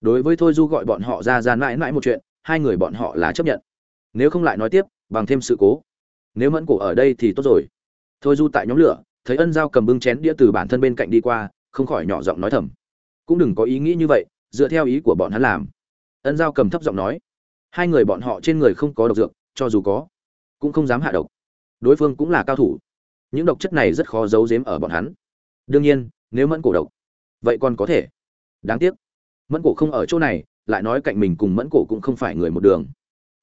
Đối với thôi du gọi bọn họ ra ra mãi mãi một chuyện, hai người bọn họ là chấp nhận. Nếu không lại nói tiếp, bằng thêm sự cố. Nếu mẫn cổ ở đây thì tốt rồi. Thôi du tại nhóm lửa, thấy ân giao cầm bưng chén đĩa từ bản thân bên cạnh đi qua, không khỏi nhỏ giọng nói thầm. Cũng đừng có ý nghĩ như vậy, dựa theo ý của bọn hắn làm. Ân giao cầm thấp giọng nói hai người bọn họ trên người không có độc dược, cho dù có, cũng không dám hạ độc. Đối phương cũng là cao thủ. Những độc chất này rất khó giấu giếm ở bọn hắn. Đương nhiên, nếu mẫn cổ độc, vậy còn có thể. Đáng tiếc, mẫn cổ không ở chỗ này, lại nói cạnh mình cùng mẫn cổ cũng không phải người một đường.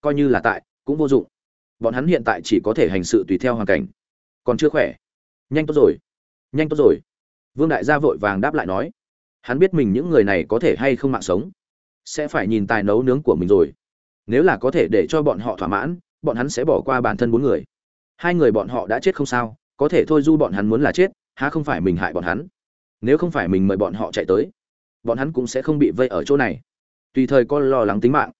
Coi như là tại, cũng vô dụng. Bọn hắn hiện tại chỉ có thể hành sự tùy theo hoàn cảnh. Còn chưa khỏe. Nhanh tốt rồi. Nhanh tốt rồi. Vương đại gia vội vàng đáp lại nói. Hắn biết mình những người này có thể hay không mạng sống. Sẽ phải nhìn tài nấu nướng của mình rồi nếu là có thể để cho bọn họ thỏa mãn, bọn hắn sẽ bỏ qua bản thân bốn người. Hai người bọn họ đã chết không sao, có thể thôi du bọn hắn muốn là chết, há không phải mình hại bọn hắn? Nếu không phải mình mời bọn họ chạy tới, bọn hắn cũng sẽ không bị vây ở chỗ này. Tùy thời có lo lắng tính mạng.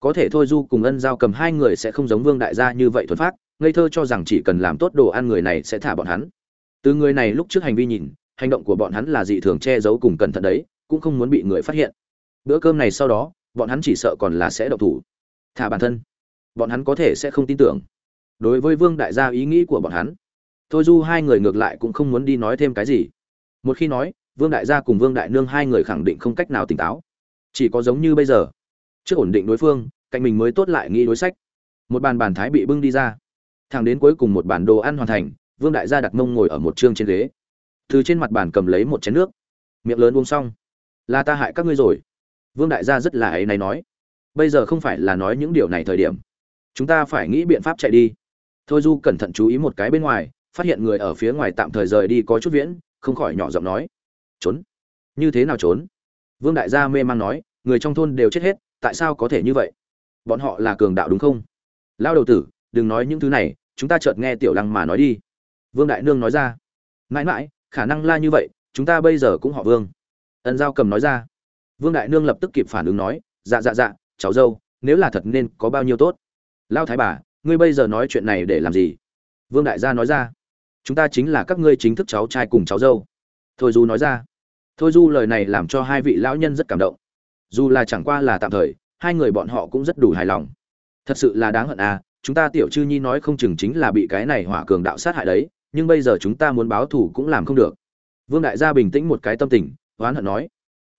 Có thể thôi du cùng ân giao cầm hai người sẽ không giống vương đại gia như vậy thuần phát ngây thơ cho rằng chỉ cần làm tốt đồ ăn người này sẽ thả bọn hắn. Từ người này lúc trước hành vi nhìn, hành động của bọn hắn là dị thường che giấu cùng cẩn thận đấy, cũng không muốn bị người phát hiện. Bữa cơm này sau đó, bọn hắn chỉ sợ còn là sẽ độc thủ thả bản thân. Bọn hắn có thể sẽ không tin tưởng. Đối với vương đại gia ý nghĩ của bọn hắn, thôi du hai người ngược lại cũng không muốn đi nói thêm cái gì. Một khi nói, vương đại gia cùng vương đại nương hai người khẳng định không cách nào tỉnh táo. Chỉ có giống như bây giờ, trước ổn định đối phương, cạnh mình mới tốt lại nghĩ đối sách. Một bàn bàn thái bị bưng đi ra. Thẳng đến cuối cùng một bản đồ ăn hoàn thành, vương đại gia đặt mông ngồi ở một chương trên ghế. Từ trên mặt bàn cầm lấy một chén nước. Miệng lớn uống xong. Là ta hại các ngươi rồi. Vương đại gia rất là ấy này nói bây giờ không phải là nói những điều này thời điểm. Chúng ta phải nghĩ biện pháp chạy đi. Thôi du cẩn thận chú ý một cái bên ngoài, phát hiện người ở phía ngoài tạm thời rời đi có chút viễn, không khỏi nhỏ giọng nói. Trốn? Như thế nào trốn? Vương đại gia mê man nói, người trong thôn đều chết hết, tại sao có thể như vậy? Bọn họ là cường đạo đúng không? Lao đầu tử, đừng nói những thứ này, chúng ta chợt nghe tiểu lăng mà nói đi. Vương đại nương nói ra. Mãi mãi, khả năng la như vậy, chúng ta bây giờ cũng họ vương. Ân giao cầm nói ra. Vương đại nương lập tức kịp phản ứng nói dạ dạ dạ cháu dâu, nếu là thật nên có bao nhiêu tốt? Lao thái bà, ngươi bây giờ nói chuyện này để làm gì? Vương đại gia nói ra. Chúng ta chính là các ngươi chính thức cháu trai cùng cháu dâu. Thôi du nói ra. Thôi du lời này làm cho hai vị lão nhân rất cảm động. Dù là chẳng qua là tạm thời, hai người bọn họ cũng rất đủ hài lòng. Thật sự là đáng hận à chúng ta tiểu chư nhi nói không chừng chính là bị cái này hỏa cường đạo sát hại đấy, nhưng bây giờ chúng ta muốn báo thù cũng làm không được. Vương đại gia bình tĩnh một cái tâm tình, oán hận nói.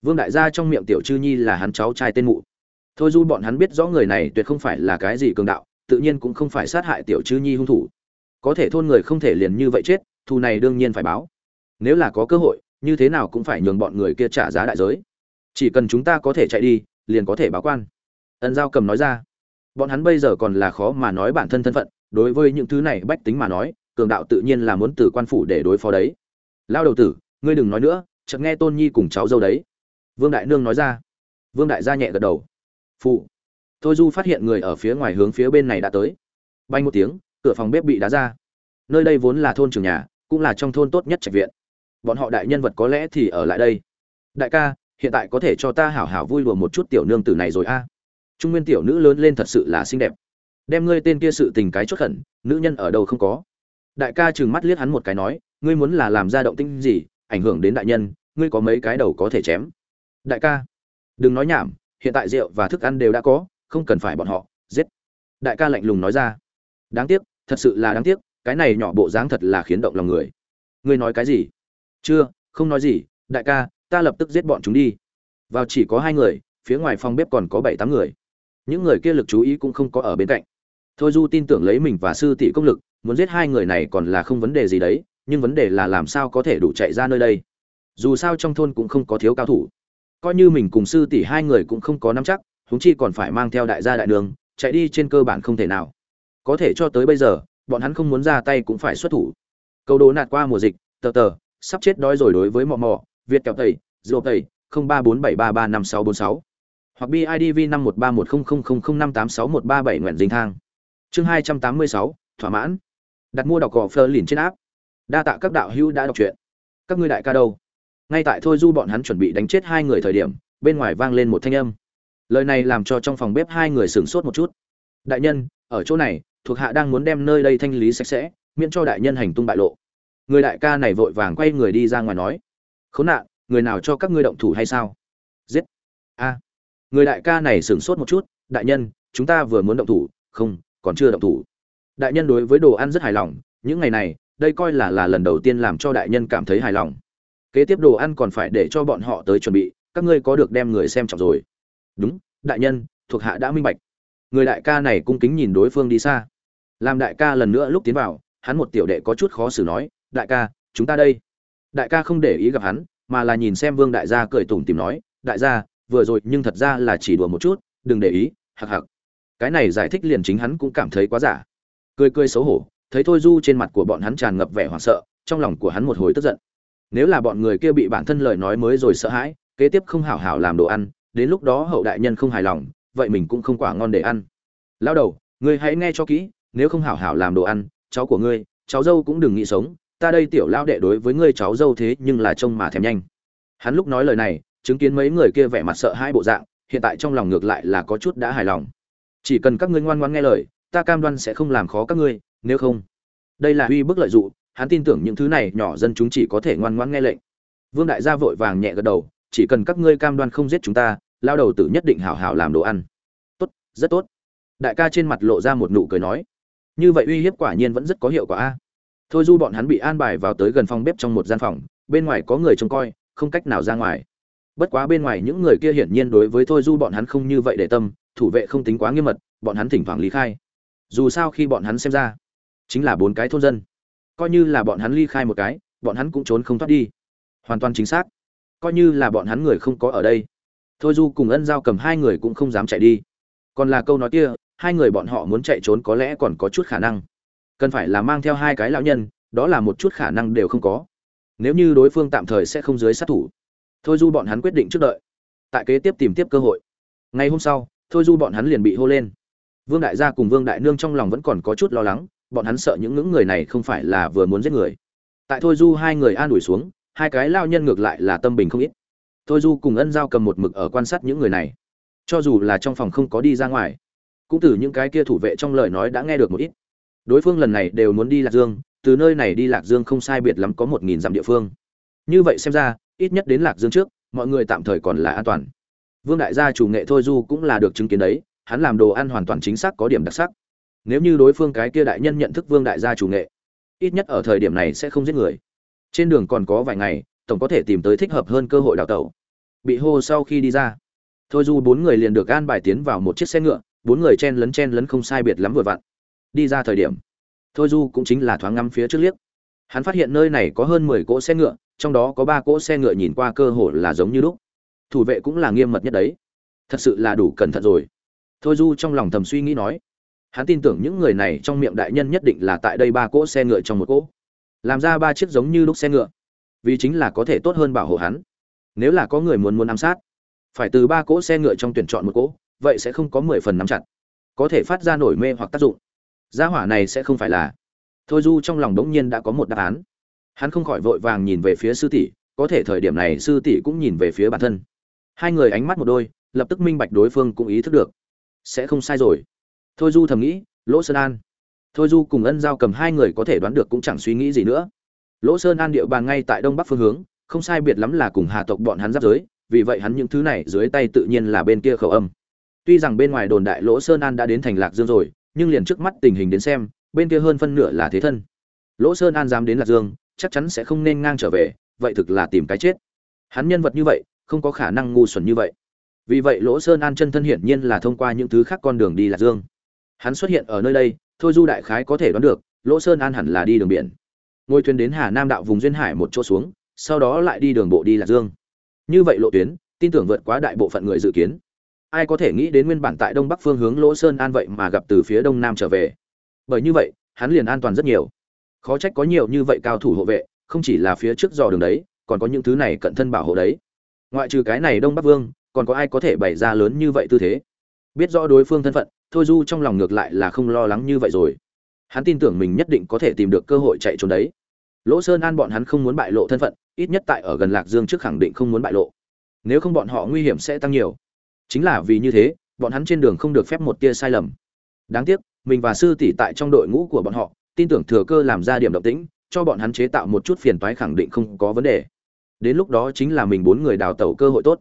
Vương đại gia trong miệng tiểu chư nhi là hắn cháu trai tên mụ thôi du bọn hắn biết rõ người này tuyệt không phải là cái gì cường đạo, tự nhiên cũng không phải sát hại tiểu chư nhi hung thủ. Có thể thôn người không thể liền như vậy chết, thù này đương nhiên phải báo. Nếu là có cơ hội, như thế nào cũng phải nhường bọn người kia trả giá đại giới. Chỉ cần chúng ta có thể chạy đi, liền có thể báo quan. Ân giao cầm nói ra. Bọn hắn bây giờ còn là khó mà nói bản thân thân phận, đối với những thứ này bách tính mà nói, cường đạo tự nhiên là muốn từ quan phủ để đối phó đấy. Lao đầu tử, ngươi đừng nói nữa, chợt nghe tôn nhi cùng cháu dâu đấy. Vương đại nương nói ra. Vương đại gia nhẹ gật đầu phụ. Thôi du phát hiện người ở phía ngoài hướng phía bên này đã tới. Bay một tiếng, cửa phòng bếp bị đá ra. Nơi đây vốn là thôn trường nhà, cũng là trong thôn tốt nhất trạch viện. Bọn họ đại nhân vật có lẽ thì ở lại đây. Đại ca, hiện tại có thể cho ta hảo hảo vui lùa một chút tiểu nương tử này rồi a. Trung nguyên tiểu nữ lớn lên thật sự là xinh đẹp. Đem ngươi tên kia sự tình cái chốt khẩn, nữ nhân ở đâu không có. Đại ca trừng mắt liếc hắn một cái nói, ngươi muốn là làm ra động tinh gì, ảnh hưởng đến đại nhân, ngươi có mấy cái đầu có thể chém. Đại ca, đừng nói nhảm hiện tại rượu và thức ăn đều đã có, không cần phải bọn họ, giết. Đại ca lạnh lùng nói ra. Đáng tiếc, thật sự là đáng tiếc, cái này nhỏ bộ dáng thật là khiến động lòng người. Ngươi nói cái gì? Chưa, không nói gì, đại ca, ta lập tức giết bọn chúng đi. Vào chỉ có hai người, phía ngoài phòng bếp còn có bảy tám người. Những người kia lực chú ý cũng không có ở bên cạnh. Thôi du tin tưởng lấy mình và sư tỷ công lực, muốn giết hai người này còn là không vấn đề gì đấy, nhưng vấn đề là làm sao có thể đủ chạy ra nơi đây. Dù sao trong thôn cũng không có thiếu cao thủ coi như mình cùng sư tỷ hai người cũng không có nắm chắc, huống chi còn phải mang theo đại gia đại đường, chạy đi trên cơ bản không thể nào. Có thể cho tới bây giờ, bọn hắn không muốn ra tay cũng phải xuất thủ. Câu đố nạt qua mùa dịch, tờ tờ, sắp chết đói rồi đối với mò mò việt kẹo tẩy dô tẩy, không ba bốn bảy ba ba năm sáu bốn sáu. Hoặc bidv năm một ba một không không không không năm tám sáu một ba bảy nguyện dinh thang. Chương hai trăm tám mươi sáu, thỏa mãn. Đặt mua đọc cỏ phơ liền trên áp đa tạ các đạo hữu đã đọc truyện. Các ngươi đại ca đâu? Ngay tại thôi du bọn hắn chuẩn bị đánh chết hai người thời điểm, bên ngoài vang lên một thanh âm. Lời này làm cho trong phòng bếp hai người sửng sốt một chút. Đại nhân, ở chỗ này, thuộc hạ đang muốn đem nơi đây thanh lý sạch sẽ, miễn cho đại nhân hành tung bại lộ. Người đại ca này vội vàng quay người đi ra ngoài nói. Khốn nạn, người nào cho các ngươi động thủ hay sao? Giết. A. Người đại ca này sửng sốt một chút. Đại nhân, chúng ta vừa muốn động thủ. Không, còn chưa động thủ. Đại nhân đối với đồ ăn rất hài lòng. Những ngày này, đây coi là là lần đầu tiên làm cho đại nhân cảm thấy hài lòng kế tiếp đồ ăn còn phải để cho bọn họ tới chuẩn bị, các ngươi có được đem người xem trọng rồi. Đúng, đại nhân, thuộc hạ đã minh bạch. Người đại ca này cung kính nhìn đối phương đi xa. Làm đại ca lần nữa lúc tiến vào, hắn một tiểu đệ có chút khó xử nói, đại ca, chúng ta đây. Đại ca không để ý gặp hắn, mà là nhìn xem vương đại gia cười tủm tìm nói, đại gia, vừa rồi nhưng thật ra là chỉ đùa một chút, đừng để ý hặc hặc cái này giải thích liền chính hắn cũng cảm thấy quá giả. Cười cười xấu hổ, thấy thôi du trên mặt của bọn hắn tràn ngập vẻ hoảng sợ, trong lòng của hắn một hồi tức giận nếu là bọn người kia bị bản thân lời nói mới rồi sợ hãi, kế tiếp không hảo hảo làm đồ ăn, đến lúc đó hậu đại nhân không hài lòng, vậy mình cũng không quả ngon để ăn. Lao đầu, ngươi hãy nghe cho kỹ, nếu không hảo hảo làm đồ ăn, cháu của ngươi, cháu dâu cũng đừng nghĩ sống, ta đây tiểu lao đệ đối với ngươi cháu dâu thế nhưng là trông mà thèm nhanh. Hắn lúc nói lời này, chứng kiến mấy người kia vẻ mặt sợ hai bộ dạng, hiện tại trong lòng ngược lại là có chút đã hài lòng. Chỉ cần các ngươi ngoan ngoan nghe lời, ta cam đoan sẽ không làm khó các ngươi, nếu không, đây là uy bức lợi dụng hắn tin tưởng những thứ này nhỏ dân chúng chỉ có thể ngoan ngoãn nghe lệnh. Vương đại gia vội vàng nhẹ gật đầu, chỉ cần các ngươi cam đoan không giết chúng ta, lao đầu tử nhất định hảo hảo làm đồ ăn. Tốt, rất tốt. Đại ca trên mặt lộ ra một nụ cười nói. Như vậy uy hiếp quả nhiên vẫn rất có hiệu quả a. Thôi du bọn hắn bị an bài vào tới gần phòng bếp trong một gian phòng, bên ngoài có người trông coi, không cách nào ra ngoài. Bất quá bên ngoài những người kia hiển nhiên đối với thôi du bọn hắn không như vậy để tâm, thủ vệ không tính quá nghiêm mật, bọn hắn thỉnh thoảng lý khai. Dù sao khi bọn hắn xem ra, chính là bốn cái thôn dân coi như là bọn hắn ly khai một cái, bọn hắn cũng trốn không thoát đi. Hoàn toàn chính xác. Coi như là bọn hắn người không có ở đây. Thôi du cùng ân giao cầm hai người cũng không dám chạy đi. Còn là câu nói kia, hai người bọn họ muốn chạy trốn có lẽ còn có chút khả năng. Cần phải là mang theo hai cái lão nhân, đó là một chút khả năng đều không có. Nếu như đối phương tạm thời sẽ không dưới sát thủ, thôi du bọn hắn quyết định trước đợi. Tại kế tiếp tìm tiếp cơ hội. Ngày hôm sau, thôi du bọn hắn liền bị hô lên. Vương đại gia cùng vương đại nương trong lòng vẫn còn có chút lo lắng bọn hắn sợ những ngưỡng người này không phải là vừa muốn giết người. Tại thôi du hai người an ủi xuống, hai cái lao nhân ngược lại là tâm bình không ít. Thôi du cùng ân giao cầm một mực ở quan sát những người này. Cho dù là trong phòng không có đi ra ngoài, cũng từ những cái kia thủ vệ trong lời nói đã nghe được một ít. Đối phương lần này đều muốn đi lạc dương, từ nơi này đi lạc dương không sai biệt lắm có một nghìn dặm địa phương. Như vậy xem ra, ít nhất đến lạc dương trước, mọi người tạm thời còn là an toàn. Vương đại gia chủ nghệ thôi du cũng là được chứng kiến đấy, hắn làm đồ ăn hoàn toàn chính xác có điểm đặc sắc nếu như đối phương cái kia đại nhân nhận thức vương đại gia chủ nghệ, ít nhất ở thời điểm này sẽ không giết người. Trên đường còn có vài ngày, tổng có thể tìm tới thích hợp hơn cơ hội đào tẩu. Bị hô sau khi đi ra. Thôi du bốn người liền được gan bài tiến vào một chiếc xe ngựa, bốn người chen lấn chen lấn không sai biệt lắm vừa vặn. Đi ra thời điểm, thôi du cũng chính là thoáng ngắm phía trước liếc. Hắn phát hiện nơi này có hơn mười cỗ xe ngựa, trong đó có ba cỗ xe ngựa nhìn qua cơ hồ là giống như lúc. Thủ vệ cũng là nghiêm mật nhất đấy. Thật sự là đủ cẩn thận rồi. Thôi du trong lòng thầm suy nghĩ nói hắn tin tưởng những người này trong miệng đại nhân nhất định là tại đây ba cỗ xe ngựa trong một cỗ. Làm ra ba chiếc giống như lúc xe ngựa. Vì chính là có thể tốt hơn bảo hộ hắn. Nếu là có người muốn muốn ám sát, phải từ ba cỗ xe ngựa trong tuyển chọn một cỗ, vậy sẽ không có mười phần nắm chặt. Có thể phát ra nổi mê hoặc tác dụng. Gia hỏa này sẽ không phải là. Thôi du trong lòng đống nhiên đã có một đáp án. Hắn không khỏi vội vàng nhìn về phía sư tỷ, có thể thời điểm này sư tỷ cũng nhìn về phía bản thân. Hai người ánh mắt một đôi, lập tức minh bạch đối phương cũng ý thức được. Sẽ không sai rồi thôi du thầm nghĩ, lỗ sơn an. Thôi du cùng ân giao cầm hai người có thể đoán được cũng chẳng suy nghĩ gì nữa. Lỗ sơn an địa bàn ngay tại đông bắc phương hướng, không sai biệt lắm là cùng hà tộc bọn hắn giáp giới, vì vậy hắn những thứ này dưới tay tự nhiên là bên kia khẩu âm. Tuy rằng bên ngoài đồn đại lỗ sơn an đã đến thành lạc dương rồi, nhưng liền trước mắt tình hình đến xem, bên kia hơn phân nửa là thế thân. Lỗ sơn an dám đến lạc dương, chắc chắn sẽ không nên ngang trở về, vậy thực là tìm cái chết. Hắn nhân vật như vậy, không có khả năng ngu xuẩn như vậy. Vì vậy lỗ sơn an chân thân hiển nhiên là thông qua những thứ khác con đường đi lạc dương hắn xuất hiện ở nơi đây, thôi du đại khái có thể đoán được, lỗ sơn an hẳn là đi đường biển. Ngôi thuyền đến hà nam đạo vùng duyên hải một chỗ xuống, sau đó lại đi đường bộ đi lạc dương. Như vậy lộ tuyến, tin tưởng vượt quá đại bộ phận người dự kiến. Ai có thể nghĩ đến nguyên bản tại đông bắc phương hướng lỗ sơn an vậy mà gặp từ phía đông nam trở về. Bởi như vậy, hắn liền an toàn rất nhiều. Khó trách có nhiều như vậy cao thủ hộ vệ, không chỉ là phía trước dò đường đấy, còn có những thứ này cận thân bảo hộ đấy. Ngoại trừ cái này đông bắc vương, còn có ai có thể bày ra lớn như vậy tư thế? Biết rõ đối phương thân phận thôi du trong lòng ngược lại là không lo lắng như vậy rồi. Hắn tin tưởng mình nhất định có thể tìm được cơ hội chạy trốn đấy. Lỗ sơn an bọn hắn không muốn bại lộ thân phận, ít nhất tại ở gần lạc dương trước khẳng định không muốn bại lộ. Nếu không bọn họ nguy hiểm sẽ tăng nhiều. Chính là vì như thế, bọn hắn trên đường không được phép một tia sai lầm. Đáng tiếc, mình và sư tỷ tại trong đội ngũ của bọn họ, tin tưởng thừa cơ làm ra điểm động tĩnh, cho bọn hắn chế tạo một chút phiền toái khẳng định không có vấn đề. Đến lúc đó chính là mình bốn người đào tẩu cơ hội tốt.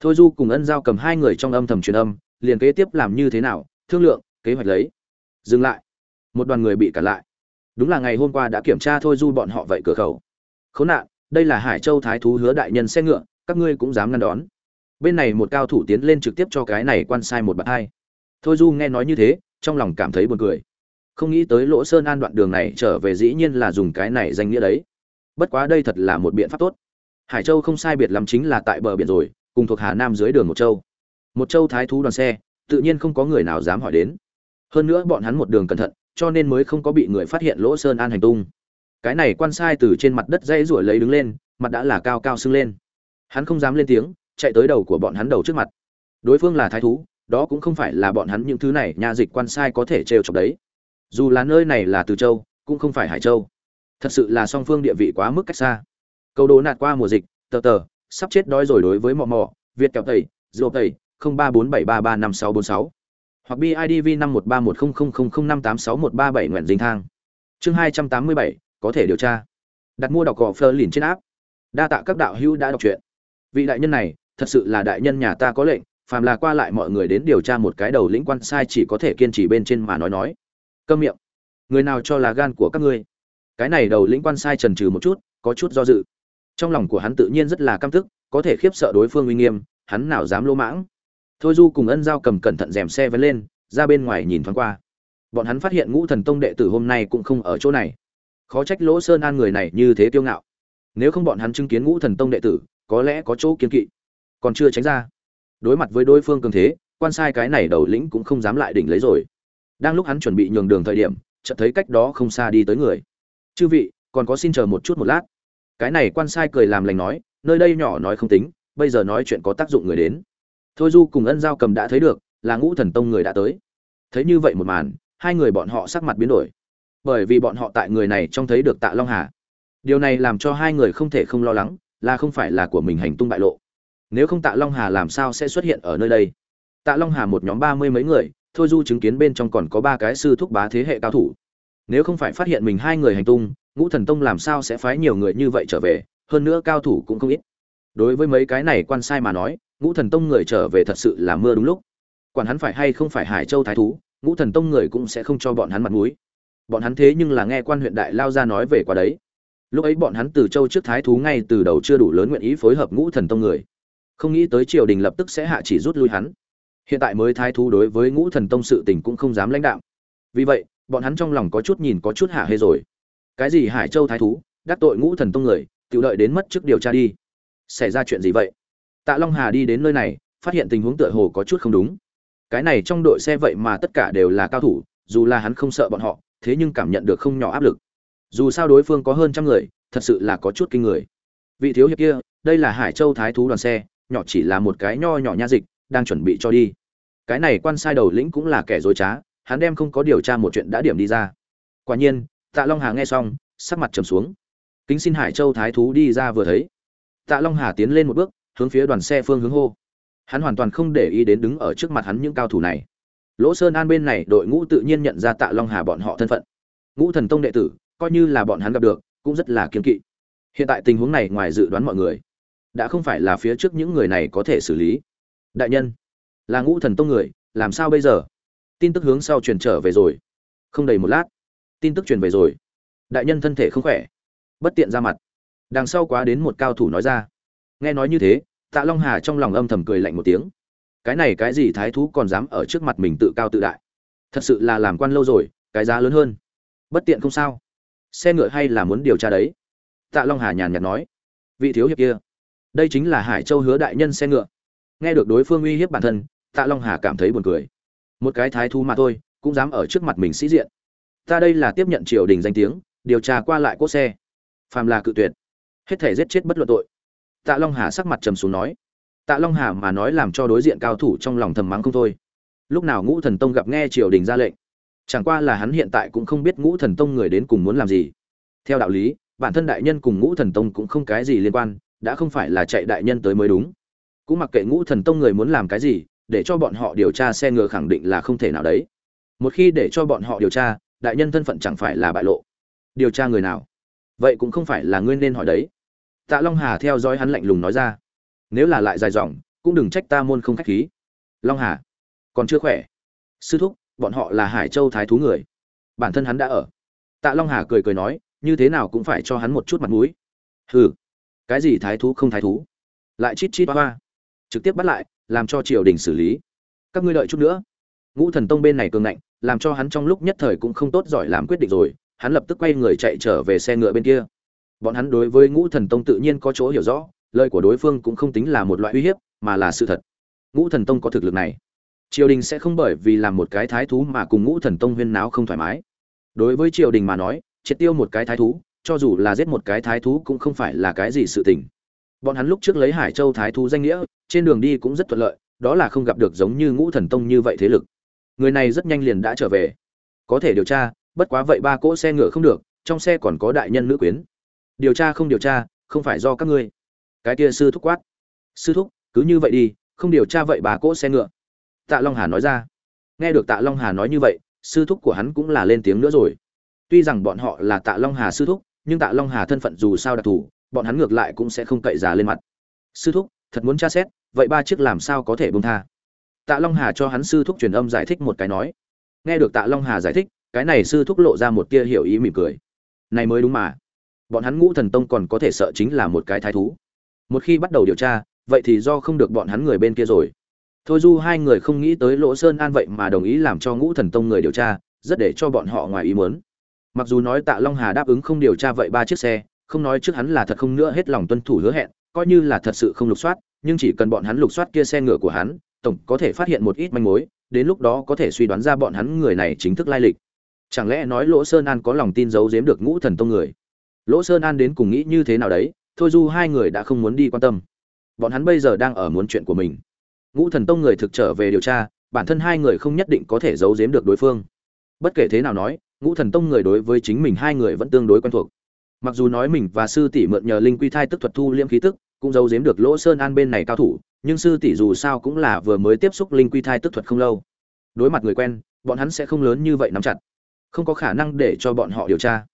Thôi du cùng ân giao cầm hai người trong âm thầm truyền âm, liền kế tiếp làm như thế nào thương lượng, kế hoạch lấy. Dừng lại. Một đoàn người bị cản lại. Đúng là ngày hôm qua đã kiểm tra thôi du bọn họ vậy cửa khẩu. Khốn nạn, đây là hải châu thái thú hứa đại nhân xe ngựa, các ngươi cũng dám ngăn đón. Bên này một cao thủ tiến lên trực tiếp cho cái này quan sai một bậc hai. Thôi du nghe nói như thế, trong lòng cảm thấy buồn cười. Không nghĩ tới lỗ sơn an đoạn đường này trở về dĩ nhiên là dùng cái này danh nghĩa đấy. Bất quá đây thật là một biện pháp tốt. Hải châu không sai biệt lắm chính là tại bờ biển rồi, cùng thuộc hà nam dưới đường một châu. Một châu thái thú đoàn xe tự nhiên không có người nào dám hỏi đến. Hơn nữa bọn hắn một đường cẩn thận, cho nên mới không có bị người phát hiện lỗ sơn an hành tung. Cái này quan sai từ trên mặt đất dây ruổi lấy đứng lên, mặt đã là cao cao sưng lên. Hắn không dám lên tiếng, chạy tới đầu của bọn hắn đầu trước mặt. Đối phương là thái thú, đó cũng không phải là bọn hắn những thứ này nhà dịch quan sai có thể trêu chọc đấy. Dù là nơi này là từ châu, cũng không phải hải châu. Thật sự là song phương địa vị quá mức cách xa. Câu đố nạt qua mùa dịch, tờ tờ, sắp chết đói rồi đối với mò mò việt kẹo tẩy dô tẩy không ba bốn bảy ba ba năm sáu bốn sáu, hoặc bidv năm một nguyện dinh thang. Chương hai trăm tám mươi bảy, có thể điều tra. Đặt mua đọc cỏ Fleur liền trên áp đa tạ các đạo hữu đã đọc truyện. Vị đại nhân này, thật sự là đại nhân nhà ta có lệnh, phàm là qua lại mọi người đến điều tra một cái đầu lĩnh quan sai chỉ có thể kiên trì bên trên mà nói nói. Câm miệng. Người nào cho là gan của các ngươi? Cái này đầu lĩnh quan sai trần trừ một chút, có chút do dự. Trong lòng của hắn tự nhiên rất là căm tức, có thể khiếp sợ đối phương uy nghiêm, hắn nào dám lỗ mãng? Thôi du cùng ân giao cầm cẩn thận rèm xe vẫn lên, ra bên ngoài nhìn thoáng qua. Bọn hắn phát hiện ngũ thần tông đệ tử hôm nay cũng không ở chỗ này. Khó trách lỗ sơn an người này như thế kiêu ngạo. Nếu không bọn hắn chứng kiến ngũ thần tông đệ tử, có lẽ có chỗ kiên kỵ. Còn chưa tránh ra. Đối mặt với đối phương cường thế, quan sai cái này đầu lĩnh cũng không dám lại đỉnh lấy rồi. Đang lúc hắn chuẩn bị nhường đường thời điểm, chợt thấy cách đó không xa đi tới người. Chư vị, còn có xin chờ một chút một lát. Cái này quan sai cười làm lành nói, nơi đây nhỏ nói không tính, bây giờ nói chuyện có tác dụng người đến thôi du cùng ân giao cầm đã thấy được, là ngũ thần tông người đã tới. Thấy như vậy một màn, hai người bọn họ sắc mặt biến đổi. Bởi vì bọn họ tại người này trông thấy được tạ long hà. Điều này làm cho hai người không thể không lo lắng, là không phải là của mình hành tung bại lộ. Nếu không tạ long hà làm sao sẽ xuất hiện ở nơi đây? Tạ long hà một nhóm ba mươi mấy người, thôi du chứng kiến bên trong còn có ba cái sư thúc bá thế hệ cao thủ. Nếu không phải phát hiện mình hai người hành tung, ngũ thần tông làm sao sẽ phái nhiều người như vậy trở về, hơn nữa cao thủ cũng không ít. Đối với mấy cái này quan sai mà nói ngũ thần tông người trở về thật sự là mưa đúng lúc. Quản hắn phải hay không phải hải châu thái thú, ngũ thần tông người cũng sẽ không cho bọn hắn mặt mũi. Bọn hắn thế nhưng là nghe quan huyện đại lao ra nói về qua đấy. Lúc ấy bọn hắn từ châu trước thái thú ngay từ đầu chưa đủ lớn nguyện ý phối hợp ngũ thần tông người. Không nghĩ tới triều đình lập tức sẽ hạ chỉ rút lui hắn. Hiện tại mới thái thú đối với ngũ thần tông sự tình cũng không dám lãnh đạo vì vậy, bọn hắn trong lòng có chút nhìn có chút hạ hê rồi. Cái gì hải châu thái thú, đắc tội ngũ thần tông người tự đợi đến mất trước điều tra đi. Xảy ra chuyện gì vậy? Tạ long hà đi đến nơi này, phát hiện tình huống tựa hồ có chút không đúng. Cái này trong đội xe vậy mà tất cả đều là cao thủ, dù là hắn không sợ bọn họ, thế nhưng cảm nhận được không nhỏ áp lực. Dù sao đối phương có hơn trăm người, thật sự là có chút kinh người. Vị thiếu hiệp kia, đây là hải châu thái thú đoàn xe, nhỏ chỉ là một cái nho nhỏ nha dịch, đang chuẩn bị cho đi. Cái này quan sai đầu lĩnh cũng là kẻ dối trá, hắn đem không có điều tra một chuyện đã điểm đi ra. Quả nhiên, tạ long hà nghe xong, sắc mặt trầm xuống. Kính xin hải châu thái thú đi ra vừa thấy. Tạ long hà tiến lên một bước hướng phía đoàn xe phương hướng hô. Hắn hoàn toàn không để ý đến đứng ở trước mặt hắn những cao thủ này. Lỗ sơn an bên này, đội ngũ tự nhiên nhận ra tạ long hà bọn họ thân phận. Ngũ thần tông đệ tử, coi như là bọn hắn gặp được, cũng rất là kiên kỵ. Hiện tại tình huống này ngoài dự đoán mọi người, đã không phải là phía trước những người này có thể xử lý. Đại nhân, là ngũ thần tông người, làm sao bây giờ? Tin tức hướng sau truyền trở về rồi. Không đầy một lát, tin tức truyền về rồi. Đại nhân thân thể không khỏe, bất tiện ra mặt. Đằng sau quá đến một cao thủ nói ra nghe nói như thế, tạ long hà trong lòng âm thầm cười lạnh một tiếng. Cái này cái gì thái thú còn dám ở trước mặt mình tự cao tự đại? Thật sự là làm quan lâu rồi, cái giá lớn hơn. Bất tiện không sao. Xe ngựa hay là muốn điều tra đấy? Tạ long hà nhàn nhạt nói. Vị thiếu hiệp kia, đây chính là hải châu hứa đại nhân xe ngựa. Nghe được đối phương uy hiếp bản thân, tạ long hà cảm thấy buồn cười. Một cái thái thú mà thôi, cũng dám ở trước mặt mình sĩ diện. Ta đây là tiếp nhận triều đình danh tiếng, điều tra qua lại cốt xe. Phàm là cự tuyệt. Hết thể giết chết bất luận tội tạ long hà sắc mặt trầm xuống nói, tạ long hà mà nói làm cho đối diện cao thủ trong lòng thầm mắng không thôi. Lúc nào ngũ thần tông gặp nghe triều đình ra lệnh, chẳng qua là hắn hiện tại cũng không biết ngũ thần tông người đến cùng muốn làm gì. Theo đạo lý, bản thân đại nhân cùng ngũ thần tông cũng không cái gì liên quan, đã không phải là chạy đại nhân tới mới đúng. Cũng mặc kệ ngũ thần tông người muốn làm cái gì, để cho bọn họ điều tra xe ngựa khẳng định là không thể nào đấy. Một khi để cho bọn họ điều tra, đại nhân thân phận chẳng phải là bại lộ. Điều tra người nào? Vậy cũng không phải là ngươi nên hỏi đấy tạ long hà theo dõi hắn lạnh lùng nói ra. Nếu là lại dài dòng, cũng đừng trách ta môn không khách khí. Long hà, còn chưa khỏe. Sư thúc, bọn họ là hải châu thái thú người. Bản thân hắn đã ở. Tạ long hà cười cười nói, như thế nào cũng phải cho hắn một chút mặt mũi. Hừ, cái gì thái thú không thái thú? Lại chít chít hoa trực tiếp bắt lại, làm cho triều đình xử lý. Các ngươi đợi chút nữa. Ngũ thần tông bên này cường ngạnh, làm cho hắn trong lúc nhất thời cũng không tốt giỏi làm quyết định rồi. Hắn lập tức quay người chạy trở về xe ngựa bên kia bọn hắn đối với ngũ thần tông tự nhiên có chỗ hiểu rõ, lời của đối phương cũng không tính là một loại uy hiếp, mà là sự thật. Ngũ thần tông có thực lực này, triều đình sẽ không bởi vì làm một cái thái thú mà cùng ngũ thần tông huyên náo không thoải mái. Đối với triều đình mà nói, triệt tiêu một cái thái thú, cho dù là giết một cái thái thú cũng không phải là cái gì sự tình. Bọn hắn lúc trước lấy hải châu thái thú danh nghĩa, trên đường đi cũng rất thuận lợi, đó là không gặp được giống như ngũ thần tông như vậy thế lực. Người này rất nhanh liền đã trở về. Có thể điều tra, bất quá vậy ba cỗ xe ngựa không được, trong xe còn có đại nhân nữ quyến điều tra không điều tra, không phải do các ngươi. Cái kia sư thúc quát. Sư thúc, cứ như vậy đi, không điều tra vậy bà cỗ xe ngựa. Tạ long hà nói ra. Nghe được tạ long hà nói như vậy, sư thúc của hắn cũng là lên tiếng nữa rồi. Tuy rằng bọn họ là tạ long hà sư thúc, nhưng tạ long hà thân phận dù sao đặc thù, bọn hắn ngược lại cũng sẽ không cậy giả lên mặt. Sư thúc, thật muốn tra xét, vậy ba chiếc làm sao có thể bông tha? Tạ long hà cho hắn sư thúc truyền âm giải thích một cái nói. Nghe được tạ long hà giải thích, cái này sư thúc lộ ra một tia hiểu ý mỉm cười. Này mới đúng mà bọn hắn ngũ thần tông còn có thể sợ chính là một cái thái thú. Một khi bắt đầu điều tra, vậy thì do không được bọn hắn người bên kia rồi. Thôi du hai người không nghĩ tới lỗ sơn an vậy mà đồng ý làm cho ngũ thần tông người điều tra, rất để cho bọn họ ngoài ý muốn. Mặc dù nói tạ long hà đáp ứng không điều tra vậy ba chiếc xe, không nói trước hắn là thật không nữa hết lòng tuân thủ hứa hẹn, coi như là thật sự không lục soát, nhưng chỉ cần bọn hắn lục soát kia xe ngựa của hắn, tổng có thể phát hiện một ít manh mối, đến lúc đó có thể suy đoán ra bọn hắn người này chính thức lai lịch. Chẳng lẽ nói lỗ sơn an có lòng tin giấu giếm được ngũ thần tông người? Lỗ sơn an đến cùng nghĩ như thế nào đấy, thôi du hai người đã không muốn đi quan tâm. Bọn hắn bây giờ đang ở muốn chuyện của mình. Ngũ thần tông người thực trở về điều tra, bản thân hai người không nhất định có thể giấu giếm được đối phương. Bất kể thế nào nói, ngũ thần tông người đối với chính mình hai người vẫn tương đối quen thuộc. Mặc dù nói mình và sư tỷ mượn nhờ linh quy thai tức thuật thu liễm khí tức, cũng giấu giếm được lỗ sơn an bên này cao thủ, nhưng sư tỷ dù sao cũng là vừa mới tiếp xúc linh quy thai tức thuật không lâu. Đối mặt người quen, bọn hắn sẽ không lớn như vậy nắm chặt. Không có khả năng để cho bọn họ điều tra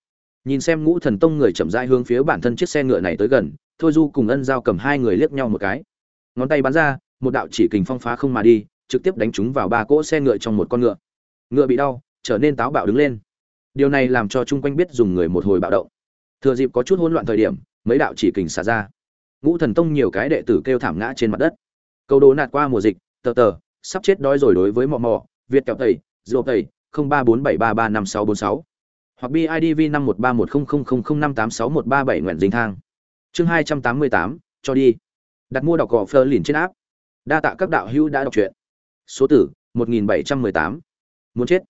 nhìn xem ngũ thần tông người chậm rãi hướng phía bản thân chiếc xe ngựa này tới gần, thôi du cùng ân giao cầm hai người liếc nhau một cái. Ngón tay bắn ra, một đạo chỉ kình phong phá không mà đi, trực tiếp đánh trúng vào ba cỗ xe ngựa trong một con ngựa. Ngựa bị đau, trở nên táo bạo đứng lên. Điều này làm cho chung quanh biết dùng người một hồi bạo động. Thừa dịp có chút hỗn loạn thời điểm, mấy đạo chỉ kình xả ra. Ngũ thần tông nhiều cái đệ tử kêu thảm ngã trên mặt đất. Câu đố nạt qua mùa dịch, tờ tờ, sắp chết đói rồi đối với mò mò việt kẹo tẩy dô tẩy, không ba bốn bảy ba ba năm sáu bốn sáu hoặc bidv năm một ba một không không không không năm tám sáu một ba bảy nguyện dính thang. Chương hai trăm tám mươi tám, cho đi. Đặt mua đọc cỏ Fleur liền trên áp đa tạ các đạo hữu đã đọc truyện. Số tử, một nghìn bảy trăm mười tám. Muốn chết.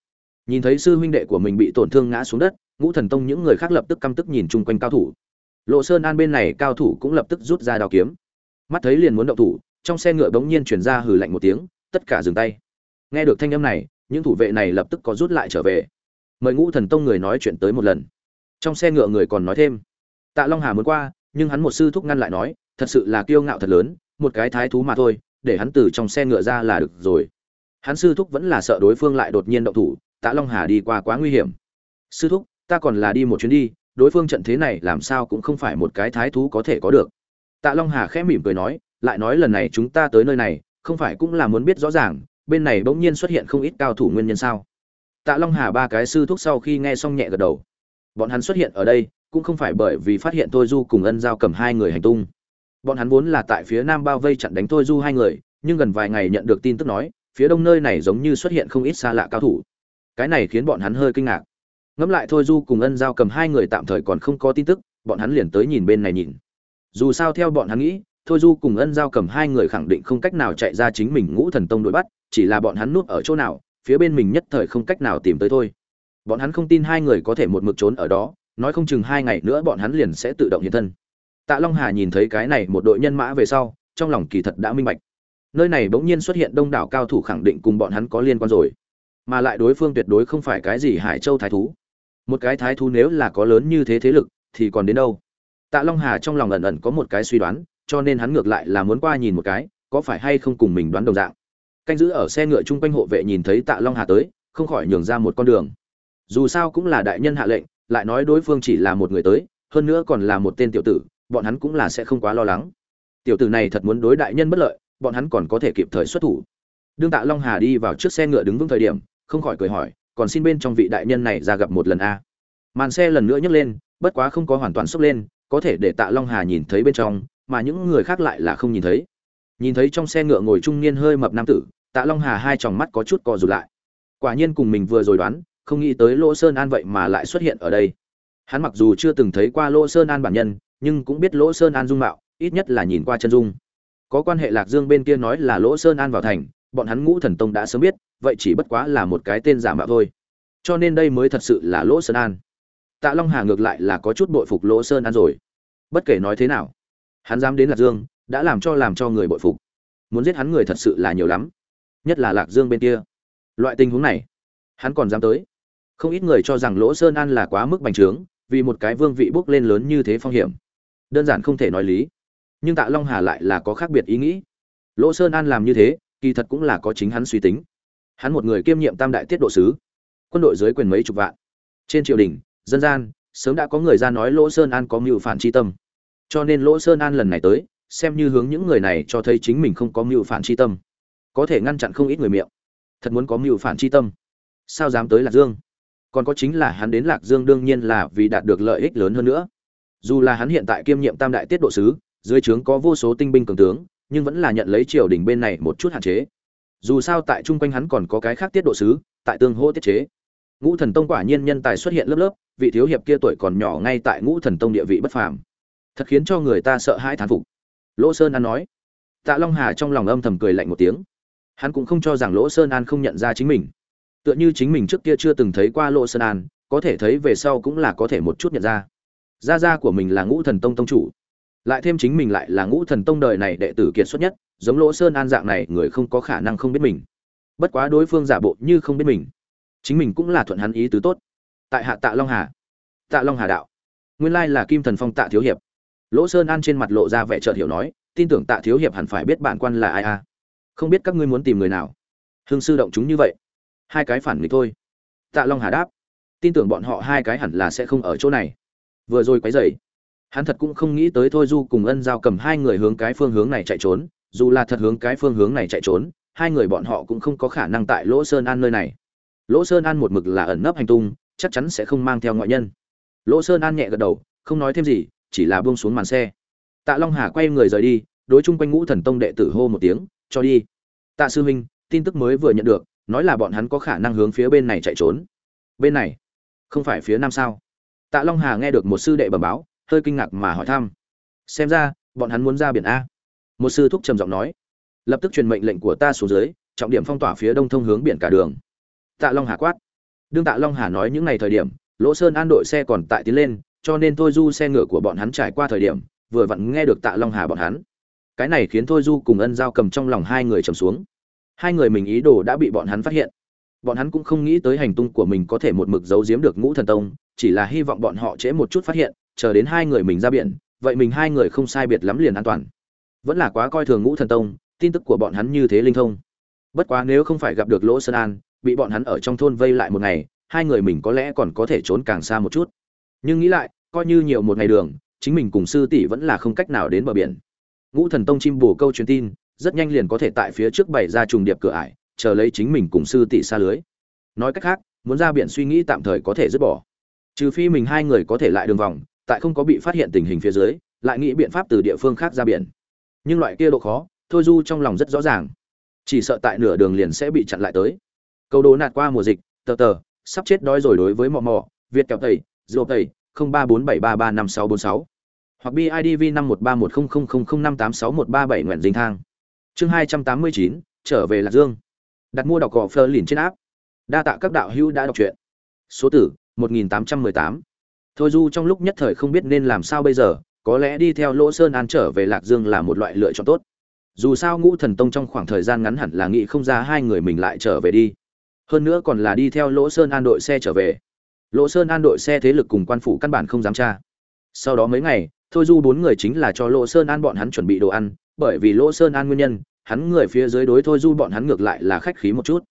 Nhìn thấy sư huynh đệ của mình bị tổn thương ngã xuống đất, ngũ thần tông những người khác lập tức căm tức nhìn chung quanh cao thủ. Lộ sơn an bên này cao thủ cũng lập tức rút ra đao kiếm. Mắt thấy liền muốn động thủ, trong xe ngựa bỗng nhiên truyền ra hừ lạnh một tiếng, tất cả dừng tay. Nghe được thanh âm này, những thủ vệ này lập tức có rút lại trở về mời ngũ thần tông người nói chuyện tới một lần. Trong xe ngựa người còn nói thêm. Tạ long hà muốn qua, nhưng hắn một sư thúc ngăn lại nói, thật sự là kiêu ngạo thật lớn, một cái thái thú mà thôi, để hắn từ trong xe ngựa ra là được rồi. Hắn sư thúc vẫn là sợ đối phương lại đột nhiên động thủ, tạ long hà đi qua quá nguy hiểm. Sư thúc, ta còn là đi một chuyến đi, đối phương trận thế này làm sao cũng không phải một cái thái thú có thể có được. Tạ long hà khẽ mỉm cười nói, lại nói lần này chúng ta tới nơi này, không phải cũng là muốn biết rõ ràng, bên này bỗng nhiên xuất hiện không ít cao thủ nguyên nhân sao? Tạ long hà ba cái sư thúc sau khi nghe xong nhẹ gật đầu. Bọn hắn xuất hiện ở đây, cũng không phải bởi vì phát hiện tôi du cùng ân giao cầm hai người hành tung. Bọn hắn vốn là tại phía nam bao vây chặn đánh tôi du hai người, nhưng gần vài ngày nhận được tin tức nói, phía đông nơi này giống như xuất hiện không ít xa lạ cao thủ. Cái này khiến bọn hắn hơi kinh ngạc. Ngẫm lại thôi du cùng ân giao cầm hai người tạm thời còn không có tin tức, bọn hắn liền tới nhìn bên này nhìn. Dù sao theo bọn hắn nghĩ, thôi du cùng ân giao cầm hai người khẳng định không cách nào chạy ra chính mình ngũ thần tông đuổi bắt, chỉ là bọn hắn núp ở chỗ nào phía bên mình nhất thời không cách nào tìm tới thôi. Bọn hắn không tin hai người có thể một mực trốn ở đó, nói không chừng hai ngày nữa bọn hắn liền sẽ tự động hiện thân. Tạ long hà nhìn thấy cái này một đội nhân mã về sau, trong lòng kỳ thật đã minh bạch. Nơi này bỗng nhiên xuất hiện đông đảo cao thủ khẳng định cùng bọn hắn có liên quan rồi. Mà lại đối phương tuyệt đối không phải cái gì hải châu thái thú. Một cái thái thú nếu là có lớn như thế thế lực, thì còn đến đâu? Tạ long hà trong lòng ẩn ẩn có một cái suy đoán, cho nên hắn ngược lại là muốn qua nhìn một cái, có phải hay không cùng mình đoán đồng dạng canh giữ ở xe ngựa chung quanh hộ vệ nhìn thấy tạ long hà tới, không khỏi nhường ra một con đường. Dù sao cũng là đại nhân hạ lệnh, lại nói đối phương chỉ là một người tới, hơn nữa còn là một tên tiểu tử, bọn hắn cũng là sẽ không quá lo lắng. Tiểu tử này thật muốn đối đại nhân bất lợi, bọn hắn còn có thể kịp thời xuất thủ. Đương tạ long hà đi vào trước xe ngựa đứng vững thời điểm, không khỏi cười hỏi, còn xin bên trong vị đại nhân này ra gặp một lần a? Màn xe lần nữa nhấc lên, bất quá không có hoàn toàn sốc lên, có thể để tạ long hà nhìn thấy bên trong, mà những người khác lại là không nhìn thấy. Nhìn thấy trong xe ngựa ngồi trung niên hơi mập nam tử tạ long hà hai tròng mắt có chút co rụt lại. Quả nhiên cùng mình vừa rồi đoán, không nghĩ tới lỗ sơn an vậy mà lại xuất hiện ở đây. Hắn mặc dù chưa từng thấy qua lỗ sơn an bản nhân, nhưng cũng biết lỗ sơn an dung mạo, ít nhất là nhìn qua chân dung. Có quan hệ lạc dương bên kia nói là lỗ sơn an vào thành, bọn hắn ngũ thần tông đã sớm biết, vậy chỉ bất quá là một cái tên giả mạo thôi. Cho nên đây mới thật sự là lỗ sơn an. Tạ long hà ngược lại là có chút bội phục lỗ sơn an rồi. Bất kể nói thế nào, hắn dám đến lạc dương, đã làm cho làm cho người bội phục. Muốn giết hắn người thật sự là nhiều lắm nhất là lạc dương bên kia. Loại tình huống này, hắn còn dám tới. Không ít người cho rằng lỗ sơn an là quá mức bành trướng, vì một cái vương vị bước lên lớn như thế phong hiểm. Đơn giản không thể nói lý. Nhưng tạ long hà lại là có khác biệt ý nghĩ. Lỗ sơn an làm như thế, kỳ thật cũng là có chính hắn suy tính. Hắn một người kiêm nhiệm tam đại tiết độ sứ, quân đội dưới quyền mấy chục vạn. Trên triều đình, dân gian, sớm đã có người ra nói lỗ sơn an có mưu phản tri tâm. Cho nên lỗ sơn an lần này tới, xem như hướng những người này cho thấy chính mình không có mưu phản tri tâm có thể ngăn chặn không ít người miệng. Thật muốn có mưu phản chi tâm. Sao dám tới lạc dương? Còn có chính là hắn đến lạc dương đương nhiên là vì đạt được lợi ích lớn hơn nữa. Dù là hắn hiện tại kiêm nhiệm tam đại tiết độ sứ, dưới trướng có vô số tinh binh cường tướng, nhưng vẫn là nhận lấy triều đình bên này một chút hạn chế. Dù sao tại chung quanh hắn còn có cái khác tiết độ sứ, tại tương hô tiết chế. Ngũ thần tông quả nhiên nhân tài xuất hiện lớp lớp, vị thiếu hiệp kia tuổi còn nhỏ ngay tại ngũ thần tông địa vị bất phàm. Thật khiến cho người ta sợ hãi thán phục. Lỗ sơn an nói. Tạ long hà trong lòng âm thầm cười lạnh một tiếng hắn cũng không cho rằng lỗ sơn an không nhận ra chính mình. Tựa như chính mình trước kia chưa từng thấy qua lỗ sơn an, có thể thấy về sau cũng là có thể một chút nhận ra. Gia gia của mình là ngũ thần tông tông chủ. Lại thêm chính mình lại là ngũ thần tông đời này đệ tử kiệt xuất nhất, giống lỗ sơn an dạng này, người không có khả năng không biết mình. Bất quá đối phương giả bộ như không biết mình. Chính mình cũng là thuận hắn ý tứ tốt. Tại hạ tạ long hà. Tạ long hà đạo. Nguyên lai là kim thần phong tạ thiếu hiệp. Lỗ sơn an trên mặt lộ ra vẻ chợt hiểu nói, tin tưởng tạ thiếu hiệp hẳn phải biết bản quan là ai a không biết các ngươi muốn tìm người nào. Hương sư động chúng như vậy. Hai cái phản nghịch thôi. Tạ long hà đáp. Tin tưởng bọn họ hai cái hẳn là sẽ không ở chỗ này. Vừa rồi quấy dày hắn thật cũng không nghĩ tới thôi du cùng ân giao cầm hai người hướng cái phương hướng này chạy trốn, dù là thật hướng cái phương hướng này chạy trốn, hai người bọn họ cũng không có khả năng tại lỗ sơn an nơi này. Lỗ sơn an một mực là ẩn nấp hành tung, chắc chắn sẽ không mang theo ngoại nhân. Lỗ sơn an nhẹ gật đầu, không nói thêm gì, chỉ là buông xuống màn xe. Tạ long hà quay người rời đi, đối chung quanh ngũ thần tông đệ tử hô một tiếng cho đi. Tạ sư huynh, tin tức mới vừa nhận được, nói là bọn hắn có khả năng hướng phía bên này chạy trốn. Bên này? Không phải phía nam sao? Tạ long hà nghe được một sư đệ bẩm báo, hơi kinh ngạc mà hỏi thăm. Xem ra, bọn hắn muốn ra biển a. Một sư thúc trầm giọng nói. Lập tức truyền mệnh lệnh của ta xuống dưới, trọng điểm phong tỏa phía đông thông hướng biển cả đường. Tạ long hà quát. Đương tạ long hà nói những ngày thời điểm, lỗ sơn an đội xe còn tại tiến lên, cho nên thôi du xe ngựa của bọn hắn trải qua thời điểm, vừa vặn nghe được tạ long hà bọn hắn cái này khiến thôi du cùng ân giao cầm trong lòng hai người trầm xuống. Hai người mình ý đồ đã bị bọn hắn phát hiện. Bọn hắn cũng không nghĩ tới hành tung của mình có thể một mực giấu giếm được ngũ thần tông, chỉ là hy vọng bọn họ trễ một chút phát hiện, chờ đến hai người mình ra biển, vậy mình hai người không sai biệt lắm liền an toàn. Vẫn là quá coi thường ngũ thần tông, tin tức của bọn hắn như thế linh thông. Bất quá nếu không phải gặp được lỗ sơn an, bị bọn hắn ở trong thôn vây lại một ngày, hai người mình có lẽ còn có thể trốn càng xa một chút. Nhưng nghĩ lại, coi như nhiều một ngày đường, chính mình cùng sư tỷ vẫn là không cách nào đến bờ biển ngũ thần tông chim bồ câu truyền tin, rất nhanh liền có thể tại phía trước bày ra trùng điệp cửa ải, chờ lấy chính mình cùng sư tỷ xa lưới. Nói cách khác, muốn ra biển suy nghĩ tạm thời có thể dứt bỏ. Trừ phi mình hai người có thể lại đường vòng, tại không có bị phát hiện tình hình phía dưới, lại nghĩ biện pháp từ địa phương khác ra biển. Nhưng loại kia độ khó, thôi du trong lòng rất rõ ràng. Chỉ sợ tại nửa đường liền sẽ bị chặn lại tới. Câu đố nạt qua mùa dịch, tờ tờ, sắp chết đói rồi đối với mò mò việt kẹo tẩy dô tẩy, không ba bốn bảy ba ba năm sáu bốn sáu hoặc bidv năm một ba một không không không không năm tám sáu một ba bảy nguyện dinh thang. Chương hai trăm tám mươi chín, trở về lạc dương. Đặt mua đọc cỏ Fleur liền trên áp đa tạ các đạo hữu đã đọc truyện. Số tử, một nghìn tám trăm mười tám. Thôi du trong lúc nhất thời không biết nên làm sao bây giờ, có lẽ đi theo lỗ sơn an trở về lạc dương là một loại lựa chọn tốt. Dù sao ngũ thần tông trong khoảng thời gian ngắn hẳn là nghĩ không ra hai người mình lại trở về đi. Hơn nữa còn là đi theo lỗ sơn an đội xe trở về. Lỗ sơn an đội xe thế lực cùng quan phủ căn bản không dám tra. Sau đó mấy ngày thôi du bốn người chính là cho lỗ sơn an bọn hắn chuẩn bị đồ ăn, bởi vì lỗ sơn an nguyên nhân, hắn người phía dưới đối thôi du bọn hắn ngược lại là khách khí một chút.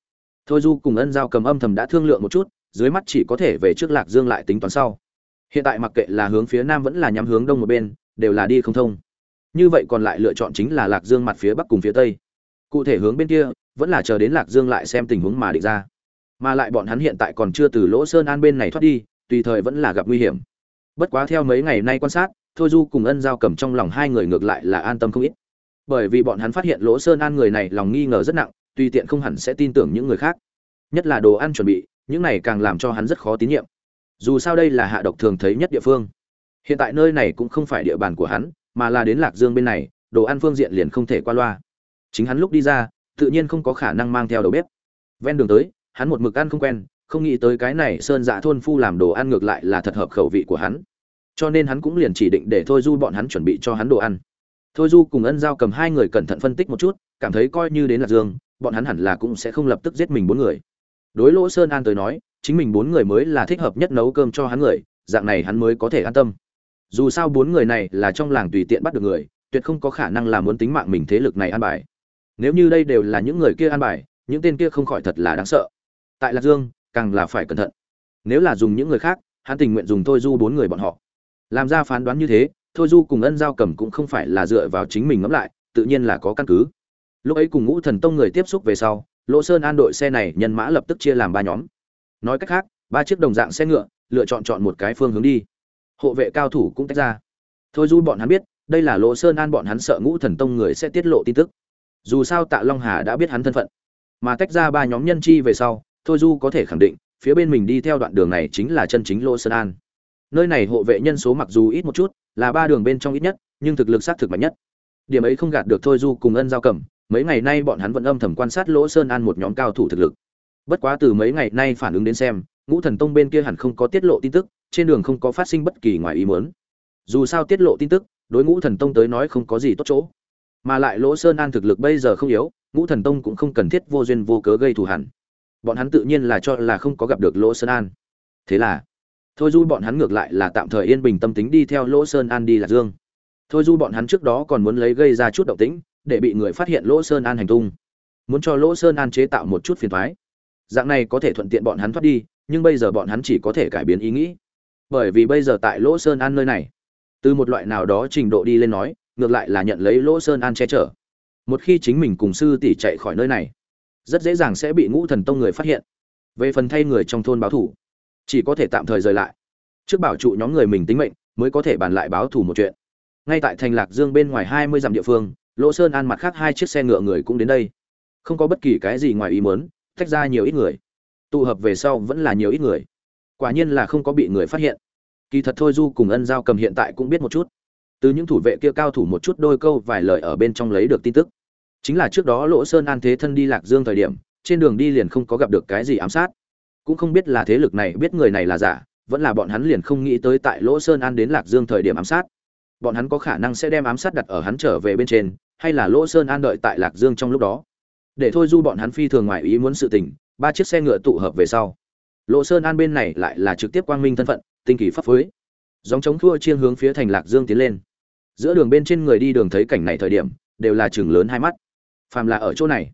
Thôi du cùng ân giao cầm âm thầm đã thương lượng một chút, dưới mắt chỉ có thể về trước lạc dương lại tính toán sau. Hiện tại mặc kệ là hướng phía nam vẫn là nhắm hướng đông một bên, đều là đi không thông. Như vậy còn lại lựa chọn chính là lạc dương mặt phía bắc cùng phía tây. Cụ thể hướng bên kia, vẫn là chờ đến lạc dương lại xem tình huống mà định ra. Mà lại bọn hắn hiện tại còn chưa từ lỗ sơn an bên này thoát đi, tùy thời vẫn là gặp nguy hiểm. Bất quá theo mấy ngày nay quan sát thôi du cùng ân giao cầm trong lòng hai người ngược lại là an tâm không ít. Bởi vì bọn hắn phát hiện lỗ sơn an người này lòng nghi ngờ rất nặng, tuy tiện không hẳn sẽ tin tưởng những người khác. Nhất là đồ ăn chuẩn bị, những này càng làm cho hắn rất khó tín nhiệm. Dù sao đây là hạ độc thường thấy nhất địa phương. Hiện tại nơi này cũng không phải địa bàn của hắn, mà là đến lạc dương bên này, đồ ăn phương diện liền không thể qua loa. Chính hắn lúc đi ra, tự nhiên không có khả năng mang theo đầu bếp. Ven đường tới, hắn một mực ăn không quen, không nghĩ tới cái này sơn dạ thôn phu làm đồ ăn ngược lại là thật hợp khẩu vị của hắn cho nên hắn cũng liền chỉ định để thôi du bọn hắn chuẩn bị cho hắn đồ ăn. Thôi du cùng ân giao cầm hai người cẩn thận phân tích một chút, cảm thấy coi như đến lạc dương, bọn hắn hẳn là cũng sẽ không lập tức giết mình bốn người. Đối lỗ sơn an tới nói, chính mình bốn người mới là thích hợp nhất nấu cơm cho hắn người, dạng này hắn mới có thể an tâm. Dù sao bốn người này là trong làng tùy tiện bắt được người, tuyệt không có khả năng là muốn tính mạng mình thế lực này an bài. Nếu như đây đều là những người kia an bài, những tên kia không khỏi thật là đáng sợ. Tại lạc dương, càng là phải cẩn thận. Nếu là dùng những người khác, hắn tình nguyện dùng thôi du bốn người bọn họ làm ra phán đoán như thế, thôi du cùng ân giao cầm cũng không phải là dựa vào chính mình ngẫm lại, tự nhiên là có căn cứ. Lúc ấy cùng ngũ thần tông người tiếp xúc về sau, lỗ sơn an đội xe này nhân mã lập tức chia làm ba nhóm. Nói cách khác, ba chiếc đồng dạng xe ngựa, lựa chọn chọn một cái phương hướng đi. Hộ vệ cao thủ cũng tách ra. Thôi du bọn hắn biết, đây là lỗ sơn an bọn hắn sợ ngũ thần tông người sẽ tiết lộ tin tức. Dù sao tạ long hà đã biết hắn thân phận. Mà tách ra ba nhóm nhân chi về sau, thôi du có thể khẳng định, phía bên mình đi theo đoạn đường này chính là chân chính lỗ sơn an nơi này hộ vệ nhân số mặc dù ít một chút, là ba đường bên trong ít nhất, nhưng thực lực xác thực mạnh nhất. Điểm ấy không gạt được thôi du cùng ân giao cầm mấy ngày nay bọn hắn vẫn âm thầm quan sát lỗ sơn an một nhóm cao thủ thực lực. Bất quá từ mấy ngày nay phản ứng đến xem, ngũ thần tông bên kia hẳn không có tiết lộ tin tức, trên đường không có phát sinh bất kỳ ngoài ý muốn. Dù sao tiết lộ tin tức, đối ngũ thần tông tới nói không có gì tốt chỗ. Mà lại lỗ sơn an thực lực bây giờ không yếu, ngũ thần tông cũng không cần thiết vô duyên vô cớ gây thù hẳn bọn hắn tự nhiên là cho là không có gặp được lỗ sơn an. Thế là thôi du bọn hắn ngược lại là tạm thời yên bình tâm tính đi theo lỗ sơn an đi lạc dương. Thôi du bọn hắn trước đó còn muốn lấy gây ra chút động tĩnh, để bị người phát hiện lỗ sơn an hành tung. Muốn cho lỗ sơn an chế tạo một chút phiền thoái dạng này có thể thuận tiện bọn hắn thoát đi, nhưng bây giờ bọn hắn chỉ có thể cải biến ý nghĩ. Bởi vì bây giờ tại lỗ sơn an nơi này, từ một loại nào đó trình độ đi lên nói, ngược lại là nhận lấy lỗ sơn an che chở. Một khi chính mình cùng sư tỷ chạy khỏi nơi này, rất dễ dàng sẽ bị ngũ thần tông người phát hiện. Về phần thay người trong thôn báo thủ chỉ có thể tạm thời rời lại. Trước bảo trụ nhóm người mình tính mệnh, mới có thể bàn lại báo thù một chuyện. Ngay tại thành lạc dương bên ngoài hai mươi dặm địa phương, lỗ sơn an mặt khác hai chiếc xe ngựa người cũng đến đây. Không có bất kỳ cái gì ngoài ý muốn, tách ra nhiều ít người. Tụ hợp về sau vẫn là nhiều ít người. Quả nhiên là không có bị người phát hiện. Kỳ thật thôi du cùng ân giao cầm hiện tại cũng biết một chút. Từ những thủ vệ kia cao thủ một chút đôi câu vài lời ở bên trong lấy được tin tức. Chính là trước đó lỗ sơn an thế thân đi lạc dương thời điểm, trên đường đi liền không có gặp được cái gì ám sát cũng không biết là thế lực này biết người này là giả, vẫn là bọn hắn liền không nghĩ tới tại lỗ sơn an đến lạc dương thời điểm ám sát. Bọn hắn có khả năng sẽ đem ám sát đặt ở hắn trở về bên trên, hay là lỗ sơn an đợi tại lạc dương trong lúc đó. Để thôi du bọn hắn phi thường ngoài ý muốn sự tình, ba chiếc xe ngựa tụ hợp về sau. Lỗ sơn an bên này lại là trực tiếp quang minh thân phận, tinh kỳ pháp phối. Dòng chống thua chiên hướng phía thành lạc dương tiến lên. Giữa đường bên trên người đi đường thấy cảnh này thời điểm, đều là chừng lớn hai mắt. Phàm là ở chỗ này,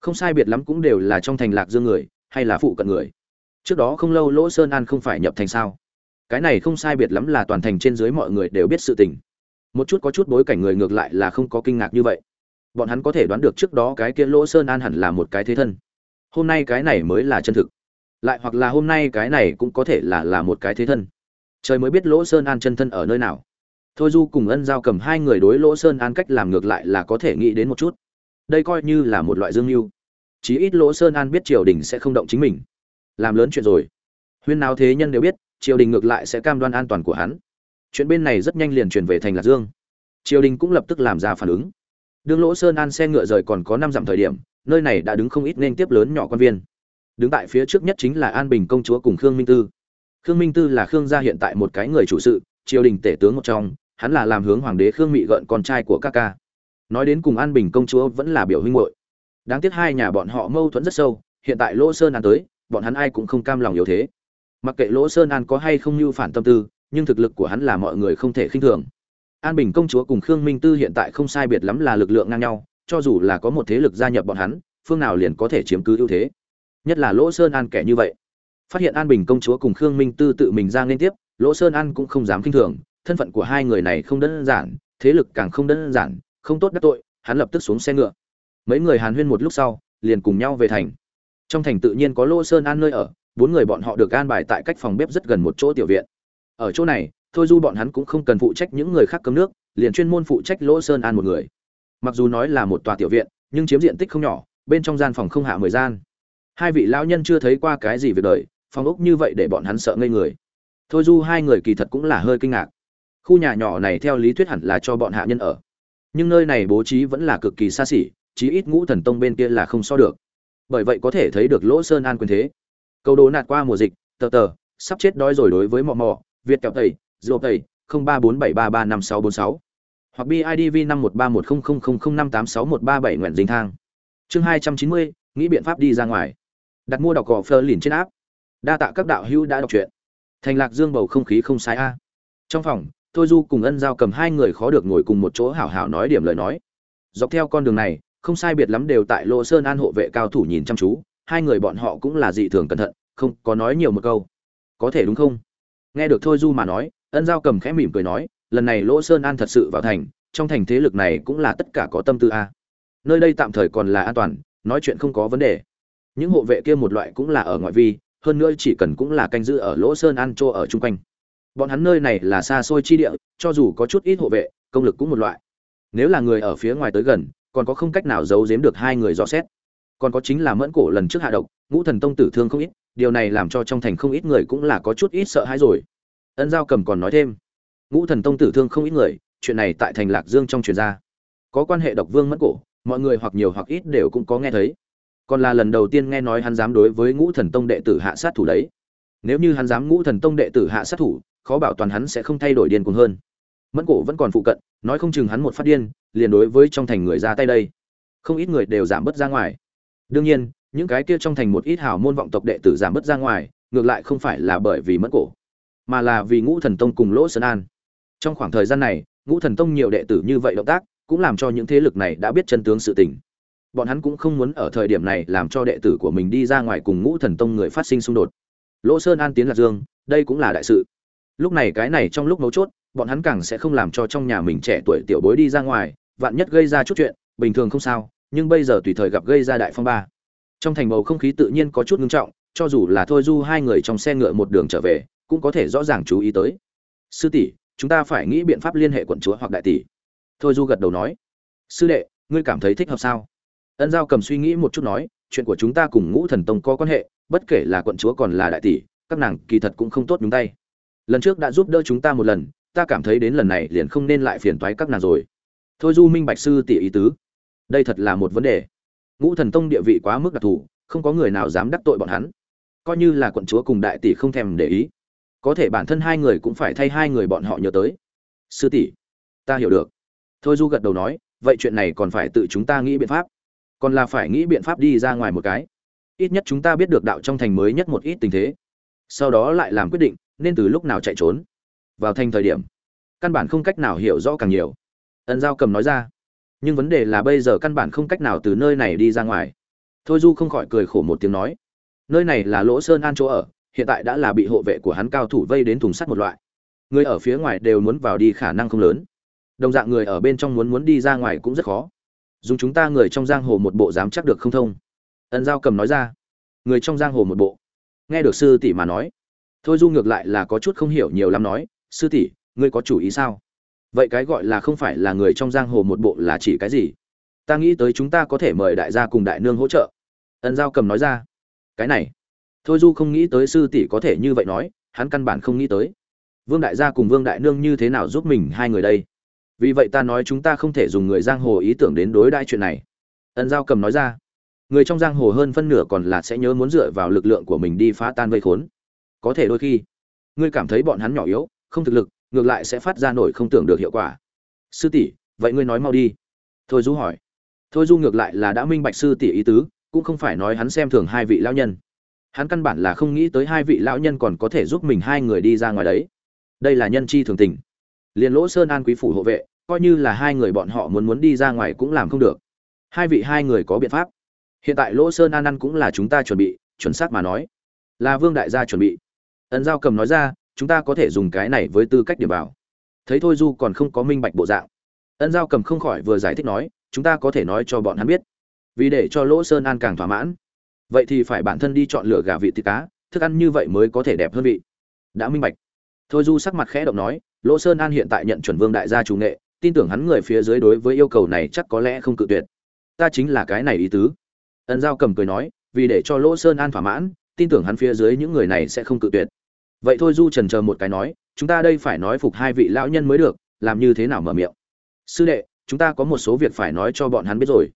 không sai biệt lắm cũng đều là trong thành lạc dương người, hay là phụ cận người trước đó không lâu lỗ sơn an không phải nhập thành sao? Cái này không sai biệt lắm là toàn thành trên dưới mọi người đều biết sự tình. Một chút có chút bối cảnh người ngược lại là không có kinh ngạc như vậy. Bọn hắn có thể đoán được trước đó cái kia lỗ sơn an hẳn là một cái thế thân. Hôm nay cái này mới là chân thực. Lại hoặc là hôm nay cái này cũng có thể là là một cái thế thân. Trời mới biết lỗ sơn an chân thân ở nơi nào. Thôi du cùng ân giao cầm hai người đối lỗ sơn an cách làm ngược lại là có thể nghĩ đến một chút. Đây coi như là một loại dương mưu. Chí ít lỗ sơn an biết triều đình sẽ không động chính mình làm lớn chuyện rồi. Huyên nào thế nhân đều biết, triều đình ngược lại sẽ cam đoan an toàn của hắn. Chuyện bên này rất nhanh liền truyền về thành lạc dương. Triều đình cũng lập tức làm ra phản ứng. Đương lỗ sơn an xe ngựa rời còn có năm dặm thời điểm, nơi này đã đứng không ít nên tiếp lớn nhỏ quan viên. Đứng tại phía trước nhất chính là an bình công chúa cùng khương minh tư. Khương minh tư là khương gia hiện tại một cái người chủ sự, triều đình tể tướng một trong, hắn là làm hướng hoàng đế khương mị gợn con trai của các ca. Nói đến cùng an bình công chúa vẫn là biểu huynh hội đáng tiếc hai nhà bọn họ mâu thuẫn rất sâu, hiện tại lỗ sơn an tới bọn hắn ai cũng không cam lòng yếu thế. Mặc kệ lỗ sơn an có hay không như phản tâm tư, nhưng thực lực của hắn là mọi người không thể khinh thường. An bình công chúa cùng khương minh tư hiện tại không sai biệt lắm là lực lượng ngang nhau, cho dù là có một thế lực gia nhập bọn hắn, phương nào liền có thể chiếm cứ ưu thế. Nhất là lỗ sơn an kẻ như vậy. Phát hiện an bình công chúa cùng khương minh tư tự mình ra liên tiếp, lỗ sơn an cũng không dám k i n h thường, thân phận của hai người này không đơn giản, thế lực càng không đơn giản, không tốt đắc tội, hắn lập tức xuống xe ngựa. Mấy người hàn huyên một lúc sau, liền cùng nhau về thành trong thành tự nhiên có lô sơn an nơi ở, bốn người bọn họ được an bài tại cách phòng bếp rất gần một chỗ tiểu viện. Ở chỗ này, thôi du bọn hắn cũng không cần phụ trách những người khác cấm nước, liền chuyên môn phụ trách lỗ sơn an một người. Mặc dù nói là một tòa tiểu viện, nhưng chiếm diện tích không nhỏ, bên trong gian phòng không hạ mười gian. Hai vị lão nhân chưa thấy qua cái gì về đời, phòng ốc như vậy để bọn hắn sợ ngây người. Thôi du hai người kỳ thật cũng là hơi kinh ngạc. Khu nhà nhỏ này theo lý thuyết hẳn là cho bọn hạ nhân ở. Nhưng nơi này bố trí vẫn là cực kỳ xa xỉ, chí ít ngũ thần tông bên kia là không so được bởi vậy có thể thấy được lỗ sơn an quyền thế. Câu đố nạt qua mùa dịch, tờ tờ, sắp chết đói rồi đối với mò mò việt kẹo tẩy dô tẩy, không ba bốn bảy ba ba năm sáu bốn sáu. Hoặc bidv năm một ba một không không không không năm tám sáu một ba bảy nguyện dính thang. Chương hai trăm chín mươi, nghĩ biện pháp đi ra ngoài. Đặt mua đọc cỏ phơ lìn trên áp đa tạ các đạo hữu đã đọc truyện. Thành lạc dương bầu không khí không sai a. Trong phòng, thôi du cùng ân giao cầm hai người khó được ngồi cùng một chỗ hảo hảo nói điểm lời nói. Dọc theo con đường này không sai biệt lắm đều tại lô sơn an hộ vệ cao thủ nhìn chăm chú, hai người bọn họ cũng là dị thường cẩn thận, không có nói nhiều một câu. Có thể đúng không? Nghe được thôi du mà nói, ân giao cầm khẽ mỉm cười nói, lần này lỗ sơn an thật sự vào thành, trong thành thế lực này cũng là tất cả có tâm tư a. Nơi đây tạm thời còn là an toàn, nói chuyện không có vấn đề. Những hộ vệ kia một loại cũng là ở ngoại vi, hơn nữa chỉ cần cũng là canh giữ ở lỗ sơn an chỗ ở chung quanh. Bọn hắn nơi này là xa xôi chi địa, cho dù có chút ít hộ vệ, công lực cũng một loại. Nếu là người ở phía ngoài tới gần còn có không cách nào giấu giếm được hai người dò xét. Còn có chính là mẫn cổ lần trước hạ độc ngũ thần tông tử thương không ít điều này làm cho trong thành không ít người cũng là có chút ít sợ hãi rồi. Ân giao cầm còn nói thêm ngũ thần tông tử thương không ít người chuyện này tại thành lạc dương trong truyền ra, có quan hệ độc vương mẫn cổ mọi người hoặc nhiều hoặc ít đều cũng có nghe thấy. Còn là lần đầu tiên nghe nói hắn dám đối với ngũ thần tông đệ tử hạ sát thủ đấy. Nếu như hắn dám ngũ thần tông đệ tử hạ sát thủ khó bảo toàn hắn sẽ không thay đổi điên cuồng hơn mẫn cổ vẫn còn phụ cận, nói không chừng hắn một phát điên, liền đối với trong thành người ra tay đây. Không ít người đều giảm bớt ra ngoài. Đương nhiên, những cái kia trong thành một ít hào môn vọng tộc đệ tử giảm bớt ra ngoài, ngược lại không phải là bởi vì mẫn cổ, mà là vì ngũ thần tông cùng lỗ sơn an. Trong khoảng thời gian này, ngũ thần tông nhiều đệ tử như vậy động tác, cũng làm cho những thế lực này đã biết chân tướng sự tình. Bọn hắn cũng không muốn ở thời điểm này làm cho đệ tử của mình đi ra ngoài cùng ngũ thần tông người phát sinh xung đột. Lỗ sơn an tiến lạc dương, đây cũng là đại sự. Lúc này cái này trong lúc mấu chốt bọn hắn càng sẽ không làm cho trong nhà mình trẻ tuổi tiểu bối đi ra ngoài, vạn nhất gây ra chút chuyện, bình thường không sao, nhưng bây giờ tùy thời gặp gây ra đại phong ba. Trong thành bầu không khí tự nhiên có chút ngưng trọng, cho dù là thôi du hai người trong xe ngựa một đường trở về, cũng có thể rõ ràng chú ý tới. Sư tỷ, chúng ta phải nghĩ biện pháp liên hệ quận chúa hoặc đại tỷ. Thôi du gật đầu nói. Sư đệ, ngươi cảm thấy thích hợp sao? Ân giao cầm suy nghĩ một chút nói, chuyện của chúng ta cùng ngũ thần tông có quan hệ, bất kể là quận chúa còn là đại tỷ, các nàng kỳ thật cũng không tốt nhúng tay. Lần trước đã giúp đỡ chúng ta một lần ta cảm thấy đến lần này liền không nên lại phiền toái các nàng rồi. Thôi du minh bạch sư tỷ ý tứ. Đây thật là một vấn đề. Ngũ thần tông địa vị quá mức đặc thù, không có người nào dám đắc tội bọn hắn. Coi như là quận chúa cùng đại tỷ không thèm để ý, có thể bản thân hai người cũng phải thay hai người bọn họ nhớ tới. Sư tỷ, ta hiểu được. Thôi du gật đầu nói, vậy chuyện này còn phải tự chúng ta nghĩ biện pháp. Còn là phải nghĩ biện pháp đi ra ngoài một cái. Ít nhất chúng ta biết được đạo trong thành mới nhất một ít tình thế. Sau đó lại làm quyết định, nên từ lúc nào chạy trốn vào thành thời điểm, căn bản không cách nào hiểu rõ càng nhiều. Ân giao cầm nói ra, nhưng vấn đề là bây giờ căn bản không cách nào từ nơi này đi ra ngoài. Thôi du không khỏi cười khổ một tiếng nói, nơi này là lỗ sơn an chỗ ở, hiện tại đã là bị hộ vệ của hắn cao thủ vây đến thùng sắt một loại. Người ở phía ngoài đều muốn vào đi khả năng không lớn. Đồng dạng người ở bên trong muốn muốn đi ra ngoài cũng rất khó. Dùng chúng ta người trong giang hồ một bộ dám chắc được không thông. Ân giao cầm nói ra, người trong giang hồ một bộ. Nghe được sư tỷ mà nói, thôi du ngược lại là có chút không hiểu nhiều lắm nói sư tỷ, ngươi có chủ ý sao? Vậy cái gọi là không phải là người trong giang hồ một bộ là chỉ cái gì? Ta nghĩ tới chúng ta có thể mời đại gia cùng đại nương hỗ trợ. Ân giao cầm nói ra. Cái này. Thôi du không nghĩ tới sư tỷ có thể như vậy nói, hắn căn bản không nghĩ tới. Vương đại gia cùng vương đại nương như thế nào giúp mình hai người đây? Vì vậy ta nói chúng ta không thể dùng người giang hồ ý tưởng đến đối đãi chuyện này. Ân giao cầm nói ra. Người trong giang hồ hơn phân nửa còn là sẽ nhớ muốn dựa vào lực lượng của mình đi phá tan vây khốn. Có thể đôi khi, ngươi cảm thấy bọn hắn nhỏ yếu không thực lực, ngược lại sẽ phát ra nổi không tưởng được hiệu quả. Sư tỷ, vậy ngươi nói mau đi. Thôi du hỏi. Thôi du ngược lại là đã minh bạch sư tỷ ý tứ, cũng không phải nói hắn xem thường hai vị lão nhân. Hắn căn bản là không nghĩ tới hai vị lão nhân còn có thể giúp mình hai người đi ra ngoài đấy. Đây là nhân chi thường tình. Liền lỗ sơn an quý phủ hộ vệ, coi như là hai người bọn họ muốn muốn đi ra ngoài cũng làm không được. Hai vị hai người có biện pháp. Hiện tại lỗ sơn an ăn cũng là chúng ta chuẩn bị, chuẩn xác mà nói. Là vương đại gia chuẩn bị. Ấn giao cầm nói ra chúng ta có thể dùng cái này với tư cách điểm vào. Thấy thôi du còn không có minh bạch bộ dạng. Ân giao cầm không khỏi vừa giải thích nói, chúng ta có thể nói cho bọn hắn biết. Vì để cho lỗ sơn an càng thỏa mãn. Vậy thì phải bản thân đi chọn lựa gà vị thịt cá, thức ăn như vậy mới có thể đẹp hơn vị. Đã minh bạch. Thôi du sắc mặt khẽ động nói, lỗ sơn an hiện tại nhận chuẩn vương đại gia chủ nghệ, tin tưởng hắn người phía dưới đối với yêu cầu này chắc có lẽ không cự tuyệt. Ta chính là cái này ý tứ. Ân giao cầm cười nói, vì để cho lỗ sơn an thỏa mãn, tin tưởng hắn phía dưới những người này sẽ không cự tuyệt vậy thôi, du trần chờ một cái nói, chúng ta đây phải nói phục hai vị lão nhân mới được, làm như thế nào mở miệng? Sư đệ, chúng ta có một số việc phải nói cho bọn hắn biết rồi.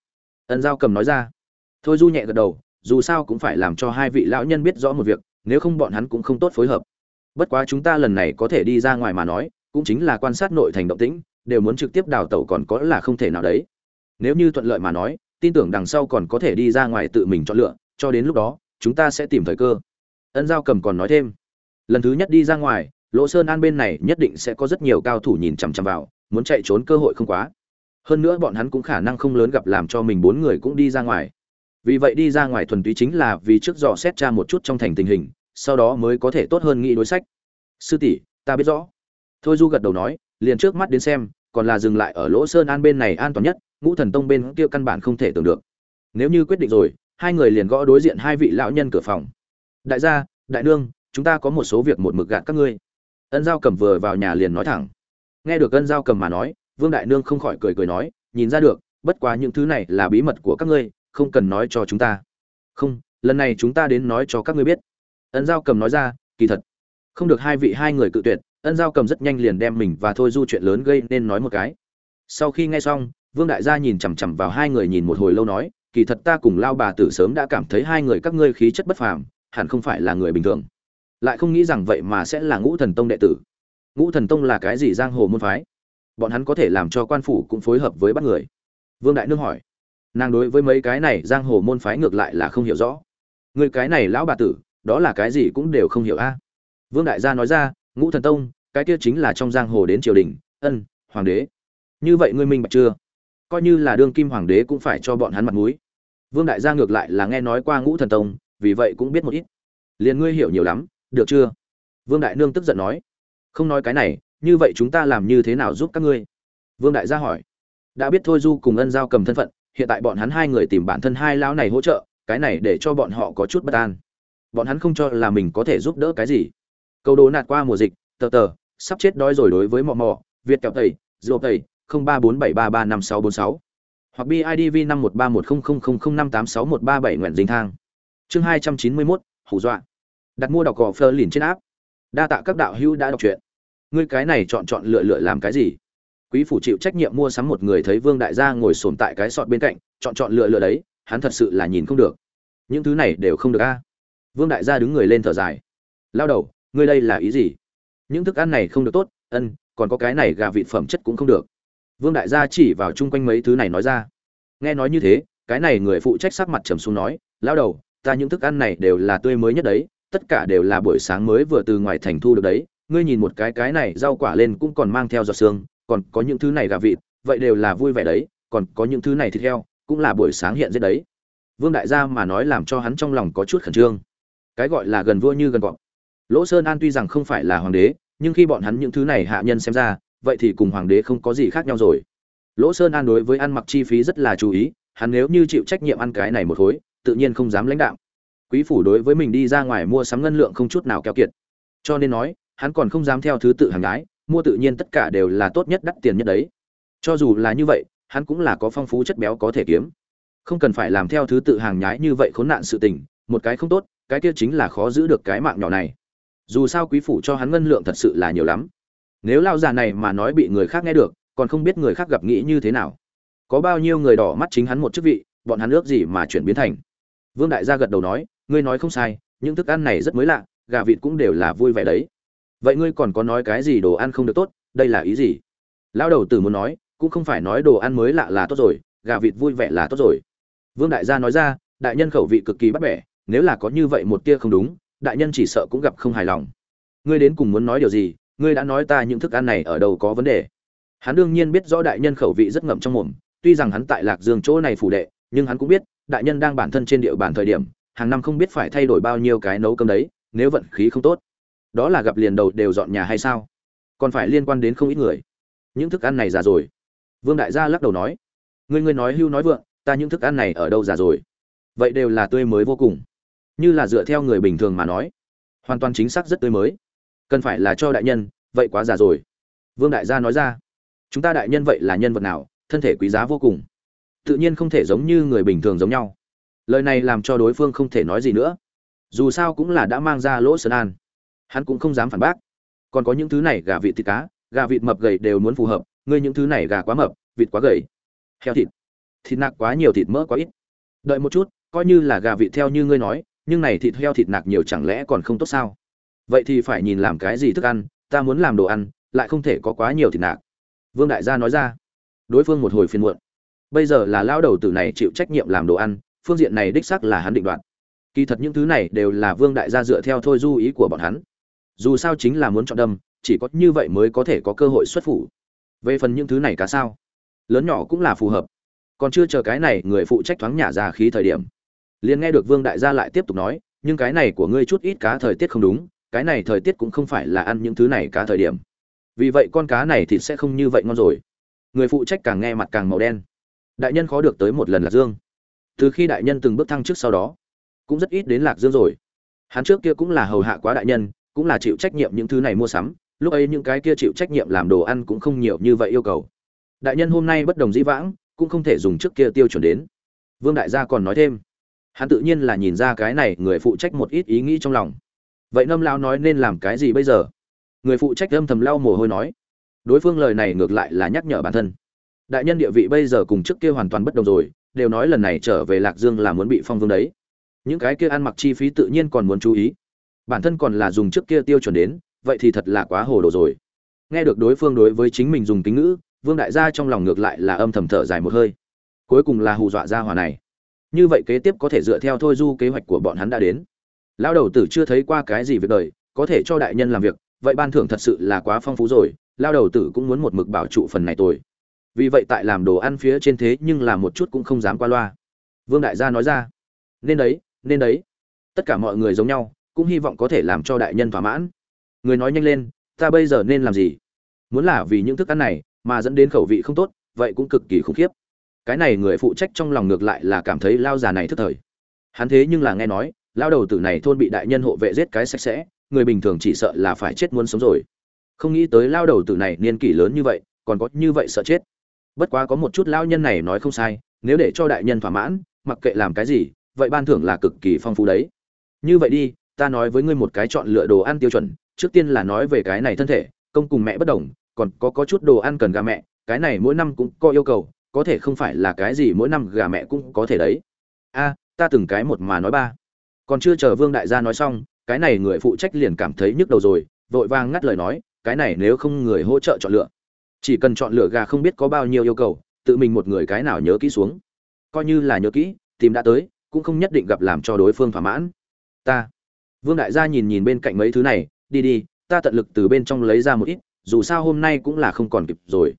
Ân giao cầm nói ra. Thôi, du nhẹ gật đầu, dù sao cũng phải làm cho hai vị lão nhân biết rõ một việc, nếu không bọn hắn cũng không tốt phối hợp. Bất quá chúng ta lần này có thể đi ra ngoài mà nói, cũng chính là quan sát nội thành động tĩnh, đều muốn trực tiếp đào tẩu còn có là không thể nào đấy. Nếu như thuận lợi mà nói, tin tưởng đằng sau còn có thể đi ra ngoài tự mình chọn lựa, cho đến lúc đó, chúng ta sẽ tìm thời cơ. Ân giao cầm còn nói thêm lần thứ nhất đi ra ngoài, lỗ sơn an bên này nhất định sẽ có rất nhiều cao thủ nhìn chằm chằm vào, muốn chạy trốn cơ hội không quá. Hơn nữa bọn hắn cũng khả năng không lớn gặp làm cho mình bốn người cũng đi ra ngoài. Vì vậy đi ra ngoài thuần túy chính là vì trước dò xét tra một chút trong thành tình hình, sau đó mới có thể tốt hơn nghĩ đối sách. Sư tỷ, ta biết rõ. Thôi du gật đầu nói, liền trước mắt đến xem, còn là dừng lại ở lỗ sơn an bên này an toàn nhất, ngũ thần tông bên kia căn bản không thể tưởng được. Nếu như quyết định rồi, hai người liền gõ đối diện hai vị lão nhân cửa phòng. Đại gia, đại nương chúng ta có một số việc một mực gạt các ngươi. Ân giao cầm vừa vào nhà liền nói thẳng. Nghe được ân giao cầm mà nói, vương đại nương không khỏi cười cười nói, nhìn ra được, bất quá những thứ này là bí mật của các ngươi, không cần nói cho chúng ta. Không, lần này chúng ta đến nói cho các ngươi biết. Ân giao cầm nói ra, kỳ thật, không được hai vị hai người cự tuyệt, ân giao cầm rất nhanh liền đem mình và thôi du chuyện lớn gây nên nói một cái. Sau khi nghe xong, vương đại gia nhìn chằm chằm vào hai người nhìn một hồi lâu nói, kỳ thật ta cùng lao bà tử sớm đã cảm thấy hai người các ngươi khí chất bất phàm, hẳn không phải là người bình thường lại không nghĩ rằng vậy mà sẽ là ngũ thần tông đệ tử. Ngũ thần tông là cái gì giang hồ môn phái? Bọn hắn có thể làm cho quan phủ cũng phối hợp với bắt người? Vương đại nương hỏi. Nàng đối với mấy cái này giang hồ môn phái ngược lại là không hiểu rõ. Người cái này lão bà tử, đó là cái gì cũng đều không hiểu a. Vương đại gia nói ra, ngũ thần tông, cái kia chính là trong giang hồ đến triều đình, ân, hoàng đế. Như vậy ngươi minh bạch chưa? Coi như là đương kim hoàng đế cũng phải cho bọn hắn mặt mũi. Vương đại gia ngược lại là nghe nói qua ngũ thần tông, vì vậy cũng biết một ít. Liền ngươi hiểu nhiều lắm được chưa? Vương đại nương tức giận nói. Không nói cái này, như vậy chúng ta làm như thế nào giúp các ngươi? Vương đại gia hỏi. Đã biết thôi du cùng ân giao cầm thân phận, hiện tại bọn hắn hai người tìm bản thân hai lão này hỗ trợ, cái này để cho bọn họ có chút bất an. Bọn hắn không cho là mình có thể giúp đỡ cái gì. Câu đố nạt qua mùa dịch, tờ tờ, sắp chết đói rồi đối với mò mò việt kẹo tẩy dô tẩy, không ba bốn bảy ba ba năm sáu bốn sáu. Hoặc bidv năm một ba một không không không không năm tám sáu một ba bảy nguyện dính thang. Chương hai trăm chín mươi mốt hủ dọa đặt mua đọc cỏ phơ lìn trên áp đa tạ các đạo hữu đã đọc truyện. Ngươi cái này chọn chọn lựa lựa làm cái gì? Quý phủ chịu trách nhiệm mua sắm một người thấy vương đại gia ngồi sồn tại cái sọt bên cạnh, chọn chọn lựa lựa đấy, hắn thật sự là nhìn không được. Những thứ này đều không được a. Vương đại gia đứng người lên thở dài. Lao đầu, ngươi đây là ý gì? Những thức ăn này không được tốt, ân, còn có cái này gà vịt phẩm chất cũng không được. Vương đại gia chỉ vào chung quanh mấy thứ này nói ra. Nghe nói như thế, cái này người phụ trách sắc mặt trầm xuống nói, lao đầu, ta những thức ăn này đều là tươi mới nhất đấy tất cả đều là buổi sáng mới vừa từ ngoài thành thu được đấy. Ngươi nhìn một cái cái này, rau quả lên cũng còn mang theo giọt xương còn có những thứ này gà vịt, vậy đều là vui vẻ đấy. Còn có những thứ này thịt heo, cũng là buổi sáng hiện giết đấy. Vương đại gia mà nói làm cho hắn trong lòng có chút khẩn trương. Cái gọi là gần vua như gần cọp. Lỗ sơn an tuy rằng không phải là hoàng đế, nhưng khi bọn hắn những thứ này hạ nhân xem ra, vậy thì cùng hoàng đế không có gì khác nhau rồi. Lỗ sơn an đối với ăn mặc chi phí rất là chú ý, hắn nếu như chịu trách nhiệm ăn cái này một khối, tự nhiên không dám lãnh đạo quý phủ đối với mình đi ra ngoài mua sắm ngân lượng không chút nào keo kiệt. Cho nên nói, hắn còn không dám theo thứ tự hàng gái, mua tự nhiên tất cả đều là tốt nhất đắt tiền nhất đấy. Cho dù là như vậy, hắn cũng là có phong phú chất béo có thể kiếm. Không cần phải làm theo thứ tự hàng nhái như vậy khốn nạn sự tình, một cái không tốt, cái kia chính là khó giữ được cái mạng nhỏ này. Dù sao quý phủ cho hắn ngân lượng thật sự là nhiều lắm. Nếu lao già này mà nói bị người khác nghe được, còn không biết người khác gặp nghĩ như thế nào. Có bao nhiêu người đỏ mắt chính hắn một chức vị, bọn hắn ước gì mà chuyển biến thành. Vương đại gia gật đầu nói ngươi nói không sai, những thức ăn này rất mới lạ, gà vịt cũng đều là vui vẻ đấy. Vậy ngươi còn có nói cái gì đồ ăn không được tốt, đây là ý gì? Lão đầu tử muốn nói, cũng không phải nói đồ ăn mới lạ là tốt rồi, gà vịt vui vẻ là tốt rồi. Vương đại gia nói ra, đại nhân khẩu vị cực kỳ bắt bẻ, nếu là có như vậy một tia không đúng, đại nhân chỉ sợ cũng gặp không hài lòng. Ngươi đến cùng muốn nói điều gì, ngươi đã nói ta những thức ăn này ở đâu có vấn đề. Hắn đương nhiên biết rõ đại nhân khẩu vị rất ngậm trong mồm, tuy rằng hắn tại lạc dương chỗ này phủ đệ, nhưng hắn cũng biết, đại nhân đang bản thân trên địa bàn thời điểm hàng năm không biết phải thay đổi bao nhiêu cái nấu cơm đấy, nếu vận khí không tốt, đó là gặp liền đầu đều dọn nhà hay sao? Còn phải liên quan đến không ít người. Những thức ăn này già rồi. Vương đại gia lắc đầu nói, ngươi ngươi nói hưu nói vượng, ta những thức ăn này ở đâu già rồi? Vậy đều là tươi mới vô cùng. Như là dựa theo người bình thường mà nói, hoàn toàn chính xác rất tươi mới. Cần phải là cho đại nhân, vậy quá già rồi. Vương đại gia nói ra, chúng ta đại nhân vậy là nhân vật nào, thân thể quý giá vô cùng. Tự nhiên không thể giống như người bình thường giống nhau lời này làm cho đối phương không thể nói gì nữa. Dù sao cũng là đã mang ra lỗ sơn an. Hắn cũng không dám phản bác. Còn có những thứ này gà vịt thịt cá, gà vịt mập gầy đều muốn phù hợp, ngươi những thứ này gà quá mập, vịt quá gầy. Heo thịt. Thịt nạc quá nhiều, thịt mỡ quá ít. Đợi một chút, coi như là gà vịt theo như ngươi nói, nhưng này thịt heo thịt nạc nhiều chẳng lẽ còn không tốt sao? Vậy thì phải nhìn làm cái gì thức ăn, ta muốn làm đồ ăn, lại không thể có quá nhiều thịt nạc. Vương đại gia nói ra. Đối phương một hồi phiền muộn. Bây giờ là lao đầu tử này chịu trách nhiệm làm đồ ăn phương diện này đích xác là hắn định đoạt. Kỳ thật những thứ này đều là vương đại gia dựa theo thôi du ý của bọn hắn. Dù sao chính là muốn chọn đâm, chỉ có như vậy mới có thể có cơ hội xuất phủ. Về phần những thứ này cá sao? Lớn nhỏ cũng là phù hợp. Còn chưa chờ cái này người phụ trách thoáng nhả ra khí thời điểm, liền nghe được vương đại gia lại tiếp tục nói, nhưng cái này của ngươi chút ít cá thời tiết không đúng, cái này thời tiết cũng không phải là ăn những thứ này cá thời điểm. Vì vậy con cá này thì sẽ không như vậy ngon rồi. Người phụ trách càng nghe mặt càng màu đen. Đại nhân khó được tới một lần là dương từ khi đại nhân từng bước thăng trước sau đó, cũng rất ít đến lạc dương rồi. Hắn trước kia cũng là hầu hạ quá đại nhân, cũng là chịu trách nhiệm những thứ này mua sắm, lúc ấy những cái kia chịu trách nhiệm làm đồ ăn cũng không nhiều như vậy yêu cầu. Đại nhân hôm nay bất đồng dĩ vãng, cũng không thể dùng trước kia tiêu chuẩn đến. Vương đại gia còn nói thêm. Hắn tự nhiên là nhìn ra cái này người phụ trách một ít ý nghĩ trong lòng. Vậy nâm lao nói nên làm cái gì bây giờ? Người phụ trách âm thầm lau mồ hôi nói. Đối phương lời này ngược lại là nhắc nhở bản thân. Đại nhân địa vị bây giờ cùng trước kia hoàn toàn bất đồng rồi đều nói lần này trở về lạc dương là muốn bị phong vương đấy. Những cái kia ăn mặc chi phí tự nhiên còn muốn chú ý. Bản thân còn là dùng trước kia tiêu chuẩn đến, vậy thì thật là quá hồ đồ rồi. Nghe được đối phương đối với chính mình dùng tính ngữ, vương đại gia trong lòng ngược lại là âm thầm thở dài một hơi. Cuối cùng là hù dọa gia hỏa này. Như vậy kế tiếp có thể dựa theo thôi du kế hoạch của bọn hắn đã đến. Lão đầu tử chưa thấy qua cái gì việc đời, có thể cho đại nhân làm việc, vậy ban thưởng thật sự là quá phong phú rồi lao đầu tử cũng muốn một mực bảo trụ phần này tồi vì vậy tại làm đồ ăn phía trên thế nhưng là một chút cũng không dám qua loa. Vương đại gia nói ra, nên đấy nên đấy. Tất cả mọi người giống nhau, cũng hy vọng có thể làm cho đại nhân thỏa mãn. Người nói nhanh lên, ta bây giờ nên làm gì? Muốn là vì những thức ăn này mà dẫn đến khẩu vị không tốt, vậy cũng cực kỳ khủng khiếp. Cái này người phụ trách trong lòng ngược lại là cảm thấy lao già này thức thời. Hắn thế nhưng là nghe nói, lao đầu tử này thôn bị đại nhân hộ vệ giết cái sạch sẽ, người bình thường chỉ sợ là phải chết muốn sống rồi. Không nghĩ tới lao đầu tử này niên kỷ lớn như vậy, còn có như vậy sợ chết bất quá có một chút lao nhân này nói không sai, nếu để cho đại nhân thỏa mãn, mặc kệ làm cái gì, vậy ban thưởng là cực kỳ phong phú đấy. Như vậy đi, ta nói với ngươi một cái chọn lựa đồ ăn tiêu chuẩn, trước tiên là nói về cái này thân thể, công cùng mẹ bất đồng, còn có có chút đồ ăn cần gà mẹ, cái này mỗi năm cũng có yêu cầu, có thể không phải là cái gì mỗi năm gà mẹ cũng có thể đấy. A, ta từng cái một mà nói ba. Còn chưa chờ vương đại gia nói xong, cái này người phụ trách liền cảm thấy nhức đầu rồi, vội vàng ngắt lời nói, cái này nếu không người hỗ trợ chọn lựa chỉ cần chọn lựa gà không biết có bao nhiêu yêu cầu, tự mình một người cái nào nhớ kỹ xuống. Coi như là nhớ kỹ, tìm đã tới, cũng không nhất định gặp làm cho đối phương thỏa mãn. Ta. Vương đại gia nhìn nhìn bên cạnh mấy thứ này, đi đi, ta tận lực từ bên trong lấy ra một ít, dù sao hôm nay cũng là không còn kịp rồi.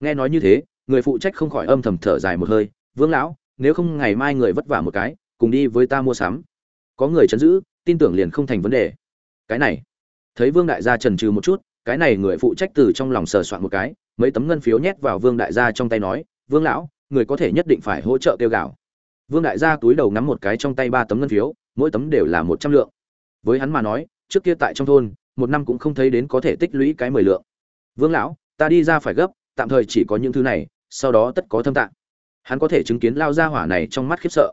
Nghe nói như thế, người phụ trách không khỏi âm thầm thở dài một hơi, vương lão, nếu không ngày mai người vất vả một cái, cùng đi với ta mua sắm. Có người chấn giữ, tin tưởng liền không thành vấn đề. Cái này. Thấy vương đại gia trần trừ một chút, cái này người phụ trách từ trong lòng sờ soạn một cái mấy tấm ngân phiếu nhét vào vương đại gia trong tay nói, vương lão, người có thể nhất định phải hỗ trợ tiêu gạo vương đại gia túi đầu ngắm một cái trong tay ba tấm ngân phiếu, mỗi tấm đều là một trăm lượng. Với hắn mà nói, trước kia tại trong thôn, một năm cũng không thấy đến có thể tích lũy cái mười lượng. Vương lão, ta đi ra phải gấp, tạm thời chỉ có những thứ này, sau đó tất có thâm tạng. Hắn có thể chứng kiến lao ra hỏa này trong mắt khiếp sợ.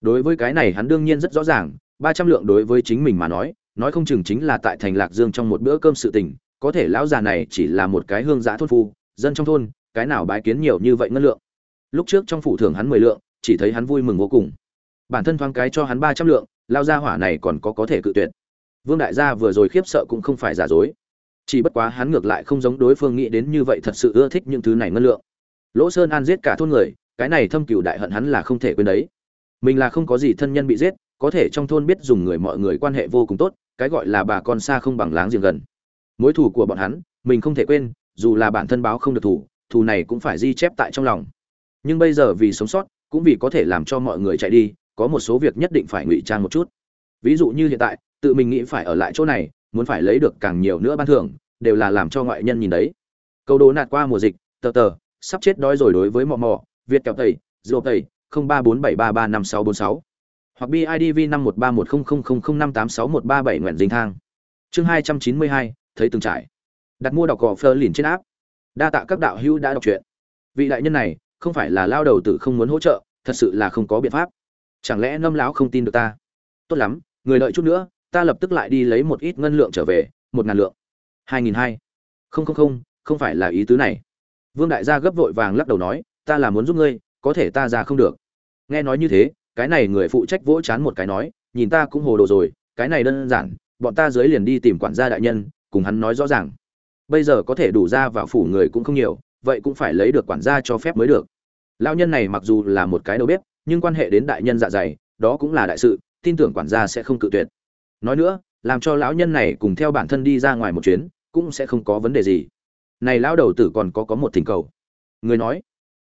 Đối với cái này hắn đương nhiên rất rõ ràng, ba trăm lượng đối với chính mình mà nói nói không chừng chính là tại thành lạc dương trong một bữa cơm sự tình, có thể lão già này chỉ là một cái hương giã thôn phu dân trong thôn, cái nào bái kiến nhiều như vậy ngân lượng? Lúc trước trong phủ thưởng hắn mười lượng, chỉ thấy hắn vui mừng vô cùng. Bản thân thoáng cái cho hắn ba trăm lượng, lao gia hỏa này còn có có thể cự tuyệt. Vương đại gia vừa rồi khiếp sợ cũng không phải giả dối. Chỉ bất quá hắn ngược lại không giống đối phương nghĩ đến như vậy thật sự ưa thích những thứ này ngân lượng. Lỗ sơn an giết cả thôn người, cái này thâm cừu đại hận hắn là không thể quên đấy. Mình là không có gì thân nhân bị giết, có thể trong thôn biết dùng người mọi người quan hệ vô cùng tốt, cái gọi là bà con xa không bằng láng giềng gần. Mối thù của bọn hắn, mình không thể quên dù là bản thân báo không được thù thù này cũng phải di chép tại trong lòng. Nhưng bây giờ vì sống sót, cũng vì có thể làm cho mọi người chạy đi, có một số việc nhất định phải ngụy trang một chút. Ví dụ như hiện tại, tự mình nghĩ phải ở lại chỗ này, muốn phải lấy được càng nhiều nữa ban thưởng, đều là làm cho ngoại nhân nhìn đấy. Câu đố nạt qua mùa dịch, tờ tờ, sắp chết đói rồi đối với mò mò việt kẹo tẩy dầu tẩy, không ba bốn bảy ba ba năm sáu bốn sáu. Hoặc bidv năm một ba một không không không không năm tám sáu một ba bảy nguyện dinh thang. Chương hai trăm chín mươi hai, thấy từng trải đặt mua đọc cỏ phơ lìn trên áp đa tạ các đạo hữu đã đọc truyện. Vị đại nhân này, không phải là lao đầu tử không muốn hỗ trợ, thật sự là không có biện pháp. Chẳng lẽ ngâm lão không tin được ta? Tốt lắm, người đợi chút nữa, ta lập tức lại đi lấy một ít ngân lượng trở về, một ngàn lượng. Hai nghìn hai. Không không không không phải là ý tứ này. Vương đại gia gấp vội vàng lắc đầu nói, ta là muốn giúp ngươi, có thể ta ra không được. Nghe nói như thế, cái này người phụ trách vỗ chán một cái nói, nhìn ta cũng hồ đồ rồi, cái này đơn giản, bọn ta dưới liền đi tìm quản gia đại nhân, cùng hắn nói rõ ràng bây giờ có thể đủ ra vào phủ người cũng không nhiều, vậy cũng phải lấy được quản gia cho phép mới được. Lão nhân này mặc dù là một cái đầu bếp, nhưng quan hệ đến đại nhân dạ dày, đó cũng là đại sự, tin tưởng quản gia sẽ không cự tuyệt. Nói nữa, làm cho lão nhân này cùng theo bản thân đi ra ngoài một chuyến, cũng sẽ không có vấn đề gì. Này lão đầu tử còn có có một thỉnh cầu. Người nói,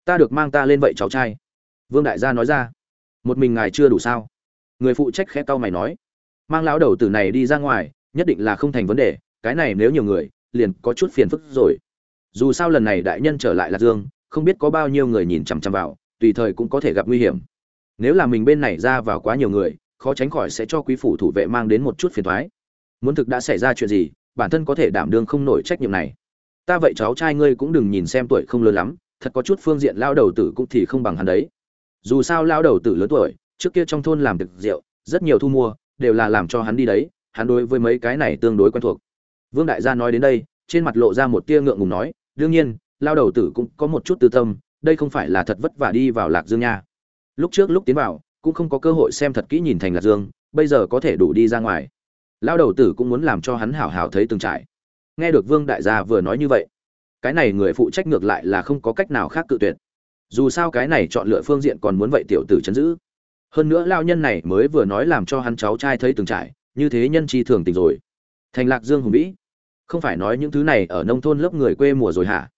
ta được mang ta lên vậy cháu trai. Vương đại gia nói ra, một mình ngài chưa đủ sao? Người phụ trách khẽ cau mày nói, mang lão đầu tử này đi ra ngoài, nhất định là không thành vấn đề, cái này nếu nhiều người liền có chút phiền phức rồi. Dù sao lần này đại nhân trở lại lạc dương, không biết có bao nhiêu người nhìn chằm chằm vào, tùy thời cũng có thể gặp nguy hiểm. Nếu là mình bên này ra vào quá nhiều người, khó tránh khỏi sẽ cho quý phủ thủ vệ mang đến một chút phiền thoái muốn thực đã xảy ra chuyện gì, bản thân có thể đảm đương không nổi trách nhiệm này. Ta vậy cháu trai ngươi cũng đừng nhìn xem tuổi không lớn lắm, thật có chút phương diện lao đầu tử cũng thì không bằng hắn đấy. Dù sao lao đầu tử lớn tuổi, trước kia trong thôn làm thực rượu, rất nhiều thu mua, đều là làm cho hắn đi đấy, hắn đối với mấy cái này tương đối quen thuộc vương đại gia nói đến đây, trên mặt lộ ra một tia ngượng ngùng nói, đương nhiên, lao đầu tử cũng có một chút tư tâm, đây không phải là thật vất vả đi vào lạc dương nha. Lúc trước lúc tiến vào, cũng không có cơ hội xem thật kỹ nhìn thành lạc dương, bây giờ có thể đủ đi ra ngoài. Lao đầu tử cũng muốn làm cho hắn hảo hảo thấy từng trải. Nghe được vương đại gia vừa nói như vậy, cái này người phụ trách ngược lại là không có cách nào khác cự tuyệt. Dù sao cái này chọn lựa phương diện còn muốn vậy tiểu tử chấn giữ. Hơn nữa lao nhân này mới vừa nói làm cho hắn cháu trai thấy từng trải, như thế nhân chi thường tình rồi. Thành lạc dương hùng vĩ không phải nói những thứ này ở nông thôn lớp người quê mùa rồi hả?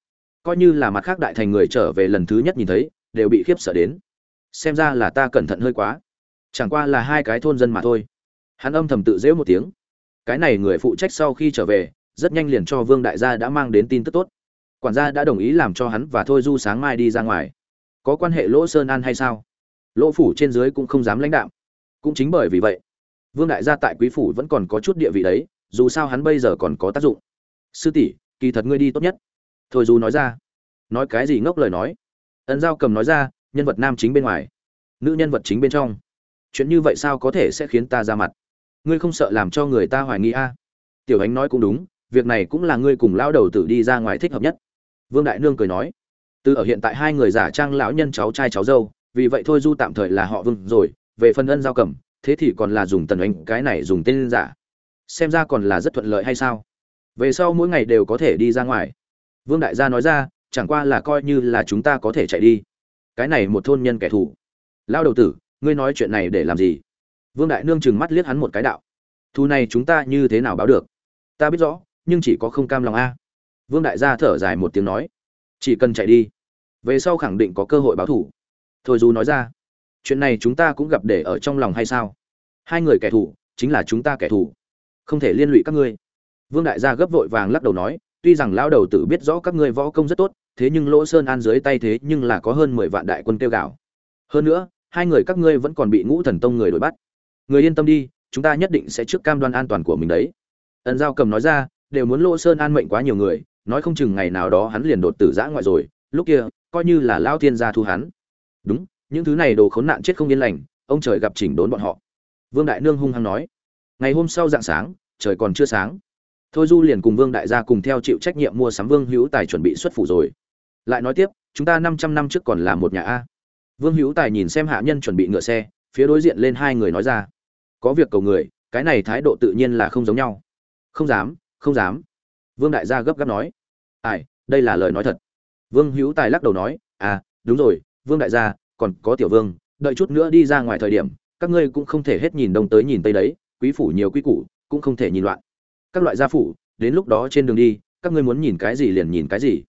Coi như là mặt khác đại thành người trở về lần thứ nhất nhìn thấy, đều bị khiếp sợ đến. Xem ra là ta cẩn thận hơi quá. Chẳng qua là hai cái thôn dân mà thôi. Hắn âm thầm tự dễu một tiếng. Cái này người phụ trách sau khi trở về, rất nhanh liền cho vương đại gia đã mang đến tin tức tốt. Quản gia đã đồng ý làm cho hắn và thôi du sáng mai đi ra ngoài. Có quan hệ lỗ sơn an hay sao? Lỗ phủ trên dưới cũng không dám lãnh đạo cũng chính bởi vì vậy, vương đại gia tại quý phủ vẫn còn có chút địa vị đấy dù sao hắn bây giờ còn có tác dụng. Sư tỷ, kỳ thật ngươi đi tốt nhất. Thôi du nói ra. Nói cái gì ngốc lời nói. Ấn giao cầm nói ra, nhân vật nam chính bên ngoài, nữ nhân vật chính bên trong. Chuyện như vậy sao có thể sẽ khiến ta ra mặt? Ngươi không sợ làm cho người ta hoài nghi a? À? tiểu ánh nói cũng đúng, việc này cũng là ngươi cùng lão đầu tử đi ra ngoài thích hợp nhất. Vương đại nương cười nói, từ ở hiện tại hai người giả trang lão nhân cháu trai cháu dâu, vì vậy thôi du tạm thời là họ vương rồi, về phần ân giao cầm, thế thì còn là dùng tần ánh, cái này dùng tên giả xem ra còn là rất thuận lợi hay sao? Về sau mỗi ngày đều có thể đi ra ngoài. Vương đại gia nói ra, chẳng qua là coi như là chúng ta có thể chạy đi. Cái này một thôn nhân kẻ thù. Lao đầu tử, ngươi nói chuyện này để làm gì? Vương đại nương chừng mắt liếc hắn một cái đạo. Thu này chúng ta như thế nào báo được? Ta biết rõ, nhưng chỉ có không cam lòng a. Vương đại gia thở dài một tiếng nói. Chỉ cần chạy đi. Về sau khẳng định có cơ hội báo thủ thôi dù nói ra, chuyện này chúng ta cũng gặp để ở trong lòng hay sao? Hai người kẻ thù, chính là chúng ta kẻ thù không thể liên lụy các ngươi. Vương đại gia gấp vội vàng lắc đầu nói, tuy rằng lão đầu tử biết rõ các ngươi võ công rất tốt, thế nhưng lỗ sơn an dưới tay thế nhưng là có hơn mười vạn đại quân tiêu gạo hơn nữa, hai người các ngươi vẫn còn bị ngũ thần tông người đuổi bắt. Người yên tâm đi, chúng ta nhất định sẽ trước cam đoan an toàn của mình đấy. Ẩn giao cầm nói ra, đều muốn lỗ sơn an mệnh quá nhiều người, nói không chừng ngày nào đó hắn liền đột tử giã ngoại rồi, lúc kia, coi như là lao thiên gia thu hắn. Đúng, những thứ này đồ khốn nạn chết không yên lành, ông trời gặp chỉnh đốn bọn họ. Vương đại nương hung hăng nói ngày hôm sau dạng sáng, trời còn chưa sáng. Thôi du liền cùng vương đại gia cùng theo chịu trách nhiệm mua sắm vương hữu tài chuẩn bị xuất phủ rồi. Lại nói tiếp, chúng ta năm trăm năm trước còn là một nhà a. Vương hữu tài nhìn xem hạ nhân chuẩn bị ngựa xe, phía đối diện lên hai người nói ra. Có việc cầu người, cái này thái độ tự nhiên là không giống nhau. Không dám không dám. Vương đại gia gấp gáp nói. Ai, đây là lời nói thật. Vương hữu tài lắc đầu nói à đúng rồi, vương đại gia, còn có tiểu vương, đợi chút nữa đi ra ngoài thời điểm, các ngươi cũng không thể hết nhìn đông tới nhìn tây đấy quý phủ nhiều quý củ, cũng không thể nhìn loạn. Các loại gia phủ, đến lúc đó trên đường đi, các ngươi muốn nhìn cái gì liền nhìn cái gì.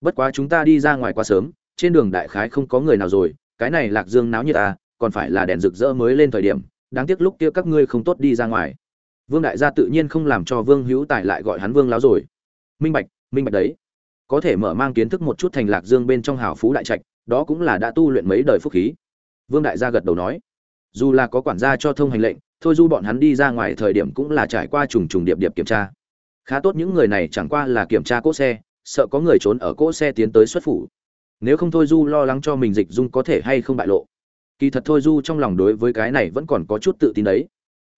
Bất quá chúng ta đi ra ngoài quá sớm, trên đường đại khái không có người nào rồi, cái này lạc dương náo như ta à, còn phải là đèn rực rỡ mới lên thời điểm, đáng tiếc lúc kia các ngươi không tốt đi ra ngoài. Vương đại gia tự nhiên không làm cho vương hữu tài lại gọi hắn vương láo rồi. Minh bạch minh bạch đấy. Có thể mở mang kiến thức một chút thành lạc dương bên trong hào phú đại trạch, đó cũng là đã tu luyện mấy đời phúc khí. Vương đại gia gật đầu nói. Dù là có quản gia cho thông hành lệnh thôi du bọn hắn đi ra ngoài thời điểm cũng là trải qua trùng trùng điệp điệp kiểm tra. Khá tốt những người này chẳng qua là kiểm tra cỗ xe, sợ có người trốn ở cỗ xe tiến tới xuất phủ. Nếu không thôi du lo lắng cho mình dịch dung có thể hay không bại lộ. Kỳ thật thôi du trong lòng đối với cái này vẫn còn có chút tự tin đấy.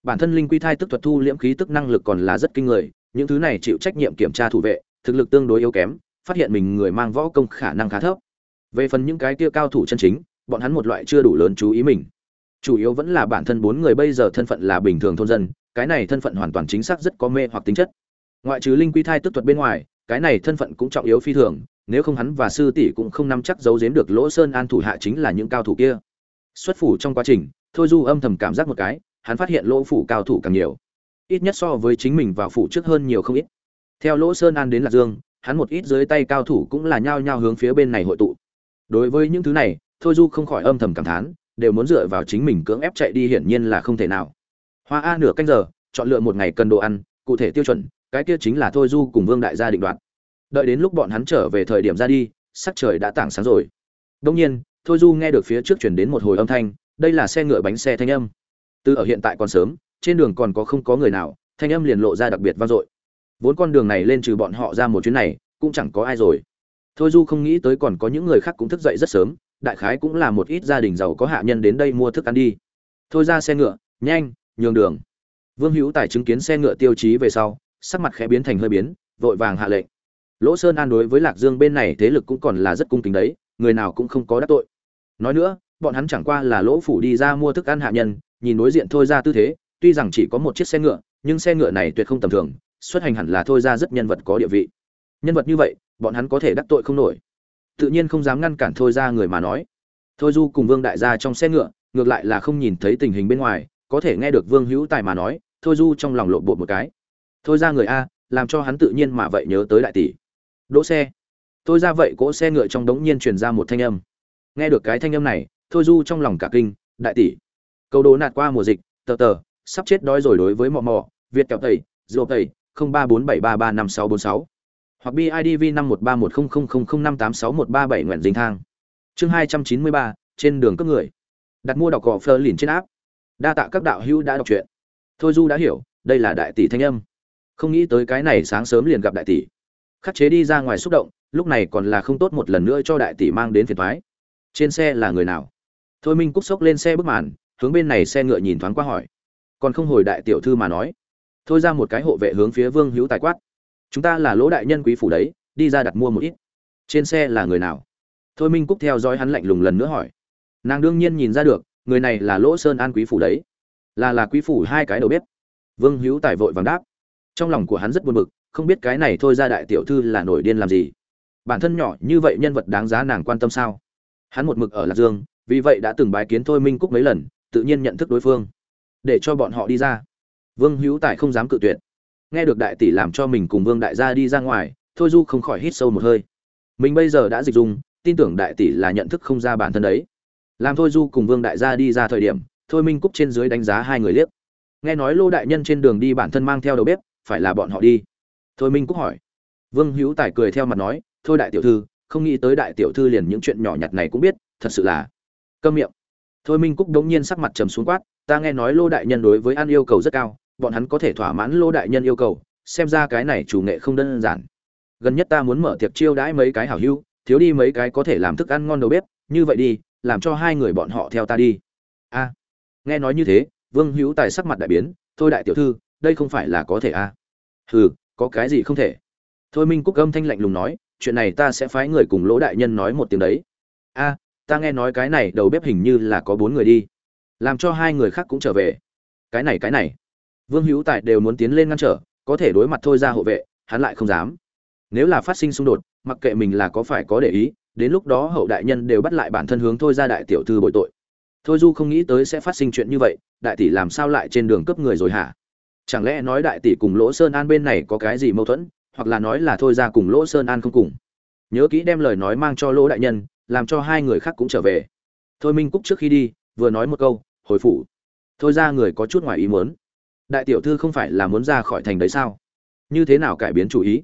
Bản thân linh quy thai tức thuật thu liễm khí tức năng lực còn là rất kinh người, những thứ này chịu trách nhiệm kiểm tra thủ vệ, thực lực tương đối yếu kém, phát hiện mình người mang võ công khả năng khá thấp. Về phần những cái kia cao thủ chân chính, bọn hắn một loại chưa đủ lớn chú ý mình chủ yếu vẫn là bản thân bốn người bây giờ thân phận là bình thường thôn dân, cái này thân phận hoàn toàn chính xác rất có mê hoặc tính chất. Ngoại trừ linh quy thai tức thuật bên ngoài, cái này thân phận cũng trọng yếu phi thường, nếu không hắn và sư tỷ cũng không nắm chắc giấu giếm được lỗ sơn an thủ hạ chính là những cao thủ kia. Xuất phủ trong quá trình, thôi du âm thầm cảm giác một cái, hắn phát hiện lỗ phủ cao thủ càng nhiều. Ít nhất so với chính mình vào phủ trước hơn nhiều không ít. Theo lỗ sơn an đến lạc dương, hắn một ít dưới tay cao thủ cũng là nhao nhao hướng phía bên này hội tụ. Đối với những thứ này, thôi du không khỏi âm thầm cảm thán đều muốn dựa vào chính mình cưỡng ép chạy đi hiển nhiên là không thể nào. Hoa a nửa canh giờ, chọn lựa một ngày cần đồ ăn, cụ thể tiêu chuẩn, cái kia chính là thôi du cùng vương đại gia định đoạt. Đợi đến lúc bọn hắn trở về thời điểm ra đi, sắc trời đã tảng sáng rồi. Đông nhiên, thôi du nghe được phía trước chuyển đến một hồi âm thanh, đây là xe ngựa bánh xe thanh âm. Từ ở hiện tại còn sớm, trên đường còn có không có người nào, thanh âm liền lộ ra đặc biệt vang dội. Vốn con đường này lên trừ bọn họ ra một chuyến này, cũng chẳng có ai rồi. Thôi du không nghĩ tới còn có những người khác cũng thức dậy rất sớm đại khái cũng là một ít gia đình giàu có hạ nhân đến đây mua thức ăn đi. Thôi ra xe ngựa, nhanh, nhường đường. Vương hữu tài chứng kiến xe ngựa tiêu chí về sau, sắc mặt khẽ biến thành hơi biến, vội vàng hạ lệnh. Lỗ sơn an đối với lạc dương bên này thế lực cũng còn là rất cung kính đấy, người nào cũng không có đắc tội. Nói nữa, bọn hắn chẳng qua là lỗ phủ đi ra mua thức ăn hạ nhân, nhìn đối diện thôi ra tư thế, tuy rằng chỉ có một chiếc xe ngựa, nhưng xe ngựa này tuyệt không tầm thường, xuất hành hẳn là thôi ra rất nhân vật có địa vị. Nhân vật như vậy, bọn hắn có thể đắc tội không nổi tự nhiên không dám ngăn cản thôi ra người mà nói. Thôi du cùng vương đại gia trong xe ngựa, ngược lại là không nhìn thấy tình hình bên ngoài, có thể nghe được vương hữu tài mà nói, thôi du trong lòng lộn bột một cái. Thôi ra người a, làm cho hắn tự nhiên mà vậy nhớ tới đại tỷ. Đỗ xe. Tôi ra vậy cỗ xe ngựa trong đống nhiên truyền ra một thanh âm. Nghe được cái thanh âm này, thôi du trong lòng cả kinh, đại tỷ. Câu đố nạt qua mùa dịch, tờ tờ, sắp chết đói rồi đối với mò mò việt kẹo tẩy dô tẩy, không ba bốn bảy ba ba năm sáu bốn sáu hoặc bidv năm một ba một không không không không năm tám sáu một ba bảy nguyện dính thang. Chương hai trăm chín mươi ba, trên đường cấp người. Đặt mua đọc cỏ Fleur liền trên áp đa tạ các đạo hữu đã đọc truyện. Thôi du đã hiểu, đây là đại tỷ thanh âm. Không nghĩ tới cái này sáng sớm liền gặp đại tỷ. Khắc chế đi ra ngoài xúc động, lúc này còn là không tốt một lần nữa cho đại tỷ mang đến phiền toái. trên xe là người nào? Thôi minh cúc sốc lên xe bước màn, hướng bên này xe ngựa nhìn thoáng qua hỏi. Còn không hồi đại tiểu thư mà nói. Thôi ra một cái hộ vệ hướng phía vương hữu tài quát chúng ta là lỗ đại nhân quý phủ đấy, đi ra đặt mua một ít. Trên xe là người nào? Thôi minh cúc theo dõi hắn lạnh lùng lần nữa hỏi. Nàng đương nhiên nhìn ra được, người này là lỗ sơn an quý phủ đấy. Là là quý phủ hai cái đầu bếp. Vương hữu tài vội vàng đáp. Trong lòng của hắn rất buồn bực, không biết cái này thôi ra đại tiểu thư là nổi điên làm gì. Bản thân nhỏ như vậy nhân vật đáng giá nàng quan tâm sao? Hắn một mực ở lạc dương, vì vậy đã từng bái kiến thôi minh cúc mấy lần, tự nhiên nhận thức đối phương. Để cho bọn họ đi ra. Vương hữu tài không dám cự tuyệt nghe được đại tỷ làm cho mình cùng vương đại gia đi ra ngoài, thôi du không khỏi hít sâu một hơi. Mình bây giờ đã dịch dung, tin tưởng đại tỷ là nhận thức không ra bản thân đấy. Làm thôi du cùng vương đại gia đi ra thời điểm, thôi minh cúc trên dưới đánh giá hai người liếc. Nghe nói lô đại nhân trên đường đi bản thân mang theo đầu bếp, phải là bọn họ đi. Thôi minh cúc hỏi. Vương hữu tài cười theo mặt nói, thôi đại tiểu thư, không nghĩ tới đại tiểu thư liền những chuyện nhỏ nhặt này cũng biết, thật sự là câm miệng. Thôi minh cúc đống nhiên sắc mặt trầm xuống quát, ta nghe nói lô đại nhân đối với ăn yêu cầu rất cao bọn hắn có thể thỏa mãn lô đại nhân yêu cầu, xem ra cái này chủ nghệ không đơn giản. Gần nhất ta muốn mở tiệc chiêu đãi mấy cái hảo hữu, thiếu đi mấy cái có thể làm thức ăn ngon đầu bếp, như vậy đi, làm cho hai người bọn họ theo ta đi. A, nghe nói như thế, vương hữu tài sắc mặt đại biến, thôi đại tiểu thư, đây không phải là có thể a hừ, có cái gì không thể? Thôi minh cúc âm thanh lạnh lùng nói, chuyện này ta sẽ phái người cùng lỗ đại nhân nói một tiếng đấy. A, ta nghe nói cái này đầu bếp hình như là có bốn người đi, làm cho hai người khác cũng trở về. Cái này cái này vương hữu tài đều muốn tiến lên ngăn trở, có thể đối mặt thôi ra hộ vệ, hắn lại không dám. Nếu là phát sinh xung đột, mặc kệ mình là có phải có để ý, đến lúc đó hậu đại nhân đều bắt lại bản thân hướng thôi ra đại tiểu thư bội tội. Thôi du không nghĩ tới sẽ phát sinh chuyện như vậy, đại tỷ làm sao lại trên đường cướp người rồi hả? Chẳng lẽ nói đại tỷ cùng lỗ sơn an bên này có cái gì mâu thuẫn, hoặc là nói là thôi ra cùng lỗ sơn an không cùng? Nhớ kỹ đem lời nói mang cho lỗ đại nhân, làm cho hai người khác cũng trở về. Thôi minh cúc trước khi đi, vừa nói một câu, hồi phủ. Thôi ra người có chút ngoài ý muốn đại tiểu thư không phải là muốn ra khỏi thành đấy sao? Như thế nào cải biến chủ ý?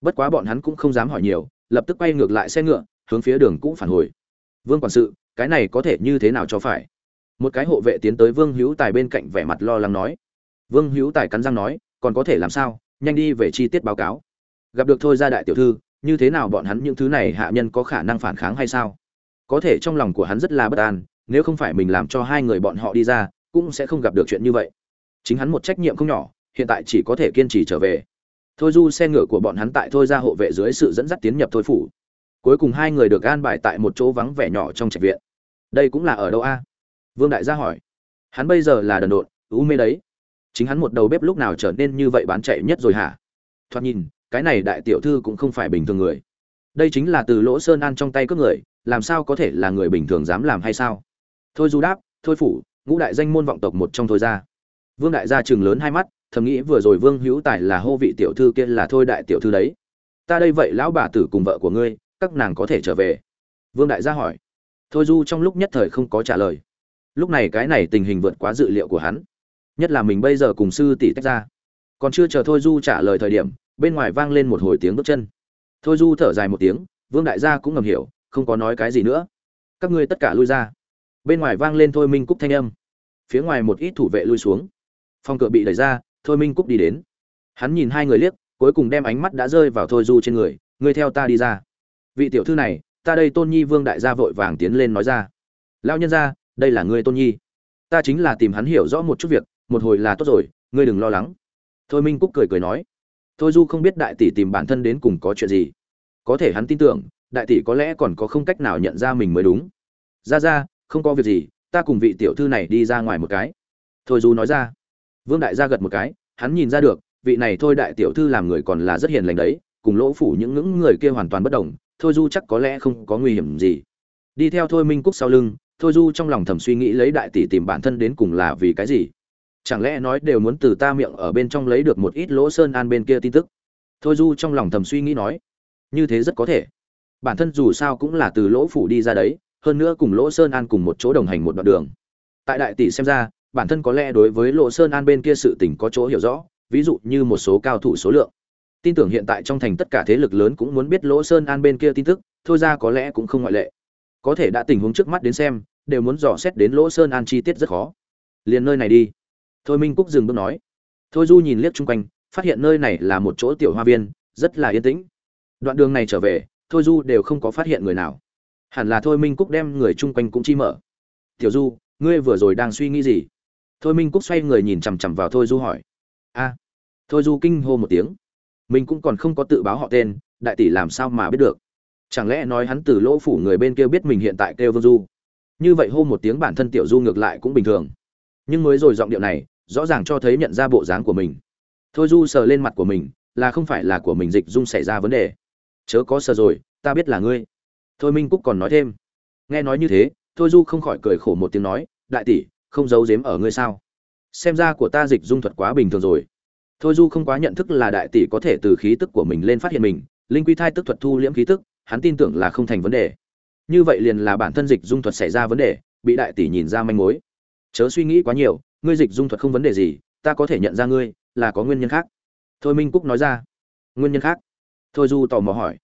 Bất quá bọn hắn cũng không dám hỏi nhiều, lập tức quay ngược lại xe ngựa, hướng phía đường cũ phản hồi. Vương quản sự, cái này có thể như thế nào cho phải? Một cái hộ vệ tiến tới vương hữu tài bên cạnh vẻ mặt lo lắng nói. Vương hữu tài cắn răng nói, còn có thể làm sao? Nhanh đi về chi tiết báo cáo. Gặp được thôi ra đại tiểu thư, như thế nào bọn hắn những thứ này hạ nhân có khả năng phản kháng hay sao? Có thể trong lòng của hắn rất là bất an, nếu không phải mình làm cho hai người bọn họ đi ra, cũng sẽ không gặp được chuyện như vậy chính hắn một trách nhiệm không nhỏ, hiện tại chỉ có thể kiên trì trở về. Thôi du xe ngựa của bọn hắn tại thôi ra hộ vệ dưới sự dẫn dắt tiến nhập thôi phủ. Cuối cùng hai người được an bài tại một chỗ vắng vẻ nhỏ trong trạch viện. Đây cũng là ở đâu a? Vương đại gia hỏi. Hắn bây giờ là đần độn, ú mê đấy. Chính hắn một đầu bếp lúc nào trở nên như vậy bán chạy nhất rồi hả? Thoạt nhìn, cái này đại tiểu thư cũng không phải bình thường người. Đây chính là từ lỗ sơn ăn trong tay cướp người, làm sao có thể là người bình thường dám làm hay sao? Thôi du đáp, thôi phủ, ngũ đại danh môn vọng tộc một trong thôi ra vương đại gia chừng lớn hai mắt, thầm nghĩ vừa rồi vương hữu tài là hô vị tiểu thư kia là thôi đại tiểu thư đấy. Ta đây vậy lão bà tử cùng vợ của ngươi, các nàng có thể trở về? Vương đại gia hỏi. Thôi du trong lúc nhất thời không có trả lời. Lúc này cái này tình hình vượt quá dự liệu của hắn. Nhất là mình bây giờ cùng sư tỷ tách ra. Còn chưa chờ thôi du trả lời thời điểm, bên ngoài vang lên một hồi tiếng bước chân. Thôi du thở dài một tiếng, vương đại gia cũng ngầm hiểu, không có nói cái gì nữa. Các ngươi tất cả lui ra. Bên ngoài vang lên thôi minh cúc thanh âm. Phía ngoài một ít thủ vệ lui xuống phòng cửa bị đẩy ra, thôi minh cúc đi đến. Hắn nhìn hai người liếc, cuối cùng đem ánh mắt đã rơi vào thôi du trên người, ngươi theo ta đi ra. Vị tiểu thư này, ta đây tôn nhi vương đại gia vội vàng tiến lên nói ra. Lao nhân ra đây là ngươi tôn nhi. Ta chính là tìm hắn hiểu rõ một chút việc, một hồi là tốt rồi, ngươi đừng lo lắng. Thôi minh cúc cười cười nói. Thôi du không biết đại tỷ tìm bản thân đến cùng có chuyện gì. Có thể hắn tin tưởng, đại tỷ có lẽ còn có không cách nào nhận ra mình mới đúng. Ra ra không có việc gì, ta cùng vị tiểu thư này đi ra ngoài một cái. Thôi du nói ra vương đại gia gật một cái, hắn nhìn ra được, vị này thôi đại tiểu thư làm người còn là rất hiền lành đấy, cùng lỗ phủ những ngưỡng người kia hoàn toàn bất đồng, thôi du chắc có lẽ không có nguy hiểm gì. Đi theo thôi minh cúc sau lưng, thôi du trong lòng thầm suy nghĩ lấy đại tỷ tìm bản thân đến cùng là vì cái gì? Chẳng lẽ nói đều muốn từ ta miệng ở bên trong lấy được một ít lỗ sơn an bên kia tin tức? Thôi du trong lòng thầm suy nghĩ nói, như thế rất có thể. Bản thân dù sao cũng là từ lỗ phủ đi ra đấy, hơn nữa cùng lỗ sơn an cùng một chỗ đồng hành một đoạn đường. Tại đại tỷ xem ra bản thân có lẽ đối với lỗ sơn an bên kia sự tình có chỗ hiểu rõ, ví dụ như một số cao thủ số lượng. Tin tưởng hiện tại trong thành tất cả thế lực lớn cũng muốn biết lỗ sơn an bên kia tin tức, thôi ra có lẽ cũng không ngoại lệ. Có thể đã tình huống trước mắt đến xem, đều muốn dò xét đến lỗ sơn an chi tiết rất khó. Liền nơi này đi. Thôi minh cúc dừng bước nói. Thôi du nhìn liếc chung quanh, phát hiện nơi này là một chỗ tiểu hoa viên, rất là yên tĩnh. Đoạn đường này trở về, thôi du đều không có phát hiện người nào. Hẳn là thôi minh cúc đem người chung quanh cũng chi mở. Tiểu du, ngươi vừa rồi đang suy nghĩ gì? Thôi minh cúc xoay người nhìn chằm chằm vào thôi du hỏi. A. Thôi du kinh hô một tiếng. Mình cũng còn không có tự báo họ tên, đại tỷ làm sao mà biết được? Chẳng lẽ nói hắn từ lỗ phủ người bên kia biết mình hiện tại kêu vương du? Như vậy hô một tiếng bản thân tiểu du ngược lại cũng bình thường. Nhưng mới rồi giọng điệu này, rõ ràng cho thấy nhận ra bộ dáng của mình. Thôi du sờ lên mặt của mình, là không phải là của mình dịch dung xảy ra vấn đề. Chớ có sờ rồi, ta biết là ngươi. Thôi minh cúc còn nói thêm. Nghe nói như thế, thôi du không khỏi cười khổ một tiếng nói, đại tỷ không giấu giếm ở ngươi sao? Xem ra của ta dịch dung thuật quá bình thường rồi. Thôi du không quá nhận thức là đại tỷ có thể từ khí tức của mình lên phát hiện mình, linh quy thai tức thuật thu liễm khí tức, hắn tin tưởng là không thành vấn đề. Như vậy liền là bản thân dịch dung thuật xảy ra vấn đề, bị đại tỷ nhìn ra manh mối. Chớ suy nghĩ quá nhiều, ngươi dịch dung thuật không vấn đề gì, ta có thể nhận ra ngươi, là có nguyên nhân khác. Thôi minh cúc nói ra. Nguyên nhân khác? Thôi du tò mò hỏi.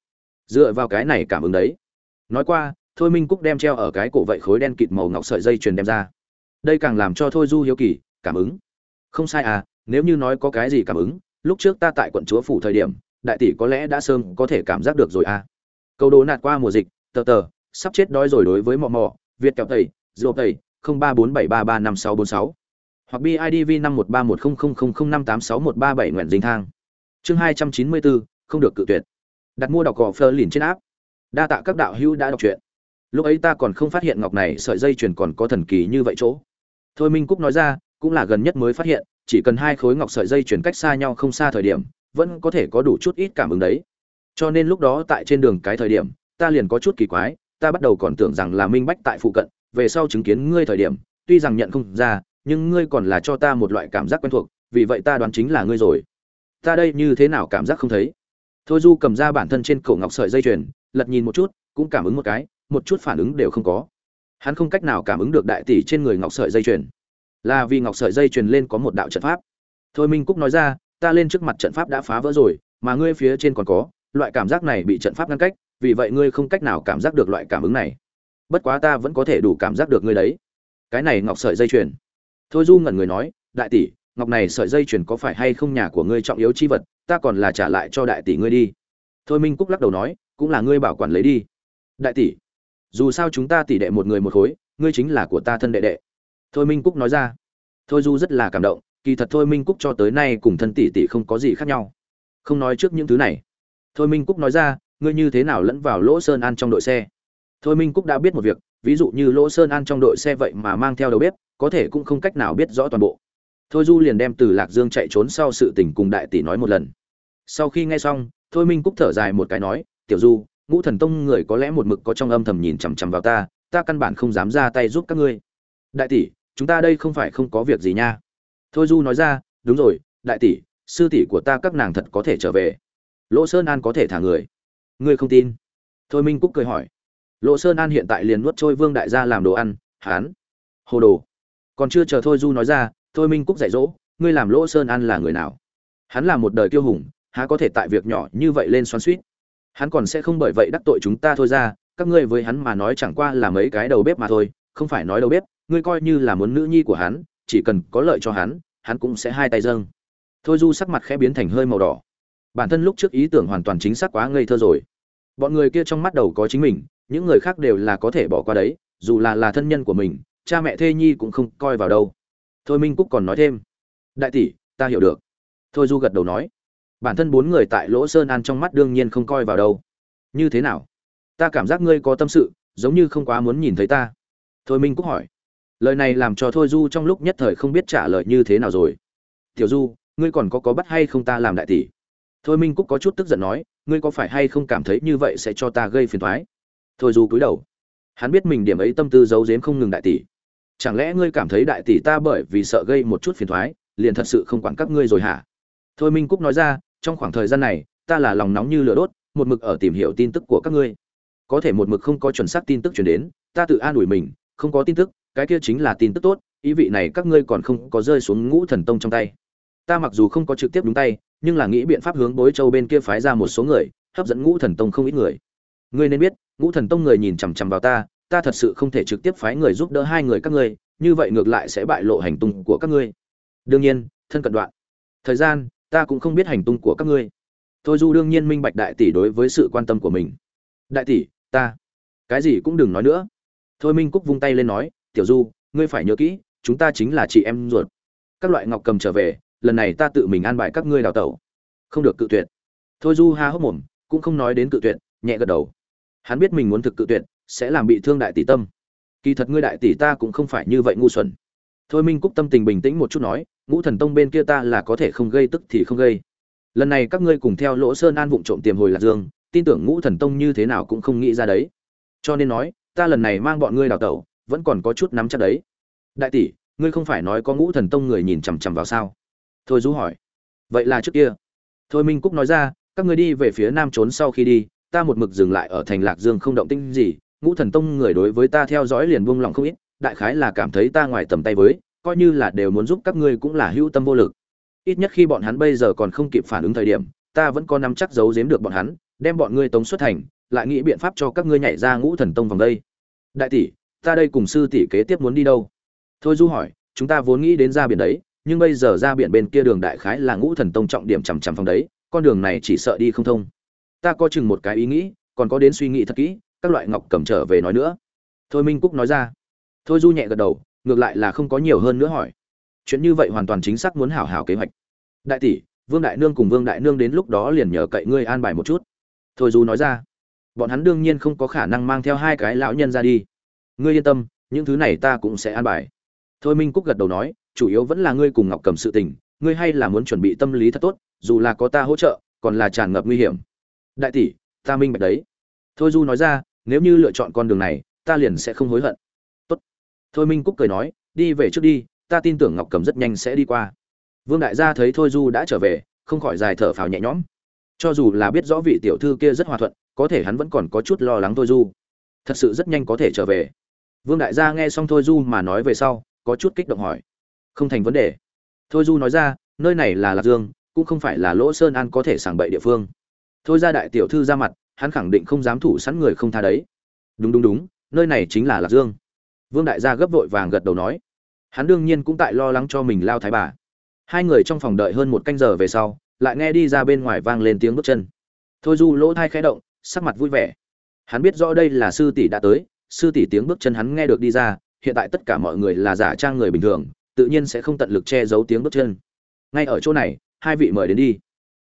Dựa vào cái này cảm ứng đấy. Nói qua, thôi minh cúc đem treo ở cái cổ vậy khối đen kịt màu ngọc sợi dây chuyền đem ra đây càng làm cho thôi du hiếu kỳ, cảm ứng. Không sai à nếu như nói có cái gì cảm ứng, lúc trước ta tại quận chúa phủ thời điểm, đại tỷ có lẽ đã sớm có thể cảm giác được rồi à. Câu đố nạt qua mùa dịch, tờ tờ, sắp chết đói rồi đối với mò mò việt kẹo tẩy dô tẩy, không ba bốn bảy ba ba năm sáu bốn sáu. Hoặc bidv năm một ba một không không không không năm tám sáu một ba bảy nguyện dinh thang. Chương hai trăm chín mươi bốn không được cự tuyệt. Đặt mua đọc cỏ phơ liền trên áp đa tạ các đạo hữu đã đọc truyện. Lúc ấy ta còn không phát hiện ngọc này sợi dây chuyền còn có thần kỳ như vậy chỗ thôi minh cúc nói ra, cũng là gần nhất mới phát hiện, chỉ cần hai khối ngọc sợi dây chuyển cách xa nhau không xa thời điểm, vẫn có thể có đủ chút ít cảm ứng đấy. Cho nên lúc đó tại trên đường cái thời điểm, ta liền có chút kỳ quái, ta bắt đầu còn tưởng rằng là minh bách tại phụ cận, về sau chứng kiến ngươi thời điểm, tuy rằng nhận không ra, nhưng ngươi còn là cho ta một loại cảm giác quen thuộc, vì vậy ta đoán chính là ngươi rồi. Ta đây như thế nào cảm giác không thấy? Thôi du cầm ra bản thân trên cổ ngọc sợi dây chuyền, lật nhìn một chút, cũng cảm ứng một cái, một chút phản ứng đều không có hắn không cách nào cảm ứng được đại tỷ trên người ngọc sợi dây chuyền. Là vì ngọc sợi dây chuyền lên có một đạo trận pháp. Thôi minh cúc nói ra, ta lên trước mặt trận pháp đã phá vỡ rồi, mà ngươi phía trên còn có, loại cảm giác này bị trận pháp ngăn cách, vì vậy ngươi không cách nào cảm giác được loại cảm ứng này. Bất quá ta vẫn có thể đủ cảm giác được ngươi đấy. Cái này ngọc sợi dây chuyền. Thôi du ngẩn người nói, đại tỷ, ngọc này sợi dây chuyền có phải hay không nhà của ngươi trọng yếu chi vật, ta còn là trả lại cho đại tỷ ngươi đi. Thôi minh cúc lắc đầu nói, cũng là ngươi bảo quản lấy đi. Đại tỷ dù sao chúng ta tỷ đệ một người một khối, ngươi chính là của ta thân đệ đệ. Thôi minh cúc nói ra. Thôi du rất là cảm động, kỳ thật thôi minh cúc cho tới nay cùng thân tỷ tỷ không có gì khác nhau. Không nói trước những thứ này. Thôi minh cúc nói ra, ngươi như thế nào lẫn vào lỗ sơn an trong đội xe? Thôi minh cúc đã biết một việc, ví dụ như lỗ sơn an trong đội xe vậy mà mang theo đầu bếp, có thể cũng không cách nào biết rõ toàn bộ. Thôi du liền đem từ lạc dương chạy trốn sau sự tình cùng đại tỷ nói một lần. Sau khi nghe xong, thôi minh cúc thở dài một cái nói, tiểu du ngũ thần tông người có lẽ một mực có trong âm thầm nhìn chằm chằm vào ta ta căn bản không dám ra tay giúp các ngươi. Đại tỷ, chúng ta đây không phải không có việc gì nha. Thôi du nói ra, đúng rồi, đại tỷ, sư tỷ của ta các nàng thật có thể trở về. Lỗ sơn an có thể thả người. Ngươi không tin? Thôi minh cúc cười hỏi. Lỗ sơn an hiện tại liền nuốt trôi vương đại gia làm đồ ăn, hán. Hồ đồ. Còn chưa chờ thôi du nói ra, thôi minh cúc dạy dỗ, ngươi làm lỗ sơn an là người nào? Hắn là một đời kiêu hùng, há có thể tại việc nhỏ như vậy lên xoắn suýt? Hắn còn sẽ không bởi vậy đắc tội chúng ta thôi ra, các ngươi với hắn mà nói chẳng qua là mấy cái đầu bếp mà thôi, không phải nói đầu bếp, ngươi coi như là muốn nữ nhi của hắn, chỉ cần có lợi cho hắn hắn cũng sẽ hai tay dâng. Thôi du sắc mặt khẽ biến thành hơi màu đỏ. Bản thân lúc trước ý tưởng hoàn toàn chính xác quá ngây thơ rồi. Bọn người kia trong mắt đầu có chính mình, những người khác đều là có thể bỏ qua đấy, dù là là thân nhân của mình, cha mẹ thê nhi cũng không coi vào đâu. Thôi minh cúc còn nói thêm. Đại tỷ, ta hiểu được. Thôi du gật đầu nói bản thân bốn người tại lỗ sơn an trong mắt đương nhiên không coi vào đâu. Như thế nào? Ta cảm giác ngươi có tâm sự, giống như không quá muốn nhìn thấy ta. Thôi minh cúc hỏi. Lời này làm cho thôi du trong lúc nhất thời không biết trả lời như thế nào rồi. Tiểu du, ngươi còn có có bắt hay không ta làm đại tỷ? Thôi minh cúc có chút tức giận nói, ngươi có phải hay không cảm thấy như vậy sẽ cho ta gây phiền toái? Thôi du cúi đầu. Hắn biết mình điểm ấy tâm tư giấu giếm không ngừng đại tỷ. Chẳng lẽ ngươi cảm thấy đại tỷ ta bởi vì sợ gây một chút phiền toái, liền thật sự không quản các ngươi rồi hả? Thôi minh cúc nói ra trong khoảng thời gian này, ta là lòng nóng như lửa đốt, một mực ở tìm hiểu tin tức của các ngươi. Có thể một mực không có chuẩn xác tin tức truyền đến, ta tự an ủi mình, không có tin tức, cái kia chính là tin tức tốt, ý vị này các ngươi còn không có rơi xuống ngũ thần tông trong tay. Ta mặc dù không có trực tiếp đúng tay, nhưng là nghĩ biện pháp hướng bối châu bên kia phái ra một số người, hấp dẫn ngũ thần tông không ít người. Ngươi nên biết, ngũ thần tông người nhìn chằm chằm vào ta ta thật sự không thể trực tiếp phái người giúp đỡ hai người các ngươi, như vậy ngược lại sẽ bại lộ hành tung của các ngươi. Đương nhiên, thân cận đoạn. Thời gian ta cũng không biết hành tung của các ngươi. Thôi du đương nhiên minh bạch đại tỷ đối với sự quan tâm của mình. Đại tỷ, ta. Cái gì cũng đừng nói nữa. Thôi minh cúc vung tay lên nói, tiểu du, ngươi phải nhớ kỹ, chúng ta chính là chị em ruột. Các loại ngọc cầm trở về, lần này ta tự mình an bài các ngươi đào tẩu. Không được cự tuyệt. Thôi du ha hốc mồm, cũng không nói đến cự tuyệt, nhẹ gật đầu. Hắn biết mình muốn thực cự tuyệt, sẽ làm bị thương đại tỷ tâm. Kỳ thật ngươi đại tỷ ta cũng không phải như vậy ngu xuẩn. Thôi minh cúc tâm tình bình tĩnh một chút nói ngũ thần tông bên kia ta là có thể không gây tức thì không gây. Lần này các ngươi cùng theo lỗ sơn an vụng trộm tiềm hồi lạc dương, tin tưởng ngũ thần tông như thế nào cũng không nghĩ ra đấy. Cho nên nói, ta lần này mang bọn ngươi đào tẩu, vẫn còn có chút nắm chắc đấy. Đại tỷ, ngươi không phải nói có ngũ thần tông người nhìn chằm chằm vào sao? Thôi du hỏi. Vậy là trước kia. Thôi minh cúc nói ra, các ngươi đi về phía nam trốn sau khi đi, ta một mực dừng lại ở thành lạc dương không động tinh gì, ngũ thần tông người đối với ta theo dõi liền buông lỏng không ít, đại khái là cảm thấy ta ngoài tầm tay với coi như là đều muốn giúp các ngươi cũng là hữu tâm vô lực. Ít nhất khi bọn hắn bây giờ còn không kịp phản ứng thời điểm, ta vẫn có nắm chắc giấu giếm được bọn hắn, đem bọn ngươi tống xuất thành, lại nghĩ biện pháp cho các ngươi nhảy ra ngũ thần tông vòng đây. Đại tỷ, ta đây cùng sư tỷ kế tiếp muốn đi đâu? Thôi du hỏi, chúng ta vốn nghĩ đến ra biển đấy, nhưng bây giờ ra biển bên kia đường đại khái là ngũ thần tông trọng điểm chằm chằm phòng đấy, con đường này chỉ sợ đi không thông. Ta có chừng một cái ý nghĩ, còn có đến suy nghĩ thật kỹ, các loại ngọc cầm trở về nói nữa. Thôi minh cúc nói ra. Thôi du nhẹ gật đầu ngược lại là không có nhiều hơn nữa hỏi. Chuyện như vậy hoàn toàn chính xác muốn hảo hảo kế hoạch. Đại tỷ, vương đại nương cùng vương đại nương đến lúc đó liền nhờ cậy ngươi an bài một chút. Thôi du nói ra, bọn hắn đương nhiên không có khả năng mang theo hai cái lão nhân ra đi. Ngươi yên tâm, những thứ này ta cũng sẽ an bài. Thôi minh cúc gật đầu nói, chủ yếu vẫn là ngươi cùng ngọc cầm sự tình, ngươi hay là muốn chuẩn bị tâm lý thật tốt, dù là có ta hỗ trợ, còn là tràn ngập nguy hiểm. Đại tỷ, ta minh bạch đấy. Thôi du nói ra, nếu như lựa chọn con đường này, ta liền sẽ không hối hận thôi minh cúc cười nói, đi về trước đi, ta tin tưởng ngọc cầm rất nhanh sẽ đi qua. Vương đại gia thấy thôi du đã trở về, không khỏi dài thở phào nhẹ nhõm. Cho dù là biết rõ vị tiểu thư kia rất hòa thuận, có thể hắn vẫn còn có chút lo lắng thôi du. Thật sự rất nhanh có thể trở về. Vương đại gia nghe xong thôi du mà nói về sau, có chút kích động hỏi, không thành vấn đề. Thôi du nói ra, nơi này là lạc dương, cũng không phải là lỗ sơn an có thể sảng bậy địa phương. Thôi ra đại tiểu thư ra mặt, hắn khẳng định không dám thủ sẵn người không tha đấy. Đúng đúng đúng, nơi này chính là lạc dương vương đại gia gấp vội vàng gật đầu nói. Hắn đương nhiên cũng tại lo lắng cho mình lao thái bà. Hai người trong phòng đợi hơn một canh giờ về sau, lại nghe đi ra bên ngoài vang lên tiếng bước chân. Thôi du lỗ thai khẽ động, sắc mặt vui vẻ. Hắn biết rõ đây là sư tỷ đã tới, sư tỷ tiếng bước chân hắn nghe được đi ra, hiện tại tất cả mọi người là giả trang người bình thường, tự nhiên sẽ không tận lực che giấu tiếng bước chân. Ngay ở chỗ này, hai vị mời đến đi.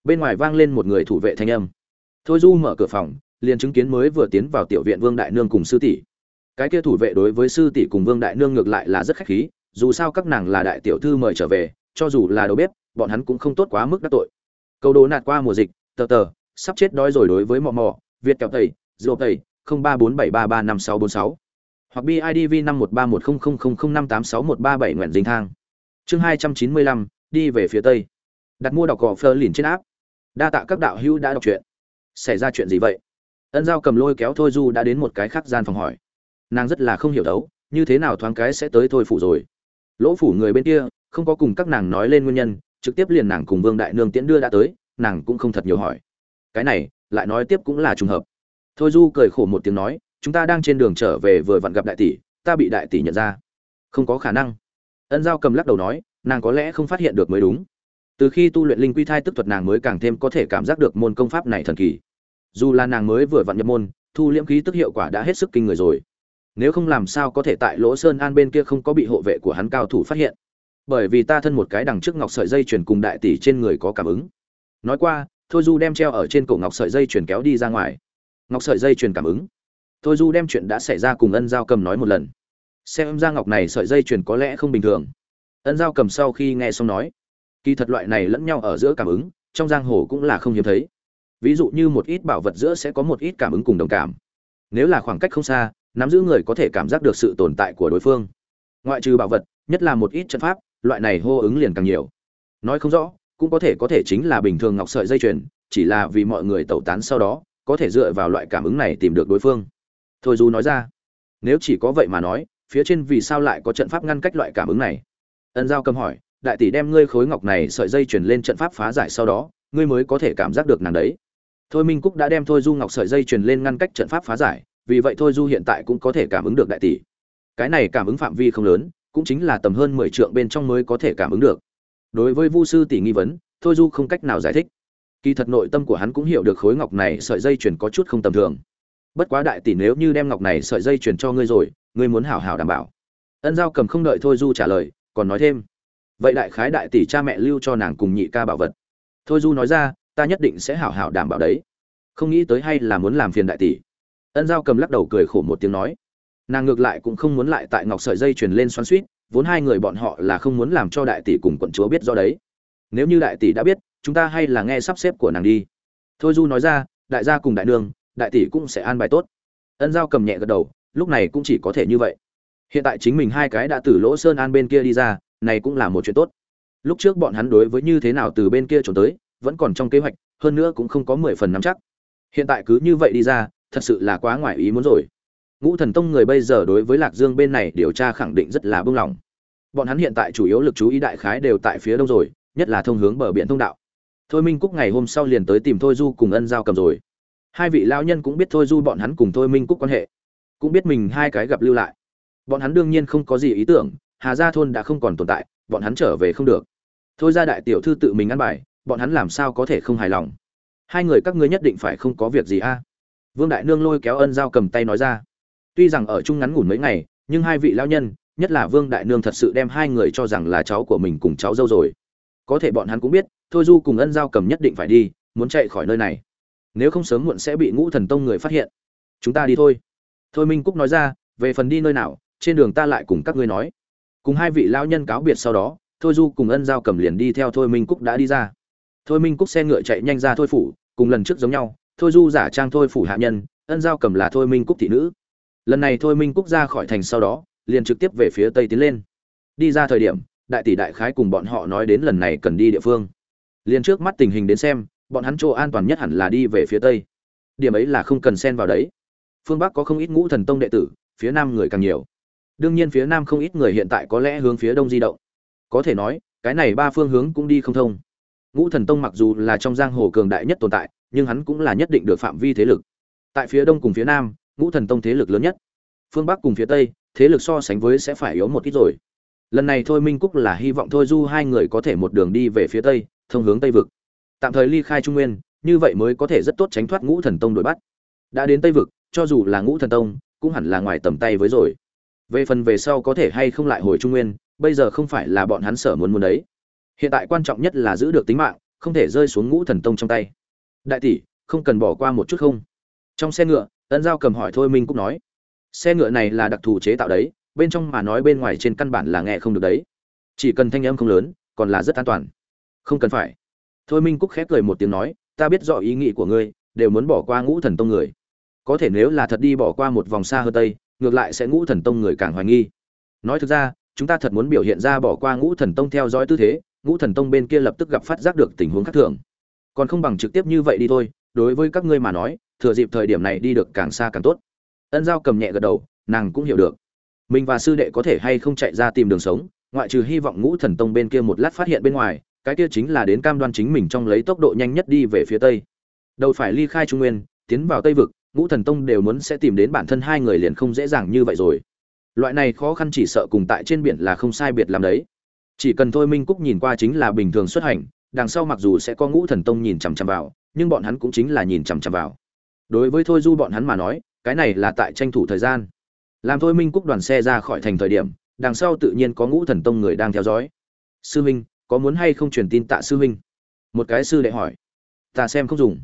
Bên ngoài vang lên một người thủ vệ thanh âm. Thôi du mở cửa phòng, liền chứng kiến mới vừa tiến vào tiểu viện vương đại nương cùng sư tỷ cái kia thủ vệ đối với sư tỷ cùng vương đại nương ngược lại là rất khách khí, dù sao các nàng là đại tiểu thư mời trở về, cho dù là đầu bếp, bọn hắn cũng không tốt quá mức đắc tội. Câu đồ nạt qua mùa dịch, tờ tờ, sắp chết đói rồi đối với mò mò việt kẹo tẩy dô tẩy, không ba bốn bảy ba ba năm sáu bốn sáu. Hoặc bidv năm một ba một không không không không năm tám sáu một ba bảy nguyện dinh thang. Chương hai trăm chín mươi lăm, đi về phía tây. Đặt mua đọc cỏ phơ lìn trên áp đa tạ các đạo hữu đã đọc truyện. Xảy ra chuyện gì vậy? Ân giao cầm lôi kéo thôi du đã đến một cái khác gian phòng hỏi nàng rất là không hiểu đấu, như thế nào thoáng cái sẽ tới thôi phủ rồi. Lỗ phủ người bên kia, không có cùng các nàng nói lên nguyên nhân, trực tiếp liền nàng cùng vương đại nương tiễn đưa đã tới, nàng cũng không thật nhiều hỏi. Cái này, lại nói tiếp cũng là trùng hợp. Thôi du cười khổ một tiếng nói, chúng ta đang trên đường trở về vừa vặn gặp đại tỷ, ta bị đại tỷ nhận ra. Không có khả năng. Ân giao cầm lắc đầu nói, nàng có lẽ không phát hiện được mới đúng. Từ khi tu luyện linh quy thai tức thuật nàng mới càng thêm có thể cảm giác được môn công pháp này thần kỳ. Dù là nàng mới vừa vặn nhập môn, thu liễm khí tức hiệu quả đã hết sức kinh người rồi nếu không làm sao có thể tại lỗ sơn an bên kia không có bị hộ vệ của hắn cao thủ phát hiện? Bởi vì ta thân một cái đằng trước ngọc sợi dây chuyền cùng đại tỷ trên người có cảm ứng. Nói qua, thôi du đem treo ở trên cổ ngọc sợi dây chuyền kéo đi ra ngoài. Ngọc sợi dây chuyền cảm ứng. Thôi du đem chuyện đã xảy ra cùng ân giao cầm nói một lần. Xem ra ngọc này sợi dây chuyền có lẽ không bình thường. Ân giao cầm sau khi nghe xong nói, kỳ thật loại này lẫn nhau ở giữa cảm ứng, trong giang hồ cũng là không hiếm thấy. Ví dụ như một ít bảo vật giữa sẽ có một ít cảm ứng cùng đồng cảm. Nếu là khoảng cách không xa nắm giữ người có thể cảm giác được sự tồn tại của đối phương. Ngoại trừ bảo vật, nhất là một ít trận pháp, loại này hô ứng liền càng nhiều. Nói không rõ, cũng có thể có thể chính là bình thường ngọc sợi dây chuyền, chỉ là vì mọi người tẩu tán sau đó, có thể dựa vào loại cảm ứng này tìm được đối phương. Thôi du nói ra, nếu chỉ có vậy mà nói, phía trên vì sao lại có trận pháp ngăn cách loại cảm ứng này? Ân giao cầm hỏi, đại tỷ đem ngươi khối ngọc này sợi dây chuyển lên trận pháp phá giải sau đó, ngươi mới có thể cảm giác được nàng đấy. Thôi minh cúc đã đem thôi du ngọc sợi dây truyền lên ngăn cách trận pháp phá giải vì vậy thôi du hiện tại cũng có thể cảm ứng được đại tỷ. Cái này cảm ứng phạm vi không lớn, cũng chính là tầm hơn mười trượng bên trong mới có thể cảm ứng được. Đối với vu sư tỷ nghi vấn, thôi du không cách nào giải thích. Kỳ thật nội tâm của hắn cũng hiểu được khối ngọc này sợi dây chuyền có chút không tầm thường. Bất quá đại tỷ nếu như đem ngọc này sợi dây chuyền cho ngươi rồi, ngươi muốn hảo hảo đảm bảo. Ân giao cầm không đợi thôi du trả lời, còn nói thêm. Vậy đại khái đại tỷ cha mẹ lưu cho nàng cùng nhị ca bảo vật. Thôi du nói ra, ta nhất định sẽ hảo hảo đảm bảo đấy. Không nghĩ tới hay là muốn làm phiền đại tỷ ân giao cầm lắc đầu cười khổ một tiếng nói. Nàng ngược lại cũng không muốn lại tại ngọc sợi dây truyền lên xoắn suýt vốn hai người bọn họ là không muốn làm cho đại tỷ cùng quận chúa biết do đấy. Nếu như đại tỷ đã biết, chúng ta hay là nghe sắp xếp của nàng đi. Thôi du nói ra, đại gia cùng đại nương, đại tỷ cũng sẽ an bài tốt. Ân giao cầm nhẹ gật đầu, lúc này cũng chỉ có thể như vậy. Hiện tại chính mình hai cái đã từ lỗ sơn an bên kia đi ra, này cũng là một chuyện tốt. Lúc trước bọn hắn đối với như thế nào từ bên kia trốn tới, vẫn còn trong kế hoạch, hơn nữa cũng không có mười phần nắm chắc. Hiện tại cứ như vậy đi ra thật sự là quá ngoài ý muốn rồi. Ngũ thần tông người bây giờ đối với lạc dương bên này điều tra khẳng định rất là bưng lỏng bọn hắn hiện tại chủ yếu lực chú ý đại khái đều tại phía đông rồi, nhất là thông hướng bờ biển thông đạo. Thôi minh cúc ngày hôm sau liền tới tìm thôi du cùng ân giao cầm rồi. Hai vị lao nhân cũng biết thôi du bọn hắn cùng thôi minh cúc quan hệ, cũng biết mình hai cái gặp lưu lại. Bọn hắn đương nhiên không có gì ý tưởng, hà gia thôn đã không còn tồn tại, bọn hắn trở về không được. Thôi ra đại tiểu thư tự mình ăn bài, bọn hắn làm sao có thể không hài lòng? Hai người các ngươi nhất định phải không có việc gì a vương đại nương lôi kéo ân giao cầm tay nói ra. Tuy rằng ở chung ngắn ngủn mấy ngày, nhưng hai vị lao nhân, nhất là vương đại nương thật sự đem hai người cho rằng là cháu của mình cùng cháu dâu rồi. Có thể bọn hắn cũng biết, thôi du cùng ân giao cầm nhất định phải đi, muốn chạy khỏi nơi này. Nếu không sớm muộn sẽ bị ngũ thần tông người phát hiện. Chúng ta đi thôi. Thôi minh cúc nói ra, về phần đi nơi nào, trên đường ta lại cùng các ngươi nói. Cùng hai vị lao nhân cáo biệt sau đó, thôi du cùng ân giao cầm liền đi theo thôi minh cúc đã đi ra. Thôi minh cúc xe ngựa chạy nhanh ra thôi phủ, cùng lần trước giống nhau thôi du giả trang thôi phủ hạ nhân, ân giao cầm là thôi minh cúc thị nữ. Lần này thôi minh cúc ra khỏi thành sau đó, liền trực tiếp về phía tây tiến lên. Đi ra thời điểm, đại tỷ đại khái cùng bọn họ nói đến lần này cần đi địa phương. Liền trước mắt tình hình đến xem, bọn hắn chỗ an toàn nhất hẳn là đi về phía tây. Điểm ấy là không cần xen vào đấy. Phương bắc có không ít ngũ thần tông đệ tử, phía nam người càng nhiều. Đương nhiên phía nam không ít người hiện tại có lẽ hướng phía đông di động. Có thể nói, cái này ba phương hướng cũng đi không thông. Ngũ thần tông mặc dù là trong giang hồ cường đại nhất tồn tại nhưng hắn cũng là nhất định được phạm vi thế lực. Tại phía đông cùng phía nam, ngũ thần tông thế lực lớn nhất. Phương bắc cùng phía tây, thế lực so sánh với sẽ phải yếu một ít rồi. Lần này thôi minh cúc là hy vọng thôi du hai người có thể một đường đi về phía tây, thông hướng tây vực. Tạm thời ly khai trung nguyên, như vậy mới có thể rất tốt tránh thoát ngũ thần tông đuổi bắt. Đã đến tây vực, cho dù là ngũ thần tông, cũng hẳn là ngoài tầm tay với rồi. Về phần về sau có thể hay không lại hồi trung nguyên, bây giờ không phải là bọn hắn sở muốn muốn đấy. Hiện tại quan trọng nhất là giữ được tính mạng, không thể rơi xuống ngũ thần tông trong tay đại tỷ, không cần bỏ qua một chút không? Trong xe ngựa, ân giao cầm hỏi thôi minh cúc nói. Xe ngựa này là đặc thù chế tạo đấy, bên trong mà nói bên ngoài trên căn bản là nghe không được đấy. Chỉ cần thanh âm không lớn, còn là rất an toàn. Không cần phải. Thôi minh cúc khép cười một tiếng nói, ta biết rõ ý nghĩ của ngươi, đều muốn bỏ qua ngũ thần tông người. Có thể nếu là thật đi bỏ qua một vòng xa hơn tây, ngược lại sẽ ngũ thần tông người càng hoài nghi. Nói thực ra, chúng ta thật muốn biểu hiện ra bỏ qua ngũ thần tông theo dõi tư thế, ngũ thần tông bên kia lập tức gặp phát giác được tình huống khác thường còn không bằng trực tiếp như vậy đi thôi, đối với các ngươi mà nói, thừa dịp thời điểm này đi được càng xa càng tốt. Ân giao cầm nhẹ gật đầu, nàng cũng hiểu được. Mình và sư đệ có thể hay không chạy ra tìm đường sống, ngoại trừ hy vọng ngũ thần tông bên kia một lát phát hiện bên ngoài, cái kia chính là đến cam đoan chính mình trong lấy tốc độ nhanh nhất đi về phía tây. Đầu phải ly khai trung nguyên, tiến vào tây vực, ngũ thần tông đều muốn sẽ tìm đến bản thân hai người liền không dễ dàng như vậy rồi. Loại này khó khăn chỉ sợ cùng tại trên biển là không sai biệt làm đấy. Chỉ cần thôi minh cúc nhìn qua chính là bình thường xuất hành đằng sau mặc dù sẽ có ngũ thần tông nhìn chằm chằm vào, nhưng bọn hắn cũng chính là nhìn chằm chằm vào. Đối với thôi du bọn hắn mà nói, cái này là tại tranh thủ thời gian. Làm thôi minh cúc đoàn xe ra khỏi thành thời điểm, đằng sau tự nhiên có ngũ thần tông người đang theo dõi. Sư minh, có muốn hay không truyền tin tạ sư huynh một cái sư đệ hỏi. Ta xem không dùng.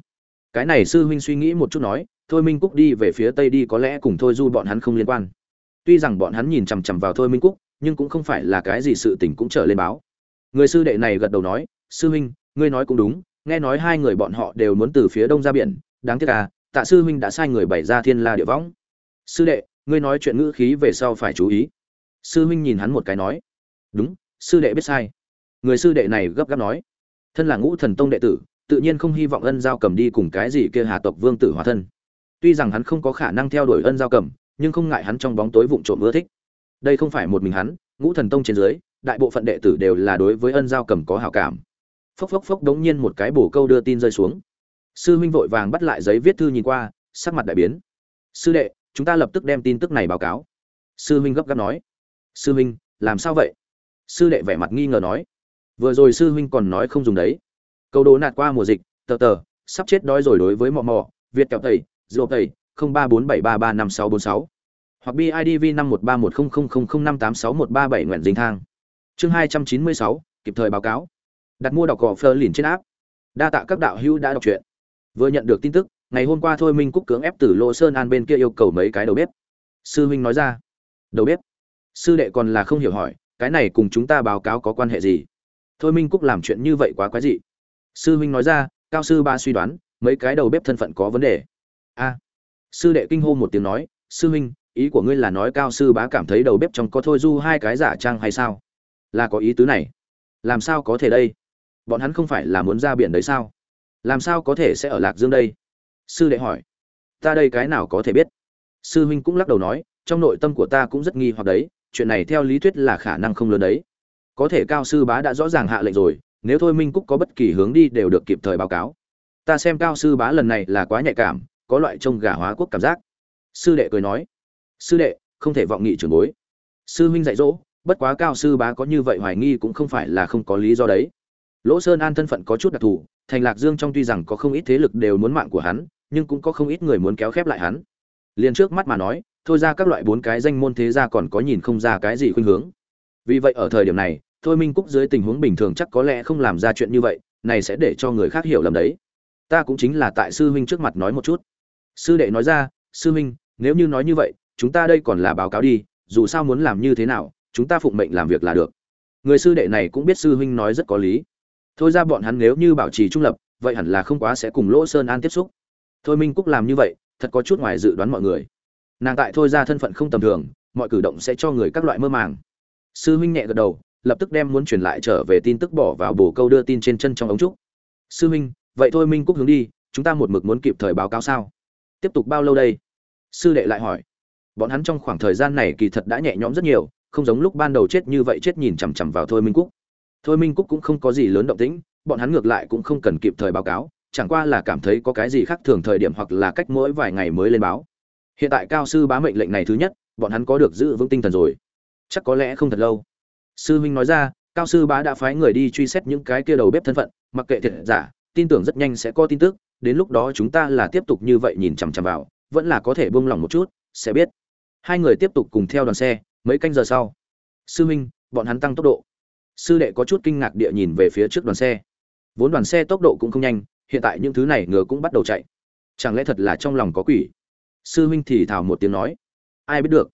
Cái này sư huynh suy nghĩ một chút nói, thôi minh cúc đi về phía tây đi, có lẽ cùng thôi du bọn hắn không liên quan. Tuy rằng bọn hắn nhìn chằm chằm vào thôi minh cúc, nhưng cũng không phải là cái gì sự tình cũng trở lên báo. Người sư đệ này gật đầu nói sư huynh, ngươi nói cũng đúng, nghe nói hai người bọn họ đều muốn từ phía đông ra biển, đáng tiếc à tạ sư huynh đã sai người bày ra thiên la địa võng. Sư đệ, ngươi nói chuyện ngữ khí về sau phải chú ý. Sư huynh nhìn hắn một cái nói. Đúng, sư đệ biết sai. Người sư đệ này gấp gáp nói. Thân là ngũ thần tông đệ tử, tự nhiên không hy vọng ân giao cầm đi cùng cái gì kia hà tộc vương tử hòa thân. Tuy rằng hắn không có khả năng theo đuổi ân giao cầm, nhưng không ngại hắn trong bóng tối vụng trộm ưa thích. Đây không phải một mình hắn, ngũ thần tông trên dưới, đại bộ phận đệ tử đều là đối với ân giao cầm có hảo cảm phốc phốc phốc đống nhiên một cái bổ câu đưa tin rơi xuống. Sư huynh vội vàng bắt lại giấy viết thư nhìn qua, sắc mặt đại biến. Sư đệ, chúng ta lập tức đem tin tức này báo cáo. Sư huynh gấp gáp nói. Sư huynh, làm sao vậy? Sư đệ vẻ mặt nghi ngờ nói. Vừa rồi sư huynh còn nói không dùng đấy. Câu đố nạt qua mùa dịch, tờ tờ, sắp chết đói rồi đối với mò mò việt kẹo tẩy dô tẩy, không ba bốn bảy ba ba năm sáu bốn sáu. Hoặc bidv năm một ba một không không không không năm tám sáu một ba bảy nguyện dính thang. Chương hai trăm chín mươi sáu, kịp thời báo cáo đặt mua đọc cỏ phơ lìn trên áp đa tạ các đạo hữu đã đọc truyện. Vừa nhận được tin tức, ngày hôm qua thôi minh cúc cưỡng ép từ lô sơn an bên kia yêu cầu mấy cái đầu bếp. Sư huynh nói ra. Đầu bếp? Sư đệ còn là không hiểu hỏi, cái này cùng chúng ta báo cáo có quan hệ gì? Thôi minh cúc làm chuyện như vậy quá quái dị. Sư huynh nói ra, cao sư ba suy đoán, mấy cái đầu bếp thân phận có vấn đề. A. Sư đệ kinh hô một tiếng nói, sư huynh, ý của ngươi là nói cao sư bá cảm thấy đầu bếp trong có thôi du hai cái giả trang hay sao? Là có ý tứ này. Làm sao có thể đây? Bọn hắn không phải là muốn ra biển đấy sao? Làm sao có thể sẽ ở lạc dương đây? Sư đệ hỏi. Ta đây cái nào có thể biết? Sư huynh cũng lắc đầu nói, trong nội tâm của ta cũng rất nghi hoặc đấy, chuyện này theo lý thuyết là khả năng không lớn đấy. Có thể cao sư bá đã rõ ràng hạ lệnh rồi, nếu thôi minh cúc có bất kỳ hướng đi đều được kịp thời báo cáo. Ta xem cao sư bá lần này là quá nhạy cảm, có loại trông gà hóa quốc cảm giác. Sư đệ cười nói. Sư đệ, không thể vọng nghị trưởng bối. Sư huynh dạy dỗ, bất quá cao sư bá có như vậy hoài nghi cũng không phải là không có lý do đấy lỗ sơn an thân phận có chút đặc thù, thành lạc dương trong tuy rằng có không ít thế lực đều muốn mạng của hắn, nhưng cũng có không ít người muốn kéo khép lại hắn. Liền trước mắt mà nói, thôi ra các loại bốn cái danh môn thế gia còn có nhìn không ra cái gì khuynh hướng. Vì vậy ở thời điểm này, thôi minh cúc dưới tình huống bình thường chắc có lẽ không làm ra chuyện như vậy, này sẽ để cho người khác hiểu lầm đấy. Ta cũng chính là tại sư huynh trước mặt nói một chút. Sư đệ nói ra, sư huynh, nếu như nói như vậy, chúng ta đây còn là báo cáo đi, dù sao muốn làm như thế nào, chúng ta phụng mệnh làm việc là được. Người sư đệ này cũng biết sư huynh nói rất có lý thôi ra bọn hắn nếu như bảo trì trung lập, vậy hẳn là không quá sẽ cùng lỗ sơn an tiếp xúc. Thôi minh cúc làm như vậy, thật có chút ngoài dự đoán mọi người. Nàng tại thôi ra thân phận không tầm thường, mọi cử động sẽ cho người các loại mơ màng. Sư huynh nhẹ gật đầu, lập tức đem muốn truyền lại trở về tin tức bỏ vào bồ câu đưa tin trên chân trong ống trúc. Sư huynh, vậy thôi minh cúc hướng đi, chúng ta một mực muốn kịp thời báo cáo sao? Tiếp tục bao lâu đây? Sư đệ lại hỏi. Bọn hắn trong khoảng thời gian này kỳ thật đã nhẹ nhõm rất nhiều, không giống lúc ban đầu chết như vậy chết nhìn chằm chằm vào thôi minh cúc thôi minh cúc cũng không có gì lớn động tĩnh, bọn hắn ngược lại cũng không cần kịp thời báo cáo, chẳng qua là cảm thấy có cái gì khác thường thời điểm hoặc là cách mỗi vài ngày mới lên báo. Hiện tại cao sư bá mệnh lệnh này thứ nhất, bọn hắn có được giữ vững tinh thần rồi. Chắc có lẽ không thật lâu. Sư huynh nói ra, cao sư bá đã phái người đi truy xét những cái kia đầu bếp thân phận, mặc kệ thiệt giả, tin tưởng rất nhanh sẽ có tin tức, đến lúc đó chúng ta là tiếp tục như vậy nhìn chằm chằm vào, vẫn là có thể buông lỏng một chút, sẽ biết. Hai người tiếp tục cùng theo đoàn xe, mấy canh giờ sau. Sư huynh, bọn hắn tăng tốc độ sư đệ có chút kinh ngạc địa nhìn về phía trước đoàn xe. Vốn đoàn xe tốc độ cũng không nhanh, hiện tại những thứ này ngựa cũng bắt đầu chạy. Chẳng lẽ thật là trong lòng có quỷ? Sư huynh thì thào một tiếng nói. Ai biết được?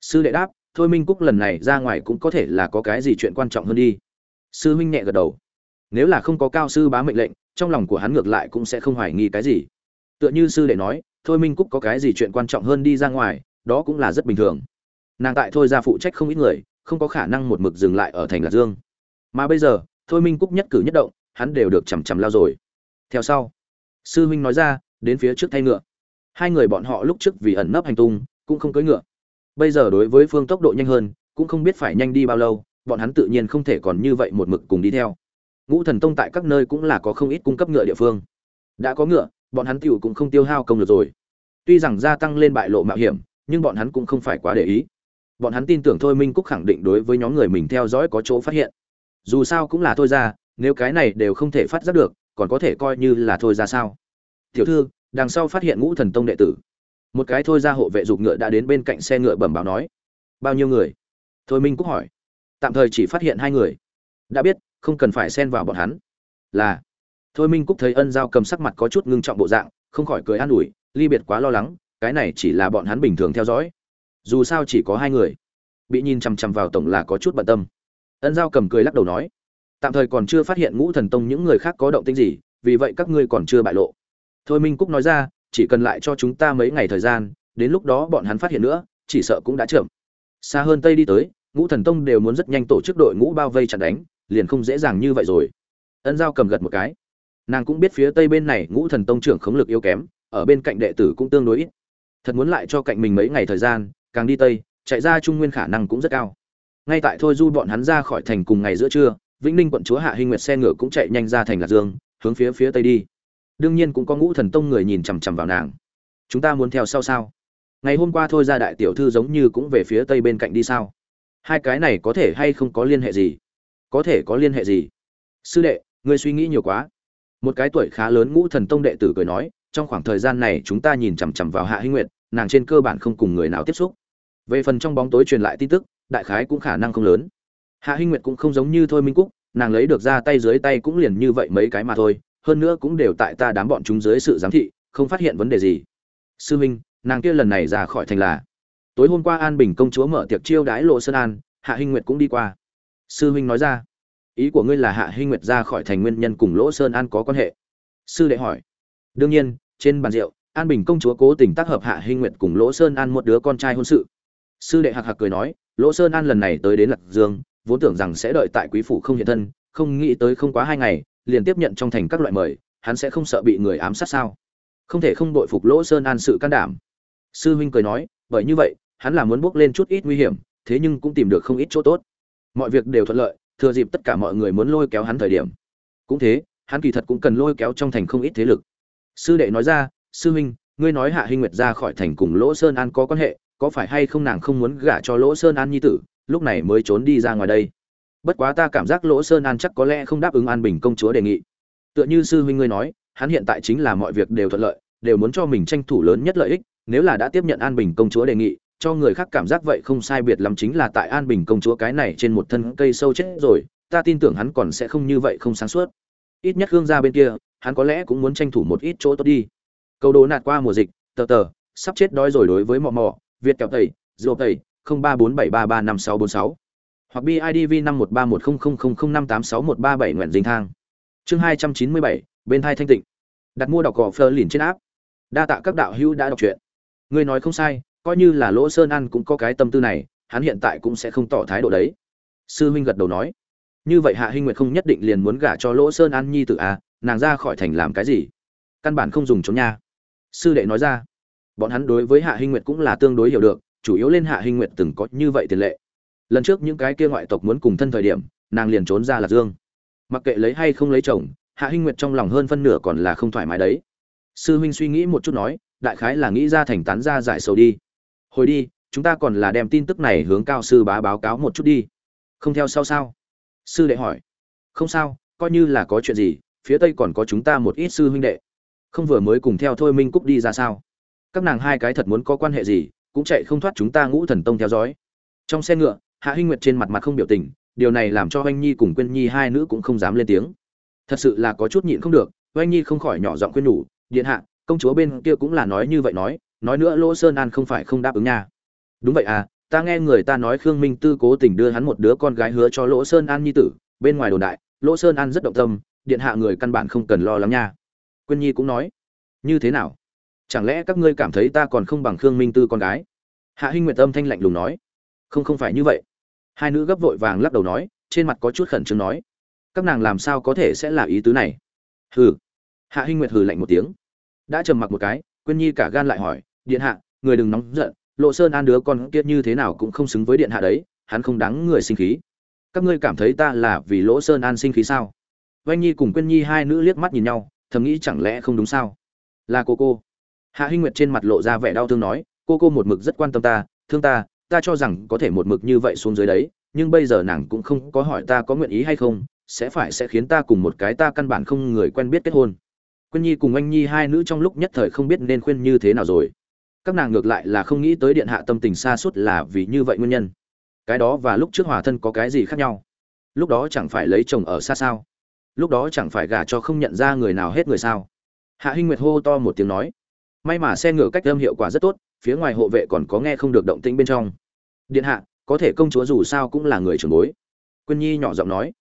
Sư đệ đáp, thôi minh cúc lần này ra ngoài cũng có thể là có cái gì chuyện quan trọng hơn đi. Sư huynh nhẹ gật đầu. Nếu là không có cao sư bá mệnh lệnh, trong lòng của hắn ngược lại cũng sẽ không hoài nghi cái gì. Tựa như sư đệ nói, thôi minh cúc có cái gì chuyện quan trọng hơn đi ra ngoài, đó cũng là rất bình thường. Nàng tại thôi ra phụ trách không ít người, không có khả năng một mực dừng lại ở thành lạc dương mà bây giờ, thôi minh cúc nhất cử nhất động, hắn đều được chằm chằm lao rồi. Theo sau, sư huynh nói ra, đến phía trước thay ngựa. Hai người bọn họ lúc trước vì ẩn nấp hành tung, cũng không cưỡi ngựa. Bây giờ đối với phương tốc độ nhanh hơn, cũng không biết phải nhanh đi bao lâu, bọn hắn tự nhiên không thể còn như vậy một mực cùng đi theo. Ngũ thần tông tại các nơi cũng là có không ít cung cấp ngựa địa phương. Đã có ngựa, bọn hắn tiểu cũng không tiêu hao công được rồi. Tuy rằng gia tăng lên bại lộ mạo hiểm, nhưng bọn hắn cũng không phải quá để ý. Bọn hắn tin tưởng thôi minh cúc khẳng định đối với nhóm người mình theo dõi có chỗ phát hiện dù sao cũng là thôi ra, nếu cái này đều không thể phát giác được, còn có thể coi như là thôi ra sao? Tiểu thư, đằng sau phát hiện ngũ thần tông đệ tử. Một cái thôi ra hộ vệ dục ngựa đã đến bên cạnh xe ngựa bẩm báo nói. Bao nhiêu người? Thôi minh cúc hỏi. Tạm thời chỉ phát hiện hai người. Đã biết, không cần phải xen vào bọn hắn. Là. Thôi minh cúc thấy ân giao cầm sắc mặt có chút ngưng trọng bộ dạng, không khỏi cười an ủi, ly biệt quá lo lắng, cái này chỉ là bọn hắn bình thường theo dõi. Dù sao chỉ có hai người. Bị nhìn chằm chằm vào tổng là có chút bận tâm ân giao cầm cười lắc đầu nói, tạm thời còn chưa phát hiện ngũ thần tông những người khác có động tĩnh gì, vì vậy các ngươi còn chưa bại lộ. Thôi minh cúc nói ra, chỉ cần lại cho chúng ta mấy ngày thời gian, đến lúc đó bọn hắn phát hiện nữa, chỉ sợ cũng đã chậm. Xa hơn tây đi tới, ngũ thần tông đều muốn rất nhanh tổ chức đội ngũ bao vây chặn đánh, liền không dễ dàng như vậy rồi. Ân giao cầm gật một cái. Nàng cũng biết phía tây bên này ngũ thần tông trưởng khống lực yếu kém, ở bên cạnh đệ tử cũng tương đối ít. Thật muốn lại cho cạnh mình mấy ngày thời gian, càng đi tây, chạy ra trung nguyên khả năng cũng rất cao ngay tại thôi du bọn hắn ra khỏi thành cùng ngày giữa trưa, vĩnh ninh quận chúa hạ hinh nguyệt xe ngựa cũng chạy nhanh ra thành lạc dương, hướng phía phía tây đi. Đương nhiên cũng có ngũ thần tông người nhìn chằm chằm vào nàng. Chúng ta muốn theo sau sao? Ngày hôm qua thôi ra đại tiểu thư giống như cũng về phía tây bên cạnh đi sao? Hai cái này có thể hay không có liên hệ gì? Có thể có liên hệ gì? Sư đệ, ngươi suy nghĩ nhiều quá. Một cái tuổi khá lớn ngũ thần tông đệ tử cười nói, trong khoảng thời gian này chúng ta nhìn chằm chằm vào hạ hinh nguyệt, nàng trên cơ bản không cùng người nào tiếp xúc. Về phần trong bóng tối truyền lại tin tức đại khái cũng khả năng không lớn. Hạ hinh nguyệt cũng không giống như thôi minh cúc, nàng lấy được ra tay dưới tay cũng liền như vậy mấy cái mà thôi, hơn nữa cũng đều tại ta đám bọn chúng dưới sự giám thị, không phát hiện vấn đề gì. Sư minh, nàng kia lần này ra khỏi thành là, tối hôm qua an bình công chúa mở tiệc chiêu đãi lộ sơn an, hạ hinh nguyệt cũng đi qua. Sư huynh nói ra, ý của ngươi là hạ hinh nguyệt ra khỏi thành nguyên nhân cùng lỗ sơn an có quan hệ? Sư đệ hỏi. Đương nhiên, trên bàn rượu, an bình công chúa cố tình tác hợp hạ hinh nguyệt cùng lỗ sơn an một đứa con trai hôn sự sư đệ hạc hạc cười nói, lỗ sơn an lần này tới đến lạc dương, vốn tưởng rằng sẽ đợi tại quý phủ không hiện thân, không nghĩ tới không quá hai ngày, liền tiếp nhận trong thành các loại mời, hắn sẽ không sợ bị người ám sát sao? Không thể không đội phục lỗ sơn an sự can đảm. Sư huynh cười nói, bởi như vậy, hắn là muốn bước lên chút ít nguy hiểm, thế nhưng cũng tìm được không ít chỗ tốt. Mọi việc đều thuận lợi, thừa dịp tất cả mọi người muốn lôi kéo hắn thời điểm. Cũng thế, hắn kỳ thật cũng cần lôi kéo trong thành không ít thế lực. Sư đệ nói ra, sư huynh, ngươi nói hạ hinh nguyệt ra khỏi thành cùng lỗ sơn an có quan hệ có phải hay không nàng không muốn gả cho lỗ sơn an nhi tử, lúc này mới trốn đi ra ngoài đây. Bất quá ta cảm giác lỗ sơn an chắc có lẽ không đáp ứng an bình công chúa đề nghị. Tựa như sư huynh ngươi nói, hắn hiện tại chính là mọi việc đều thuận lợi, đều muốn cho mình tranh thủ lớn nhất lợi ích, nếu là đã tiếp nhận an bình công chúa đề nghị, cho người khác cảm giác vậy không sai biệt lắm chính là tại an bình công chúa cái này trên một thân cây sâu chết rồi, ta tin tưởng hắn còn sẽ không như vậy không sáng suốt. Ít nhất hương ra bên kia, hắn có lẽ cũng muốn tranh thủ một ít chỗ tốt đi. Câu đố nạt qua mùa dịch, tờ tờ, sắp chết đói rồi đối với mò mò việt kẹo tẩy, rượu tẩy, không ba bốn bảy ba ba năm sáu bốn sáu. Hoặc bidv năm một ba một không không không không năm tám sáu một ba bảy nguyện dinh thang. Chương hai trăm chín mươi bảy, bên thai thanh tịnh. Đặt mua đọc cỏ phơ lìn trên áp đa tạ các đạo hữu đã đọc truyện. Ngươi nói không sai, coi như là lỗ sơn ăn cũng có cái tâm tư này, hắn hiện tại cũng sẽ không tỏ thái độ đấy. Sư huynh gật đầu nói. Như vậy hạ hinh nguyệt không nhất định liền muốn gả cho lỗ sơn an nhi tự à? nàng ra khỏi thành làm cái gì? Căn bản không dùng trốn nha. Sư đệ nói ra bọn hắn đối với hạ hinh nguyệt cũng là tương đối hiểu được, chủ yếu lên hạ hinh nguyệt từng có như vậy tiền lệ. Lần trước những cái kia ngoại tộc muốn cùng thân thời điểm, nàng liền trốn ra lạc dương. Mặc kệ lấy hay không lấy chồng, hạ hinh nguyệt trong lòng hơn phân nửa còn là không thoải mái đấy. Sư huynh suy nghĩ một chút nói, đại khái là nghĩ ra thành tán ra giải sầu đi. Hồi đi, chúng ta còn là đem tin tức này hướng cao sư bá báo cáo một chút đi. Không theo sau sao? Sư đệ hỏi. Không sao, coi như là có chuyện gì, phía tây còn có chúng ta một ít sư huynh đệ. Không vừa mới cùng theo thôi minh cúc đi ra sao? Các nàng hai cái thật muốn có quan hệ gì, cũng chạy không thoát chúng ta ngũ thần tông theo dõi. Trong xe ngựa, hạ hinh nguyệt trên mặt mặt không biểu tình, điều này làm cho oanh nhi cùng quyên nhi hai nữ cũng không dám lên tiếng. Thật sự là có chút nhịn không được, oanh nhi không khỏi nhỏ giọng quyên nhủ, điện hạ, công chúa bên kia cũng là nói như vậy nói nói nữa lỗ sơn an không phải không đáp ứng nha. Đúng vậy à ta nghe người ta nói khương minh tư cố tình đưa hắn một đứa con gái hứa cho lỗ sơn an nhi tử, bên ngoài đồn đại, lỗ sơn an rất động tâm, điện hạ người căn bản không cần lo lắng nha. Quyên nhi cũng nói, như thế nào? Chẳng lẽ các ngươi cảm thấy ta còn không bằng khương minh tư con gái? Hạ hinh nguyệt âm thanh lạnh lùng nói. Không không phải như vậy. Hai nữ gấp vội vàng lắc đầu nói, trên mặt có chút khẩn trương nói. Các nàng làm sao có thể sẽ là ý tứ này? Hừ. Hạ hinh nguyệt hừ lạnh một tiếng. Đã trầm mặc một cái, quyên nhi cả gan lại hỏi, điện hạ, người đừng nóng giận, lộ sơn an đứa con kia như thế nào cũng không xứng với điện hạ đấy, hắn không đáng người sinh khí. Các ngươi cảm thấy ta là vì lỗ sơn an sinh khí sao? Oanh nhi cùng quyên nhi hai nữ liếc mắt nhìn nhau, thầm nghĩ chẳng lẽ không đúng sao? Là cô cô hạ hinh nguyệt trên mặt lộ ra vẻ đau thương nói, cô cô một mực rất quan tâm ta, thương ta ta cho rằng có thể một mực như vậy xuống dưới đấy, nhưng bây giờ nàng cũng không có hỏi ta có nguyện ý hay không, sẽ phải sẽ khiến ta cùng một cái ta căn bản không người quen biết kết hôn. Quyên nhi cùng anh nhi hai nữ trong lúc nhất thời không biết nên khuyên như thế nào rồi. Các nàng ngược lại là không nghĩ tới điện hạ tâm tình xa suốt là vì như vậy nguyên nhân. Cái đó và lúc trước hòa thân có cái gì khác nhau? Lúc đó chẳng phải lấy chồng ở xa sao? Lúc đó chẳng phải gả cho không nhận ra người nào hết người sao? Hạ hinh nguyệt hô to một tiếng nói may mà xe ngựa cách âm hiệu quả rất tốt, phía ngoài hộ vệ còn có nghe không được động tĩnh bên trong. Điện hạ, có thể công chúa dù sao cũng là người trưởng bối. Quyên nhi nhỏ giọng nói.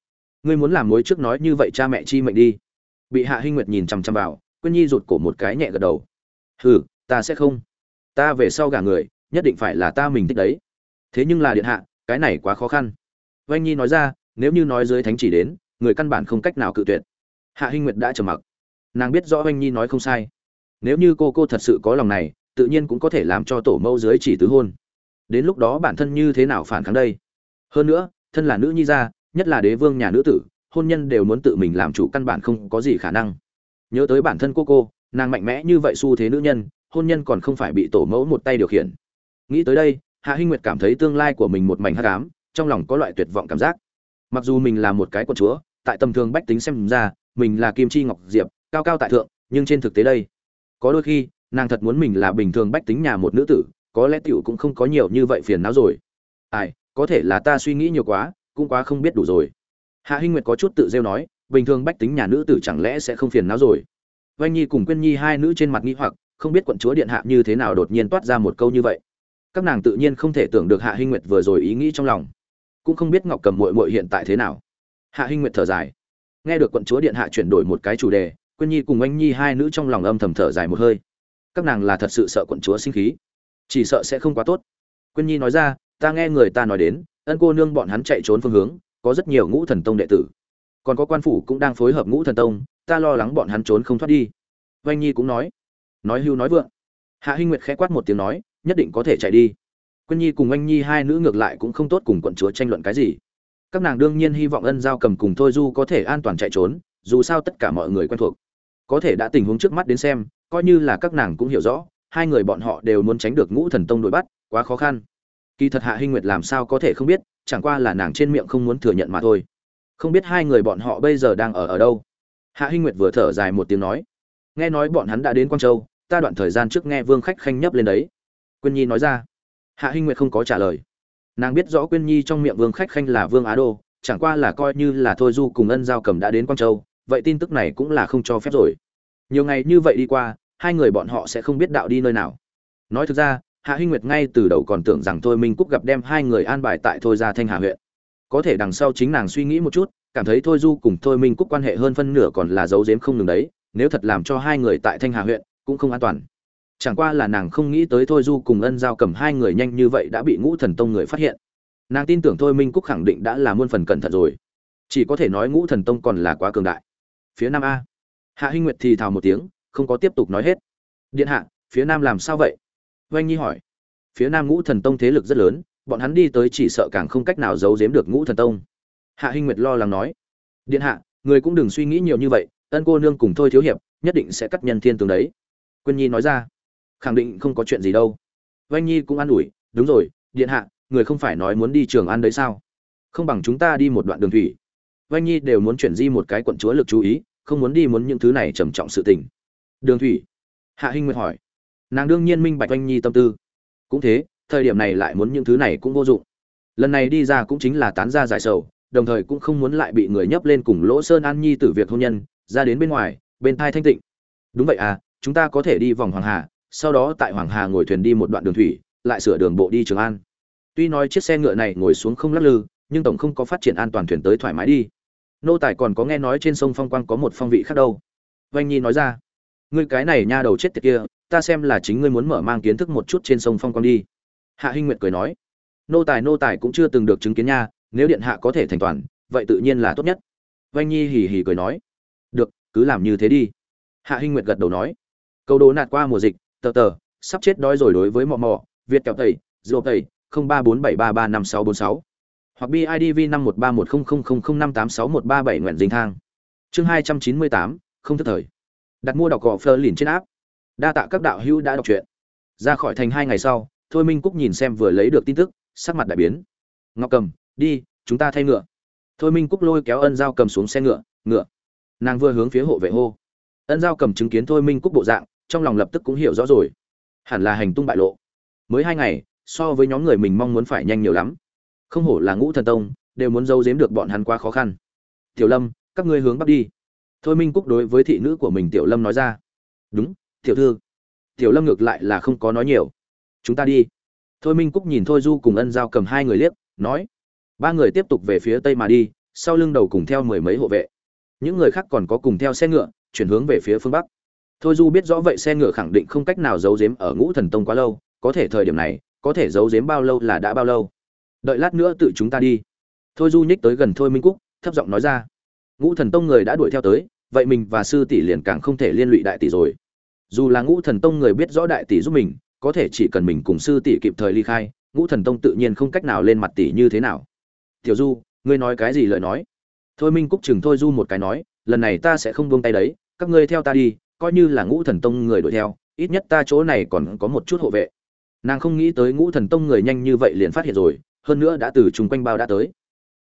Ngươi muốn làm mối trước nói như vậy cha mẹ chi mệnh đi. Bị hạ hinh nguyệt nhìn chằm chằm vào quyên nhi rụt cổ một cái nhẹ gật đầu. Hừ, ta sẽ không. Ta về sau gả người, nhất định phải là ta mình thích đấy. Thế nhưng là điện hạ, cái này quá khó khăn. Vanh nhi nói ra, nếu như nói dưới thánh chỉ đến, người căn bản không cách nào cự tuyệt. Hạ hinh nguyệt đã trầm mặc. Nàng biết rõ vanh nhi nói không sai nếu như cô cô thật sự có lòng này, tự nhiên cũng có thể làm cho tổ mẫu dưới chỉ tứ hôn. Đến lúc đó bản thân như thế nào phản kháng đây? Hơn nữa, thân là nữ nhi gia, nhất là đế vương nhà nữ tử, hôn nhân đều muốn tự mình làm chủ căn bản không có gì khả năng. Nhớ tới bản thân cô cô, nàng mạnh mẽ như vậy xu thế nữ nhân, hôn nhân còn không phải bị tổ mẫu một tay điều khiển. Nghĩ tới đây, hạ hinh nguyệt cảm thấy tương lai của mình một mảnh hắc ám, trong lòng có loại tuyệt vọng cảm giác. Mặc dù mình là một cái quân chúa, tại tầm thường bách tính xem ra, mình là kim chi ngọc diệp, cao cao tại thượng, nhưng trên thực tế đây có đôi khi, nàng thật muốn mình là bình thường bách tính nhà một nữ tử, có lẽ tiểu cũng không có nhiều như vậy phiền não rồi. Ai, có thể là ta suy nghĩ nhiều quá, cũng quá không biết đủ rồi. Hạ hinh nguyệt có chút tự rêu nói, bình thường bách tính nhà nữ tử chẳng lẽ sẽ không phiền não rồi? Vanh nhi cùng quyên nhi hai nữ trên mặt nghi hoặc, không biết quận chúa điện hạ như thế nào đột nhiên toát ra một câu như vậy. Các nàng tự nhiên không thể tưởng được hạ hinh nguyệt vừa rồi ý nghĩ trong lòng. Cũng không biết ngọc cầm mội mội hiện tại thế nào. Hạ hinh nguyệt thở dài. Nghe được quận chúa điện hạ chuyển đổi một cái chủ đề quyên nhi cùng anh nhi hai nữ trong lòng âm thầm thở dài một hơi. Các nàng là thật sự sợ quận chúa sinh khí. Chỉ sợ sẽ không quá tốt. Quyên nhi nói ra, ta nghe người ta nói đến, ân cô nương bọn hắn chạy trốn phương hướng, có rất nhiều ngũ thần tông đệ tử. Còn có quan phủ cũng đang phối hợp ngũ thần tông, ta lo lắng bọn hắn trốn không thoát đi. Oanh nhi cũng nói. Nói hưu nói vượng. Hạ hinh nguyệt khẽ quát một tiếng nói, nhất định có thể chạy đi. Quyên nhi cùng oanh nhi hai nữ ngược lại cũng không tốt cùng quận chúa tranh luận cái gì. Các nàng đương nhiên hy vọng ân giao cầm cùng thôi du có thể an toàn chạy trốn, dù sao tất cả mọi người quen thuộc có thể đã tình huống trước mắt đến xem, coi như là các nàng cũng hiểu rõ, hai người bọn họ đều muốn tránh được ngũ thần tông đuổi bắt, quá khó khăn. Kỳ thật hạ hinh nguyệt làm sao có thể không biết, chẳng qua là nàng trên miệng không muốn thừa nhận mà thôi. Không biết hai người bọn họ bây giờ đang ở ở đâu. Hạ hinh nguyệt vừa thở dài một tiếng nói. Nghe nói bọn hắn đã đến quang châu, ta đoạn thời gian trước nghe vương khách khanh nhấp lên đấy. Quyên nhi nói ra. Hạ hinh nguyệt không có trả lời. Nàng biết rõ quyên nhi trong miệng vương khách khanh là vương á đô, chẳng qua là coi như là thôi du cùng ân giao cầm đã đến quang châu vậy tin tức này cũng là không cho phép rồi. Nhiều ngày như vậy đi qua, hai người bọn họ sẽ không biết đạo đi nơi nào. Nói thực ra, hạ hinh nguyệt ngay từ đầu còn tưởng rằng thôi minh cúc gặp đem hai người an bài tại thôi ra thanh hà huyện. Có thể đằng sau chính nàng suy nghĩ một chút, cảm thấy thôi du cùng thôi minh cúc quan hệ hơn phân nửa còn là dấu giếm không ngừng đấy, nếu thật làm cho hai người tại thanh hà huyện, cũng không an toàn. Chẳng qua là nàng không nghĩ tới thôi du cùng ân giao cầm hai người nhanh như vậy đã bị ngũ thần tông người phát hiện. Nàng tin tưởng thôi minh cúc khẳng định đã là muôn phần cẩn thận rồi. Chỉ có thể nói ngũ thần tông còn là quá cường đại phía nam a. Hạ hinh nguyệt thì thào một tiếng, không có tiếp tục nói hết. Điện hạ, phía nam làm sao vậy? Oanh nhi hỏi. Phía nam ngũ thần tông thế lực rất lớn, bọn hắn đi tới chỉ sợ càng không cách nào giấu giếm được ngũ thần tông. Hạ hinh nguyệt lo lắng nói. Điện hạ, người cũng đừng suy nghĩ nhiều như vậy, ân cô nương cùng thôi thiếu hiệp, nhất định sẽ cắt nhân thiên tướng đấy. Quyên nhi nói ra. Khẳng định không có chuyện gì đâu. Oanh nhi cũng an ủi. Đúng rồi, điện hạ, người không phải nói muốn đi trường ăn đấy sao? Không bằng chúng ta đi một đoạn đường thủy oanh nhi đều muốn chuyển di một cái quận chúa lực chú ý, không muốn đi muốn những thứ này trầm trọng sự tình. Đường thủy. Hạ hinh nguyệt hỏi. Nàng đương nhiên minh bạch oanh nhi tâm tư. Cũng thế, thời điểm này lại muốn những thứ này cũng vô dụng. Lần này đi ra cũng chính là tán ra giải sầu, đồng thời cũng không muốn lại bị người nhấp lên cùng lỗ sơn an nhi tử việc hôn nhân, ra đến bên ngoài, bên thai thanh tịnh. Đúng vậy à chúng ta có thể đi vòng hoàng hà, sau đó tại hoàng hà ngồi thuyền đi một đoạn đường thủy, lại sửa đường bộ đi trường an. Tuy nói chiếc xe ngựa này ngồi xuống không lắc lư nhưng tổng không có phát triển an toàn thuyền tới thoải mái đi. Nô tài còn có nghe nói trên sông phong quang có một phong vị khác đâu. Vanh nhi nói ra, ngươi cái này nha đầu chết tiệt kia, ta xem là chính ngươi muốn mở mang kiến thức một chút trên sông phong quang đi. Hạ hinh nguyệt cười nói, nô tài nô tài cũng chưa từng được chứng kiến nha, nếu điện hạ có thể thành toàn, vậy tự nhiên là tốt nhất. Vanh nhi hì hì cười nói, được, cứ làm như thế đi. Hạ hinh nguyệt gật đầu nói câu đố nạt qua mùa dịch, tờ tờ, sắp chết đói rồi đối với mò mò việt kẹo tẩy dô tẩy, không ba bốn bảy ba ba năm sáu bốn sáu hoặc bidv năm một ba một không không không không năm tám sáu một ba bảy nguyện dinh thang. Chương hai trăm chín mươi tám, không thức thời. Đặt mua đọc gọ phơ liền trên áp đa tạ các đạo hữu đã đọc truyện. Ra khỏi thành hai ngày sau, thôi minh cúc nhìn xem vừa lấy được tin tức, sắc mặt đại biến. Ngọc cầm, đi, chúng ta thay ngựa. Thôi minh cúc lôi kéo ân giao cầm xuống xe ngựa ngựa. Nàng vừa hướng phía hộ vệ hô. Ân giao cầm chứng kiến thôi minh cúc bộ dạng, trong lòng lập tức cũng hiểu rõ rồi. Hẳn là hành tung bại lộ. Mới hai ngày, so với nhóm người mình mong muốn phải nhanh nhiều lắm không hổ là ngũ thần tông, đều muốn giấu giếm được bọn hắn quá khó khăn. Tiểu lâm, các ngươi hướng bắc đi. Thôi minh cúc đối với thị nữ của mình tiểu lâm nói ra. Đúng, tiểu thư. Tiểu lâm ngược lại là không có nói nhiều. Chúng ta đi. Thôi minh cúc nhìn thôi du cùng ân giao cầm hai người liếc, nói. Ba người tiếp tục về phía tây mà đi, sau lưng đầu cùng theo mười mấy hộ vệ. Những người khác còn có cùng theo xe ngựa, chuyển hướng về phía phương bắc. Thôi du biết rõ vậy xe ngựa khẳng định không cách nào giấu giếm ở ngũ thần tông quá lâu, có thể thời điểm này, có thể giấu giếm bao lâu là đã bao lâu đợi lát nữa tự chúng ta đi. Thôi du nhích tới gần thôi minh cúc, thấp giọng nói ra. Ngũ thần tông người đã đuổi theo tới, vậy mình và sư tỷ liền càng không thể liên lụy đại tỷ rồi. Dù là ngũ thần tông người biết rõ đại tỷ giúp mình, có thể chỉ cần mình cùng sư tỷ kịp thời ly khai, ngũ thần tông tự nhiên không cách nào lên mặt tỷ như thế nào. Tiểu du, ngươi nói cái gì lời nói? Thôi minh cúc chừng thôi du một cái nói, lần này ta sẽ không buông tay đấy, các ngươi theo ta đi, coi như là ngũ thần tông người đuổi theo, ít nhất ta chỗ này còn có một chút hộ vệ. Nàng không nghĩ tới ngũ thần tông người nhanh như vậy liền phát hiện rồi hơn nữa đã từ chung quanh bao đã tới.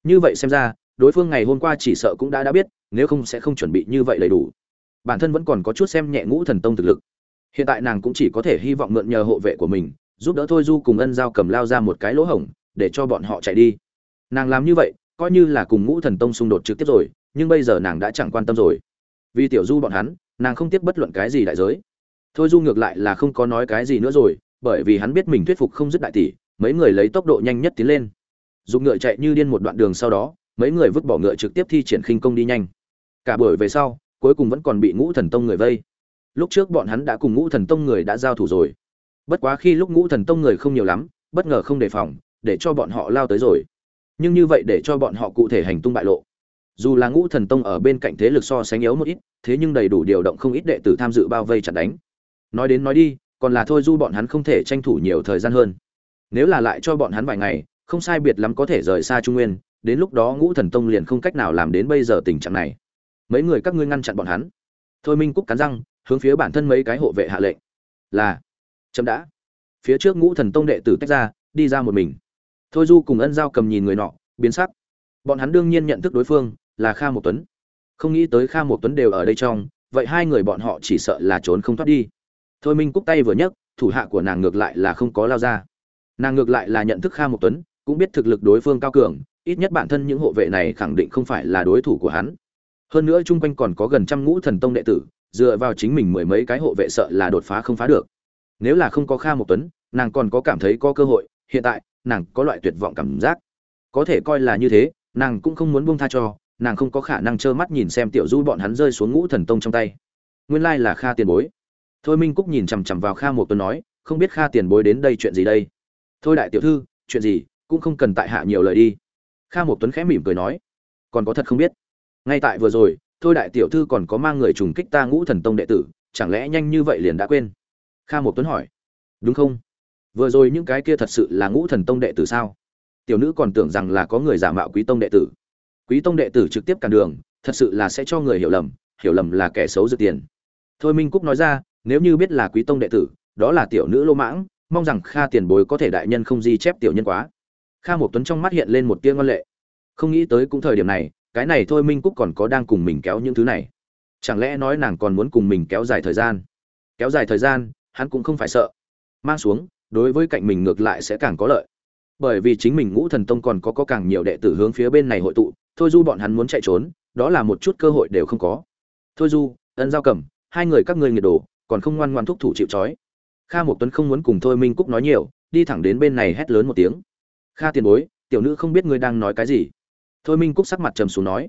Như vậy xem ra, đối phương ngày hôm qua chỉ sợ cũng đã đã biết, nếu không sẽ không chuẩn bị như vậy đầy đủ. Bản thân vẫn còn có chút xem nhẹ ngũ thần tông thực lực. Hiện tại nàng cũng chỉ có thể hy vọng mượn nhờ hộ vệ của mình, giúp đỡ thôi du cùng ân giao cầm lao ra một cái lỗ hổng, để cho bọn họ chạy đi. Nàng làm như vậy, coi như là cùng ngũ thần tông xung đột trực tiếp rồi, nhưng bây giờ nàng đã chẳng quan tâm rồi. Vì tiểu du bọn hắn, nàng không tiếc bất luận cái gì đại giới. Thôi du ngược lại là không có nói cái gì nữa rồi, bởi vì hắn biết mình thuyết phục không dứt đại tỷ mấy người lấy tốc độ nhanh nhất tiến lên. Dùng ngựa chạy như điên một đoạn đường sau đó, mấy người vứt bỏ ngựa trực tiếp thi triển khinh công đi nhanh. Cả buổi về sau, cuối cùng vẫn còn bị ngũ thần tông người vây. Lúc trước bọn hắn đã cùng ngũ thần tông người đã giao thủ rồi. Bất quá khi lúc ngũ thần tông người không nhiều lắm, bất ngờ không đề phòng, để cho bọn họ lao tới rồi. Nhưng như vậy để cho bọn họ cụ thể hành tung bại lộ. Dù là ngũ thần tông ở bên cạnh thế lực so sánh yếu một ít, thế nhưng đầy đủ điều động không ít đệ tử tham dự bao vây chặt đánh. Nói đến nói đi, còn là thôi du bọn hắn không thể tranh thủ nhiều thời gian hơn nếu là lại cho bọn hắn vài ngày, không sai biệt lắm có thể rời xa trung nguyên, đến lúc đó ngũ thần tông liền không cách nào làm đến bây giờ tình trạng này. Mấy người các ngươi ngăn chặn bọn hắn. Thôi minh cúc cắn răng, hướng phía bản thân mấy cái hộ vệ hạ lệnh. Là, chậm đã. Phía trước ngũ thần tông đệ tử tách ra, đi ra một mình. Thôi du cùng ân giao cầm nhìn người nọ, biến sắc. Bọn hắn đương nhiên nhận thức đối phương, là kha một tuấn. Không nghĩ tới kha một tuấn đều ở đây trong, vậy hai người bọn họ chỉ sợ là trốn không thoát đi. Thôi minh cúc tay vừa nhấc, thủ hạ của nàng ngược lại là không có lao ra nàng ngược lại là nhận thức kha một tuấn, cũng biết thực lực đối phương cao cường, ít nhất bản thân những hộ vệ này khẳng định không phải là đối thủ của hắn. Hơn nữa chung quanh còn có gần trăm ngũ thần tông đệ tử, dựa vào chính mình mười mấy cái hộ vệ sợ là đột phá không phá được. Nếu là không có kha một tuấn, nàng còn có cảm thấy có cơ hội, hiện tại, nàng có loại tuyệt vọng cảm giác. Có thể coi là như thế, nàng cũng không muốn buông tha cho, nàng không có khả năng trơ mắt nhìn xem tiểu du bọn hắn rơi xuống ngũ thần tông trong tay. Nguyên lai là kha tiền bối. Thôi minh cúc nhìn chằm chằm vào kha một tuấn nói, không biết kha tiền bối đến đây chuyện gì đây? Thôi đại tiểu thư, chuyện gì, cũng không cần tại hạ nhiều lời đi. Kha một tuấn khẽ mỉm cười nói, còn có thật không biết. Ngay tại vừa rồi, thôi đại tiểu thư còn có mang người trùng kích ta ngũ thần tông đệ tử, chẳng lẽ nhanh như vậy liền đã quên? Kha một tuấn hỏi. Đúng không? Vừa rồi những cái kia thật sự là ngũ thần tông đệ tử sao? Tiểu nữ còn tưởng rằng là có người giả mạo quý tông đệ tử. Quý tông đệ tử trực tiếp cản đường, thật sự là sẽ cho người hiểu lầm hiểu lầm là kẻ xấu dự tiền. Thôi minh cúc nói ra, nếu như biết là quý tông đệ tử, đó là tiểu nữ lô mãng mong rằng kha tiền bối có thể đại nhân không di chép tiểu nhân quá. Kha một tuấn trong mắt hiện lên một tia ngân lệ. Không nghĩ tới cũng thời điểm này, cái này thôi minh cúc còn có đang cùng mình kéo những thứ này. Chẳng lẽ nói nàng còn muốn cùng mình kéo dài thời gian? Kéo dài thời gian, hắn cũng không phải sợ. Mang xuống, đối với cạnh mình ngược lại sẽ càng có lợi. Bởi vì chính mình ngũ thần tông còn có có càng nhiều đệ tử hướng phía bên này hội tụ, thôi du bọn hắn muốn chạy trốn, đó là một chút cơ hội đều không có. Thôi du, ân giao cầm, hai người các ngươi nghiệt đồ, còn không ngoan ngoan thúc thủ chịu trói kha một tuấn không muốn cùng thôi minh cúc nói nhiều, đi thẳng đến bên này hét lớn một tiếng. Kha tiền bối, tiểu nữ không biết ngươi đang nói cái gì. Thôi minh cúc sắc mặt trầm xuống nói,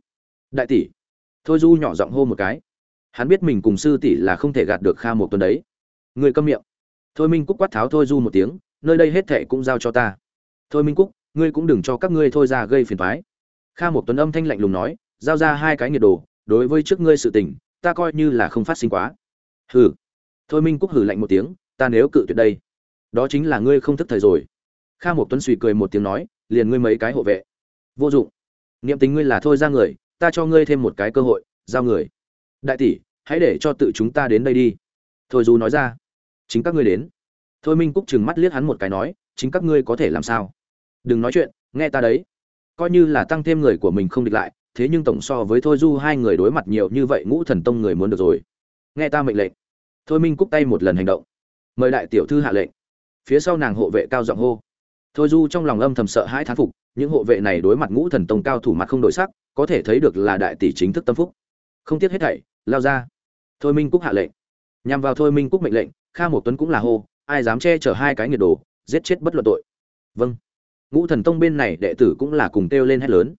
đại tỷ. Thôi du nhỏ giọng hô một cái, hắn biết mình cùng sư tỷ là không thể gạt được kha một tuần đấy. Người câm miệng. Thôi minh cúc quát tháo thôi du một tiếng, nơi đây hết thệ cũng giao cho ta. Thôi minh cúc, ngươi cũng đừng cho các ngươi thôi ra gây phiền phái kha một tuấn âm thanh lạnh lùng nói, giao ra hai cái nhiệt đồ đối với trước ngươi sự tình, ta coi như là không phát sinh quá. Hừ. Thôi minh cúc hử lạnh một tiếng ta nếu cự tuyệt đây, đó chính là ngươi không thức thời rồi. Kha một tuấn suy cười một tiếng nói, liền ngươi mấy cái hộ vệ. Vô dụng. Niệm tính ngươi là thôi ra người, ta cho ngươi thêm một cái cơ hội, giao người. Đại tỷ, hãy để cho tự chúng ta đến đây đi. Thôi dù nói ra, chính các ngươi đến. Thôi minh cúc chừng mắt liếc hắn một cái nói, chính các ngươi có thể làm sao? Đừng nói chuyện, nghe ta đấy. Coi như là tăng thêm người của mình không địch lại, thế nhưng tổng so với thôi du hai người đối mặt nhiều như vậy ngũ thần tông người muốn được rồi. Nghe ta mệnh lệnh. Thôi minh cúc tay một lần hành động mời đại tiểu thư hạ lệnh. Phía sau nàng hộ vệ cao giọng hô. Thôi du trong lòng âm thầm sợ hãi thán phục, những hộ vệ này đối mặt ngũ thần tông cao thủ mặt không đổi sắc, có thể thấy được là đại tỷ chính thức tâm phúc. Không tiếc hết thảy, lao ra. Thôi minh cúc hạ lệnh. Nhằm vào thôi minh cúc mệnh lệnh, kha một tuấn cũng là hô, ai dám che chở hai cái nhiệt đồ, giết chết bất luận tội. Vâng. Ngũ thần tông bên này đệ tử cũng là cùng kêu lên hét lớn.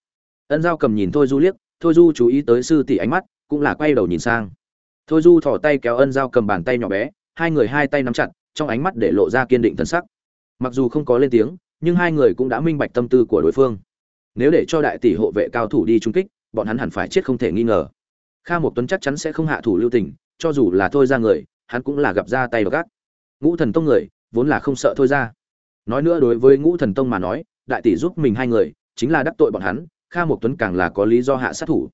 Ân giao cầm nhìn thôi du liếc, thôi du chú ý tới sư tỷ ánh mắt, cũng là quay đầu nhìn sang. Thôi du thỏ tay kéo ân Giao cầm bàn tay nhỏ bé hai người hai tay nắm chặt, trong ánh mắt để lộ ra kiên định thân sắc. Mặc dù không có lên tiếng, nhưng hai người cũng đã minh bạch tâm tư của đối phương. Nếu để cho đại tỷ hộ vệ cao thủ đi trung kích, bọn hắn hẳn phải chết không thể nghi ngờ. Kha một tuấn chắc chắn sẽ không hạ thủ lưu tình, cho dù là thôi ra người, hắn cũng là gặp ra tay gác ngũ thần tông người, vốn là không sợ thôi ra. Nói nữa đối với ngũ thần tông mà nói, đại tỷ giúp mình hai người, chính là đắc tội bọn hắn, kha một tuấn càng là có lý do hạ sát thủ.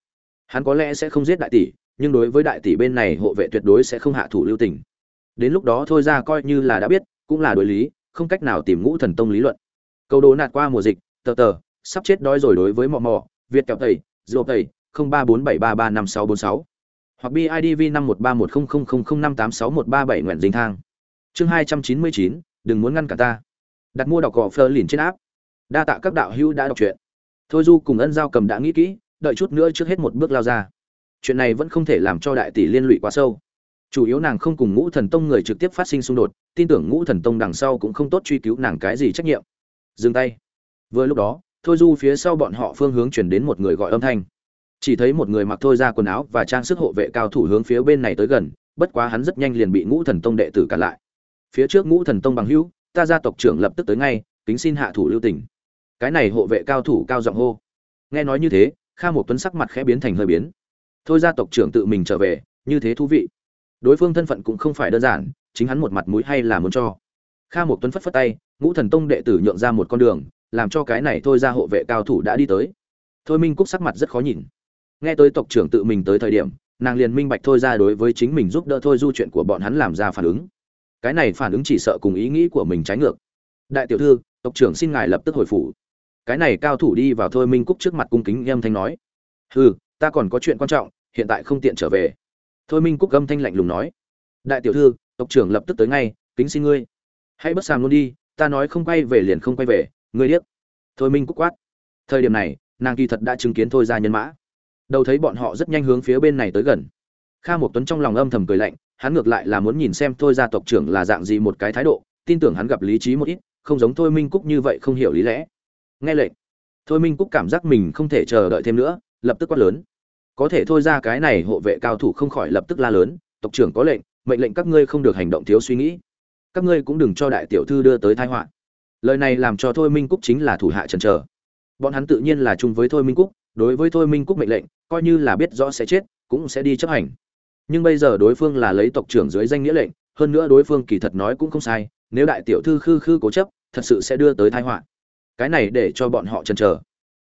Hắn có lẽ sẽ không giết đại tỷ, nhưng đối với đại tỷ bên này hộ vệ tuyệt đối sẽ không hạ thủ lưu tình đến lúc đó thôi ra coi như là đã biết, cũng là đối lý, không cách nào tìm ngũ thần tông lý luận. Câu đố nạt qua mùa dịch, tờ tờ, sắp chết đói rồi đối với mò mò việt kẹo tẩy dô tẩy, không ba bốn bảy ba ba năm sáu bốn sáu. Hoặc bidv năm một ba một không không không không năm tám sáu một ba bảy nguyện dinh thang. Chương hai trăm chín mươi chín, đừng muốn ngăn cả ta. Đặt mua đọc cỏ phơ lìn trên áp đa tạ các đạo hữu đã đọc truyện. Thôi du cùng ân giao cầm đã nghĩ kỹ, đợi chút nữa trước hết một bước lao ra. Chuyện này vẫn không thể làm cho đại tỷ liên lụy quá sâu chủ yếu nàng không cùng ngũ thần tông người trực tiếp phát sinh xung đột, tin tưởng ngũ thần tông đằng sau cũng không tốt truy cứu nàng cái gì trách nhiệm. Dừng tay. Vừa lúc đó, thôi du phía sau bọn họ phương hướng chuyển đến một người gọi âm thanh. Chỉ thấy một người mặc thôi ra quần áo và trang sức hộ vệ cao thủ hướng phía bên này tới gần, bất quá hắn rất nhanh liền bị ngũ thần tông đệ tử cản lại. Phía trước ngũ thần tông bằng hữu, ta gia tộc trưởng lập tức tới ngay, kính xin hạ thủ lưu tình. Cái này hộ vệ cao thủ cao giọng hô. Nghe nói như thế, kha một tuấn sắc mặt khẽ biến thành hơi biến. Thôi gia tộc trưởng tự mình trở về, như thế thú vị đối phương thân phận cũng không phải đơn giản, chính hắn một mặt mũi hay là muốn cho. Kha một tuấn phất phất tay, ngũ thần tông đệ tử nhượng ra một con đường, làm cho cái này thôi ra hộ vệ cao thủ đã đi tới. Thôi minh cúc sắc mặt rất khó nhìn. Nghe tới tộc trưởng tự mình tới thời điểm, nàng liền minh bạch thôi ra đối với chính mình giúp đỡ thôi du chuyện của bọn hắn làm ra phản ứng. Cái này phản ứng chỉ sợ cùng ý nghĩ của mình trái ngược. Đại tiểu thư, tộc trưởng xin ngài lập tức hồi phủ. Cái này cao thủ đi vào thôi minh cúc trước mặt cung kính nghiêm thanh nói. Hừ, ta còn có chuyện quan trọng, hiện tại không tiện trở về thôi minh cúc gâm thanh lạnh lùng nói, đại tiểu thư, tộc trưởng lập tức tới ngay, kính xin ngươi. Hãy bất sàng luôn đi, ta nói không quay về liền không quay về, ngươi điếc. Thôi minh cúc quát. Thời điểm này, nàng kỳ thật đã chứng kiến thôi ra nhân mã. Đầu thấy bọn họ rất nhanh hướng phía bên này tới gần. Kha một tuấn trong lòng âm thầm cười lạnh, hắn ngược lại là muốn nhìn xem thôi ra tộc trưởng là dạng gì một cái thái độ, tin tưởng hắn gặp lý trí một ít, không giống thôi minh cúc như vậy không hiểu lý lẽ. Nghe lệnh, thôi minh cúc cảm giác mình không thể chờ đợi thêm nữa, lập tức quát lớn có thể thôi ra cái này hộ vệ cao thủ không khỏi lập tức la lớn, tộc trưởng có lệnh, mệnh lệnh các ngươi không được hành động thiếu suy nghĩ. Các ngươi cũng đừng cho đại tiểu thư đưa tới tai họa. Lời này làm cho thôi minh cúc chính là thủ hạ trần trờ bọn hắn tự nhiên là chung với thôi minh cúc, đối với thôi minh cúc mệnh lệnh, coi như là biết rõ sẽ chết, cũng sẽ đi chấp hành. Nhưng bây giờ đối phương là lấy tộc trưởng dưới danh nghĩa lệnh, hơn nữa đối phương kỳ thật nói cũng không sai, nếu đại tiểu thư khư khư cố chấp, thật sự sẽ đưa tới tai họa. Cái này để cho bọn họ chần chờ.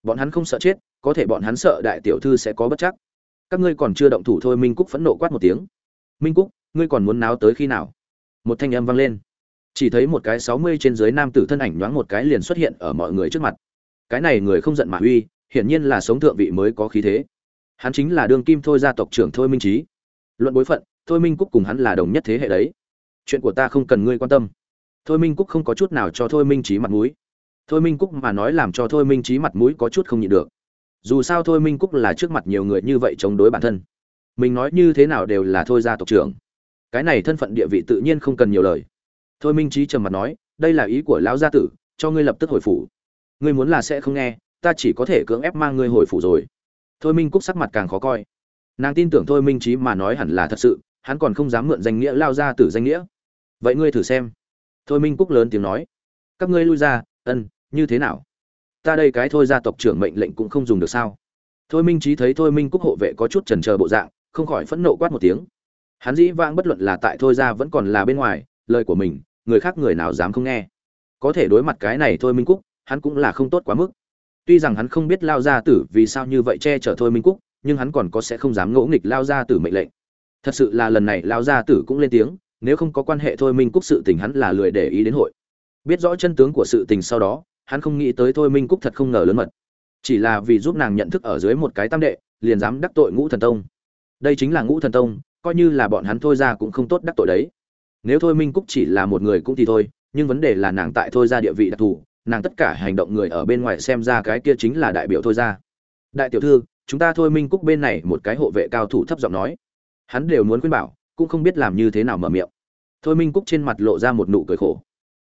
Bọn hắn không sợ chết có thể bọn hắn sợ đại tiểu thư sẽ có bất chắc. Các ngươi còn chưa động thủ thôi, minh cúc phẫn nộ quát một tiếng. Minh cúc, ngươi còn muốn náo tới khi nào? Một thanh âm vang lên. Chỉ thấy một cái sáu mươi trên dưới nam tử thân ảnh nhoáng một cái liền xuất hiện ở mọi người trước mặt. Cái này người không giận mà uy, hiển nhiên là sống thượng vị mới có khí thế. Hắn chính là đương kim thôi gia tộc trưởng thôi minh trí luận bối phận, thôi minh cúc cùng hắn là đồng nhất thế hệ đấy. Chuyện của ta không cần ngươi quan tâm. Thôi minh cúc không có chút nào cho thôi minh trí mặt mũi. Thôi minh cúc mà nói làm cho thôi minh trí mặt mũi có chút không nhịn được dù sao thôi minh cúc là trước mặt nhiều người như vậy chống đối bản thân. Mình nói như thế nào đều là thôi gia tộc trưởng. Cái này thân phận địa vị tự nhiên không cần nhiều lời. Thôi minh trí trầm mặt nói, đây là ý của lão gia tử, cho ngươi lập tức hồi phủ. Ngươi muốn là sẽ không nghe, ta chỉ có thể cưỡng ép mang ngươi hồi phủ rồi. Thôi minh cúc sắc mặt càng khó coi. Nàng tin tưởng thôi minh trí mà nói hẳn là thật sự, hắn còn không dám mượn danh nghĩa lao ra từ danh nghĩa. Vậy ngươi thử xem. Thôi minh cúc lớn tiếng nói, các ngươi lui ra, ân, như thế nào? Ta đây cái thôi gia tộc trưởng mệnh lệnh cũng không dùng được sao? Thôi minh trí thấy thôi minh cúc hộ vệ có chút trần trờ bộ dạng, không khỏi phẫn nộ quát một tiếng. Hắn dĩ vãng bất luận là tại thôi gia vẫn còn là bên ngoài, lời của mình, người khác người nào dám không nghe. Có thể đối mặt cái này thôi minh cúc, hắn cũng là không tốt quá mức. Tuy rằng hắn không biết lao gia tử vì sao như vậy che chở thôi minh cúc, nhưng hắn còn có sẽ không dám ngỗ nghịch lao gia tử mệnh lệnh. Thật sự là lần này lao gia tử cũng lên tiếng, nếu không có quan hệ thôi minh cúc sự tình hắn là lười để ý đến hội. Biết rõ chân tướng của sự tình sau đó hắn không nghĩ tới thôi minh cúc thật không ngờ lớn mật. Chỉ là vì giúp nàng nhận thức ở dưới một cái tam đệ, liền dám đắc tội ngũ thần tông. Đây chính là ngũ thần tông, coi như là bọn hắn thôi ra cũng không tốt đắc tội đấy. Nếu thôi minh cúc chỉ là một người cũng thì thôi, nhưng vấn đề là nàng tại thôi ra địa vị đặc thù, nàng tất cả hành động người ở bên ngoài xem ra cái kia chính là đại biểu thôi ra. Đại tiểu thư, chúng ta thôi minh cúc bên này một cái hộ vệ cao thủ thấp giọng nói. Hắn đều muốn khuyên bảo, cũng không biết làm như thế nào mở miệng. Thôi minh cúc trên mặt lộ ra một nụ cười khổ.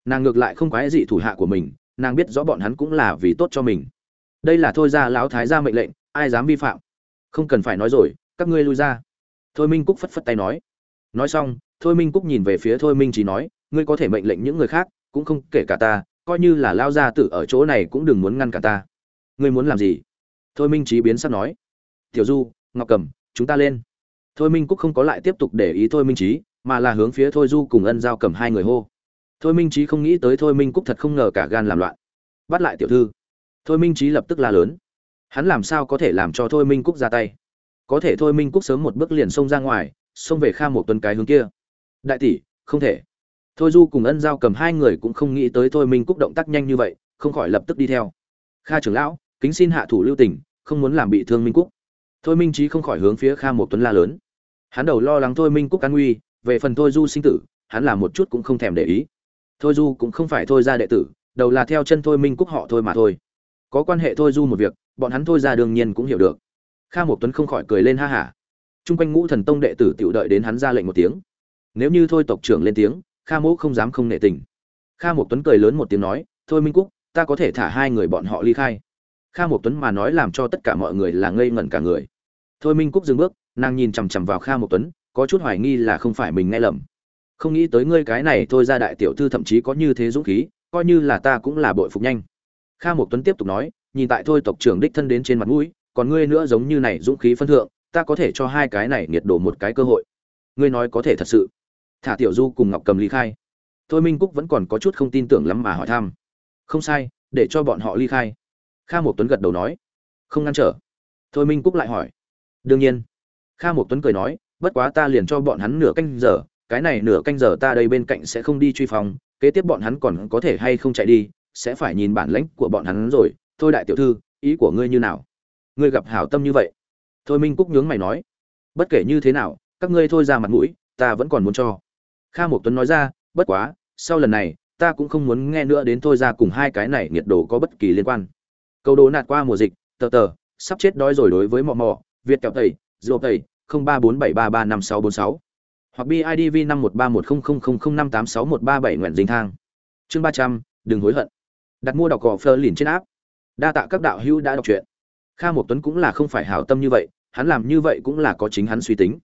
Nàng ngược lại không quái dị thủ hạ của mình nàng biết rõ bọn hắn cũng là vì tốt cho mình. Đây là thôi ra lão thái ra mệnh lệnh, ai dám vi phạm? Không cần phải nói rồi, các ngươi lui ra. Thôi minh cúc phất phất tay nói. Nói xong, thôi minh cúc nhìn về phía thôi minh trí nói, ngươi có thể mệnh lệnh những người khác, cũng không kể cả ta, coi như là lao gia tử ở chỗ này cũng đừng muốn ngăn cả ta. Ngươi muốn làm gì? Thôi minh trí biến sắc nói. Tiểu du, ngọc cầm chúng ta lên. Thôi minh cúc không có lại tiếp tục để ý thôi minh trí, mà là hướng phía thôi du cùng ân giao cầm hai người hô thôi minh trí không nghĩ tới thôi minh cúc thật không ngờ cả gan làm loạn. Bắt lại tiểu thư. Thôi minh trí lập tức la lớn. Hắn làm sao có thể làm cho thôi minh cúc ra tay? Có thể thôi minh cúc sớm một bước liền xông ra ngoài, xông về kha một tuần cái hướng kia. Đại tỷ, không thể. Thôi du cùng ân giao cầm hai người cũng không nghĩ tới thôi minh cúc động tác nhanh như vậy, không khỏi lập tức đi theo. Kha trưởng lão, kính xin hạ thủ lưu tình, không muốn làm bị thương minh cúc. Thôi minh trí không khỏi hướng phía kha một tuấn la lớn. Hắn đầu lo lắng thôi minh cúc an nguy, về phần thôi du sinh tử, hắn làm một chút cũng không thèm để ý thôi du cũng không phải thôi ra đệ tử, đầu là theo chân thôi minh cúc họ thôi mà thôi. Có quan hệ thôi du một việc, bọn hắn thôi ra đương nhiên cũng hiểu được. Kha một tuấn không khỏi cười lên ha hả. Chung quanh ngũ thần tông đệ tử tự đợi đến hắn ra lệnh một tiếng. Nếu như thôi tộc trưởng lên tiếng, kha mỗ không dám không nệ tình. Kha một tuấn cười lớn một tiếng nói, thôi minh cúc, ta có thể thả hai người bọn họ ly khai. Kha một tuấn mà nói làm cho tất cả mọi người là ngây ngẩn cả người. Thôi minh cúc dừng bước, nàng nhìn chằm chằm vào kha một tuấn, có chút hoài nghi là không phải mình nghe lầm không nghĩ tới ngươi cái này thôi ra đại tiểu thư thậm chí có như thế dũng khí, coi như là ta cũng là bội phục nhanh. Kha một tuấn tiếp tục nói, nhìn tại thôi tộc trưởng đích thân đến trên mặt mũi, còn ngươi nữa giống như này dũng khí phân thượng, ta có thể cho hai cái này nhiệt đổ một cái cơ hội. Ngươi nói có thể thật sự. Thả tiểu du cùng ngọc cầm ly khai. Thôi minh cúc vẫn còn có chút không tin tưởng lắm mà hỏi thăm. Không sai, để cho bọn họ ly khai. Kha một tuấn gật đầu nói. Không ngăn trở. Thôi minh cúc lại hỏi. Đương nhiên. Kha một tuấn cười nói, bất quá ta liền cho bọn hắn nửa canh giờ cái này nửa canh giờ ta đây bên cạnh sẽ không đi truy phòng, kế tiếp bọn hắn còn có thể hay không chạy đi, sẽ phải nhìn bản lãnh của bọn hắn rồi. Thôi đại tiểu thư, ý của ngươi như nào? Ngươi gặp hảo tâm như vậy. Thôi minh cúc nhướng mày nói. Bất kể như thế nào, các ngươi thôi ra mặt mũi, ta vẫn còn muốn cho. Kha một tuấn nói ra, bất quá, sau lần này, ta cũng không muốn nghe nữa đến thôi ra cùng hai cái này nhiệt độ có bất kỳ liên quan. Câu đố nạt qua mùa dịch, tờ tờ, sắp chết đói rồi đối với mò mò việt kẹo tẩy dô tẩy, không ba bốn bảy ba ba năm sáu bốn sáu hoặc bidv năm một ba một không không không không năm tám sáu một ba bảy nguyện dính thang. Chương ba trăm, đừng hối hận. Đặt mua đọc cỏ Fleur liền trên áp đa tạ các đạo hữu đã đọc truyện. Kha Mộc tuấn cũng là không phải hảo tâm như vậy, hắn làm như vậy cũng là có chính hắn suy tính.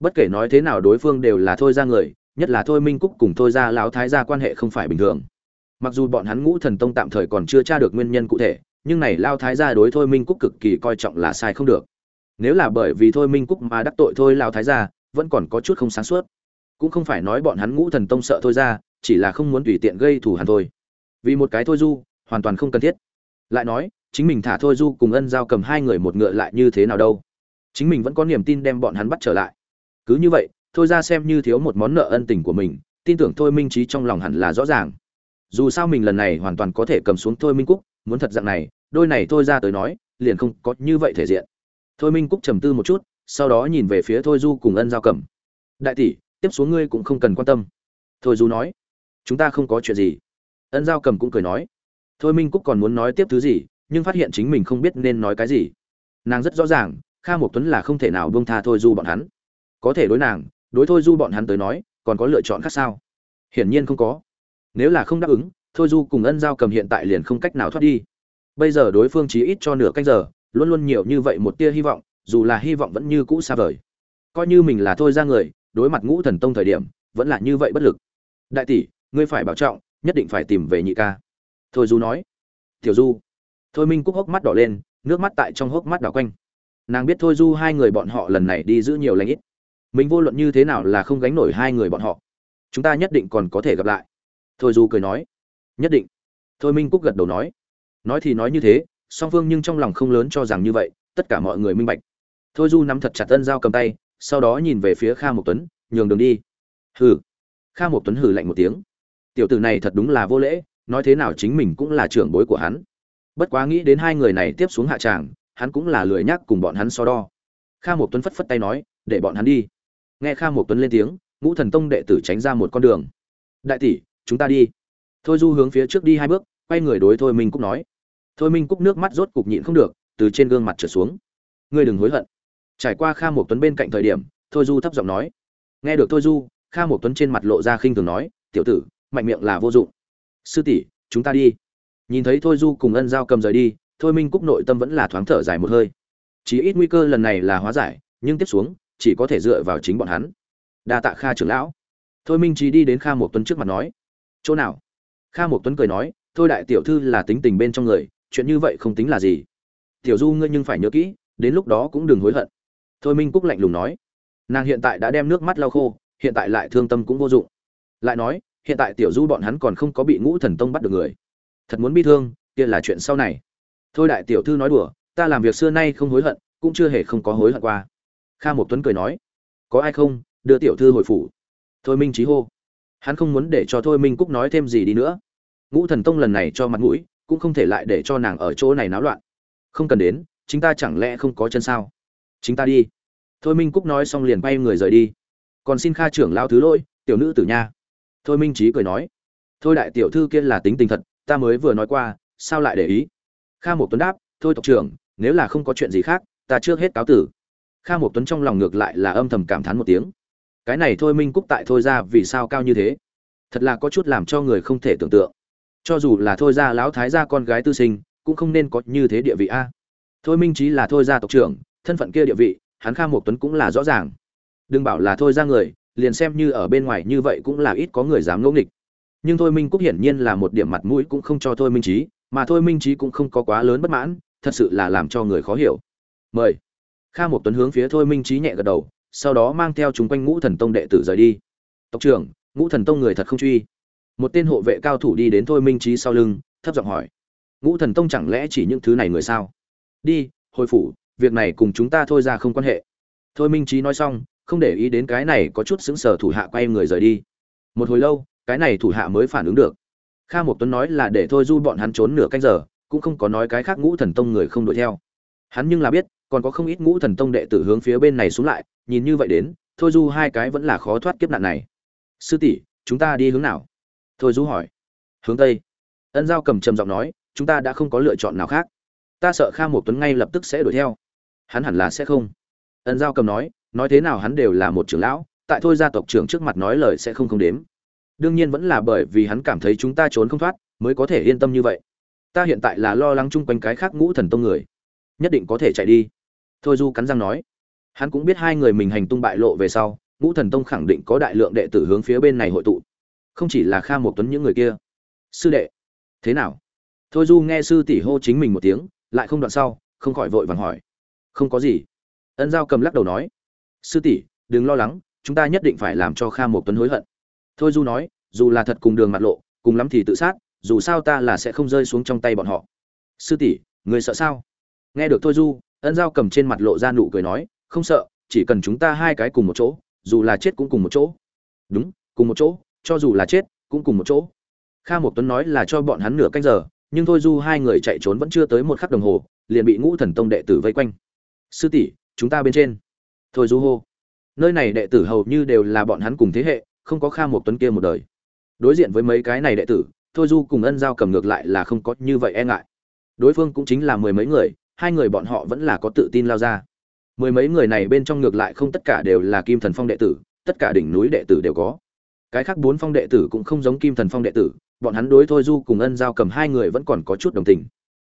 Bất kể nói thế nào đối phương đều là thôi ra người, nhất là thôi minh cúc cùng thôi ra lão thái gia quan hệ không phải bình thường. Mặc dù bọn hắn ngũ thần tông tạm thời còn chưa tra được nguyên nhân cụ thể, nhưng này Lão thái gia đối thôi minh cúc cực kỳ coi trọng là sai không được. Nếu là bởi vì thôi minh cúc mà đắc tội thôi Lão thái gia vẫn còn có chút không sáng suốt. Cũng không phải nói bọn hắn ngũ thần tông sợ thôi ra, chỉ là không muốn tùy tiện gây thù hằn thôi. Vì một cái thôi du, hoàn toàn không cần thiết. Lại nói, chính mình thả thôi du cùng ân giao cầm hai người một ngựa lại như thế nào đâu. Chính mình vẫn có niềm tin đem bọn hắn bắt trở lại. Cứ như vậy, thôi ra xem như thiếu một món nợ ân tình của mình, tin tưởng thôi minh trí trong lòng hẳn là rõ ràng. Dù sao mình lần này hoàn toàn có thể cầm xuống thôi minh cúc, muốn thật dạng này, đôi này thôi ra tới nói, liền không có như vậy thể diện. Thôi minh cúc trầm tư một chút sau đó nhìn về phía thôi du cùng ân giao cầm đại tỷ, tiếp xuống ngươi cũng không cần quan tâm. Thôi du nói. Chúng ta không có chuyện gì. Ân giao cầm cũng cười nói. Thôi minh cúc còn muốn nói tiếp thứ gì, nhưng phát hiện chính mình không biết nên nói cái gì. Nàng rất rõ ràng, kha mộc tuấn là không thể nào buông tha thôi du bọn hắn. Có thể đối nàng, đối thôi du bọn hắn tới nói, còn có lựa chọn khác sao? Hiển nhiên không có. Nếu là không đáp ứng, thôi du cùng ân giao cầm hiện tại liền không cách nào thoát đi. Bây giờ đối phương chỉ ít cho nửa canh giờ, luôn luôn nhiều như vậy một tia hy vọng dù là hy vọng vẫn như cũ xa vời. Coi như mình là thôi ra người, đối mặt ngũ thần tông thời điểm, vẫn là như vậy bất lực. Đại tỷ, ngươi phải bảo trọng, nhất định phải tìm về nhị ca. Thôi du nói. Tiểu du. Thôi minh cúc hốc mắt đỏ lên, nước mắt tại trong hốc mắt đỏ quanh. Nàng biết thôi du hai người bọn họ lần này đi giữ nhiều lãnh ít. Mình vô luận như thế nào là không gánh nổi hai người bọn họ. Chúng ta nhất định còn có thể gặp lại. Thôi du cười nói. Nhất định. Thôi minh cúc gật đầu nói. Nói thì nói như thế, song phương nhưng trong lòng không lớn cho rằng như vậy, tất cả mọi người minh bạch thôi du nắm thật chặt tân dao cầm tay, sau đó nhìn về phía kha một tuấn, nhường đường đi. Hừ. Kha một tuấn hừ lạnh một tiếng. Tiểu tử này thật đúng là vô lễ, nói thế nào chính mình cũng là trưởng bối của hắn. Bất quá nghĩ đến hai người này tiếp xuống hạ tràng, hắn cũng là lười nhắc cùng bọn hắn so đo. Kha một tuấn phất phất tay nói, để bọn hắn đi. Nghe kha một tuấn lên tiếng, ngũ thần tông đệ tử tránh ra một con đường. Đại tỷ, chúng ta đi. Thôi du hướng phía trước đi hai bước, quay người đối thôi minh cúc nói. Thôi minh cúc nước mắt rốt cục nhịn không được, từ trên gương mặt trở xuống. Ngươi đừng hối hận trải qua kha một tuấn bên cạnh thời điểm, thôi du thấp giọng nói. Nghe được thôi du, kha một tuấn trên mặt lộ ra khinh thường nói, tiểu tử, mạnh miệng là vô dụng. Sư tỷ, chúng ta đi. Nhìn thấy thôi du cùng ân giao cầm rời đi, thôi minh cúc nội tâm vẫn là thoáng thở dài một hơi. Chỉ ít nguy cơ lần này là hóa giải, nhưng tiếp xuống, chỉ có thể dựa vào chính bọn hắn. Đa tạ kha trưởng lão. Thôi minh trí đi đến kha một tuấn trước mặt nói, chỗ nào? Kha một tuấn cười nói, thôi đại tiểu thư là tính tình bên trong người, chuyện như vậy không tính là gì. Tiểu du ngươi nhưng phải nhớ kỹ, đến lúc đó cũng đừng hối hận thôi minh cúc lạnh lùng nói, nàng hiện tại đã đem nước mắt lau khô, hiện tại lại thương tâm cũng vô dụng. Lại nói, hiện tại tiểu du bọn hắn còn không có bị ngũ thần tông bắt được người. Thật muốn bi thương, kia là chuyện sau này. Thôi đại tiểu thư nói đùa, ta làm việc xưa nay không hối hận, cũng chưa hề không có hối hận qua. Kha một tuấn cười nói, có ai không? Đưa tiểu thư hồi phủ. Thôi minh trí hô, hắn không muốn để cho thôi minh cúc nói thêm gì đi nữa. Ngũ thần tông lần này cho mặt mũi, cũng không thể lại để cho nàng ở chỗ này náo loạn. Không cần đến, chính ta chẳng lẽ không có chân sao? Chính ta đi. Thôi minh cúc nói xong liền bay người rời đi. Còn xin kha trưởng lao thứ lỗi, tiểu nữ tử nha. Thôi minh trí cười nói. Thôi đại tiểu thư kia là tính tình thật, ta mới vừa nói qua, sao lại để ý? Kha một tuấn đáp, thôi tộc trưởng, nếu là không có chuyện gì khác, ta trước hết cáo tử. Kha một tuấn trong lòng ngược lại là âm thầm cảm thán một tiếng. Cái này thôi minh cúc tại thôi ra vì sao cao như thế? Thật là có chút làm cho người không thể tưởng tượng. Cho dù là thôi ra lão thái gia con gái tư sinh, cũng không nên có như thế địa vị a. Thôi minh trí là thôi ra tộc trưởng thân phận kia địa vị, hắn kha một tuấn cũng là rõ ràng. Đừng bảo là thôi ra người, liền xem như ở bên ngoài như vậy cũng là ít có người dám ngẫu nghịch. Nhưng thôi minh cúc hiển nhiên là một điểm mặt mũi cũng không cho thôi minh trí mà thôi minh trí cũng không có quá lớn bất mãn, thật sự là làm cho người khó hiểu. Mời. Kha một tuấn hướng phía thôi minh trí nhẹ gật đầu, sau đó mang theo chúng quanh ngũ thần tông đệ tử rời đi. Tộc trưởng, ngũ thần tông người thật không truy. Một tên hộ vệ cao thủ đi đến thôi minh trí sau lưng, thấp giọng hỏi. Ngũ thần tông chẳng lẽ chỉ những thứ này người sao? Đi, hồi phủ việc này cùng chúng ta thôi ra không quan hệ. Thôi minh trí nói xong, không để ý đến cái này có chút xứng sở thủ hạ quay người rời đi. Một hồi lâu, cái này thủ hạ mới phản ứng được. Kha một tuấn nói là để thôi du bọn hắn trốn nửa canh giờ, cũng không có nói cái khác ngũ thần tông người không đuổi theo. Hắn nhưng là biết, còn có không ít ngũ thần tông đệ tử hướng phía bên này xuống lại, nhìn như vậy đến, thôi du hai cái vẫn là khó thoát kiếp nạn này. Sư tỷ, chúng ta đi hướng nào? Thôi du hỏi. Hướng tây. Ân giao cầm trầm giọng nói, chúng ta đã không có lựa chọn nào khác. Ta sợ kha một tuấn ngay lập tức sẽ đuổi theo hắn hẳn là sẽ không. Ân giao cầm nói nói thế nào hắn đều là một trưởng lão, tại thôi gia tộc trưởng trước mặt nói lời sẽ không không đếm. Đương nhiên vẫn là bởi vì hắn cảm thấy chúng ta trốn không thoát, mới có thể yên tâm như vậy. Ta hiện tại là lo lắng chung quanh cái khác ngũ thần tông người. Nhất định có thể chạy đi. Thôi du cắn răng nói. Hắn cũng biết hai người mình hành tung bại lộ về sau, ngũ thần tông khẳng định có đại lượng đệ tử hướng phía bên này hội tụ. Không chỉ là kha một tuấn những người kia. Sư đệ. Thế nào? Thôi du nghe sư tỷ hô chính mình một tiếng, lại không đoạn sau, không khỏi vội vàng hỏi không có gì. Ân giao cầm lắc đầu nói, sư tỷ, đừng lo lắng, chúng ta nhất định phải làm cho kha một tuấn hối hận. Thôi du nói, dù là thật cùng đường mặt lộ, cùng lắm thì tự sát, dù sao ta là sẽ không rơi xuống trong tay bọn họ. Sư tỷ, người sợ sao? Nghe được thôi du, ân giao cầm trên mặt lộ ra nụ cười nói, không sợ, chỉ cần chúng ta hai cái cùng một chỗ, dù là chết cũng cùng một chỗ. Đúng, cùng một chỗ, cho dù là chết, cũng cùng một chỗ. Kha một tuấn nói là cho bọn hắn nửa canh giờ, nhưng thôi du hai người chạy trốn vẫn chưa tới một khắc đồng hồ, liền bị ngũ thần tông đệ tử vây quanh sư tỷ, chúng ta bên trên. Thôi du hô. Nơi này đệ tử hầu như đều là bọn hắn cùng thế hệ, không có kha một tuấn kia một đời. Đối diện với mấy cái này đệ tử, thôi du cùng ân giao cầm ngược lại là không có như vậy e ngại. Đối phương cũng chính là mười mấy người, hai người bọn họ vẫn là có tự tin lao ra. Mười mấy người này bên trong ngược lại không tất cả đều là kim thần phong đệ tử, tất cả đỉnh núi đệ tử đều có. Cái khác bốn phong đệ tử cũng không giống kim thần phong đệ tử, bọn hắn đối thôi du cùng ân giao cầm hai người vẫn còn có chút đồng tình.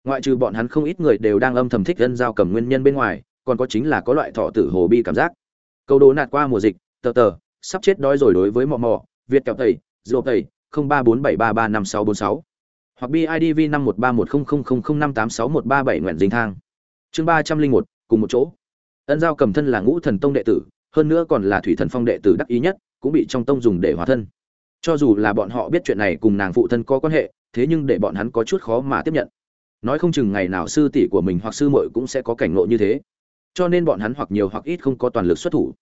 Ngoại trừ bọn hắn không ít người đều đang âm thầm thích ân giao cầm nguyên nhân bên ngoài còn có chính là có loại thọ tử hồ bi cảm giác. Câu đố nạt qua mùa dịch, tờ tờ, sắp chết đói rồi đối với mò mò việt kẹo tẩy dồ tẩy, không ba bốn bảy ba ba năm sáu bốn sáu. Hoặc bidv năm một ba một không không không không năm tám sáu một ba bảy nguyện dinh thang. Chương ba trăm linh một, cùng một chỗ. Ân giao cầm thân là ngũ thần tông đệ tử, hơn nữa còn là thủy thần phong đệ tử đắc ý nhất, cũng bị trong tông dùng để hóa thân. Cho dù là bọn họ biết chuyện này cùng nàng phụ thân có quan hệ, thế nhưng để bọn hắn có chút khó mà tiếp nhận. Nói không chừng ngày nào sư tỷ của mình hoặc sư muội cũng sẽ có cảnh ngộ như thế cho nên bọn hắn hoặc nhiều hoặc ít không có toàn lực xuất thủ.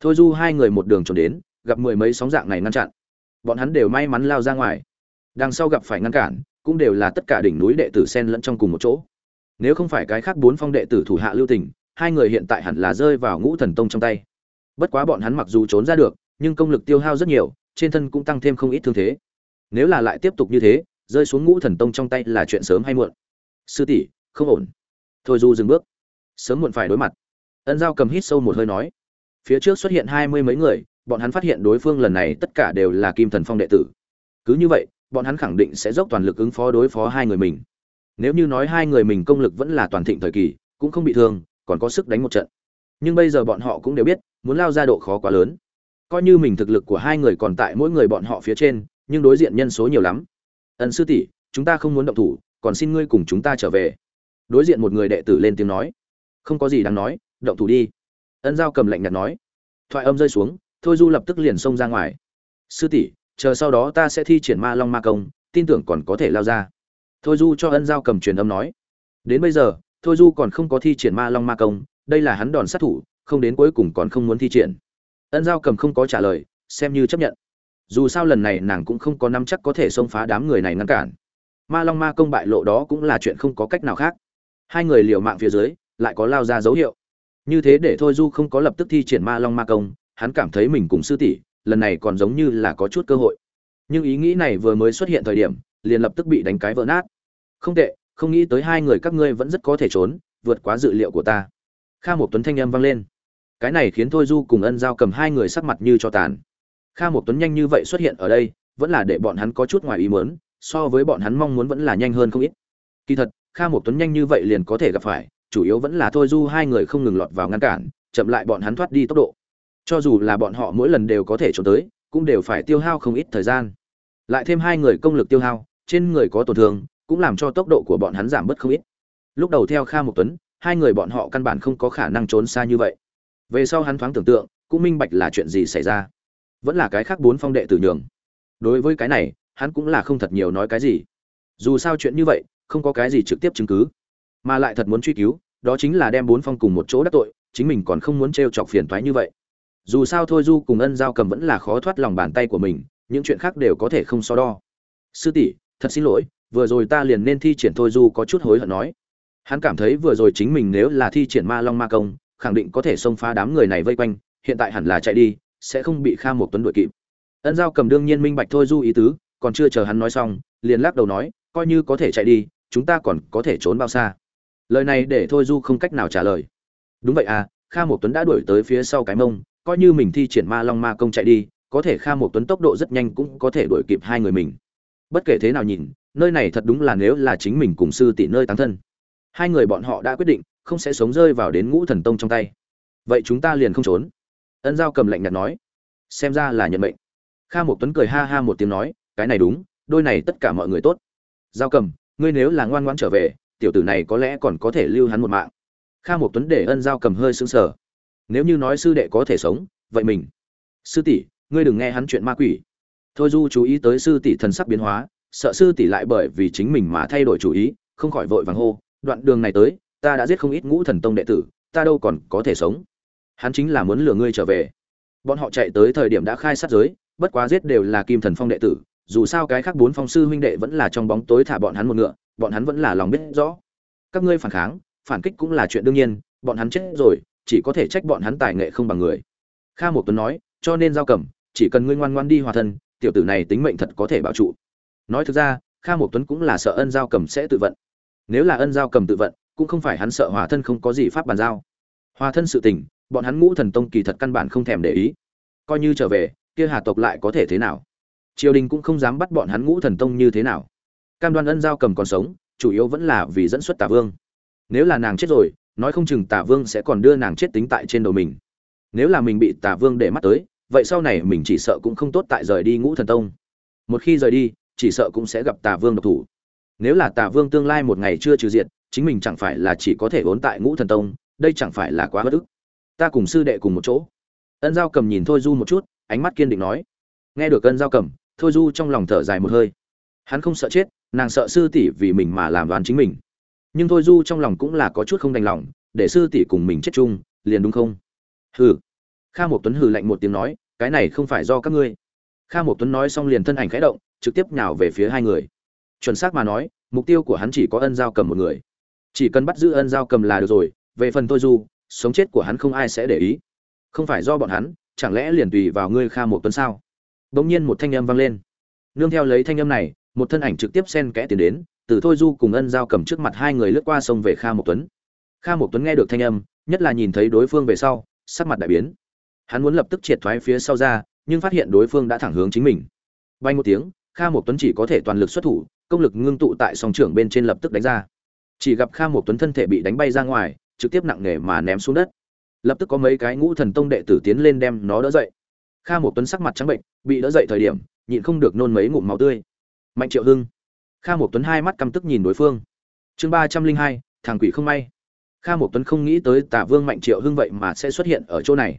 Thôi du hai người một đường trốn đến, gặp mười mấy sóng dạng này ngăn chặn. Bọn hắn đều may mắn lao ra ngoài. Đằng sau gặp phải ngăn cản, cũng đều là tất cả đỉnh núi đệ tử sen lẫn trong cùng một chỗ. Nếu không phải cái khác bốn phong đệ tử thủ hạ lưu tình, hai người hiện tại hẳn là rơi vào ngũ thần tông trong tay. Bất quá bọn hắn mặc dù trốn ra được, nhưng công lực tiêu hao rất nhiều, trên thân cũng tăng thêm không ít thương thế. Nếu là lại tiếp tục như thế, rơi xuống ngũ thần tông trong tay là chuyện sớm hay muộn. Sư tỷ, không ổn. Thôi du dừng bước sớm muộn phải đối mặt. Ân giao cầm hít sâu một hơi nói, phía trước xuất hiện hai mươi mấy người, bọn hắn phát hiện đối phương lần này tất cả đều là kim thần phong đệ tử. Cứ như vậy, bọn hắn khẳng định sẽ dốc toàn lực ứng phó đối phó hai người mình. Nếu như nói hai người mình công lực vẫn là toàn thịnh thời kỳ, cũng không bị thương, còn có sức đánh một trận. Nhưng bây giờ bọn họ cũng đều biết, muốn lao ra độ khó quá lớn. Coi như mình thực lực của hai người còn tại mỗi người bọn họ phía trên, nhưng đối diện nhân số nhiều lắm. Ân sư tỷ, chúng ta không muốn động thủ, còn xin ngươi cùng chúng ta trở về. Đối diện một người đệ tử lên tiếng nói không có gì đáng nói, động thủ đi. Ân giao cầm lạnh nhạt nói. Thoại âm rơi xuống, thôi du lập tức liền xông ra ngoài. Sư tỷ, chờ sau đó ta sẽ thi triển ma long ma công, tin tưởng còn có thể lao ra. Thôi du cho ân giao cầm truyền âm nói. Đến bây giờ, thôi du còn không có thi triển ma long ma công, đây là hắn đòn sát thủ, không đến cuối cùng còn không muốn thi triển. Ân giao cầm không có trả lời, xem như chấp nhận. Dù sao lần này nàng cũng không có nắm chắc có thể xông phá đám người này ngăn cản. Ma long ma công bại lộ đó cũng là chuyện không có cách nào khác. Hai người liều mạng phía dưới lại có lao ra dấu hiệu. Như thế để thôi du không có lập tức thi triển ma long ma công, hắn cảm thấy mình cùng sư tỷ, lần này còn giống như là có chút cơ hội. Nhưng ý nghĩ này vừa mới xuất hiện thời điểm, liền lập tức bị đánh cái vỡ nát. Không tệ, không nghĩ tới hai người các ngươi vẫn rất có thể trốn, vượt quá dự liệu của ta. Kha một tuấn thanh âm vang lên. Cái này khiến thôi du cùng ân giao cầm hai người sắc mặt như cho tàn. Kha một tuấn nhanh như vậy xuất hiện ở đây, vẫn là để bọn hắn có chút ngoài ý muốn, so với bọn hắn mong muốn vẫn là nhanh hơn không ít. Kỳ thật, kha một tuấn nhanh như vậy liền có thể gặp phải chủ yếu vẫn là thôi du hai người không ngừng lọt vào ngăn cản, chậm lại bọn hắn thoát đi tốc độ. Cho dù là bọn họ mỗi lần đều có thể trốn tới, cũng đều phải tiêu hao không ít thời gian. Lại thêm hai người công lực tiêu hao, trên người có tổn thương, cũng làm cho tốc độ của bọn hắn giảm bớt không ít. Lúc đầu theo kha một tuấn, hai người bọn họ căn bản không có khả năng trốn xa như vậy. Về sau hắn thoáng tưởng tượng, cũng minh bạch là chuyện gì xảy ra. Vẫn là cái khác bốn phong đệ tử nhường. Đối với cái này, hắn cũng là không thật nhiều nói cái gì. Dù sao chuyện như vậy, không có cái gì trực tiếp chứng cứ mà lại thật muốn truy cứu, đó chính là đem bốn phong cùng một chỗ đắc tội, chính mình còn không muốn t r e o chọc phiền thoái như vậy. Dù sao thôi du cùng ân giao cầm vẫn là khó thoát lòng bàn tay của mình, những chuyện khác đều có thể không so đo. Sư tỷ, thật xin lỗi, vừa rồi ta liền nên thi triển thôi du có chút hối hận nói. Hắn cảm thấy vừa rồi chính mình nếu là thi triển ma long ma công, khẳng định có thể xông phá đám người này vây quanh, hiện tại hẳn là chạy đi, sẽ không bị kha một tuấn đuổi kịp. Ân giao cầm đương nhiên minh bạch thôi du ý tứ, còn chưa chờ hắn nói xong, liền lắc đầu nói, coi như có thể chạy đi, chúng ta còn có thể trốn bao xa lời này để thôi du không cách nào trả lời. Đúng vậy à kha một tuấn đã đuổi tới phía sau cái mông, coi như mình thi triển ma long ma công chạy đi, có thể kha một tuấn tốc độ rất nhanh cũng có thể đuổi kịp hai người mình. Bất kể thế nào nhìn, nơi này thật đúng là nếu là chính mình cùng sư tỷ nơi tán thân. Hai người bọn họ đã quyết định, không sẽ sống rơi vào đến ngũ thần tông trong tay. Vậy chúng ta liền không trốn. Ân giao cầm lạnh nhạt nói. Xem ra là nhận mệnh. Kha một tuấn cười ha ha một tiếng nói, cái này đúng, đôi này tất cả mọi người tốt. Giao cầm, ngươi nếu là ngoan ngoãn trở về tiểu tử này có lẽ còn có thể lưu hắn một mạng. Kha một tuấn để ân giao cầm hơi sững sờ. Nếu như nói sư đệ có thể sống, vậy mình. Sư tỷ, ngươi đừng nghe hắn chuyện ma quỷ. Thôi du chú ý tới sư tỷ thần sắc biến hóa, sợ sư tỷ lại bởi vì chính mình mà thay đổi chủ ý, không khỏi vội vàng hô, đoạn đường này tới, ta đã giết không ít ngũ thần tông đệ tử, ta đâu còn có thể sống? Hắn chính là muốn lừa ngươi trở về. Bọn họ chạy tới thời điểm đã khai sát giới, bất quá giết đều là kim thần phong đệ tử, dù sao cái khác bốn phong sư huynh đệ vẫn là trong bóng tối thả bọn hắn một ngựa bọn hắn vẫn là lòng biết rõ. Các ngươi phản kháng, phản kích cũng là chuyện đương nhiên, bọn hắn chết rồi, chỉ có thể trách bọn hắn tài nghệ không bằng người. Kha một tuấn nói, cho nên giao cầm, chỉ cần ngươi ngoan ngoan đi hòa thân, tiểu tử này tính mệnh thật có thể bảo trụ. Nói thực ra, kha một tuấn cũng là sợ ân giao cầm sẽ tự vận. Nếu là ân giao cầm tự vận, cũng không phải hắn sợ hòa thân không có gì pháp bàn giao. Hòa thân sự tình, bọn hắn ngũ thần tông kỳ thật căn bản không thèm để ý. Coi như trở về, kia hà tộc lại có thể thế nào? Triều đình cũng không dám bắt bọn hắn ngũ thần tông như thế nào cam đoan ân giao cầm còn sống, chủ yếu vẫn là vì dẫn xuất tả vương. Nếu là nàng chết rồi, nói không chừng tả vương sẽ còn đưa nàng chết tính tại trên đầu mình. Nếu là mình bị tả vương để mắt tới, vậy sau này mình chỉ sợ cũng không tốt tại rời đi ngũ thần tông. Một khi rời đi, chỉ sợ cũng sẽ gặp tả vương độc thủ. Nếu là tả vương tương lai một ngày chưa trừ diệt, chính mình chẳng phải là chỉ có thể vốn tại ngũ thần tông, đây chẳng phải là quá bất ức. Ta cùng sư đệ cùng một chỗ. Ân giao cầm nhìn thôi du một chút, ánh mắt kiên định nói. Nghe được ân giao cầm, thôi du trong lòng thở dài một hơi. Hắn không sợ chết nàng sợ sư tỷ vì mình mà làm đoán chính mình. Nhưng thôi du trong lòng cũng là có chút không đành lòng, để sư tỷ cùng mình chết chung, liền đúng không? Hừ. Kha một tuấn hừ lạnh một tiếng nói, cái này không phải do các ngươi. Kha một tuấn nói xong liền thân ảnh khẽ động, trực tiếp nhào về phía hai người. Chuẩn xác mà nói, mục tiêu của hắn chỉ có ân giao cầm một người. Chỉ cần bắt giữ ân giao cầm là được rồi, về phần thôi du, sống chết của hắn không ai sẽ để ý. Không phải do bọn hắn, chẳng lẽ liền tùy vào ngươi kha một tuấn sao? Bỗng nhiên một thanh âm vang lên. Nương theo lấy thanh âm này một thân ảnh trực tiếp xen kẽ tiến đến, từ thôi du cùng ân giao cầm trước mặt hai người lướt qua sông về kha một tuấn. Kha một tuấn nghe được thanh âm, nhất là nhìn thấy đối phương về sau, sắc mặt đại biến. Hắn muốn lập tức triệt thoái phía sau ra, nhưng phát hiện đối phương đã thẳng hướng chính mình. Bay một tiếng, kha một tuấn chỉ có thể toàn lực xuất thủ, công lực ngưng tụ tại song trưởng bên trên lập tức đánh ra. Chỉ gặp kha một tuấn thân thể bị đánh bay ra ngoài, trực tiếp nặng nề mà ném xuống đất. Lập tức có mấy cái ngũ thần tông đệ tử tiến lên đem nó đỡ dậy. Kha một tuấn sắc mặt trắng bệnh, bị đỡ dậy thời điểm, nhịn không được nôn mấy ngụm máu tươi mạnh triệu hưng. Kha một tuấn hai mắt căm tức nhìn đối phương. Chương ba trăm linh hai, thằng quỷ không may. Kha một tuấn không nghĩ tới tả vương mạnh triệu hưng vậy mà sẽ xuất hiện ở chỗ này.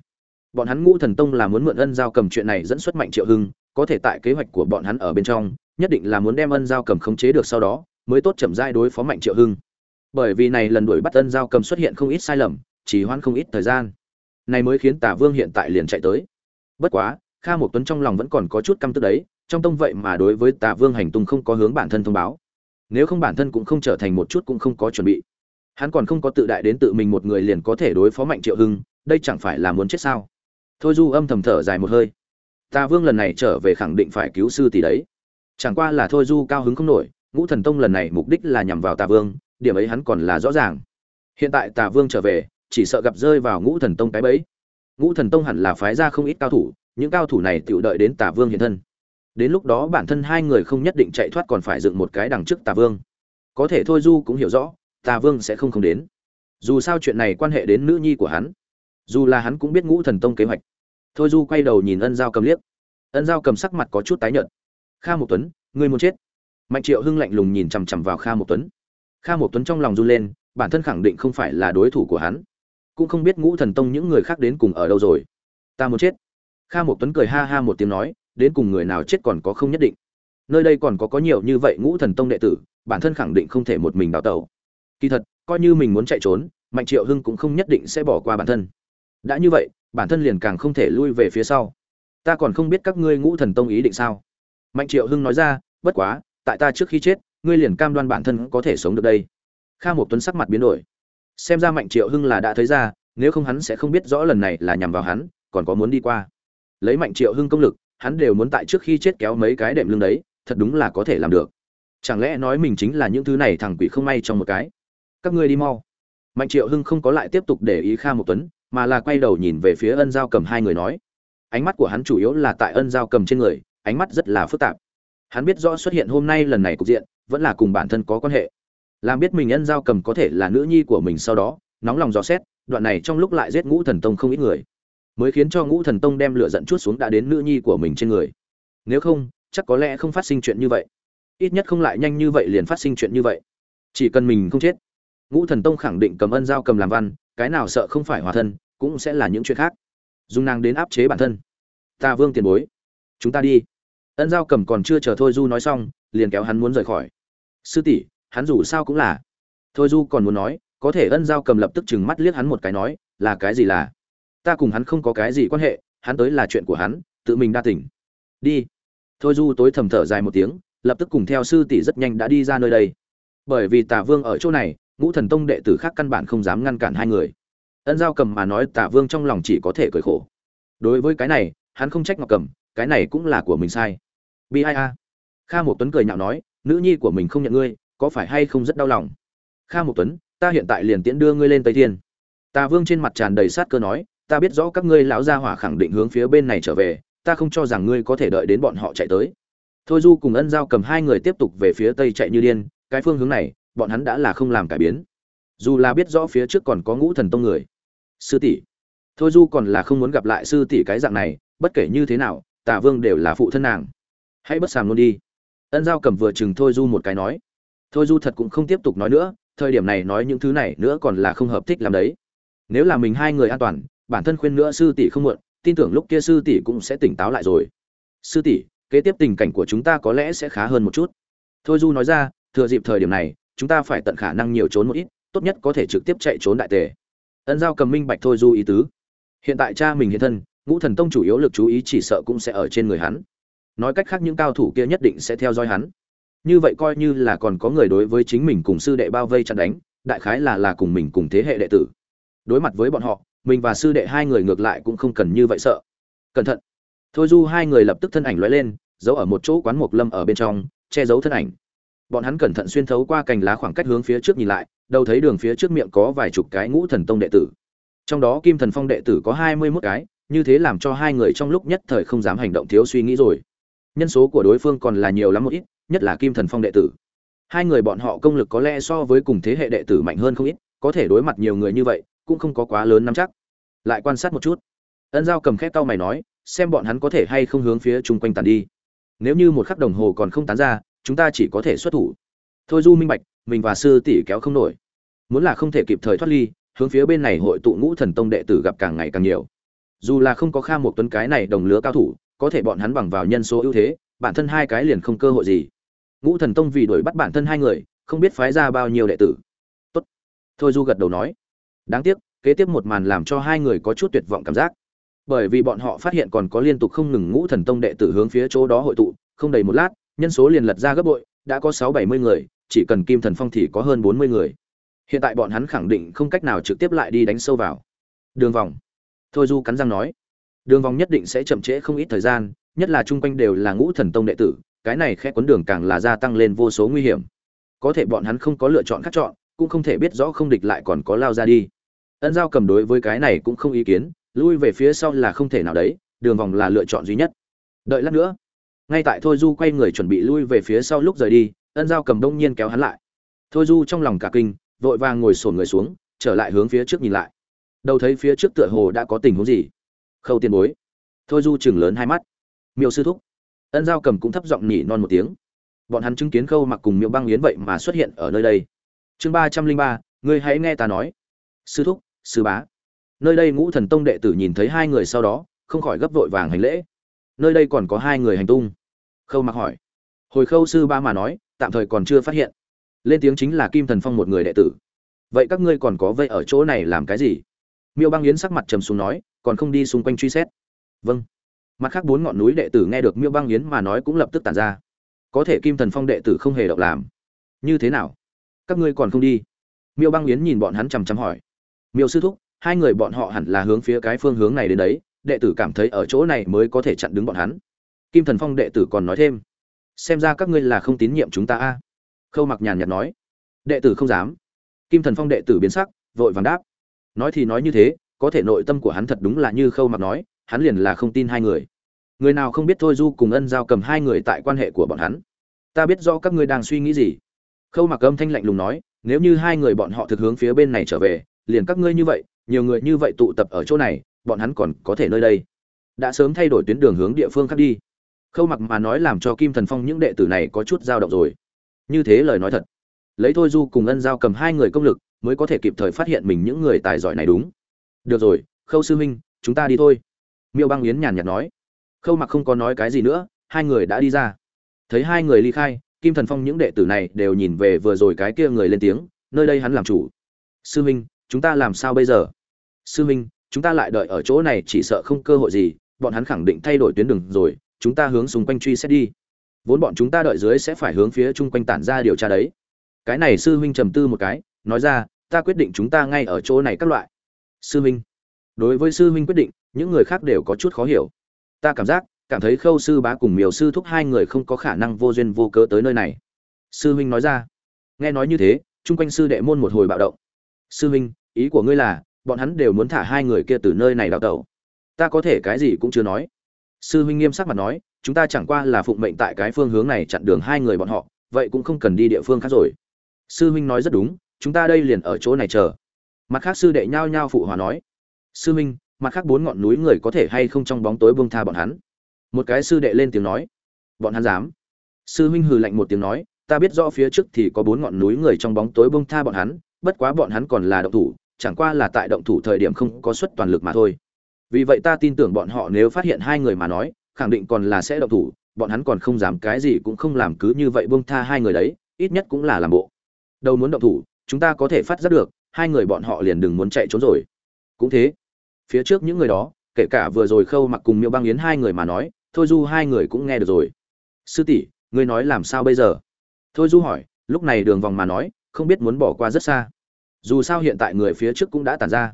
Bọn hắn ngũ thần tông là muốn mượn ân giao cầm chuyện này dẫn xuất mạnh triệu hưng, có thể tại kế hoạch của bọn hắn ở bên trong, nhất định là muốn đem ân giao cầm khống chế được sau đó, mới tốt chậm rãi đối phó mạnh triệu hưng. Bởi vì này lần đuổi bắt ân giao cầm xuất hiện không ít sai lầm, chỉ hoãn không ít thời gian. Này mới khiến tả vương hiện tại liền chạy tới. Bất quá kha một tuấn trong lòng vẫn còn có chút căm tức đấy, trong tông vậy mà đối với Tạ vương hành tung không có hướng bản thân thông báo. Nếu không bản thân cũng không trở thành một chút cũng không có chuẩn bị. Hắn còn không có tự đại đến tự mình một người liền có thể đối phó mạnh triệu hưng, đây chẳng phải là muốn chết sao? Thôi du âm thầm thở dài một hơi. Tạ vương lần này trở về khẳng định phải cứu sư tỷ đấy. Chẳng qua là thôi du cao hứng không nổi, ngũ thần tông lần này mục đích là nhằm vào Tạ vương, điểm ấy hắn còn là rõ ràng. Hiện tại Tạ vương trở về, chỉ sợ gặp rơi vào ngũ thần tông cái bẫy. Ngũ thần tông hẳn là phái ra không ít cao thủ những cao thủ này tự đợi đến Tả vương hiện thân. Đến lúc đó bản thân hai người không nhất định chạy thoát còn phải dựng một cái đằng trước tà vương. Có thể thôi du cũng hiểu rõ, tà vương sẽ không không đến. Dù sao chuyện này quan hệ đến nữ nhi của hắn. Dù là hắn cũng biết ngũ thần tông kế hoạch. Thôi du quay đầu nhìn ân giao cầm liếc. Ân giao cầm sắc mặt có chút tái nhợt. Kha một tuấn, ngươi muốn chết. Mạnh triệu hưng lạnh lùng nhìn chằm chằm vào kha một tuấn. Kha một tuấn trong lòng run lên, bản thân khẳng định không phải là đối thủ của hắn. Cũng không biết ngũ thần tông những người khác đến cùng ở đâu rồi. Ta muốn chết kha một tuấn cười ha ha một tiếng nói, đến cùng người nào chết còn có không nhất định. Nơi đây còn có có nhiều như vậy ngũ thần tông đệ tử, bản thân khẳng định không thể một mình đào tẩu. Kỳ thật, coi như mình muốn chạy trốn, mạnh triệu hưng cũng không nhất định sẽ bỏ qua bản thân. Đã như vậy, bản thân liền càng không thể lui về phía sau. Ta còn không biết các ngươi ngũ thần tông ý định sao? Mạnh triệu hưng nói ra, bất quá, tại ta trước khi chết, ngươi liền cam đoan bản thân có thể sống được đây. Kha một tuấn sắc mặt biến đổi. Xem ra mạnh triệu hưng là đã thấy ra, nếu không hắn sẽ không biết rõ lần này là nhằm vào hắn, còn có muốn đi qua lấy mạnh triệu hưng công lực, hắn đều muốn tại trước khi chết kéo mấy cái đệm lưng đấy, thật đúng là có thể làm được. Chẳng lẽ nói mình chính là những thứ này thằng quỷ không may trong một cái? Các ngươi đi mau. Mạnh triệu hưng không có lại tiếp tục để ý kha một tuấn, mà là quay đầu nhìn về phía ân giao cầm hai người nói. Ánh mắt của hắn chủ yếu là tại ân giao cầm trên người, ánh mắt rất là phức tạp. Hắn biết rõ xuất hiện hôm nay lần này cục diện, vẫn là cùng bản thân có quan hệ. Làm biết mình ân giao cầm có thể là nữ nhi của mình sau đó, nóng lòng dò xét, đoạn này trong lúc lại giết ngũ thần tông không ít người mới khiến cho ngũ thần tông đem lửa giận chút xuống đã đến nữ nhi của mình trên người. Nếu không, chắc có lẽ không phát sinh chuyện như vậy. Ít nhất không lại nhanh như vậy liền phát sinh chuyện như vậy. Chỉ cần mình không chết, ngũ thần tông khẳng định cầm ân giao cầm làm văn, cái nào sợ không phải hòa thân, cũng sẽ là những chuyện khác. Dùng nàng đến áp chế bản thân. Ta vương tiền bối, chúng ta đi. Ân giao cầm còn chưa chờ thôi du nói xong, liền kéo hắn muốn rời khỏi. Sư tỷ, hắn dù sao cũng là. Thôi du còn muốn nói, có thể ân giao cầm lập tức chừng mắt liếc hắn một cái nói, là cái gì là? Ta cùng hắn không có cái gì quan hệ, hắn tới là chuyện của hắn, tự mình đa tỉnh đi. Thôi du tối thầm thở dài một tiếng, lập tức cùng theo sư tỷ rất nhanh đã đi ra nơi đây. Bởi vì tả vương ở chỗ này, ngũ thần tông đệ tử khác căn bản không dám ngăn cản hai người. Ân giao cầm mà nói tả vương trong lòng chỉ có thể cười khổ. Đối với cái này, hắn không trách ngọc cầm, cái này cũng là của mình sai. Bi ai a? Kha một tuấn cười nhạo nói, nữ nhi của mình không nhận ngươi, có phải hay không rất đau lòng? Kha một tuấn, ta hiện tại liền tiễn đưa ngươi lên tây thiên. Tà vương trên mặt tràn đầy sát cơ nói ta biết rõ các ngươi lão gia hỏa khẳng định hướng phía bên này trở về, ta không cho rằng ngươi có thể đợi đến bọn họ chạy tới. Thôi du cùng ân giao cầm hai người tiếp tục về phía tây chạy như điên, cái phương hướng này, bọn hắn đã là không làm cải biến. Dù là biết rõ phía trước còn có ngũ thần tông người. Sư tỷ. Thôi du còn là không muốn gặp lại sư tỷ cái dạng này, bất kể như thế nào tả vương đều là phụ thân nàng. Hãy bất sàm luôn đi. Ân giao cầm vừa chừng thôi du một cái nói. Thôi du thật cũng không tiếp tục nói nữa, thời điểm này nói những thứ này nữa còn là không hợp thích làm đấy. Nếu là mình hai người an toàn bản thân khuyên nữa sư tỷ không muộn, tin tưởng lúc kia sư tỷ cũng sẽ tỉnh táo lại rồi. Sư tỷ, kế tiếp tình cảnh của chúng ta có lẽ sẽ khá hơn một chút. Thôi du nói ra, thừa dịp thời điểm này, chúng ta phải tận khả năng nhiều trốn một ít, tốt nhất có thể trực tiếp chạy trốn đại tề. Ân giao cầm minh bạch thôi du ý tứ. Hiện tại cha mình hiện thân, ngũ thần tông chủ yếu lực chú ý chỉ sợ cũng sẽ ở trên người hắn. Nói cách khác những cao thủ kia nhất định sẽ theo dõi hắn. Như vậy coi như là còn có người đối với chính mình cùng sư đệ bao vây chặn đánh, đại khái là là cùng mình cùng thế hệ đệ tử. Đối mặt với bọn họ mình và sư đệ hai người ngược lại cũng không cần như vậy sợ. Cẩn thận. Thôi du hai người lập tức thân ảnh lóe lên, giấu ở một chỗ quán mộc lâm ở bên trong, che giấu thân ảnh. Bọn hắn cẩn thận xuyên thấu qua cành lá khoảng cách hướng phía trước nhìn lại đầu thấy đường phía trước miệng có vài chục cái ngũ thần tông đệ tử. Trong đó kim thần phong đệ tử có hai mươi mốt cái, như thế làm cho hai người trong lúc nhất thời không dám hành động thiếu suy nghĩ rồi. Nhân số của đối phương còn là nhiều lắm một ít, nhất là kim thần phong đệ tử. Hai người bọn họ công lực có lẽ so với cùng thế hệ đệ tử mạnh hơn không ít, có thể đối mặt nhiều người như vậy cũng không có quá lớn nắm chắc. Lại quan sát một chút. Ân giao cầm khép tao mày nói, xem bọn hắn có thể hay không hướng phía chung quanh tàn đi. Nếu như một khắc đồng hồ còn không tán ra, chúng ta chỉ có thể xuất thủ. Thôi du minh bạch, mình và sư tỷ kéo không nổi. Muốn là không thể kịp thời thoát ly, hướng phía bên này hội tụ ngũ thần tông đệ tử gặp càng ngày càng nhiều. Dù là không có kha một tuấn cái này đồng lứa cao thủ, có thể bọn hắn bằng vào nhân số ưu thế, bản thân hai cái liền không cơ hội gì. Ngũ thần tông vì đuổi bắt bản thân hai người, không biết phái ra bao nhiêu đệ tử. Tốt. Thôi du gật đầu nói đáng tiếc, kế tiếp một màn làm cho hai người có chút tuyệt vọng cảm giác. Bởi vì bọn họ phát hiện còn có liên tục không ngừng ngũ thần tông đệ tử hướng phía chỗ đó hội tụ, không đầy một lát, nhân số liền lật ra gấp bội, đã có sáu bảy mươi người, chỉ cần kim thần phong thì có hơn bốn mươi người. Hiện tại bọn hắn khẳng định không cách nào trực tiếp lại đi đánh sâu vào. Đường vòng. Thôi du cắn răng nói. Đường vòng nhất định sẽ chậm trễ không ít thời gian, nhất là chung quanh đều là ngũ thần tông đệ tử, cái này khẽ quấn đường càng là gia tăng lên vô số nguy hiểm. Có thể bọn hắn không có lựa chọn khác chọn cũng không thể biết rõ không địch lại còn có lao ra đi. Ân giao cầm đối với cái này cũng không ý kiến, lui về phía sau là không thể nào đấy, đường vòng là lựa chọn duy nhất. Đợi lát nữa. Ngay tại thôi du quay người chuẩn bị lui về phía sau lúc rời đi, ân giao cầm đông nhiên kéo hắn lại. Thôi du trong lòng cả kinh, vội vàng ngồi sổn người xuống, trở lại hướng phía trước nhìn lại. Đầu thấy phía trước tựa hồ đã có tình huống gì? Khâu tiền bối. Thôi du chừng lớn hai mắt. Miêu sư thúc. Ân giao cầm cũng thấp giọng nhỉ non một tiếng. Bọn hắn chứng kiến khâu mặc cùng miêu băng yến vậy mà xuất hiện ở nơi đây chương ba trăm linh ba, ngươi hãy nghe ta nói. Sư thúc, sư bá. Nơi đây ngũ thần tông đệ tử nhìn thấy hai người sau đó, không khỏi gấp vội vàng hành lễ. Nơi đây còn có hai người hành tung. Khâu mặc hỏi. Hồi khâu sư ba mà nói, tạm thời còn chưa phát hiện. Lên tiếng chính là kim thần phong một người đệ tử. Vậy các ngươi còn có vây ở chỗ này làm cái gì? Miêu băng yến sắc mặt trầm xuống nói, còn không đi xung quanh truy xét. Vâng. Mặt khác bốn ngọn núi đệ tử nghe được miêu băng yến mà nói cũng lập tức tàn ra. Có thể kim thần phong đệ tử không hề động làm. Như thế nào? Các ngươi còn không đi? Miêu băng yến nhìn bọn hắn chằm chằm hỏi. Miêu sư thúc, hai người bọn họ hẳn là hướng phía cái phương hướng này đến đấy, đệ tử cảm thấy ở chỗ này mới có thể chặn đứng bọn hắn. Kim thần phong đệ tử còn nói thêm. Xem ra các ngươi là không tín nhiệm chúng ta a. Khâu mặc nhàn nhạt nói. Đệ tử không dám. Kim thần phong đệ tử biến sắc, vội vàng đáp. Nói thì nói như thế, có thể nội tâm của hắn thật đúng là như khâu mặc nói, hắn liền là không tin hai người. Người nào không biết thôi du cùng ân giao cầm hai người tại quan hệ của bọn hắn. Ta biết rõ các ngươi đang suy nghĩ gì khâu mặc âm thanh lạnh lùng nói, nếu như hai người bọn họ thực hướng phía bên này trở về, liền các ngươi như vậy, nhiều người như vậy tụ tập ở chỗ này, bọn hắn còn có thể nơi đây? Đã sớm thay đổi tuyến đường hướng địa phương khác đi. Khâu mặc mà nói làm cho kim thần phong những đệ tử này có chút dao động rồi. Như thế lời nói thật, lấy thôi du cùng ân giao cầm hai người công lực, mới có thể kịp thời phát hiện mình những người tài giỏi này đúng. Được rồi, khâu sư huynh, chúng ta đi thôi. Miêu băng yến nhàn nhạt nói. Khâu mặc không có nói cái gì nữa, hai người đã đi ra. Thấy hai người ly khai kim thần phong những đệ tử này đều nhìn về vừa rồi cái kia người lên tiếng, nơi đây hắn làm chủ. Sư huynh chúng ta làm sao bây giờ? Sư huynh chúng ta lại đợi ở chỗ này, chỉ sợ không cơ hội gì, bọn hắn khẳng định thay đổi tuyến đường rồi, chúng ta hướng xung quanh truy xét đi. Vốn bọn chúng ta đợi dưới sẽ phải hướng phía chung quanh tản ra điều tra đấy. Cái này sư huynh trầm tư một cái, nói ra, ta quyết định chúng ta ngay ở chỗ này các loại. Sư huynh đối với sư huynh quyết định, những người khác đều có chút khó hiểu. Ta cảm giác cảm thấy khâu sư bá cùng miều sư thúc hai người không có khả năng vô duyên vô cớ tới nơi này. Sư huynh nói ra. Nghe nói như thế, chung quanh sư đệ môn một hồi bạo động. Sư huynh, ý của ngươi là, bọn hắn đều muốn thả hai người kia từ nơi này đào tẩu. Ta có thể cái gì cũng chưa nói. Sư huynh nghiêm sắc mặt nói, chúng ta chẳng qua là phụng mệnh tại cái phương hướng này chặn đường hai người bọn họ, vậy cũng không cần đi địa phương khác rồi. Sư huynh nói rất đúng, chúng ta đây liền ở chỗ này chờ. Mặt khác sư đệ nhao nhao phụ hòa nói. Sư huynh, mặt khác bốn ngọn núi người có thể hay không trong bóng tối buông tha bọn hắn? Một cái sư đệ lên tiếng nói. Bọn hắn dám. Sư huynh hừ lạnh một tiếng nói, ta biết rõ phía trước thì có bốn ngọn núi người trong bóng tối bông tha bọn hắn, bất quá bọn hắn còn là động thủ, chẳng qua là tại động thủ thời điểm không có suất toàn lực mà thôi. Vì vậy ta tin tưởng bọn họ nếu phát hiện hai người mà nói, khẳng định còn là sẽ động thủ, bọn hắn còn không dám cái gì cũng không làm cứ như vậy bông tha hai người đấy, ít nhất cũng là làm bộ. Đâu muốn động thủ, chúng ta có thể phát giác được, hai người bọn họ liền đừng muốn chạy trốn rồi. Cũng thế, phía trước những người đó, kể cả vừa rồi khâu mặc cùng miêu băng yến hai người mà nói thôi du hai người cũng nghe được rồi. Sư tỷ, ngươi nói làm sao bây giờ? Thôi du hỏi, lúc này đường vòng mà nói, không biết muốn bỏ qua rất xa. Dù sao hiện tại người phía trước cũng đã tàn ra.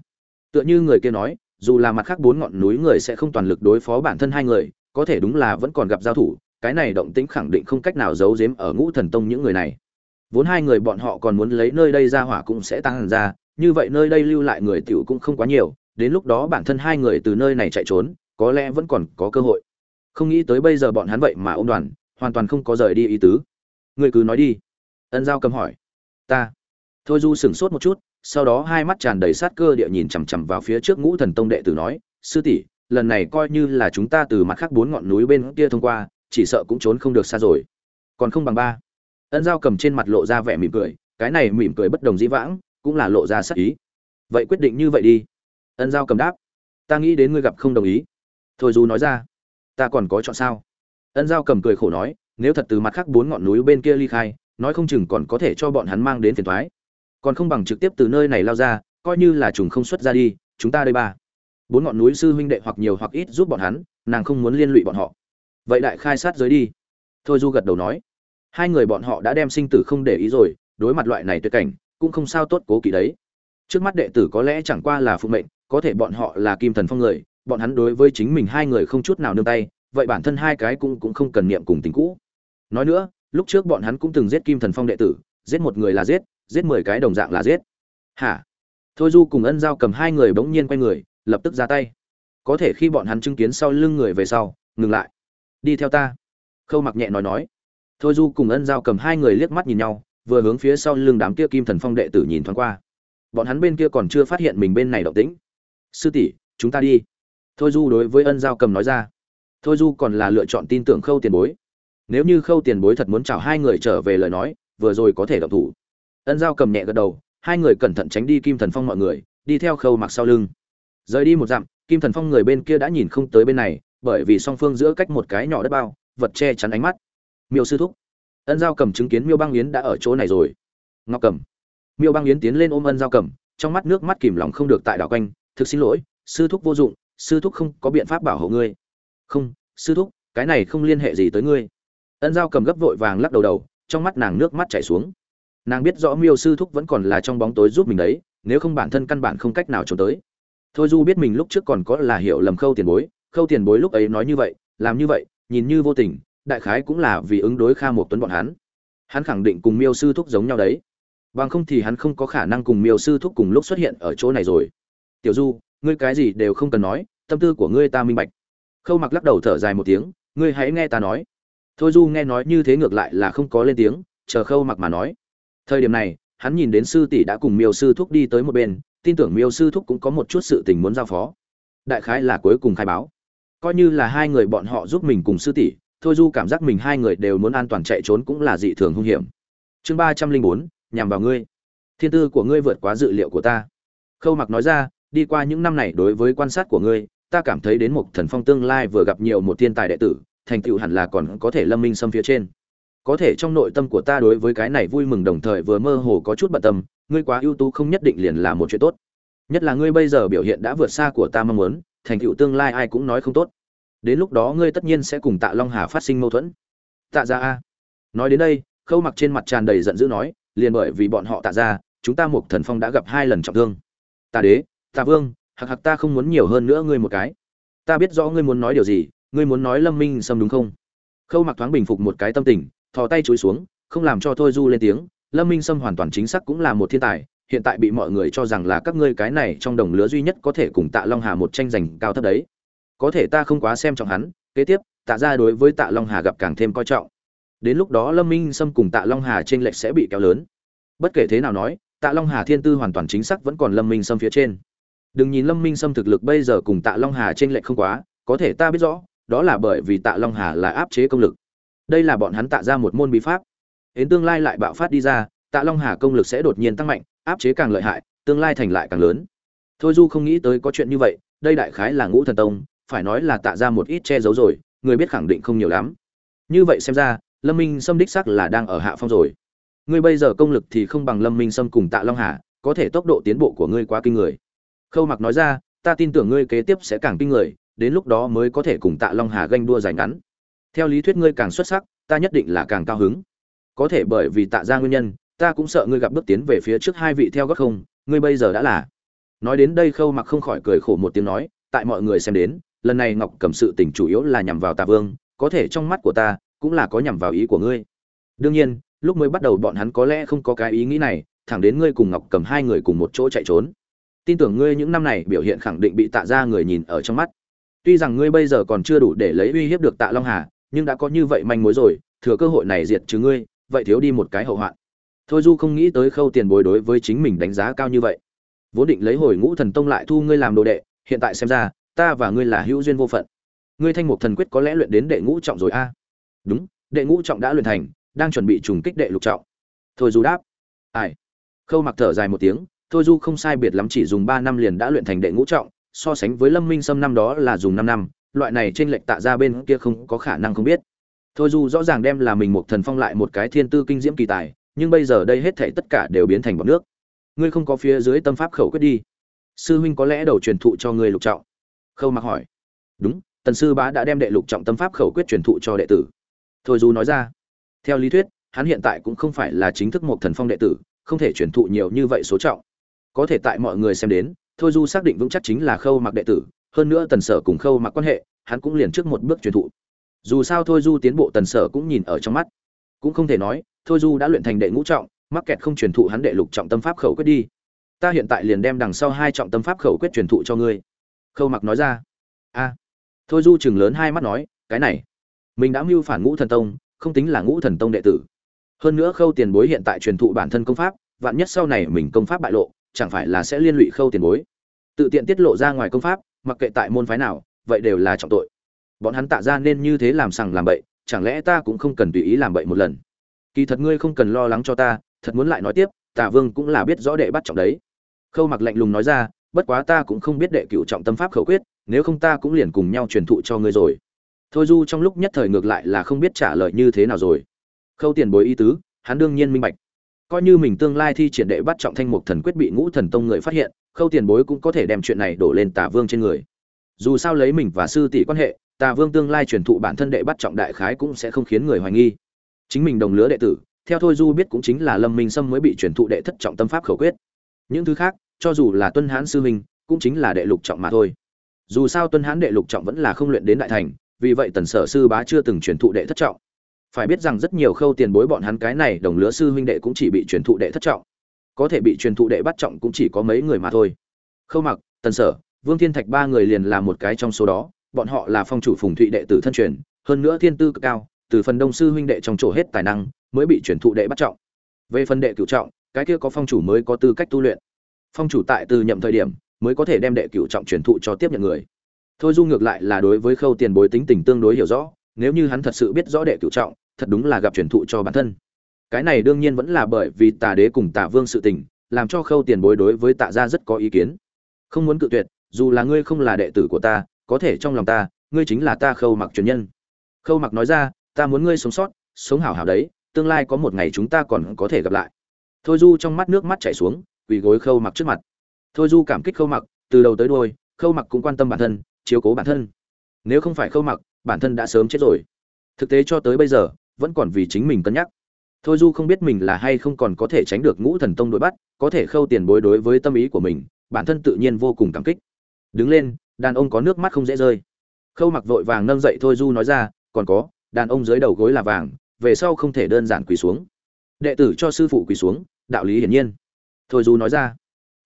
Tựa như người kia nói, dù là mặt khác bốn ngọn núi người sẽ không toàn lực đối phó bản thân hai người, có thể đúng là vẫn còn gặp giao thủ, cái này động tĩnh khẳng định không cách nào giấu giếm ở ngũ thần tông những người này. Vốn hai người bọn họ còn muốn lấy nơi đây ra hỏa cũng sẽ tăng hẳn ra, như vậy nơi đây lưu lại người tiểu cũng không quá nhiều, đến lúc đó bản thân hai người từ nơi này chạy trốn, có lẽ vẫn còn có cơ hội không nghĩ tới bây giờ bọn hắn vậy mà ông đoàn, hoàn toàn không có rời đi ý tứ. Người cứ nói đi. Ân giao cầm hỏi. Ta. Thôi du sửng sốt một chút, sau đó hai mắt tràn đầy sát cơ địa nhìn chằm chằm vào phía trước ngũ thần tông đệ tử nói, sư tỷ, lần này coi như là chúng ta từ mặt khác bốn ngọn núi bên kia thông qua, chỉ sợ cũng trốn không được xa rồi. Còn không bằng ba. Ân giao cầm trên mặt lộ ra vẻ mỉm cười, cái này mỉm cười bất đồng dĩ vãng, cũng là lộ ra sắc ý. Vậy quyết định như vậy đi. Ân giao cầm đáp. Ta nghĩ đến ngươi gặp không đồng ý. Thôi du nói ra ta còn có chọn sao? Ân giao cầm cười khổ nói, nếu thật từ mặt khác bốn ngọn núi bên kia ly khai, nói không chừng còn có thể cho bọn hắn mang đến phiền thoái còn không bằng trực tiếp từ nơi này lao ra, coi như là trùng không xuất ra đi, chúng ta đây ba. Bốn ngọn núi sư huynh đệ hoặc nhiều hoặc ít giúp bọn hắn, nàng không muốn liên lụy bọn họ. Vậy đại khai sát giới đi. Thôi du gật đầu nói. Hai người bọn họ đã đem sinh tử không để ý rồi, đối mặt loại này tuyệt cảnh, cũng không sao tốt cố kỵ đấy. Trước mắt đệ tử có lẽ chẳng qua là phụ mệnh, có thể bọn họ là kim thần phong người bọn hắn đối với chính mình hai người không chút nào nương tay, vậy bản thân hai cái cũng cũng không cần niệm cùng tình cũ. Nói nữa, lúc trước bọn hắn cũng từng giết kim thần phong đệ tử, giết một người là giết giết mười cái đồng dạng là giết. Hả? Thôi du cùng ân giao cầm hai người bỗng nhiên quay người, lập tức ra tay. Có thể khi bọn hắn chứng kiến sau lưng người về sau, ngừng lại. Đi theo ta. Khâu mặc nhẹ nói nói. Thôi du cùng ân giao cầm hai người liếc mắt nhìn nhau, vừa hướng phía sau lưng đám kia kim thần phong đệ tử nhìn thoáng qua. Bọn hắn bên kia còn chưa phát hiện mình bên này động tĩnh. Sư tỷ, chúng ta đi thôi du đối với ân giao cầm nói ra. Thôi du còn là lựa chọn tin tưởng khâu tiền bối. Nếu như khâu tiền bối thật muốn chào hai người trở về lời nói, vừa rồi có thể động thủ. Ân giao cầm nhẹ gật đầu, hai người cẩn thận tránh đi kim thần phong mọi người, đi theo khâu mặc sau lưng. Rời đi một dặm, kim thần phong người bên kia đã nhìn không tới bên này, bởi vì song phương giữa cách một cái nhỏ đất bao, vật che chắn ánh mắt. Miêu sư thúc. Ân giao cầm chứng kiến miêu băng yến đã ở chỗ này rồi. Ngọc cầm miêu băng yến tiến lên ôm ân giao cầm, trong mắt nước mắt kìm lòng không được tại đảo quanh. Thực xin lỗi, sư thúc vô dụng sư thúc không có biện pháp bảo hộ ngươi. Không, sư thúc, cái này không liên hệ gì tới ngươi. Ân giao cầm gấp vội vàng lắc đầu đầu, trong mắt nàng nước mắt chảy xuống. Nàng biết rõ miêu sư thúc vẫn còn là trong bóng tối giúp mình đấy, nếu không bản thân căn bản không cách nào trốn tới. Thôi du biết mình lúc trước còn có là hiểu lầm khâu tiền bối, khâu tiền bối lúc ấy nói như vậy, làm như vậy, nhìn như vô tình, đại khái cũng là vì ứng đối kha một tuấn bọn hắn. Hắn khẳng định cùng miêu sư thúc giống nhau đấy. Bằng không thì hắn không có khả năng cùng miêu sư thúc cùng lúc xuất hiện ở chỗ này rồi. Tiểu du ngươi cái gì đều không cần nói, tâm tư của ngươi ta minh bạch. Khâu mặc lắc đầu thở dài một tiếng, ngươi hãy nghe ta nói. Thôi du nghe nói như thế ngược lại là không có lên tiếng, chờ khâu mặc mà nói. Thời điểm này, hắn nhìn đến sư tỷ đã cùng miêu sư thúc đi tới một bên, tin tưởng miêu sư thúc cũng có một chút sự tình muốn giao phó. Đại khái là cuối cùng khai báo. Coi như là hai người bọn họ giúp mình cùng sư tỷ, thôi du cảm giác mình hai người đều muốn an toàn chạy trốn cũng là dị thường hung hiểm. Chương ba trăm linh bốn, nhằm vào ngươi. Thiên tư của ngươi vượt quá dự liệu của ta. Khâu mặc nói ra đi qua những năm này đối với quan sát của ngươi ta cảm thấy đến một thần phong tương lai vừa gặp nhiều một thiên tài đệ tử thành tựu hẳn là còn có thể lâm minh xâm phía trên. Có thể trong nội tâm của ta đối với cái này vui mừng đồng thời vừa mơ hồ có chút bận tâm ngươi quá ưu tú không nhất định liền là một chuyện tốt. Nhất là ngươi bây giờ biểu hiện đã vượt xa của ta mong muốn thành tựu tương lai ai cũng nói không tốt. Đến lúc đó ngươi tất nhiên sẽ cùng tạ long hà phát sinh mâu thuẫn. Tạ gia a. Nói đến đây khâu mặc trên mặt tràn đầy giận dữ nói liền bởi vì bọn họ tạ gia, chúng ta một thần phong đã gặp hai lần trọng thương. Tạ đế tạ vương hặc hặc ta không muốn nhiều hơn nữa ngươi một cái. Ta biết rõ ngươi muốn nói điều gì, ngươi muốn nói lâm minh Sâm đúng không? Khâu mặc thoáng bình phục một cái tâm tình, thò tay chối xuống, không làm cho thôi du lên tiếng. Lâm minh sâm hoàn toàn chính xác cũng là một thiên tài, hiện tại bị mọi người cho rằng là các ngươi cái này trong đồng lứa duy nhất có thể cùng tạ long hà một tranh giành cao thấp đấy. Có thể ta không quá xem trọng hắn, kế tiếp, tạ ra đối với tạ long hà gặp càng thêm coi trọng. Đến lúc đó lâm minh sâm cùng tạ long hà trên lệch sẽ bị kéo lớn. Bất kể thế nào nói, tạ long hà thiên tư hoàn toàn chính xác vẫn còn lâm minh sâm phía trên đừng nhìn lâm minh sâm thực lực bây giờ cùng tạ long hà trên lệch không quá, có thể ta biết rõ, đó là bởi vì tạ long hà là áp chế công lực. Đây là bọn hắn tạ ra một môn bí pháp. Đến tương lai lại bạo phát đi ra, tạ long hà công lực sẽ đột nhiên tăng mạnh, áp chế càng lợi hại, tương lai thành lại càng lớn. Thôi du không nghĩ tới có chuyện như vậy, đây đại khái là ngũ thần tông, phải nói là tạ ra một ít che giấu rồi, người biết khẳng định không nhiều lắm. Như vậy xem ra, lâm minh sâm đích sắc là đang ở hạ phong rồi. Ngươi bây giờ công lực thì không bằng lâm minh sâm cùng tạ long hà, có thể tốc độ tiến bộ của ngươi quá kinh người khâu mặc nói ra, ta tin tưởng ngươi kế tiếp sẽ càng kinh người, đến lúc đó mới có thể cùng tạ long hà ganh đua giành ngắn. Theo lý thuyết ngươi càng xuất sắc, ta nhất định là càng cao hứng. Có thể bởi vì tạ ra nguyên nhân, ta cũng sợ ngươi gặp bước tiến về phía trước hai vị theo góc không, ngươi bây giờ đã là. Nói đến đây khâu mặc không khỏi cười khổ một tiếng nói, tại mọi người xem đến, lần này ngọc cầm sự tình chủ yếu là nhằm vào tạ vương, có thể trong mắt của ta, cũng là có nhằm vào ý của ngươi. Đương nhiên, lúc mới bắt đầu bọn hắn có lẽ không có cái ý nghĩ này, thẳng đến ngươi cùng ngọc cầm hai người cùng một chỗ chạy trốn tin tưởng ngươi những năm này biểu hiện khẳng định bị tạ ra người nhìn ở trong mắt. Tuy rằng ngươi bây giờ còn chưa đủ để lấy uy hiếp được tạ long hà, nhưng đã có như vậy manh mối rồi, thừa cơ hội này diệt trừ ngươi, vậy thiếu đi một cái hậu hoạn. Thôi du không nghĩ tới khâu tiền bối đối với chính mình đánh giá cao như vậy. Vốn định lấy hồi ngũ thần tông lại thu ngươi làm đồ đệ, hiện tại xem ra, ta và ngươi là hữu duyên vô phận. Ngươi thanh mục thần quyết có lẽ luyện đến đệ ngũ trọng rồi a. Đúng, đệ ngũ trọng đã luyện thành, đang chuẩn bị trùng kích đệ lục trọng. Thôi du đáp. Ai? Khâu mặc thở dài một tiếng thôi du không sai biệt lắm chỉ dùng ba năm liền đã luyện thành đệ ngũ trọng, so sánh với lâm minh sâm năm đó là dùng năm năm, loại này trên lệnh tạ ra bên kia không có khả năng không biết. Thôi du rõ ràng đem là mình một thần phong lại một cái thiên tư kinh diễm kỳ tài, nhưng bây giờ đây hết thảy tất cả đều biến thành bọt nước. Ngươi không có phía dưới tâm pháp khẩu quyết đi. Sư huynh có lẽ đầu truyền thụ cho ngươi lục trọng. Khâu mặc hỏi. Đúng, tần sư bá đã đem đệ lục trọng tâm pháp khẩu quyết truyền thụ cho đệ tử. Thôi du nói ra. Theo lý thuyết, hắn hiện tại cũng không phải là chính thức một thần phong đệ tử, không thể truyền thụ nhiều như vậy số trọng có thể tại mọi người xem đến, thôi du xác định vững chắc chính là khâu mặc đệ tử, hơn nữa tần sở cùng khâu mặc quan hệ, hắn cũng liền trước một bước truyền thụ. Dù sao thôi du tiến bộ tần sở cũng nhìn ở trong mắt. Cũng không thể nói, thôi du đã luyện thành đệ ngũ trọng, mắc kẹt không truyền thụ hắn đệ lục trọng tâm pháp khẩu quyết đi. Ta hiện tại liền đem đằng sau hai trọng tâm pháp khẩu quyết truyền thụ cho ngươi. Khâu mặc nói ra. A. Thôi du chừng lớn hai mắt nói, cái này, mình đã mưu phản ngũ thần tông, không tính là ngũ thần tông đệ tử. Hơn nữa khâu tiền bối hiện tại truyền thụ bản thân công pháp, vạn nhất sau này mình công pháp bại lộ chẳng phải là sẽ liên lụy khâu tiền bối. Tự tiện tiết lộ ra ngoài công pháp, mặc kệ tại môn phái nào, vậy đều là trọng tội. Bọn hắn tạ ra nên như thế làm sằng làm bậy, chẳng lẽ ta cũng không cần tùy ý làm bậy một lần? Kỳ thật ngươi không cần lo lắng cho ta, thật muốn lại nói tiếp tả vương cũng là biết rõ đệ bắt trọng đấy. Khâu mặc lạnh lùng nói ra, bất quá ta cũng không biết đệ cựu trọng tâm pháp khẩu quyết, nếu không ta cũng liền cùng nhau truyền thụ cho ngươi rồi. Thôi du trong lúc nhất thời ngược lại là không biết trả lời như thế nào rồi. Khâu tiền bối ý tứ, hắn đương nhiên minh bạch coi như mình tương lai thi triển đệ bắt trọng thanh mục thần quyết bị ngũ thần tông người phát hiện, khâu tiền bối cũng có thể đem chuyện này đổ lên tả vương trên người. Dù sao lấy mình và sư tỷ quan hệ, tà vương tương lai truyền thụ bản thân đệ bắt trọng đại khái cũng sẽ không khiến người hoài nghi. Chính mình đồng lứa đệ tử, theo thôi du biết cũng chính là lâm minh sâm mới bị truyền thụ đệ thất trọng tâm pháp khẩu quyết. Những thứ khác, cho dù là tuân hán sư minh cũng chính là đệ lục trọng mà thôi. Dù sao tuân hán đệ lục trọng vẫn là không luyện đến đại thành, vì vậy tần sở sư bá chưa từng truyền thụ đệ thất trọng phải biết rằng rất nhiều khâu tiền bối bọn hắn cái này đồng lứa sư huynh đệ cũng chỉ bị truyền thụ đệ thất trọng. Có thể bị truyền thụ đệ bắt trọng cũng chỉ có mấy người mà thôi. Khâu mặc, tần sở, vương thiên thạch ba người liền là một cái trong số đó. Bọn họ là phong chủ phùng thụy đệ tử thân truyền, hơn nữa thiên tư cực cao, từ phần đông sư huynh đệ trong chỗ hết tài năng, mới bị truyền thụ đệ bắt trọng. Về phần đệ cửu trọng, cái kia có phong chủ mới có tư cách tu luyện. Phong chủ tại từ nhậm thời điểm, mới có thể đem đệ cửu trọng truyền thụ cho tiếp nhận người. Thôi du ngược lại là đối với khâu tiền bối tính tình tương đối hiểu rõ nếu như hắn thật sự biết rõ đệ cửu trọng, thật đúng là gặp truyền thụ cho bản thân. Cái này đương nhiên vẫn là bởi vì tà đế cùng tà vương sự tình, làm cho khâu tiền bối đối với tạ gia rất có ý kiến. Không muốn cự tuyệt, dù là ngươi không là đệ tử của ta, có thể trong lòng ta, ngươi chính là ta khâu mặc truyền nhân. Khâu mặc nói ra, ta muốn ngươi sống sót, sống hảo hảo đấy, tương lai có một ngày chúng ta còn có thể gặp lại. Thôi du trong mắt nước mắt chảy xuống, quỳ gối khâu mặc trước mặt. Thôi du cảm kích khâu mặc, từ đầu tới đôi khâu mặc cũng quan tâm bản thân, chiếu cố bản thân. Nếu không phải khâu mặc bản thân đã sớm chết rồi. Thực tế cho tới bây giờ, vẫn còn vì chính mình cân nhắc. Thôi du không biết mình là hay không còn có thể tránh được ngũ thần tông đội bắt, có thể khâu tiền bối đối với tâm ý của mình, bản thân tự nhiên vô cùng cảm kích. Đứng lên, đàn ông có nước mắt không dễ rơi. Khâu mặc vội vàng nâng dậy thôi du nói ra, còn có, đàn ông dưới đầu gối là vàng, về sau không thể đơn giản quỳ xuống. Đệ tử cho sư phụ quỳ xuống, đạo lý hiển nhiên. Thôi du nói ra.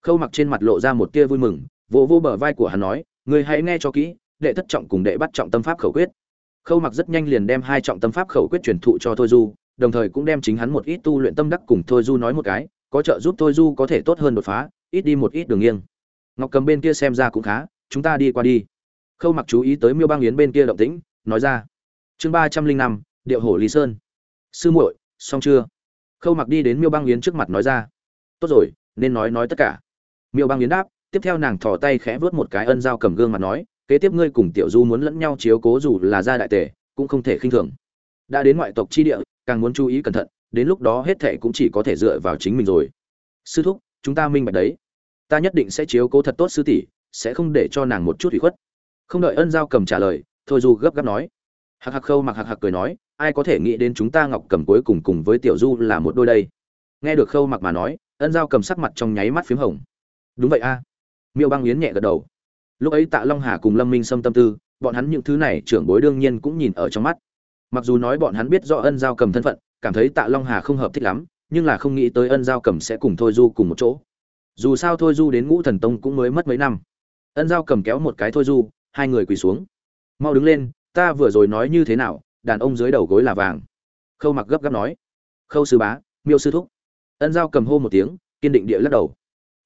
Khâu mặc trên mặt lộ ra một tia vui mừng, vỗ vô bờ vai của hắn nói người hãy nghe cho kỹ đệ thất trọng cùng đệ bắt trọng tâm pháp khẩu quyết. Khâu mặc rất nhanh liền đem hai trọng tâm pháp khẩu quyết truyền thụ cho thôi du, đồng thời cũng đem chính hắn một ít tu luyện tâm đắc cùng thôi du nói một cái, có trợ giúp thôi du có thể tốt hơn đột phá, ít đi một ít đường nghiêng. Ngọc cầm bên kia xem ra cũng khá, chúng ta đi qua đi. Khâu mặc chú ý tới miêu băng yến bên kia động tĩnh, nói ra. Chương ba trăm linh năm, điệu hổ lý sơn. Sư muội, xong chưa? Khâu mặc đi đến miêu băng yến trước mặt nói ra. Tốt rồi, nên nói nói tất cả. Miêu băng yến đáp, tiếp theo nàng thò tay khẽ vớt một cái ân dao cầm gương mặt nói kế tiếp ngươi cùng tiểu du muốn lẫn nhau chiếu cố dù là gia đại tề cũng không thể khinh thường. Đã đến ngoại tộc chi địa, càng muốn chú ý cẩn thận, đến lúc đó hết thệ cũng chỉ có thể dựa vào chính mình rồi. Sư thúc, chúng ta minh bạch đấy. Ta nhất định sẽ chiếu cố thật tốt sư tỷ, sẽ không để cho nàng một chút ủy khuất. Không đợi ân giao cầm trả lời, thôi du gấp gáp nói. Hạc hạc khâu mặc hạc hạc cười nói, ai có thể nghĩ đến chúng ta ngọc cầm cuối cùng cùng với tiểu du là một đôi đây? Nghe được khâu mặc mà nói, ân giao cầm sắc mặt trong nháy mắt p h í m hồng. Đúng vậy a. Miêu băng yến nhẹ gật đầu lúc ấy tạ long hà cùng lâm minh Sâm tâm tư, bọn hắn những thứ này trưởng bối đương nhiên cũng nhìn ở trong mắt. Mặc dù nói bọn hắn biết do ân giao cầm thân phận, cảm thấy tạ long hà không hợp thích lắm, nhưng là không nghĩ tới ân giao cầm sẽ cùng thôi du cùng một chỗ. Dù sao thôi du đến ngũ thần tông cũng mới mất mấy năm. Ân giao cầm kéo một cái thôi du, hai người quỳ xuống. Mau đứng lên, ta vừa rồi nói như thế nào, đàn ông dưới đầu gối là vàng. Khâu mặc gấp gáp nói. Khâu sư bá, miêu sư thúc. Ân giao cầm hô một tiếng, kiên định địa lắc đầu.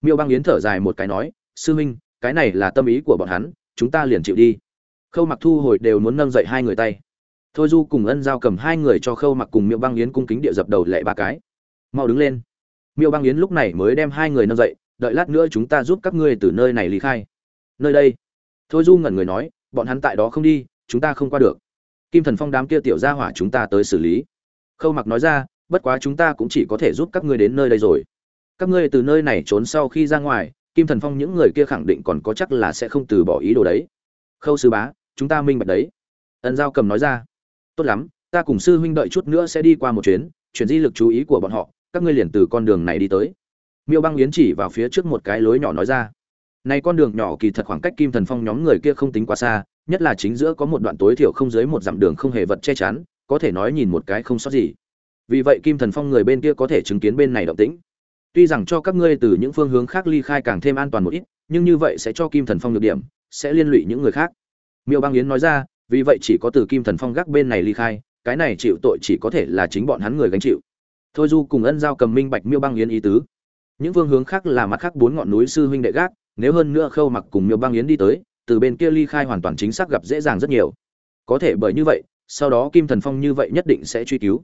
Miêu băng yến thở dài một cái nói, sư huynh cái này là tâm ý của bọn hắn, chúng ta liền chịu đi. Khâu mặc thu hồi đều muốn nâng dậy hai người tay. Thôi du cùng ân giao cầm hai người cho khâu mặc cùng miêu băng yến cung kính địa dập đầu lệ ba cái. Mau đứng lên. Miêu băng yến lúc này mới đem hai người nâng dậy, đợi lát nữa chúng ta giúp các ngươi từ nơi này lý khai. Nơi đây. Thôi du ngẩn người nói, bọn hắn tại đó không đi, chúng ta không qua được. Kim thần phong đám kia tiểu ra hỏa chúng ta tới xử lý. Khâu mặc nói ra, bất quá chúng ta cũng chỉ có thể giúp các ngươi đến nơi đây rồi. Các ngươi từ nơi này trốn sau khi ra ngoài kim thần phong những người kia khẳng định còn có chắc là sẽ không từ bỏ ý đồ đấy. Khâu sư bá, chúng ta minh bạch đấy. Ân giao cầm nói ra. Tốt lắm, ta cùng sư huynh đợi chút nữa sẽ đi qua một chuyến, chuyển di lực chú ý của bọn họ, các ngươi liền từ con đường này đi tới. Miêu băng yến chỉ vào phía trước một cái lối nhỏ nói ra. Này con đường nhỏ kỳ thật khoảng cách kim thần phong nhóm người kia không tính quá xa, nhất là chính giữa có một đoạn tối thiểu không dưới một dặm đường không hề vật che chắn, có thể nói nhìn một cái không sót gì. Vì vậy kim thần phong người bên kia có thể chứng kiến bên này động tĩnh tuy rằng cho các ngươi từ những phương hướng khác ly khai càng thêm an toàn một ít, nhưng như vậy sẽ cho kim thần phong được điểm, sẽ liên lụy những người khác. Miêu băng yến nói ra, vì vậy chỉ có từ kim thần phong gác bên này ly khai, cái này chịu tội chỉ có thể là chính bọn hắn người gánh chịu. Thôi du cùng ân giao cầm minh bạch miêu băng yến ý tứ. Những phương hướng khác là mặt khác bốn ngọn núi sư huynh đệ gác, nếu hơn nữa khâu mặc cùng miêu băng yến đi tới, từ bên kia ly khai hoàn toàn chính xác gặp dễ dàng rất nhiều. Có thể bởi như vậy, sau đó kim thần phong như vậy nhất định sẽ truy cứu.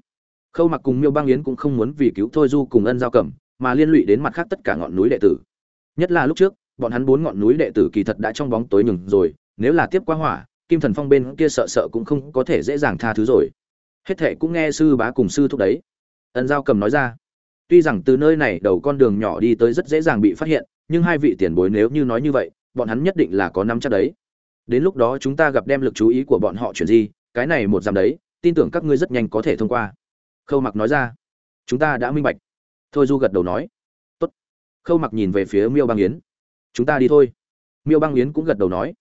Khâu mặc cùng miêu băng yến cũng không muốn vì cứu thôi du cùng ân giao cầm mà liên lụy đến mặt khác tất cả ngọn núi đệ tử. Nhất là lúc trước, bọn hắn bốn ngọn núi đệ tử kỳ thật đã trong bóng tối nhường rồi, nếu là tiếp qua hỏa, kim thần phong bên kia sợ sợ cũng không có thể dễ dàng tha thứ rồi. Hết thệ cũng nghe sư bá cùng sư thúc đấy. Ân giao cầm nói ra, tuy rằng từ nơi này đầu con đường nhỏ đi tới rất dễ dàng bị phát hiện, nhưng hai vị tiền bối nếu như nói như vậy, bọn hắn nhất định là có nắm chắc đấy. Đến lúc đó chúng ta gặp đem lực chú ý của bọn họ chuyển gì cái này một dặm đấy, tin tưởng các ngươi rất nhanh có thể thông qua. Khâu mặc nói ra, chúng ta đã minh bạch thôi du gật đầu nói, tốt. Khâu mặc nhìn về phía miêu băng yến, chúng ta đi thôi. Miêu băng yến cũng gật đầu nói